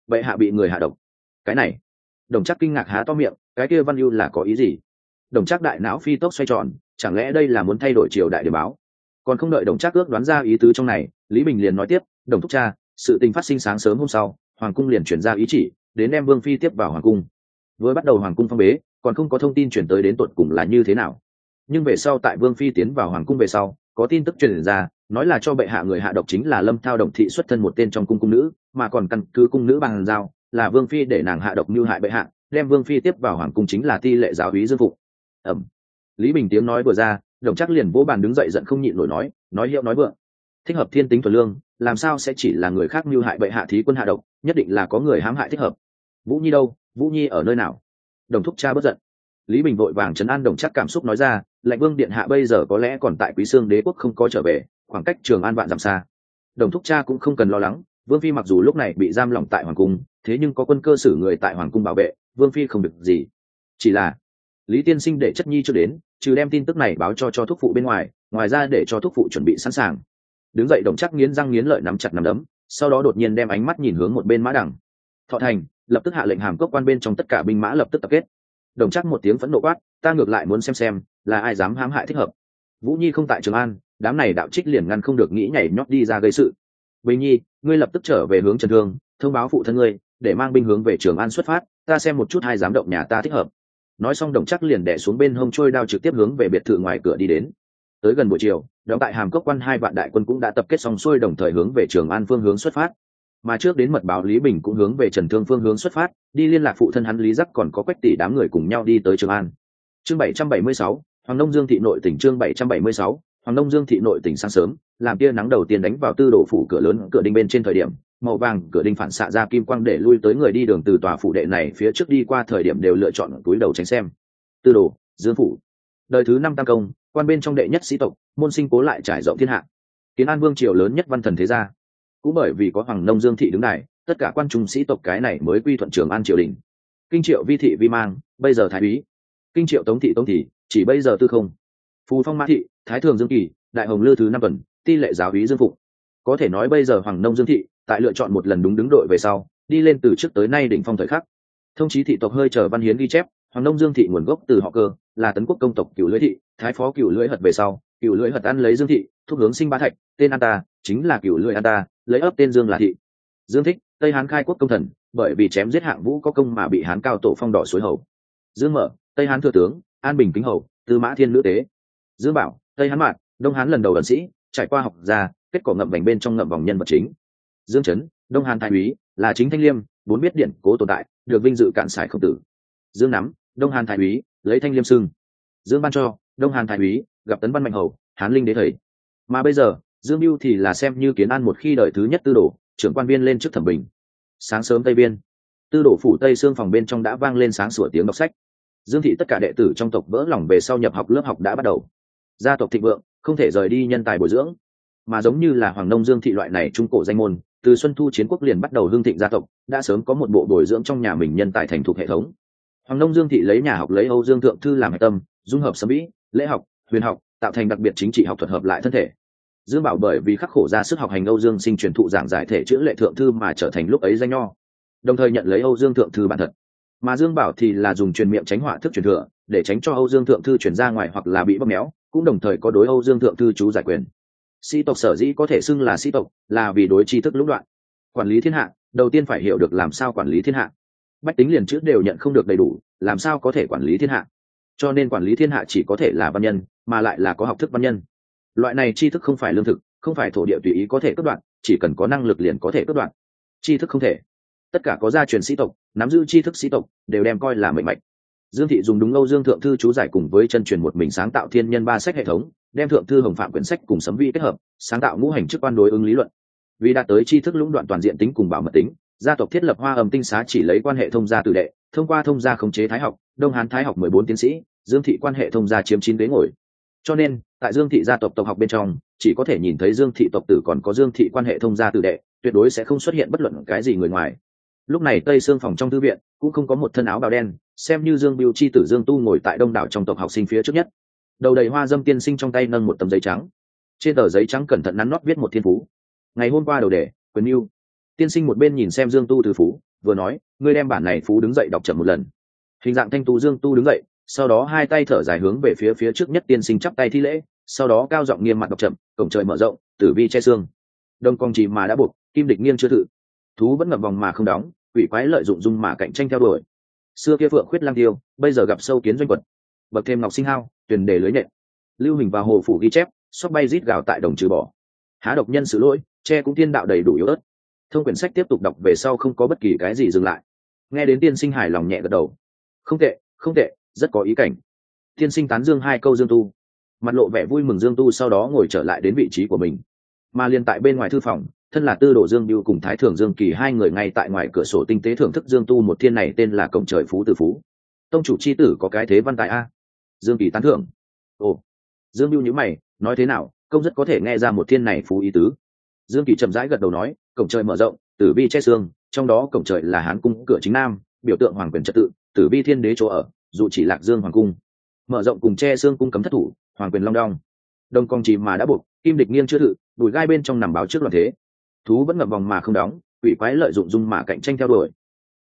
Vậy hạ bị người hạ độc. Cái này. Đồng chắc kinh ngạc há to miệng cái kia văn ưu là có ý gì? Đồng chắc đại não phi tốc xoay tròn chẳng lẽ đây là muốn thay đổi triều đại điểm báo? Còn không đợi đồng chắc ước đoán ra ý tứ trong này lý bình liền nói tiếp đồng thúc cha sự tình phát sinh sáng sớm hôm sau hoàng cung liền chuyển ra ý chỉ đến đem vương phi tiếp vào hoàng cung. Vừa bắt đầu hoàng cung phong bế, còn không có thông tin chuyển tới đến tột cùng là như thế nào. Nhưng về sau tại vương phi tiến vào hoàng cung về sau, có tin tức truyền ra, nói là cho bệ hạ người hạ độc chính là lâm thao đồng thị xuất thân một tên trong cung cung nữ, mà còn căn cứ cung nữ bằng giao, là vương phi để nàng hạ độc như hại bệ hạ, đem vương phi tiếp vào hoàng cung chính là ti lệ giáo úy dương phụ ẩm. Lý bình tiếng nói vừa ra, đồng chắc liền vỗ bàn đứng dậy giận không nhịn nổi nói nói hiệu nói vượng. Thích hợp thiên tính thuần lương làm sao sẽ chỉ là người khác mưu hại bệ hạ thí quân hạ độc, nhất định là có người hãm hại thích hợp. Vũ nhi đâu? Vũ nhi ở nơi nào? Đồng thúc cha bất giận. Lý bình vội vàng chấn an đồng chắc cảm xúc nói ra, lệnh vương điện hạ bây giờ có lẽ còn tại quý sương đế quốc không có trở về, khoảng cách trường an vạn dặm xa. Đồng thúc cha cũng không cần lo lắng, vương phi mặc dù lúc này bị giam lỏng tại hoàng cung, thế nhưng có quân cơ sử người tại hoàng cung bảo vệ, vương phi không được gì. Chỉ là, lý tiên sinh để chất nhi chưa đến, trừ đem tin tức này báo cho cho thúc phụ bên ngoài ngoài ra để cho thúc phụ chuẩn bị sẵn sàng đứng dậy đồng chắc nghiến răng nghiến lợi nắm chặt nắm đấm, sau đó đột nhiên đem ánh mắt nhìn hướng một bên mã đằng. Thọ thành, lập tức hạ lệnh hàm cốc quan bên trong tất cả binh mã lập tức tập kết. Đồng chắc một tiếng phẫn nộ quát, ta ngược lại muốn xem xem, là ai dám hãm hại thích hợp. Vũ nhi không tại trường an, đám này đạo trích liền ngăn không được nghĩ nhảy nhót đi ra gây sự. Bình nhi, ngươi lập tức trở về hướng trần thương, thông báo phụ thân ngươi, để mang binh hướng về trường an xuất phát, ta xem một chút hai dám động nhà ta thích hợp. Nói xong đồng chắc liền đẻ xuống bên hông trôi đao trực tiếp hướng về biệt thự ngoài cửa đi đến. Tới gần buổi chiều đóng tại hàm cốc quan hai vạn đại quân cũng đã tập kết xong xuôi đồng thời hướng về trường an phương hướng xuất phát. Mà trước đến mật báo lý bình cũng hướng về trần thương phương hướng xuất phát, đi liên lạc phụ thân hắn lý giắc còn có quách tỷ đám người cùng nhau đi tới trường an. Chương bảy trăm bảy mươi sáu, hoàng nông dương thị nội tỉnh chương bảy trăm bảy mươi sáu, hoàng nông dương thị nội tỉnh sáng sớm, làm tia nắng đầu tiên đánh vào tư đồ phủ cửa lớn, cửa đinh bên trên thời điểm, màu vàng cửa đinh phản xạ ra kim quang để lui tới người đi đường từ tòa phủ đệ này phía trước đi qua thời điểm đều lựa chọn túi đầu tránh xem. Tư đồ, dương phủ. Đời thứ năm tam công quan bên trong đệ nhất sĩ tộc, môn sinh cố lại trải rộng thiên hạ. Kiến an vương triều lớn nhất văn thần thế gia. Cũng bởi vì có hoàng nông dương thị đứng này tất cả quan trung sĩ tộc cái này mới quy thuận trường an triều đình. Kinh triệu vi thị vi mang, bây giờ thái úy. Kinh triệu tống thị tống thị, chỉ bây giờ tư không. Phù phong mã thị, thái thường dương kỳ, đại hồng lư thứ năm tuần, ti lệ giáo úy dương phụng. Có thể nói bây giờ hoàng nông dương thị, tại lựa chọn một lần đúng đứng đội về sau, đi lên từ trước tới nay đỉnh phong thời khắc. Thông chí thị tộc hơi chờ văn hiến ghi chép hoàng nông dương thị nguồn gốc từ họ cơ, là tấn quốc công tộc cựu lưỡi thị, thái phó cựu lưỡi hật về sau cựu lưỡi hật ăn lấy dương thị, thúc hướng sinh ba thạch, tên an ta, chính là cựu lưỡi an ta, lấy ấp tên dương là thị. Dương thích, tây hán khai quốc công thần, bởi vì chém giết hạng vũ có công mà bị hán cao tổ phong đỏ suối hầu. Dương mở, tây hán thừa tướng, an bình kính hầu, tư mã thiên nữ tế. Dương bảo, tây hán mạn, đông hán lần đầu ẩn sĩ, trải qua học gia, kết quả ngậm vành bên trong ngậm vòng nhân vật chính. Dương trấn đông hàn thái úy, là chính thanh liêm, bốn biết điển cố tồn tại, được vinh dự cạn sải khổng tử. Dương nắm đông hàn thái úy, lấy thanh liêm sưng. Dương ban cho, đông hàn thái úy, gặp tấn văn mạnh hầu, hán linh đế thầy. Mà bây giờ, dương mưu thì là xem như kiến an một khi đợi thứ nhất tư đồ, trưởng quan viên lên trước thẩm bình. Sáng sớm tây biên, tư đồ phủ tây xương phòng bên trong đã vang lên sáng sủa tiếng đọc sách. Dương thị tất cả đệ tử trong tộc vỡ lòng về sau nhập học lớp học đã bắt đầu. Gia tộc thịnh vượng, không thể rời đi nhân tài bồi dưỡng. Mà giống như là hoàng nông dương thị loại này trung cổ danh môn, từ xuân thu chiến quốc liền bắt đầu hương thịnh gia tộc, đã sớm có một bộ bồi dưỡng trong nhà mình nhân tài thành thục hệ thống hoàng nông dương thị lấy nhà học lấy âu dương thượng thư làm tâm, dung hợp sấm vĩ, lễ học, huyền học, tạo thành đặc biệt chính trị học thuật hợp lại thân thể. Dương bảo bởi vì khắc khổ ra sức học hành âu dương sinh truyền thụ giảng giải thể chữ lệ thượng thư mà trở thành lúc ấy danh nho, đồng thời nhận lấy âu dương thượng thư bản thật. Mà dương bảo thì là dùng truyền miệng tránh họa thức truyền thừa, để tránh cho âu dương thượng thư chuyển ra ngoài hoặc là bị bóp méo, cũng đồng thời có đối âu dương thượng thư chú giải quyền. Sĩ tộc sở dĩ có thể xưng là sĩ tộc là vì đối tri thức lũng đoạn. Quản lý thiên hạ, đầu tiên phải hiểu được làm sao quản lý thiên hạ bách tính liền chữ đều nhận không được đầy đủ, làm sao có thể quản lý thiên hạ? Cho nên quản lý thiên hạ chỉ có thể là văn nhân, mà lại là có học thức văn nhân. Loại này tri thức không phải lương thực, không phải thổ địa tùy ý có thể cất đoạn, chỉ cần có năng lực liền có thể cất đoạn. Tri thức không thể. Tất cả có gia truyền sĩ tộc, nắm giữ tri thức sĩ tộc, đều đem coi là mệnh mạnh dương thị dùng đúng âu dương thượng thư chú giải cùng với chân truyền một mình sáng tạo thiên nhân ba sách hệ thống, đem thượng thư hồng phạm quyển sách cùng sấm vi kết hợp, sáng tạo ngũ hành chức quan đối ứng lý luận. Vì đạt tới tri thức lũng đoạn toàn diện tính cùng bảo mật tính gia tộc thiết lập hoa âm tinh xá chỉ lấy quan hệ thông gia tử đệ, thông qua thông gia khống chế thái học, đông hán thái học mười bốn tiến sĩ, dương thị quan hệ thông gia chiếm chín ghế ngồi. Cho nên, tại dương thị gia tộc tộc học bên trong, chỉ có thể nhìn thấy dương thị tộc tử còn có dương thị quan hệ thông gia tử đệ, tuyệt đối sẽ không xuất hiện bất luận cái gì người ngoài. Lúc này tây xương phòng trong thư viện cũng không có một thân áo bào đen, xem như dương biêu chi tử dương tu ngồi tại đông đảo trong tộc học sinh phía trước nhất. Đầu đầy hoa dâm tiên sinh trong tay nâng một tấm giấy trắng. Trên tờ giấy trắng cẩn thận nắn nót viết một thiên phú. Ngày hôm qua đầu đề, quyền mưu tiên sinh một bên nhìn xem dương tu từ phú, vừa nói, ngươi đem bản này phú đứng dậy đọc chậm một lần. Hình dạng thanh tú dương tu đứng dậy, sau đó hai tay thở dài hướng về phía phía trước nhất tiên sinh chắp tay thi lễ, sau đó cao giọng nghiêm mặt đọc chậm, cổng trời mở rộng, tử vi che xương. Đông con chỉ mà đã buộc, kim địch nghiêng chưa thử. Thú vẫn ngập vòng mà không đóng, quỷ quái lợi dụng dung mà cạnh tranh theo đuổi. Xưa kia phượng khuyết lang tiêu, bây giờ gặp sâu kiến doanh quật. Bậc thêm ngọc sinh hao tuyền đề lưới nhện lưu hình và hồ phủ ghi chép, sóc bay rít gào tại đồng trừ bỏ. Há độc nhân sự lỗi, che cũng thiên đạo đầy đủ yếu ớt thông quyển sách tiếp tục đọc về sau không có bất kỳ cái gì dừng lại. Nghe đến tiên sinh hài lòng nhẹ gật đầu. Không tệ không tệ, rất có ý cảnh. Tiên sinh tán dương hai câu dương tu. Mặt lộ vẻ vui mừng dương tu sau đó ngồi trở lại đến vị trí của mình. Mà liên tại bên ngoài thư phòng, thân là tư đồ dương biêu cùng thái thường dương kỳ hai người ngay tại ngoài cửa sổ tinh tế thưởng thức dương tu một thiên này tên là cổng trời phú Tử phú. Tông chủ c h i tử có cái thế văn tài a? Dương kỳ tán thưởng. Ồ. Dương biêu nhữ mày, nói thế nào, công rất có thể nghe ra một thiên này phú ý tứ. Dương kỳ chậm rãi gật đầu nói cổng trời mở rộng, tử vi che xương, trong đó cổng trời là hán cung cửa chính nam, biểu tượng hoàng quyền trật tự, tử vi thiên đế chỗ ở, dù chỉ lạc dương hoàng cung. Mở rộng cùng che xương cung cấm thất thủ, hoàng quyền long đong. Đông con chỉ mà đã buộc, kim địch nghiêng chưa thự đùi gai bên trong nằm báo trước loạn thế. Thú vẫn ngập vòng mà không đóng, quỷ quái lợi dụng dung mà cạnh tranh theo đuổi.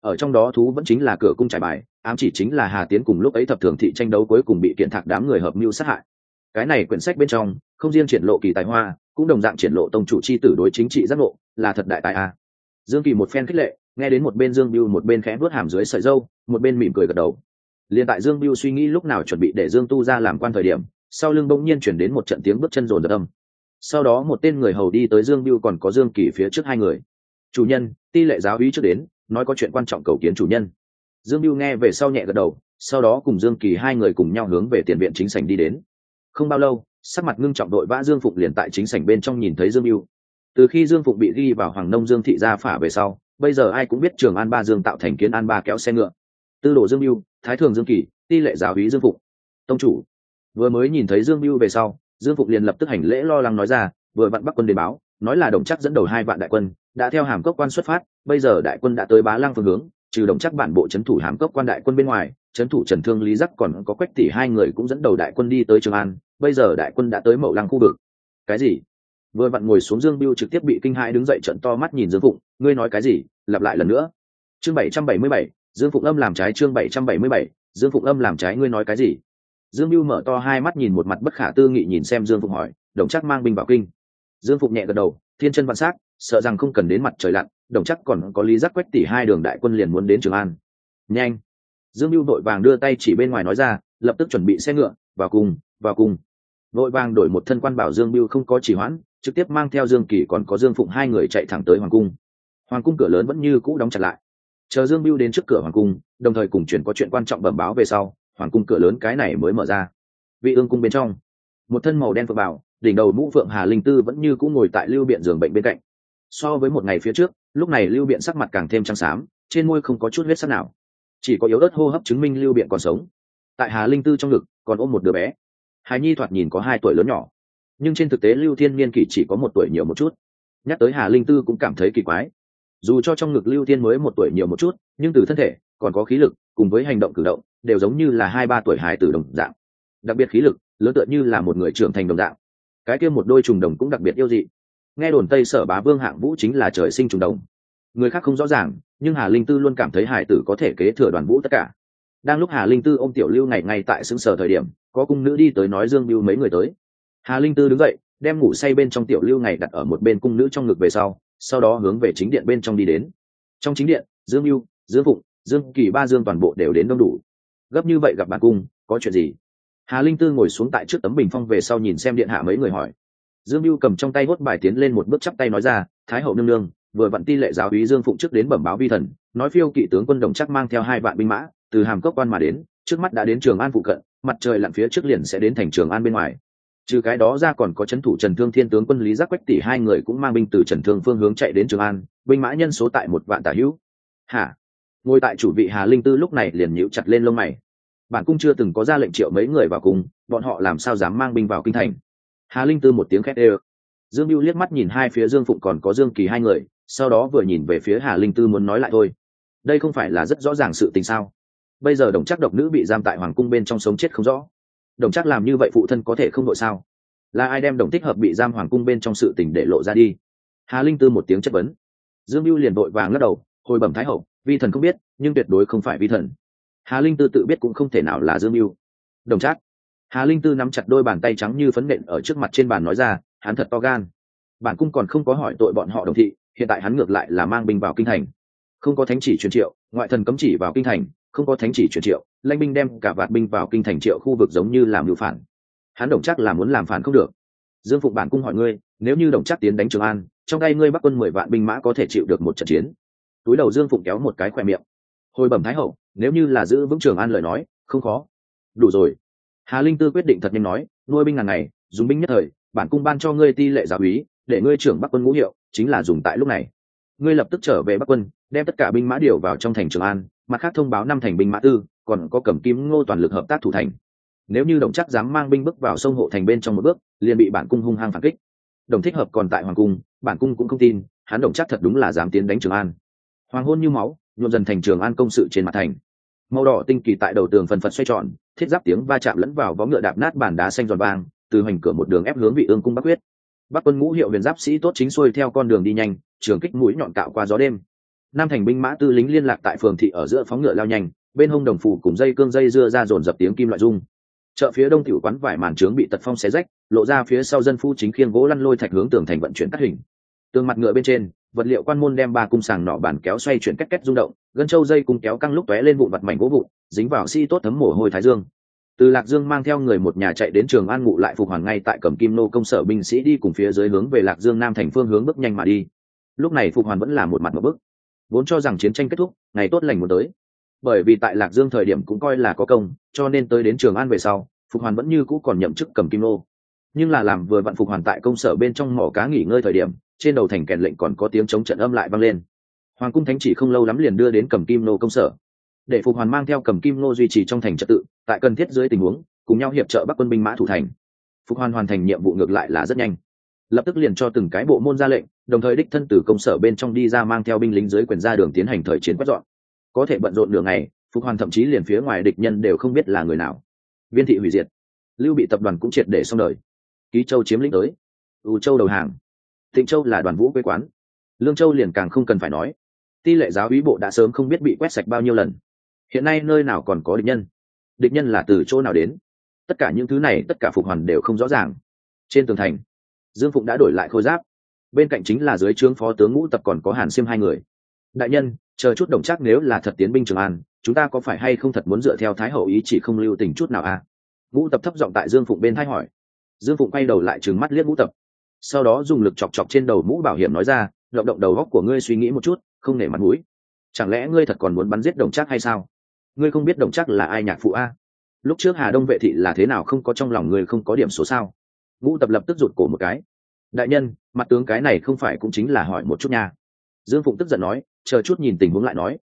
Ở trong đó thú vẫn chính là cửa cung trải bài, ám chỉ chính là hà tiến cùng lúc ấy thập thường thị tranh đấu cuối cùng bị kiện thạc đám người hợp mưu sát hại. Cái này quyển sách bên trong, không riêng triển lộ kỳ tài hoa cũng đồng dạng triển lộ tông chủ c h i tử đối chính trị giác ngộ, là thật đại tài a. Dương kỳ một phen khích lệ, nghe đến một bên dương biêu một bên khẽ vớt hàm dưới sợi dâu một bên mỉm cười gật đầu. Liền tại dương biêu suy nghĩ lúc nào chuẩn bị để dương tu ra làm quan thời điểm, sau lưng bỗng nhiên chuyển đến một trận tiếng bước chân rồn rập âm. Sau đó một tên người hầu đi tới dương biêu còn có dương kỳ phía trước hai người. Chủ nhân, ti lệ giáo uy trước đến, nói có chuyện quan trọng cầu kiến chủ nhân. Dương biêu nghe về sau nhẹ gật đầu, sau đó cùng dương kỳ hai người cùng nhau hướng về tiền viện chính sảnh đi đến không bao lâu, sắc mặt ngưng trọng đội vã dương phục liền tại chính sảnh bên trong nhìn thấy dương mưu từ khi dương phục bị ghi vào hoàng nông dương thị gia phả về sau, bây giờ ai cũng biết trường an ba dương tạo thành kiến an ba kéo xe ngựa. Tư đồ dương mưu thái thường dương kỳ, ti lệ giáo hí dương phục tông chủ, vừa mới nhìn thấy dương mưu về sau, dương phục liền lập tức hành lễ lo lắng nói ra, vừa vặn bắc quân đề báo, nói là đồng chắc dẫn đầu hai vạn đại quân, đã theo hàm cốc quan xuất phát, bây giờ đại quân đã tới bá lăng phương hướng trừ đồng chắc bản bộ c h ấ n thủ hàm cốc quan đại quân bên ngoài c h ấ n thủ trần thương, lý giắc còn có quách tỷ hai người cũng dẫn đầu đại quân đi tới trường an, bây giờ đại quân đã tới mậu lăng khu vực. Cái gì? Vừa vặn ngồi xuống dương biêu trực tiếp bị kinh hãi đứng dậy trận to mắt nhìn dương phụng, ngươi nói cái gì? Lặp lại lần nữa. Chương bảy trăm bảy mươi bảy, dương phụng âm làm trái chương bảy trăm bảy mươi bảy, dương phụng âm làm trái ngươi nói cái gì? Dương biêu mở to hai mắt nhìn một mặt bất khả tư nghị nhìn xem dương phụng hỏi, đồng chắc mang binh vào kinh. Dương phụng nhẹ gật đầu, thiên chân văn s á c sợ rằng không cần đến mặt trời lặn đồng chắc còn có lý giác quách tỷ hai đường đại quân liền muốn đến trường an. Nhanh! Dương mưu vội vàng đưa tay chỉ bên ngoài nói ra, lập tức chuẩn bị xe ngựa, vào cùng vào cùng. Vội vàng đổi một thân quan bảo dương mưu không có chỉ hoãn, trực tiếp mang theo dương kỳ còn có dương phụng hai người chạy thẳng tới hoàng cung. Hoàng cung cửa lớn vẫn như cũ đóng chặt lại. Chờ dương mưu đến trước cửa hoàng cung, đồng thời cùng chuyển có chuyện quan trọng bẩm báo về sau, hoàng cung cửa lớn cái này mới mở ra. Vị ương cung bên trong, một thân màu đen phượng bảo, đỉnh đầu mũ phượng hà linh tư vẫn như cũng ngồi tại lưu biện giường bệnh bên cạnh. So với một ngày phía trước lúc này lưu biện sắc mặt càng thêm trắng xám, trên môi không có chút huyết sắc nào. Chỉ có yếu ớt hô hấp chứng minh lưu biện còn sống. Tại hà linh tư trong ngực, còn ôm một đứa bé. Hài nhi thoạt nhìn có hai tuổi lớn nhỏ. Nhưng trên thực tế lưu thiên niên kỷ chỉ có một tuổi nhiều một chút. Nhắc tới hà linh tư cũng cảm thấy kỳ quái. Dù cho trong ngực lưu thiên mới một tuổi nhiều một chút, nhưng từ thân thể, còn có khí lực, cùng với hành động cử động, đều giống như là hai ba tuổi hài tử đồng dạng. Đặc biệt khí lực, lớn tựa như là một người trưởng thành đồng dạng. Cái kia một đôi trùng đồng cũng đặc biệt yêu dị nghe đồn tây sở bá vương hạng vũ chính là trời sinh trùng đồng. Người khác không rõ ràng, nhưng hà linh tư luôn cảm thấy hải tử có thể kế thừa đoàn vũ tất cả. Đang lúc hà linh tư ô m tiểu lưu ngày ngay tại xứng sở thời điểm, có cung nữ đi tới nói dương mưu mấy người tới. Hà linh tư đứng dậy, đem ngủ say bên trong tiểu lưu ngày đặt ở một bên cung nữ trong ngực về sau sau đó hướng về chính điện bên trong đi đến. Trong chính điện, dương mưu dương phụng, dương kỳ ba dương toàn bộ đều đến đông đủ. Gấp như vậy gặp bà cung, có chuyện gì? Hà linh tư ngồi xuống tại trước tấm bình phong về sau nhìn xem điện hạ mấy người hỏi dương mưu cầm trong tay hốt bài tiến lên một bước chắp tay nói ra, thái hậu nương nương, vừa vặn ti lệ giáo úy dương phụng trước đến bẩm báo vi thần, nói phiêu kỵ tướng quân đồng chắc mang theo hai vạn binh mã, từ hàm cốc quan mà đến, trước mắt đã đến trường an phụ cận, mặt trời lặn phía trước liền sẽ đến thành trường an bên ngoài. Trừ cái đó ra còn có c h ấ n thủ trần thương thiên tướng quân lý giác quách tỷ hai người cũng mang binh từ trần thương phương hướng chạy đến trường an, binh mã nhân số tại một vạn tả hữu. Hả? Ngồi tại chủ vị hà linh tư lúc này liền nhíu chặt lên lông mày. Bản cung chưa từng có ra lệnh triệu mấy người vào cùng, bọn họ làm sao dám mang binh vào kinh thành? Hà linh tư một tiếng khét ê dương mưu liếc mắt nhìn hai phía dương phụng còn có dương kỳ hai người, sau đó vừa nhìn về phía hà linh tư muốn nói lại thôi. Đây không phải là rất rõ ràng sự tình sao? Bây giờ đồng chắc độc nữ bị giam tại hoàng cung bên trong sống chết không rõ. Đồng chắc làm như vậy phụ thân có thể không đội sao? Là ai đem đồng thích hợp bị giam hoàng cung bên trong sự tình để lộ ra đi? Hà linh tư một tiếng chất vấn. Dương mưu liền vội vàng lắc đầu, hồi bẩm thái hậu, vi thần không biết, nhưng tuyệt đối không phải vi thần. Hà linh tư tự biết cũng không thể nào là dương mưu đồng Trác hà linh tư nắm chặt đôi bàn tay trắng như phấn nện ở trước mặt trên bàn nói ra, hắn thật to gan. Bản cung còn không có hỏi tội bọn họ đồng thị, hiện tại hắn ngược lại là mang binh vào kinh thành. Không có thánh chỉ truyền triệu, ngoại thần cấm chỉ vào kinh thành, không có thánh chỉ truyền triệu, lãnh binh đem cả vạt binh vào kinh thành triệu khu vực giống như làm mưu phản. Hắn đồng chắc là muốn làm phản không được. Dương phục bản cung hỏi ngươi, nếu như đồng chắc tiến đánh trường an, trong tay ngươi bắc quân mười vạn binh mã có thể chịu được một trận chiến? Túi đầu dương phụng kéo một cái khoe miệng. Hồi bẩm thái hậu, nếu như là giữ vững trường an lời nói, không khó. Đủ rồi hà linh tư quyết định thật nhanh nói, nuôi binh ngàn ngày, dùng binh nhất thời, bản cung ban cho ngươi ti lệ giáo úy, để ngươi trưởng bắc quân ngũ hiệu, chính là dùng tại lúc này. Ngươi lập tức trở về bắc quân, đem tất cả binh mã điều vào trong thành trường an, mặt khác thông báo năm thành binh mã tư, còn có cẩm kim ngô toàn lực hợp tác thủ thành. Nếu như đồng chắc dám mang binh bước vào sông hộ thành bên trong một bước, liền bị bản cung hung hăng phản kích. Đồng thích hợp còn tại hoàng cung, bản cung cũng không tin, hắn đồng chắc thật đúng là dám tiến đánh trường an. Hoàng hôn như máu, nhuộm dần thành trường an công sự trên mặt thành màu đỏ tinh kỳ tại đầu tường phần phật xoay tròn, thiết giáp tiếng va chạm lẫn vào vó ngựa đạp nát bàn đá xanh giòn vàng, từ hoành cửa một đường ép hướng vị ương cung bắc huyết. Bắc quân ngũ hiệu huyền giáp sĩ tốt chính xuôi theo con đường đi nhanh, trường kích mũi nhọn cạo qua gió đêm. Nam thành binh mã tư lính liên lạc tại phường thị ở giữa phóng ngựa lao nhanh, bên hông đồng phủ cùng dây cương dây dưa ra dồn dập tiếng kim loại rung. Chợ phía đông tiểu quán vải màn trướng bị tật phong xé rách, lộ ra phía sau dân phu chính khiên gỗ lăn lôi thạch hướng tường thành vận chuyển cắt hình. Tường mặt ngựa bên trên vật liệu quan môn đem ba cung sàng nọ bàn kéo xoay chuyển cách cách rung động gân châu dây cung kéo căng lúc tóe lên vụn vặt mảnh gỗ vụn dính vào si tốt thấm mồ hôi thái dương. Từ lạc dương mang theo người một nhà chạy đến trường an ngụ lại phục hoàn ngay tại cẩm kim nô công sở binh sĩ đi cùng phía dưới hướng về lạc dương nam thành phương hướng bước nhanh mà đi. Lúc này phục hoàn vẫn là một mặt một bước, vốn cho rằng chiến tranh kết thúc ngày tốt lành muốn tới. Bởi vì tại lạc dương thời điểm cũng coi là có công cho nên tới đến trường an về sau phục hoàn vẫn như cũ còn nhậm chức cầm kim nô. Nhưng là làm vừa vặn phục hoàn tại công sở bên trong mỏ cá nghỉ ngơi thời điểm trên đầu thành kèn lệnh còn có tiếng chống trận âm lại vang lên. Hoàng cung thánh chỉ không lâu lắm liền đưa đến cầm kim nô công sở. Để phục hoàn mang theo cầm kim nô duy trì trong thành trật tự, tại cần thiết dưới tình huống, cùng nhau hiệp trợ bắc quân binh mã thủ thành. Phục hoàn hoàn thành nhiệm vụ ngược lại là rất nhanh. Lập tức liền cho từng cái bộ môn ra lệnh, đồng thời đích thân từ công sở bên trong đi ra mang theo binh lính dưới quyền ra đường tiến hành thời chiến quét dọn. Có thể bận rộn đường này phục hoàn thậm chí liền phía ngoài địch nhân đều không biết là người nào. Viên thị hủy diệt. Lưu bị tập đoàn cũng triệt để xong đời. Ký châu chiếm lĩnh tới. Ưu châu đầu hàng thịnh châu là đoàn vũ quê quán. Lương châu liền càng không cần phải nói. Ti lệ giáo úy bộ đã sớm không biết bị quét sạch bao nhiêu lần. Hiện nay nơi nào còn có địch nhân? Địch nhân là từ chỗ nào đến? Tất cả những thứ này, tất cả phục hoàn đều không rõ ràng. Trên tường thành, dương phụng đã đổi lại khôi giáp. Bên cạnh chính là dưới trướng phó tướng ngũ tập còn có hàn xiêm hai người. Đại nhân, chờ chút đồng chắc nếu là thật tiến binh trường an, chúng ta có phải hay không thật muốn dựa theo thái hậu ý chỉ không lưu tình chút nào à? Ngũ tập thấp giọng tại dương phụng bên thái hỏi. Dương phụng quay đầu lại trừng mắt liếc ngũ tập sau đó dùng lực chọc chọc trên đầu mũ bảo hiểm nói ra, động động đầu góc của ngươi suy nghĩ một chút, không nể mặt mũi. Chẳng lẽ ngươi thật còn muốn bắn giết đồng chắc hay sao? Ngươi không biết đồng chắc là ai nhạc phụ a? Lúc trước hà đông vệ thị là thế nào không có trong lòng ngươi không có điểm số sao? Ngũ tập lập tức rụt cổ một cái. Đại nhân, mặt tướng cái này không phải cũng chính là hỏi một chút nha. Dương phụng tức giận nói, chờ chút nhìn tình huống lại nói.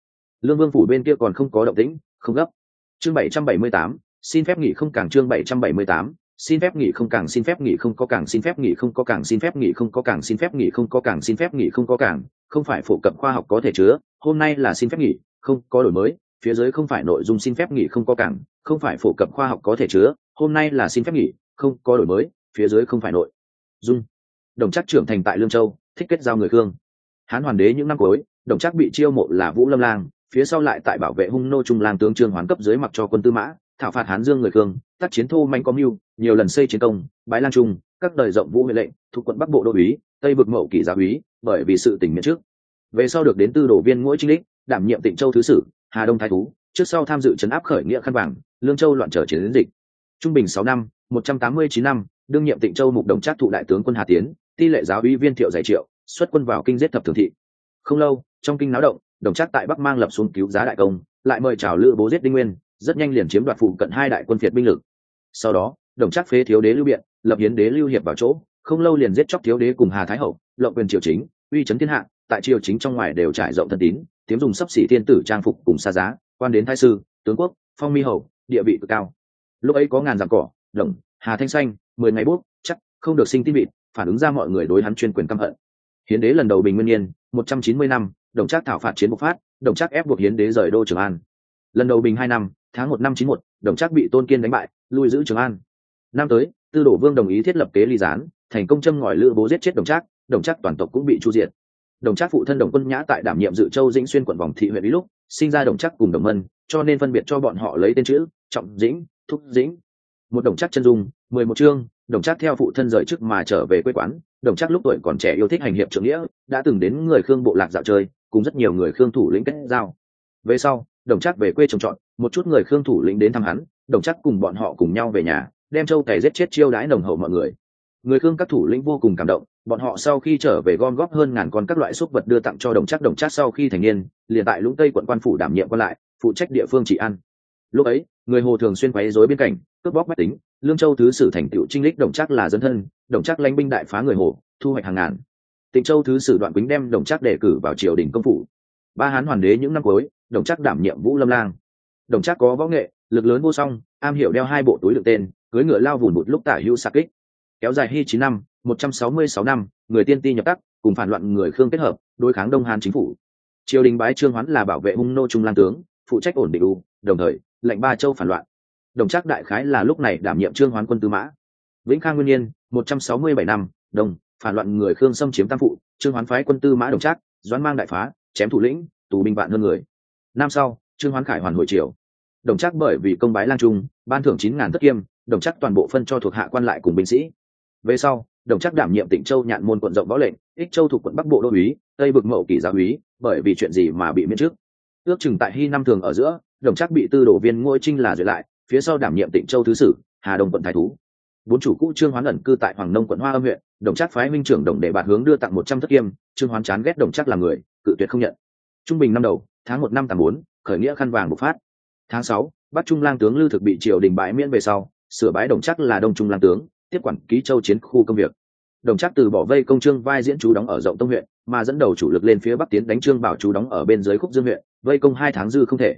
Lương vương phủ bên kia còn không có động tĩnh, không gấp. Chương bảy trăm bảy mươi tám, xin phép nghỉ không càng chương bảy trăm bảy mươi tám xin phép nghỉ không càng xin phép nghỉ không có càng xin phép nghỉ không có càng xin phép nghỉ không có càng xin phép nghỉ không có càng xin phép nghỉ không có càng. Không phải phổ cập khoa học có thể chứa hôm nay là xin phép nghỉ không có đổi mới. Phía dưới không phải nội dung xin phép nghỉ không có càng, không phải phổ cập khoa học có thể chứa hôm nay là xin phép nghỉ không có đổi mới. Phía dưới không phải nội dung. Đồng chắc trưởng thành tại lương châu thích kết giao người khương. Hán hoàn đế những năm cuối đồng chắc bị chiêu mộ là vũ lâm lang phía sau lại tại bảo vệ hung nô trung lang tướng trương hoán cấp dưới mặc cho quân tư mã thảo phạt hán dương người khương tác chiến thô manh có mưu, nhiều lần xây chiến công, bái lang trung, các đời rộng vũ huệ lệnh, thuộc quận bắc bộ đô úy, tây vực mậu kỷ gia úy, bởi vì sự tình miễn trước. Về sau được đến tư đổ viên ngũi trinh đích đảm nhiệm tịnh châu thứ sử, hà đông thái thú, trước sau tham dự trấn áp khởi nghĩa khăn vàng, lương châu loạn trở chiến đến dịch. Trung bình sáu năm, một trăm tám mươi chín năm, đương nhiệm tịnh châu mục đồng trác thụ đại tướng quân hà tiến, ti lệ giáo uy viên thiệu giải triệu, xuất quân vào kinh giết thập thường thị. Không lâu, trong kinh náo động, đồng trác tại bắc mang lập xuống cứu giá đại công, lại mời chào lữ bố giết đinh nguyên, rất nhanh liền chiếm đoạt phụ cận hai đại quân phiệt binh lực sau đó, đồng trác phế thiếu đế lưu biện, lập hiến đế lưu hiệp vào chỗ, không lâu liền giết chóc thiếu đế cùng hà thái hậu, lộng quyền triều chính, uy chấn thiên hạ, tại triều chính trong ngoài đều trải rộng thân tín, tiếng dùng sắp xỉ thiên tử trang phục cùng xa giá, quan đến thái sư, tướng quốc, phong mi hầu, địa vị cực cao. Lúc ấy có ngàn dặm cỏ đồng hà thanh xanh, mười ngày bút, chắc, không được sinh tin vịt, phản ứng ra mọi người đối hắn chuyên quyền căm hận. Hiến đế lần đầu bình nguyên niên một trăm chín mươi năm, đồng trác thảo phạt chiến bộc phát, đồng trác ép buộc hiến đế rời đô trường an. Lần đầu bình hai năm, tháng một năm chín một, đồng trác bị tôn kiên đánh bại lui giữ trường an. Năm tới, tư đổ vương đồng ý thiết lập kế ly gián, thành công châm ngòi lữ bố giết chết đồng trác đồng trác toàn tộc cũng bị chu diệt. Đồng trác phụ thân đồng quân nhã tại đảm nhiệm dự châu dĩnh xuyên quận vòng thị huyện ý lúc sinh ra đồng trác cùng đồng mân, cho nên phân biệt cho bọn họ lấy tên chữ trọng dĩnh, thúc dĩnh. Một đồng trác chân dung, mười một chương, đồng trác theo phụ thân rời chức mà trở về quê quán, đồng trác lúc tuổi còn trẻ yêu thích hành hiệp trưởng nghĩa, đã từng đến người khương bộ lạc dạo chơi, cùng rất nhiều người khương thủ lĩnh kết giao. Về sau, đồng trác về quê trồng trọt, một chút người khương thủ lĩnh đến thăm hắn đồng chắc cùng bọn họ cùng nhau về nhà, đem châu cày giết chết chiêu đãi nồng hậu mọi người. Người khương các thủ lĩnh vô cùng cảm động, bọn họ sau khi trở về gom góp hơn ngàn con các loại súc vật đưa tặng cho đồng chắc đồng chắc sau khi thành niên, liền tại lũng tây quận quan phủ đảm nhiệm quan lại, phụ trách địa phương trị ăn lúc ấy, người hồ thường xuyên quấy rối bên cạnh, cướp bóc bách tính, lương châu thứ sử thành tựu trinh lích đồng chắc là dân thân, đồng chắc lãnh binh đại phá người hồ, thu hoạch hàng ngàn. Tịnh châu thứ sử đoạn quýnh đem đồng chắc đề cử vào triều đình công phủ. Ba hán hoàn đế những năm cuối, đồng chắc đảm nhiệm vũ lâm lang. Đồng chắc có võ nghệ lực lớn vô song, am hiểu đeo hai bộ túi đựng tên cưới ngựa lao vùn một lúc tả hữu xa kích. Kéo dài hy chín năm, một trăm sáu mươi sáu năm, người tiên ti nhập tắc, cùng phản loạn người khương kết hợp, đối kháng đông hàn chính phủ. Triều đình bái trương hoán là bảo vệ hung nô trung lan tướng, phụ trách ổn định u, đồng thời, lệnh ba châu phản loạn. Đồng chắc đại khái là lúc này đảm nhiệm trương hoán quân tư mã. Vĩnh khang nguyên nhiên một trăm sáu mươi bảy năm đồng phản loạn người khương xâm chiếm tam phụ, trương hoán phái quân tư mã đồng trác, doãn mang đại phá, chém thủ lĩnh, tù binh vạn hơn người. Năm sau, trương hoán khải hoàn hồi triều đồng chắc bởi vì công bái lang trung, ban thưởng chín ngàn thất kiêm, đồng chắc toàn bộ phân cho thuộc hạ quan lại cùng binh sĩ. Về sau, đồng chắc đảm nhiệm tỉnh châu nhạn môn quận rộng võ lệnh, ích châu thuộc quận bắc bộ đô úy tây bực mậu kỷ gia úy bởi vì chuyện gì mà bị miễn trước. Ước chừng tại hy năm thường ở giữa, đồng chắc bị tư đổ viên ngôi trinh là duyệt lại, phía sau đảm nhiệm tỉnh châu thứ sử, hà đồng quận thái thú. Bốn chủ cũ trương hoán ẩn cư tại hoàng nông quận hoa âm huyện, đồng chắc phái minh trưởng đồng để bạt hướng đưa tặng một trăm thất kiêm, trương hoán chán ghét đồng chắc là người, cự tuyệt không nhận. Trung bình năm đầu, tháng một năm tám bốn, khởi nghĩa khăn vàng bộc phát tháng sáu bắt trung lang tướng lưu thực bị triều đình bãi miễn về sau, sửa bái đồng chắc là đông trung lang tướng, tiếp quản ký châu chiến khu công việc. Đồng chắc từ bỏ vây công trương vai diễn chú đóng ở rộng tông huyện, mà dẫn đầu chủ lực lên phía bắc tiến đánh trương bảo chú đóng ở bên dưới khúc dương huyện, vây công hai tháng dư không thể.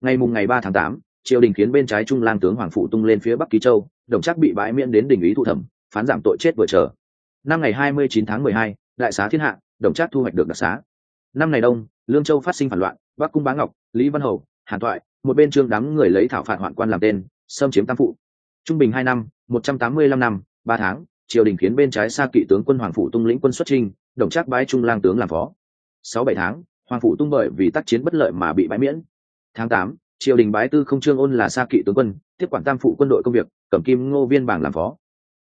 Ngày mùng ngày ba tháng tám, triều đình khiến bên trái trung lang tướng hoàng phụ tung lên phía bắc ký châu, đồng chắc bị bãi miễn đến đình ý thụ thẩm, phán giảm tội chết vừa chờ. Năm ngày hai mươi chín tháng mười hai, đại xá thiên hạ, đồng chắc thu hoạch được đặc xá. Năm ngày đông, lương châu phát sinh phản loạn, bắc cung bá ngọc, lý văn hầu, hàn thoại một bên trương đám người lấy thảo phạt hoạn quan làm tên, xâm chiếm tam phụ. Trung bình hai năm, một trăm tám mươi lăm năm, ba tháng, triều đình khiến bên trái xa kỵ tướng quân hoàng phủ tung lĩnh quân xuất trinh đồng trác bái trung lang tướng làm phó. Sáu bảy tháng, hoàng phủ tung bởi vì tác chiến bất lợi mà bị bãi miễn. Tháng tám, triều đình bái tư không trương ôn là xa kỵ tướng quân, tiếp quản tam phụ quân đội công việc cẩm kim ngô viên bảng làm phó.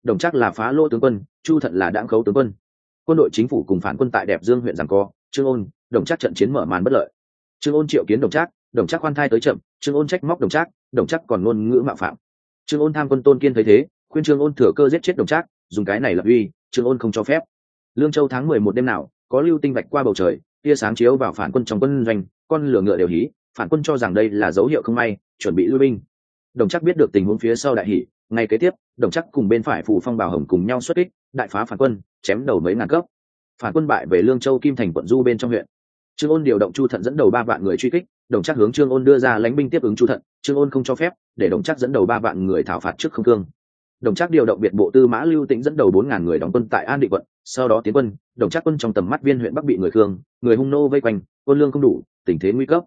Đồng trác là phá lô tướng quân, chu thận là đáng khấu tướng quân. Quân đội chính phủ cùng phản quân tại đẹp dương huyện giảng co, trương ôn, đồng trác trận chiến mở màn bất lợi. Trương ôn triệu kiến đồng trác đồng trác khoan thai tới chậm, trương ôn trách móc đồng trác đồng trác còn ngôn ngữ mạo phạm. Trương ôn tham quân tôn kiên thấy thế, khuyên trương ôn thừa cơ giết chết đồng trác, dùng cái này lập uy, trương ôn không cho phép. Lương châu tháng mười một đêm nào, có lưu tinh vạch qua bầu trời, tia sáng chiếu vào phản quân trong quân doanh, con lửa ngựa đều hí, phản quân cho rằng đây là dấu hiệu không may, chuẩn bị lui binh. Đồng chắc biết được tình huống phía sau đại hỷ, ngay kế tiếp, đồng chắc cùng bên phải phủ phong bảo hồng cùng nhau xuất kích, đại phá phản quân, chém đầu mấy ngàn cấp. Phản quân bại về lương châu kim thành quận du bên trong huyện trương ôn điều động chu thận dẫn đầu ba vạn người truy kích, đồng chắc hướng trương ôn đưa ra lãnh binh tiếp ứng chu thận, trương ôn không cho phép, để đồng chắc dẫn đầu ba vạn người thảo phạt trước không thương đồng chắc điều động biệt bộ tư mã lưu tĩnh dẫn đầu bốn ngàn người đóng quân tại an định quận, sau đó tiến quân, đồng chắc quân trong tầm mắt viên huyện bắc bị người khương, người hung nô vây quanh, quân lương không đủ, tình thế nguy cấp.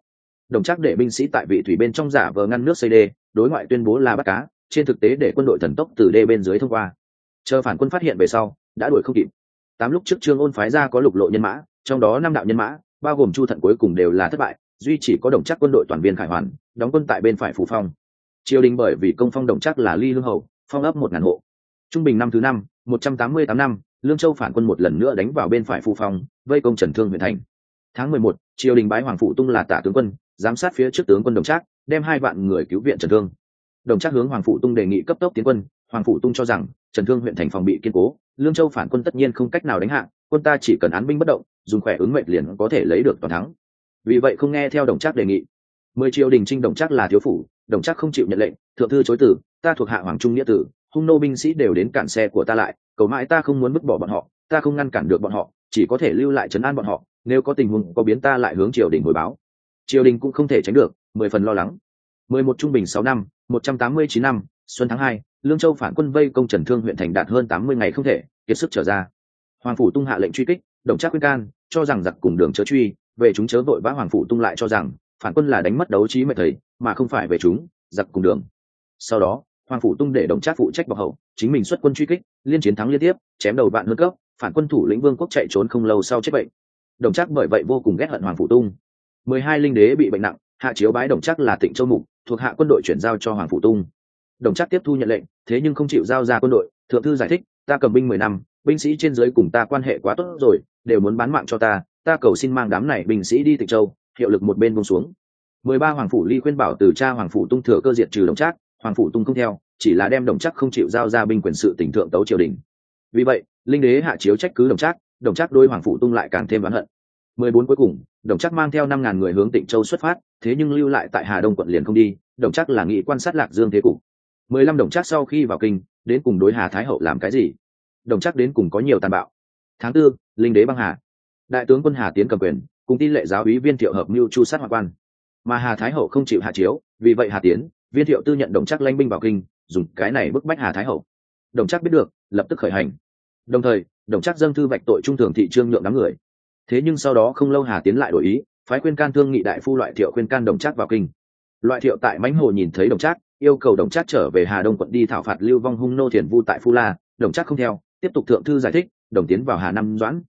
Đồng chắc để binh sĩ tại vị thủy bên trong giả vờ ngăn nước xây đê, đối ngoại tuyên bố là bắt cá, trên thực tế để quân đội thần tốc từ đê bên dưới thông qua. Chờ phản quân phát hiện về sau, đã đuổi không kịp. Tám lúc trước trương ôn phái ra có lục lộ nhân mã, trong đó năm đạo nhân mã bao gồm chu thận cuối cùng đều là thất bại, duy chỉ có đồng chắc quân đội toàn viên khải hoàn, đóng quân tại bên phải phủ phong. Triều đình bởi vì công phong đồng chắc là ly lương hậu phong ấp một ngàn hộ. Trung bình năm thứ năm, một trăm tám mươi tám năm, lương châu phản quân một lần nữa đánh vào bên phải phủ phong, vây công trần thương huyện thành. Tháng mười một, triều đình bái hoàng phụ tung là tả tướng quân, giám sát phía trước tướng quân đồng trác, đem hai vạn người cứu viện trần thương. Đồng trác hướng hoàng phụ tung đề nghị cấp tốc tiến quân, hoàng phụ tung cho rằng, trần thương huyện thành phòng bị kiên cố, lương châu phản quân tất nhiên không cách nào đánh hạ, quân ta chỉ cần án binh bất động dùng khỏe ứng mệnh liền có thể lấy được toàn thắng. Vì vậy không nghe theo đồng trác đề nghị. Mười triều đình trinh đồng trác là thiếu phủ, đồng trác không chịu nhận lệnh, thượng thư chối tử ta thuộc hạ hoàng trung nghĩa tử, hung nô binh sĩ đều đến cản xe của ta lại, cầu mãi ta không muốn vứt bỏ bọn họ, ta không ngăn cản được bọn họ, chỉ có thể lưu lại trấn an bọn họ, nếu có tình huống có biến ta lại hướng triều đình hồi báo. Triều đình cũng không thể tránh được, mười phần lo lắng. Mười một trung bình sáu năm, một trăm tám mươi chín năm, xuân tháng hai, lương châu phản quân vây công trần thương huyện thành đạt hơn tám mươi ngày không thể, kiệt sức trở ra. Hoàng phủ tung hạ lệnh truy kích, đồng trác khuyên can cho rằng giặc cùng đường chớ truy, về chúng chớ vội vã hoàng phủ tung lại cho rằng, phản quân là đánh mất đấu trí mệt thầy, mà không phải về chúng, giặc cùng đường. Sau đó, hoàng phủ tung để đồng trác phụ trách bọc hậu, chính mình xuất quân truy kích, liên chiến thắng liên tiếp, chém đầu vạn hơn cấp, phản quân thủ lĩnh vương quốc chạy trốn không lâu sau chết bệnh. Đồng trác bởi vậy vô cùng ghét hận hoàng phủ tung. Mười hai linh đế bị bệnh nặng, hạ chiếu bái đồng trác là tịnh châu mục, thuộc hạ quân đội chuyển giao cho hoàng phủ tung. Đồng trác tiếp thu nhận lệnh, thế nhưng không chịu giao ra quân đội, thượng thư giải thích, ta cầm binh mười năm binh sĩ trên dưới cùng ta quan hệ quá tốt rồi, đều muốn bán mạng cho ta ta cầu xin mang đám này binh sĩ đi tịch châu, hiệu lực một bên bông xuống. Mười ba hoàng phủ ly khuyên bảo từ cha hoàng phủ tung thừa cơ diệt trừ đồng trác, hoàng phủ tung không theo, chỉ là đem đồng trác không chịu giao ra binh quyền sự tỉnh thượng tấu triều đình. Vì vậy, linh đế hạ chiếu trách cứ đồng trác đồng trác đôi hoàng phủ tung lại càng thêm oán hận. Mười bốn cuối cùng, đồng trác mang theo năm ngàn người hướng tịnh châu xuất phát, thế nhưng lưu lại tại hà đông quận liền không đi, đồng trác là nghị quan sát lạc dương thế cục. Mười lăm đồng trác sau khi vào kinh, đến cùng đối hà thái hậu làm cái gì? Đồng trác đến cùng có nhiều tàn bạo. Tháng tư, linh đế băng hà. Đại tướng quân hà tiến cầm quyền, cùng tin lệ giáo úy viên thiệu hợp mưu chu sát hoa quan. Mà hà thái hậu không chịu hạ chiếu, vì vậy hà tiến, viên thiệu tư nhận đồng chắc lanh binh vào kinh, dùng cái này bức bách hà thái hậu. Đồng chắc biết được, lập tức khởi hành. Đồng thời, đồng chắc dâng thư vạch tội trung thường thị trương nhượng đám người. Thế nhưng sau đó không lâu hà tiến lại đổi ý, phái khuyên can thương nghị đại phu loại thiệu khuyên can đồng chắc vào kinh. Loại thiệu tại mãnh hồ nhìn thấy đồng chắc, yêu cầu đồng chắc trở về hà đông quận đi thảo phạt lưu vong hung nô thiền vu tại phu la, đồng chắc không theo tiếp tục thượng thư giải thích, đồng tiến vào hà nam doãn.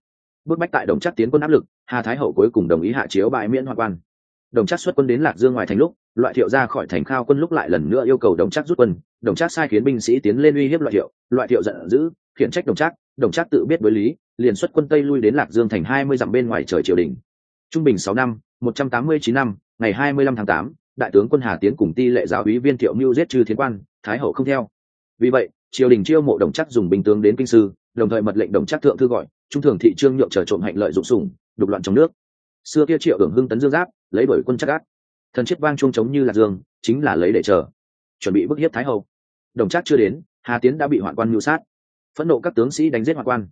Bước bách tại đồng chắc tiến quân áp lực, hà thái hậu cuối cùng đồng ý hạ chiếu bãi miễn hoa quan. Đồng chắc xuất quân đến lạc dương ngoài thành lúc, loại thiệu ra khỏi thành khao quân lúc lại lần nữa yêu cầu đồng chắc rút quân. Đồng chắc sai khiến binh sĩ tiến lên uy hiếp loại thiệu loại thiệu giận dữ, khiển trách đồng chắc đồng chắc tự biết đối lý, liền xuất quân tây lui đến lạc dương thành hai mươi dặm bên ngoài trời triều đình. Trung bình sáu năm, một trăm tám mươi chín năm, ngày hai mươi lăm tháng tám, đại tướng quân hà tiến cùng ti lệ giáo úy viên thiệu mưu giết trừ thiên quan, thái hậu không theo. Vì vậy triều đình chiêu mộ đồng chắc dùng binh tướng đến kinh sư, đồng thời mật lệnh đồng chắc thượng thư gọi, trung thường thị trương nhượng trở trộm hạnh lợi dụng sủng, đục loạn trong nước. Xưa kia triệu hưởng hưng tấn dương giáp, lấy bởi quân chắc ác. Thần chiếc vang chuông trống như lạc dương, chính là lấy để chờ. Chuẩn bị bức hiếp thái hậu. Đồng chắc chưa đến, hà tiến đã bị hoạn quan mưu sát. Phẫn nộ các tướng sĩ đánh giết hoạn quan.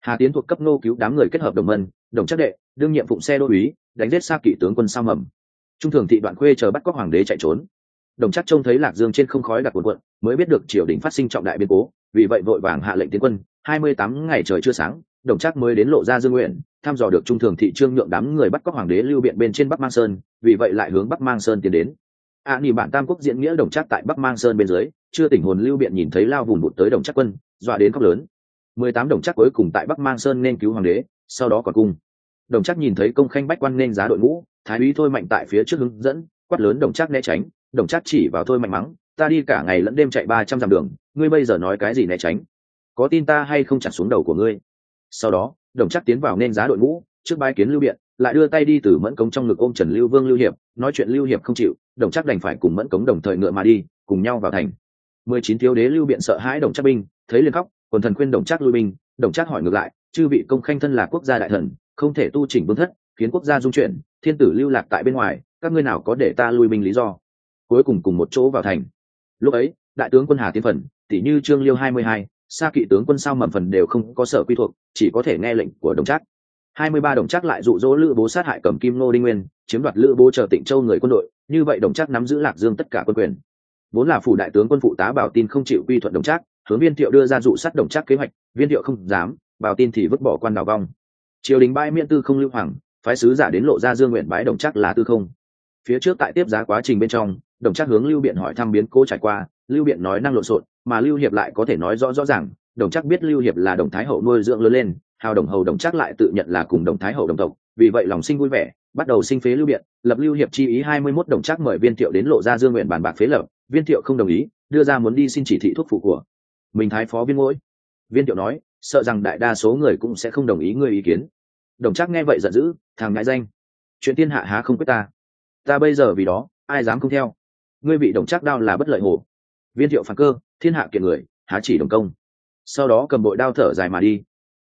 Hà tiến thuộc cấp nô cứu đám người kết hợp đồng mân, đồng chắc đệ, đương nhiệm phụng xe đô úy, đánh giết xa kỵ tướng quân sao mầm. Trung thường thị đoạn khuê chờ bắt cóc hoàng đế chạy trốn đồng chắc trông thấy lạc dương trên không khói đặc cuộn cuộn mới biết được triều đình phát sinh trọng đại biến cố vì vậy vội vàng hạ lệnh tiến quân. Hai mươi tám ngày trời chưa sáng đồng chắc mới đến lộ ra dương nguyện thăm dò được trung thường thị trương nhượng đám người bắt cóc hoàng đế lưu biện bên trên bắc mang sơn vì vậy lại hướng bắc mang sơn tiến đến. A à, nỉ bản tam quốc diễn nghĩa đồng chắc tại bắc mang sơn bên dưới chưa tỉnh hồn lưu biện nhìn thấy lao vùng bụt tới đồng chắc quân dọa đến khóc lớn. Mười tám đồng chắc cuối cùng tại bắc mang sơn nên cứu hoàng đế sau đó còn cung. Đồng chắc nhìn thấy công khanh bách quan nên giá đội ngũ thái úy thôi mạnh tại phía trước hướng dẫn quát lớn đồng chắc né tránh đồng chắc chỉ vào thôi mạnh mắng, ta đi cả ngày lẫn đêm chạy ba trăm dặm đường, ngươi bây giờ nói cái gì né tránh? Có tin ta hay không chặt xuống đầu của ngươi? Sau đó, đồng chắc tiến vào nên giá đội ngũ, trước bái kiến lưu biện, lại đưa tay đi từ mẫn cống trong ngực ôm trần lưu vương lưu hiệp, nói chuyện lưu hiệp không chịu, đồng chắc đành phải cùng mẫn cống đồng thời ngựa mà đi, cùng nhau vào thành. Mười chín thiếu đế lưu biện sợ hãi đồng chắc binh, thấy liền khóc còn thần khuyên đồng chắc lui binh, đồng chắc hỏi ngược lại, chư vị công khanh thân là quốc gia đại thần, không thể tu chỉnh vương thất, khiến quốc gia dung chuyển, thiên tử lưu lạc tại bên ngoài, các ngươi nào có để ta lui binh lý do? Cuối cùng cùng một chỗ vào thành. Lúc ấy, đại tướng quân hà tiến phần, tỷ như trương liêu hai mươi hai xa kỵ tướng quân sao mầm phần đều không có sở quy thuộc, chỉ có thể nghe lệnh của đồng trác. hai mươi ba đồng trác lại dụ dỗ lữ bố sát hại cầm kim nô đinh nguyên, chiếm đoạt lữ bố chờ tịnh châu người quân đội, như vậy đồng trác nắm giữ lạc dương tất cả quân quyền. Vốn là phủ đại tướng quân phụ tá bảo tin không chịu quy thuận đồng trác, hướng viên thiệu đưa ra dụ sát đồng trác kế hoạch, viên thiệu không dám, bảo tin thì vứt bỏ quan đào vong. Triều đình bãi miễn tư không lưu hoàng, phái sứ giả đến lộ ra dương nguyện bái đồng trác là tư không. Phía trước tại tiếp giá quá trình bên trong đồng trác hướng lưu biện hỏi thăm biến cố trải qua, lưu biện nói năng lộn xộn, mà lưu hiệp lại có thể nói rõ rõ ràng, đồng trác biết lưu hiệp là đồng thái hậu nuôi dưỡng lớn lên, hào đồng hầu đồng trác lại tự nhận là cùng đồng thái hậu đồng tộc, vì vậy lòng sinh vui vẻ, bắt đầu sinh phế lưu biện, lập lưu hiệp chi ý hai mươi 21 đồng trác mời viên thiệu đến lộ ra dương nguyện bàn bạc phế lập viên thiệu không đồng ý, đưa ra muốn đi xin chỉ thị thuốc phụ của mình thái phó viên mỗi viên thiệu nói, sợ rằng đại đa số người cũng sẽ không đồng ý ngươi ý kiến. Đồng trác nghe vậy giận dữ, thằng ngại danh. Chuyện thiên hạ há không quyết ta. Ta bây giờ vì đó, ai dám không theo? Ngươi bị đồng trác đao là bất lợi hồ. Viên thiệu phản cơ, thiên hạ kiện người, há chỉ đồng công. Sau đó cầm bội đao thở dài mà đi.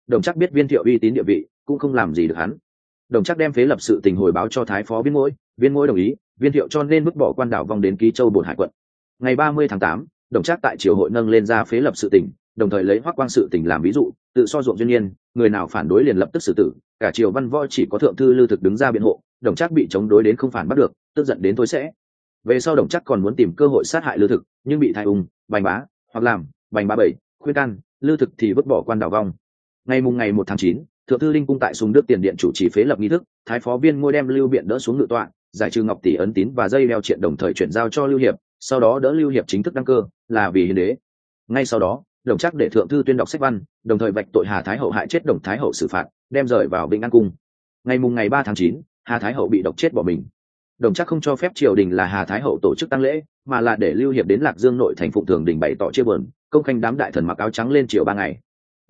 Đồng chắc biết viên thiệu uy tín địa vị, cũng không làm gì được hắn. Đồng chắc đem phế lập sự tình hồi báo cho thái phó viên mỗi viên mỗi đồng ý, viên thiệu cho nên mức bỏ quan đảo vong đến ký châu bồn hải quận. Ngày ba mươi tháng tám, đồng chắc tại triều hội nâng lên ra phế lập sự tình, đồng thời lấy hoác quang sự tình làm ví dụ, tự so ruộng duyên nhiên, người nào phản đối liền lập tức xử tử, cả triều văn võ chỉ có thượng thư lưu thực đứng ra biện hộ, đồng chắc bị chống đối đến không phản bắt được, tức giận đến thôi sẽ về sau đồng chắc còn muốn tìm cơ hội sát hại lưu thực, nhưng bị thái ung, bành bá, hoặc làm, bành bá bảy, khuyên can lưu thực thì vứt bỏ quan đảo vong. Ngày mùng ngày một tháng chín, thượng thư linh cung tại sùng đức tiền điện chủ trì phế lập nghi thức, thái phó viên ngôi đem lưu biện đỡ xuống ngự tọa, giải trừ ngọc tỷ ấn tín và dây đeo triện đồng thời chuyển giao cho lưu hiệp, sau đó đỡ lưu hiệp chính thức đăng cơ, là vì hiến đế. Ngay sau đó, đồng chắc để thượng thư tuyên đọc sách văn, đồng thời vạch tội hà thái hậu hại chết đồng thái hậu xử phạt, đem rời vào vĩnh an cung. Ngày mùng ngày ba tháng chín, hà thái hậu bị độc chết bỏ mình đồng chắc không cho phép triều đình là hà thái hậu tổ chức tăng lễ, mà là để lưu hiệp đến lạc dương nội thành phụng thường đình bày tỏ chia buồn, công khanh đám đại thần mặc áo trắng lên triều ba ngày.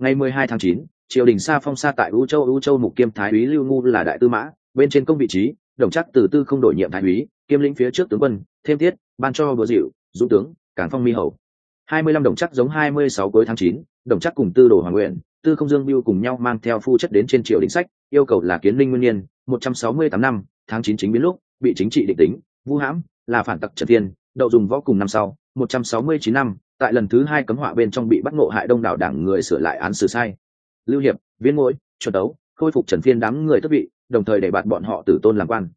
Ngày mười hai tháng chín, triều đình xa phong xa tại u châu u châu mục kiêm thái úy lưu ngu là đại tư mã, bên trên công vị trí, đồng chắc từ tư không đổi nhiệm thái úy, kiêm lĩnh phía trước tướng quân, thêm thiết ban cho bữa dịu dũng tướng, cảng phong mi hầu. Hai mươi lăm đồng chắc giống hai mươi sáu cuối tháng chín, đồng chắc cùng tư đồ hoàng nguyện, tư không dương biêu cùng nhau mang theo phu chất đến trên triều đình sách, yêu cầu là kiến linh nguyên niên một trăm sáu mươi tám năm, tháng chín chính biến lúc bị chính trị định tính, vũ hãm, là phản tặc trần thiên, đậu dùng võ cùng năm sau, một trăm sáu mươi chín năm, tại lần thứ hai cấm họa bên trong bị bắt ngộ hại đông đảo đảng người sửa lại án xử sai. Lưu hiệp, viên ngỗi chuẩn đấu khôi phục trần phiên đám người thất vị, đồng thời để bạt bọn họ tử tôn làm quan.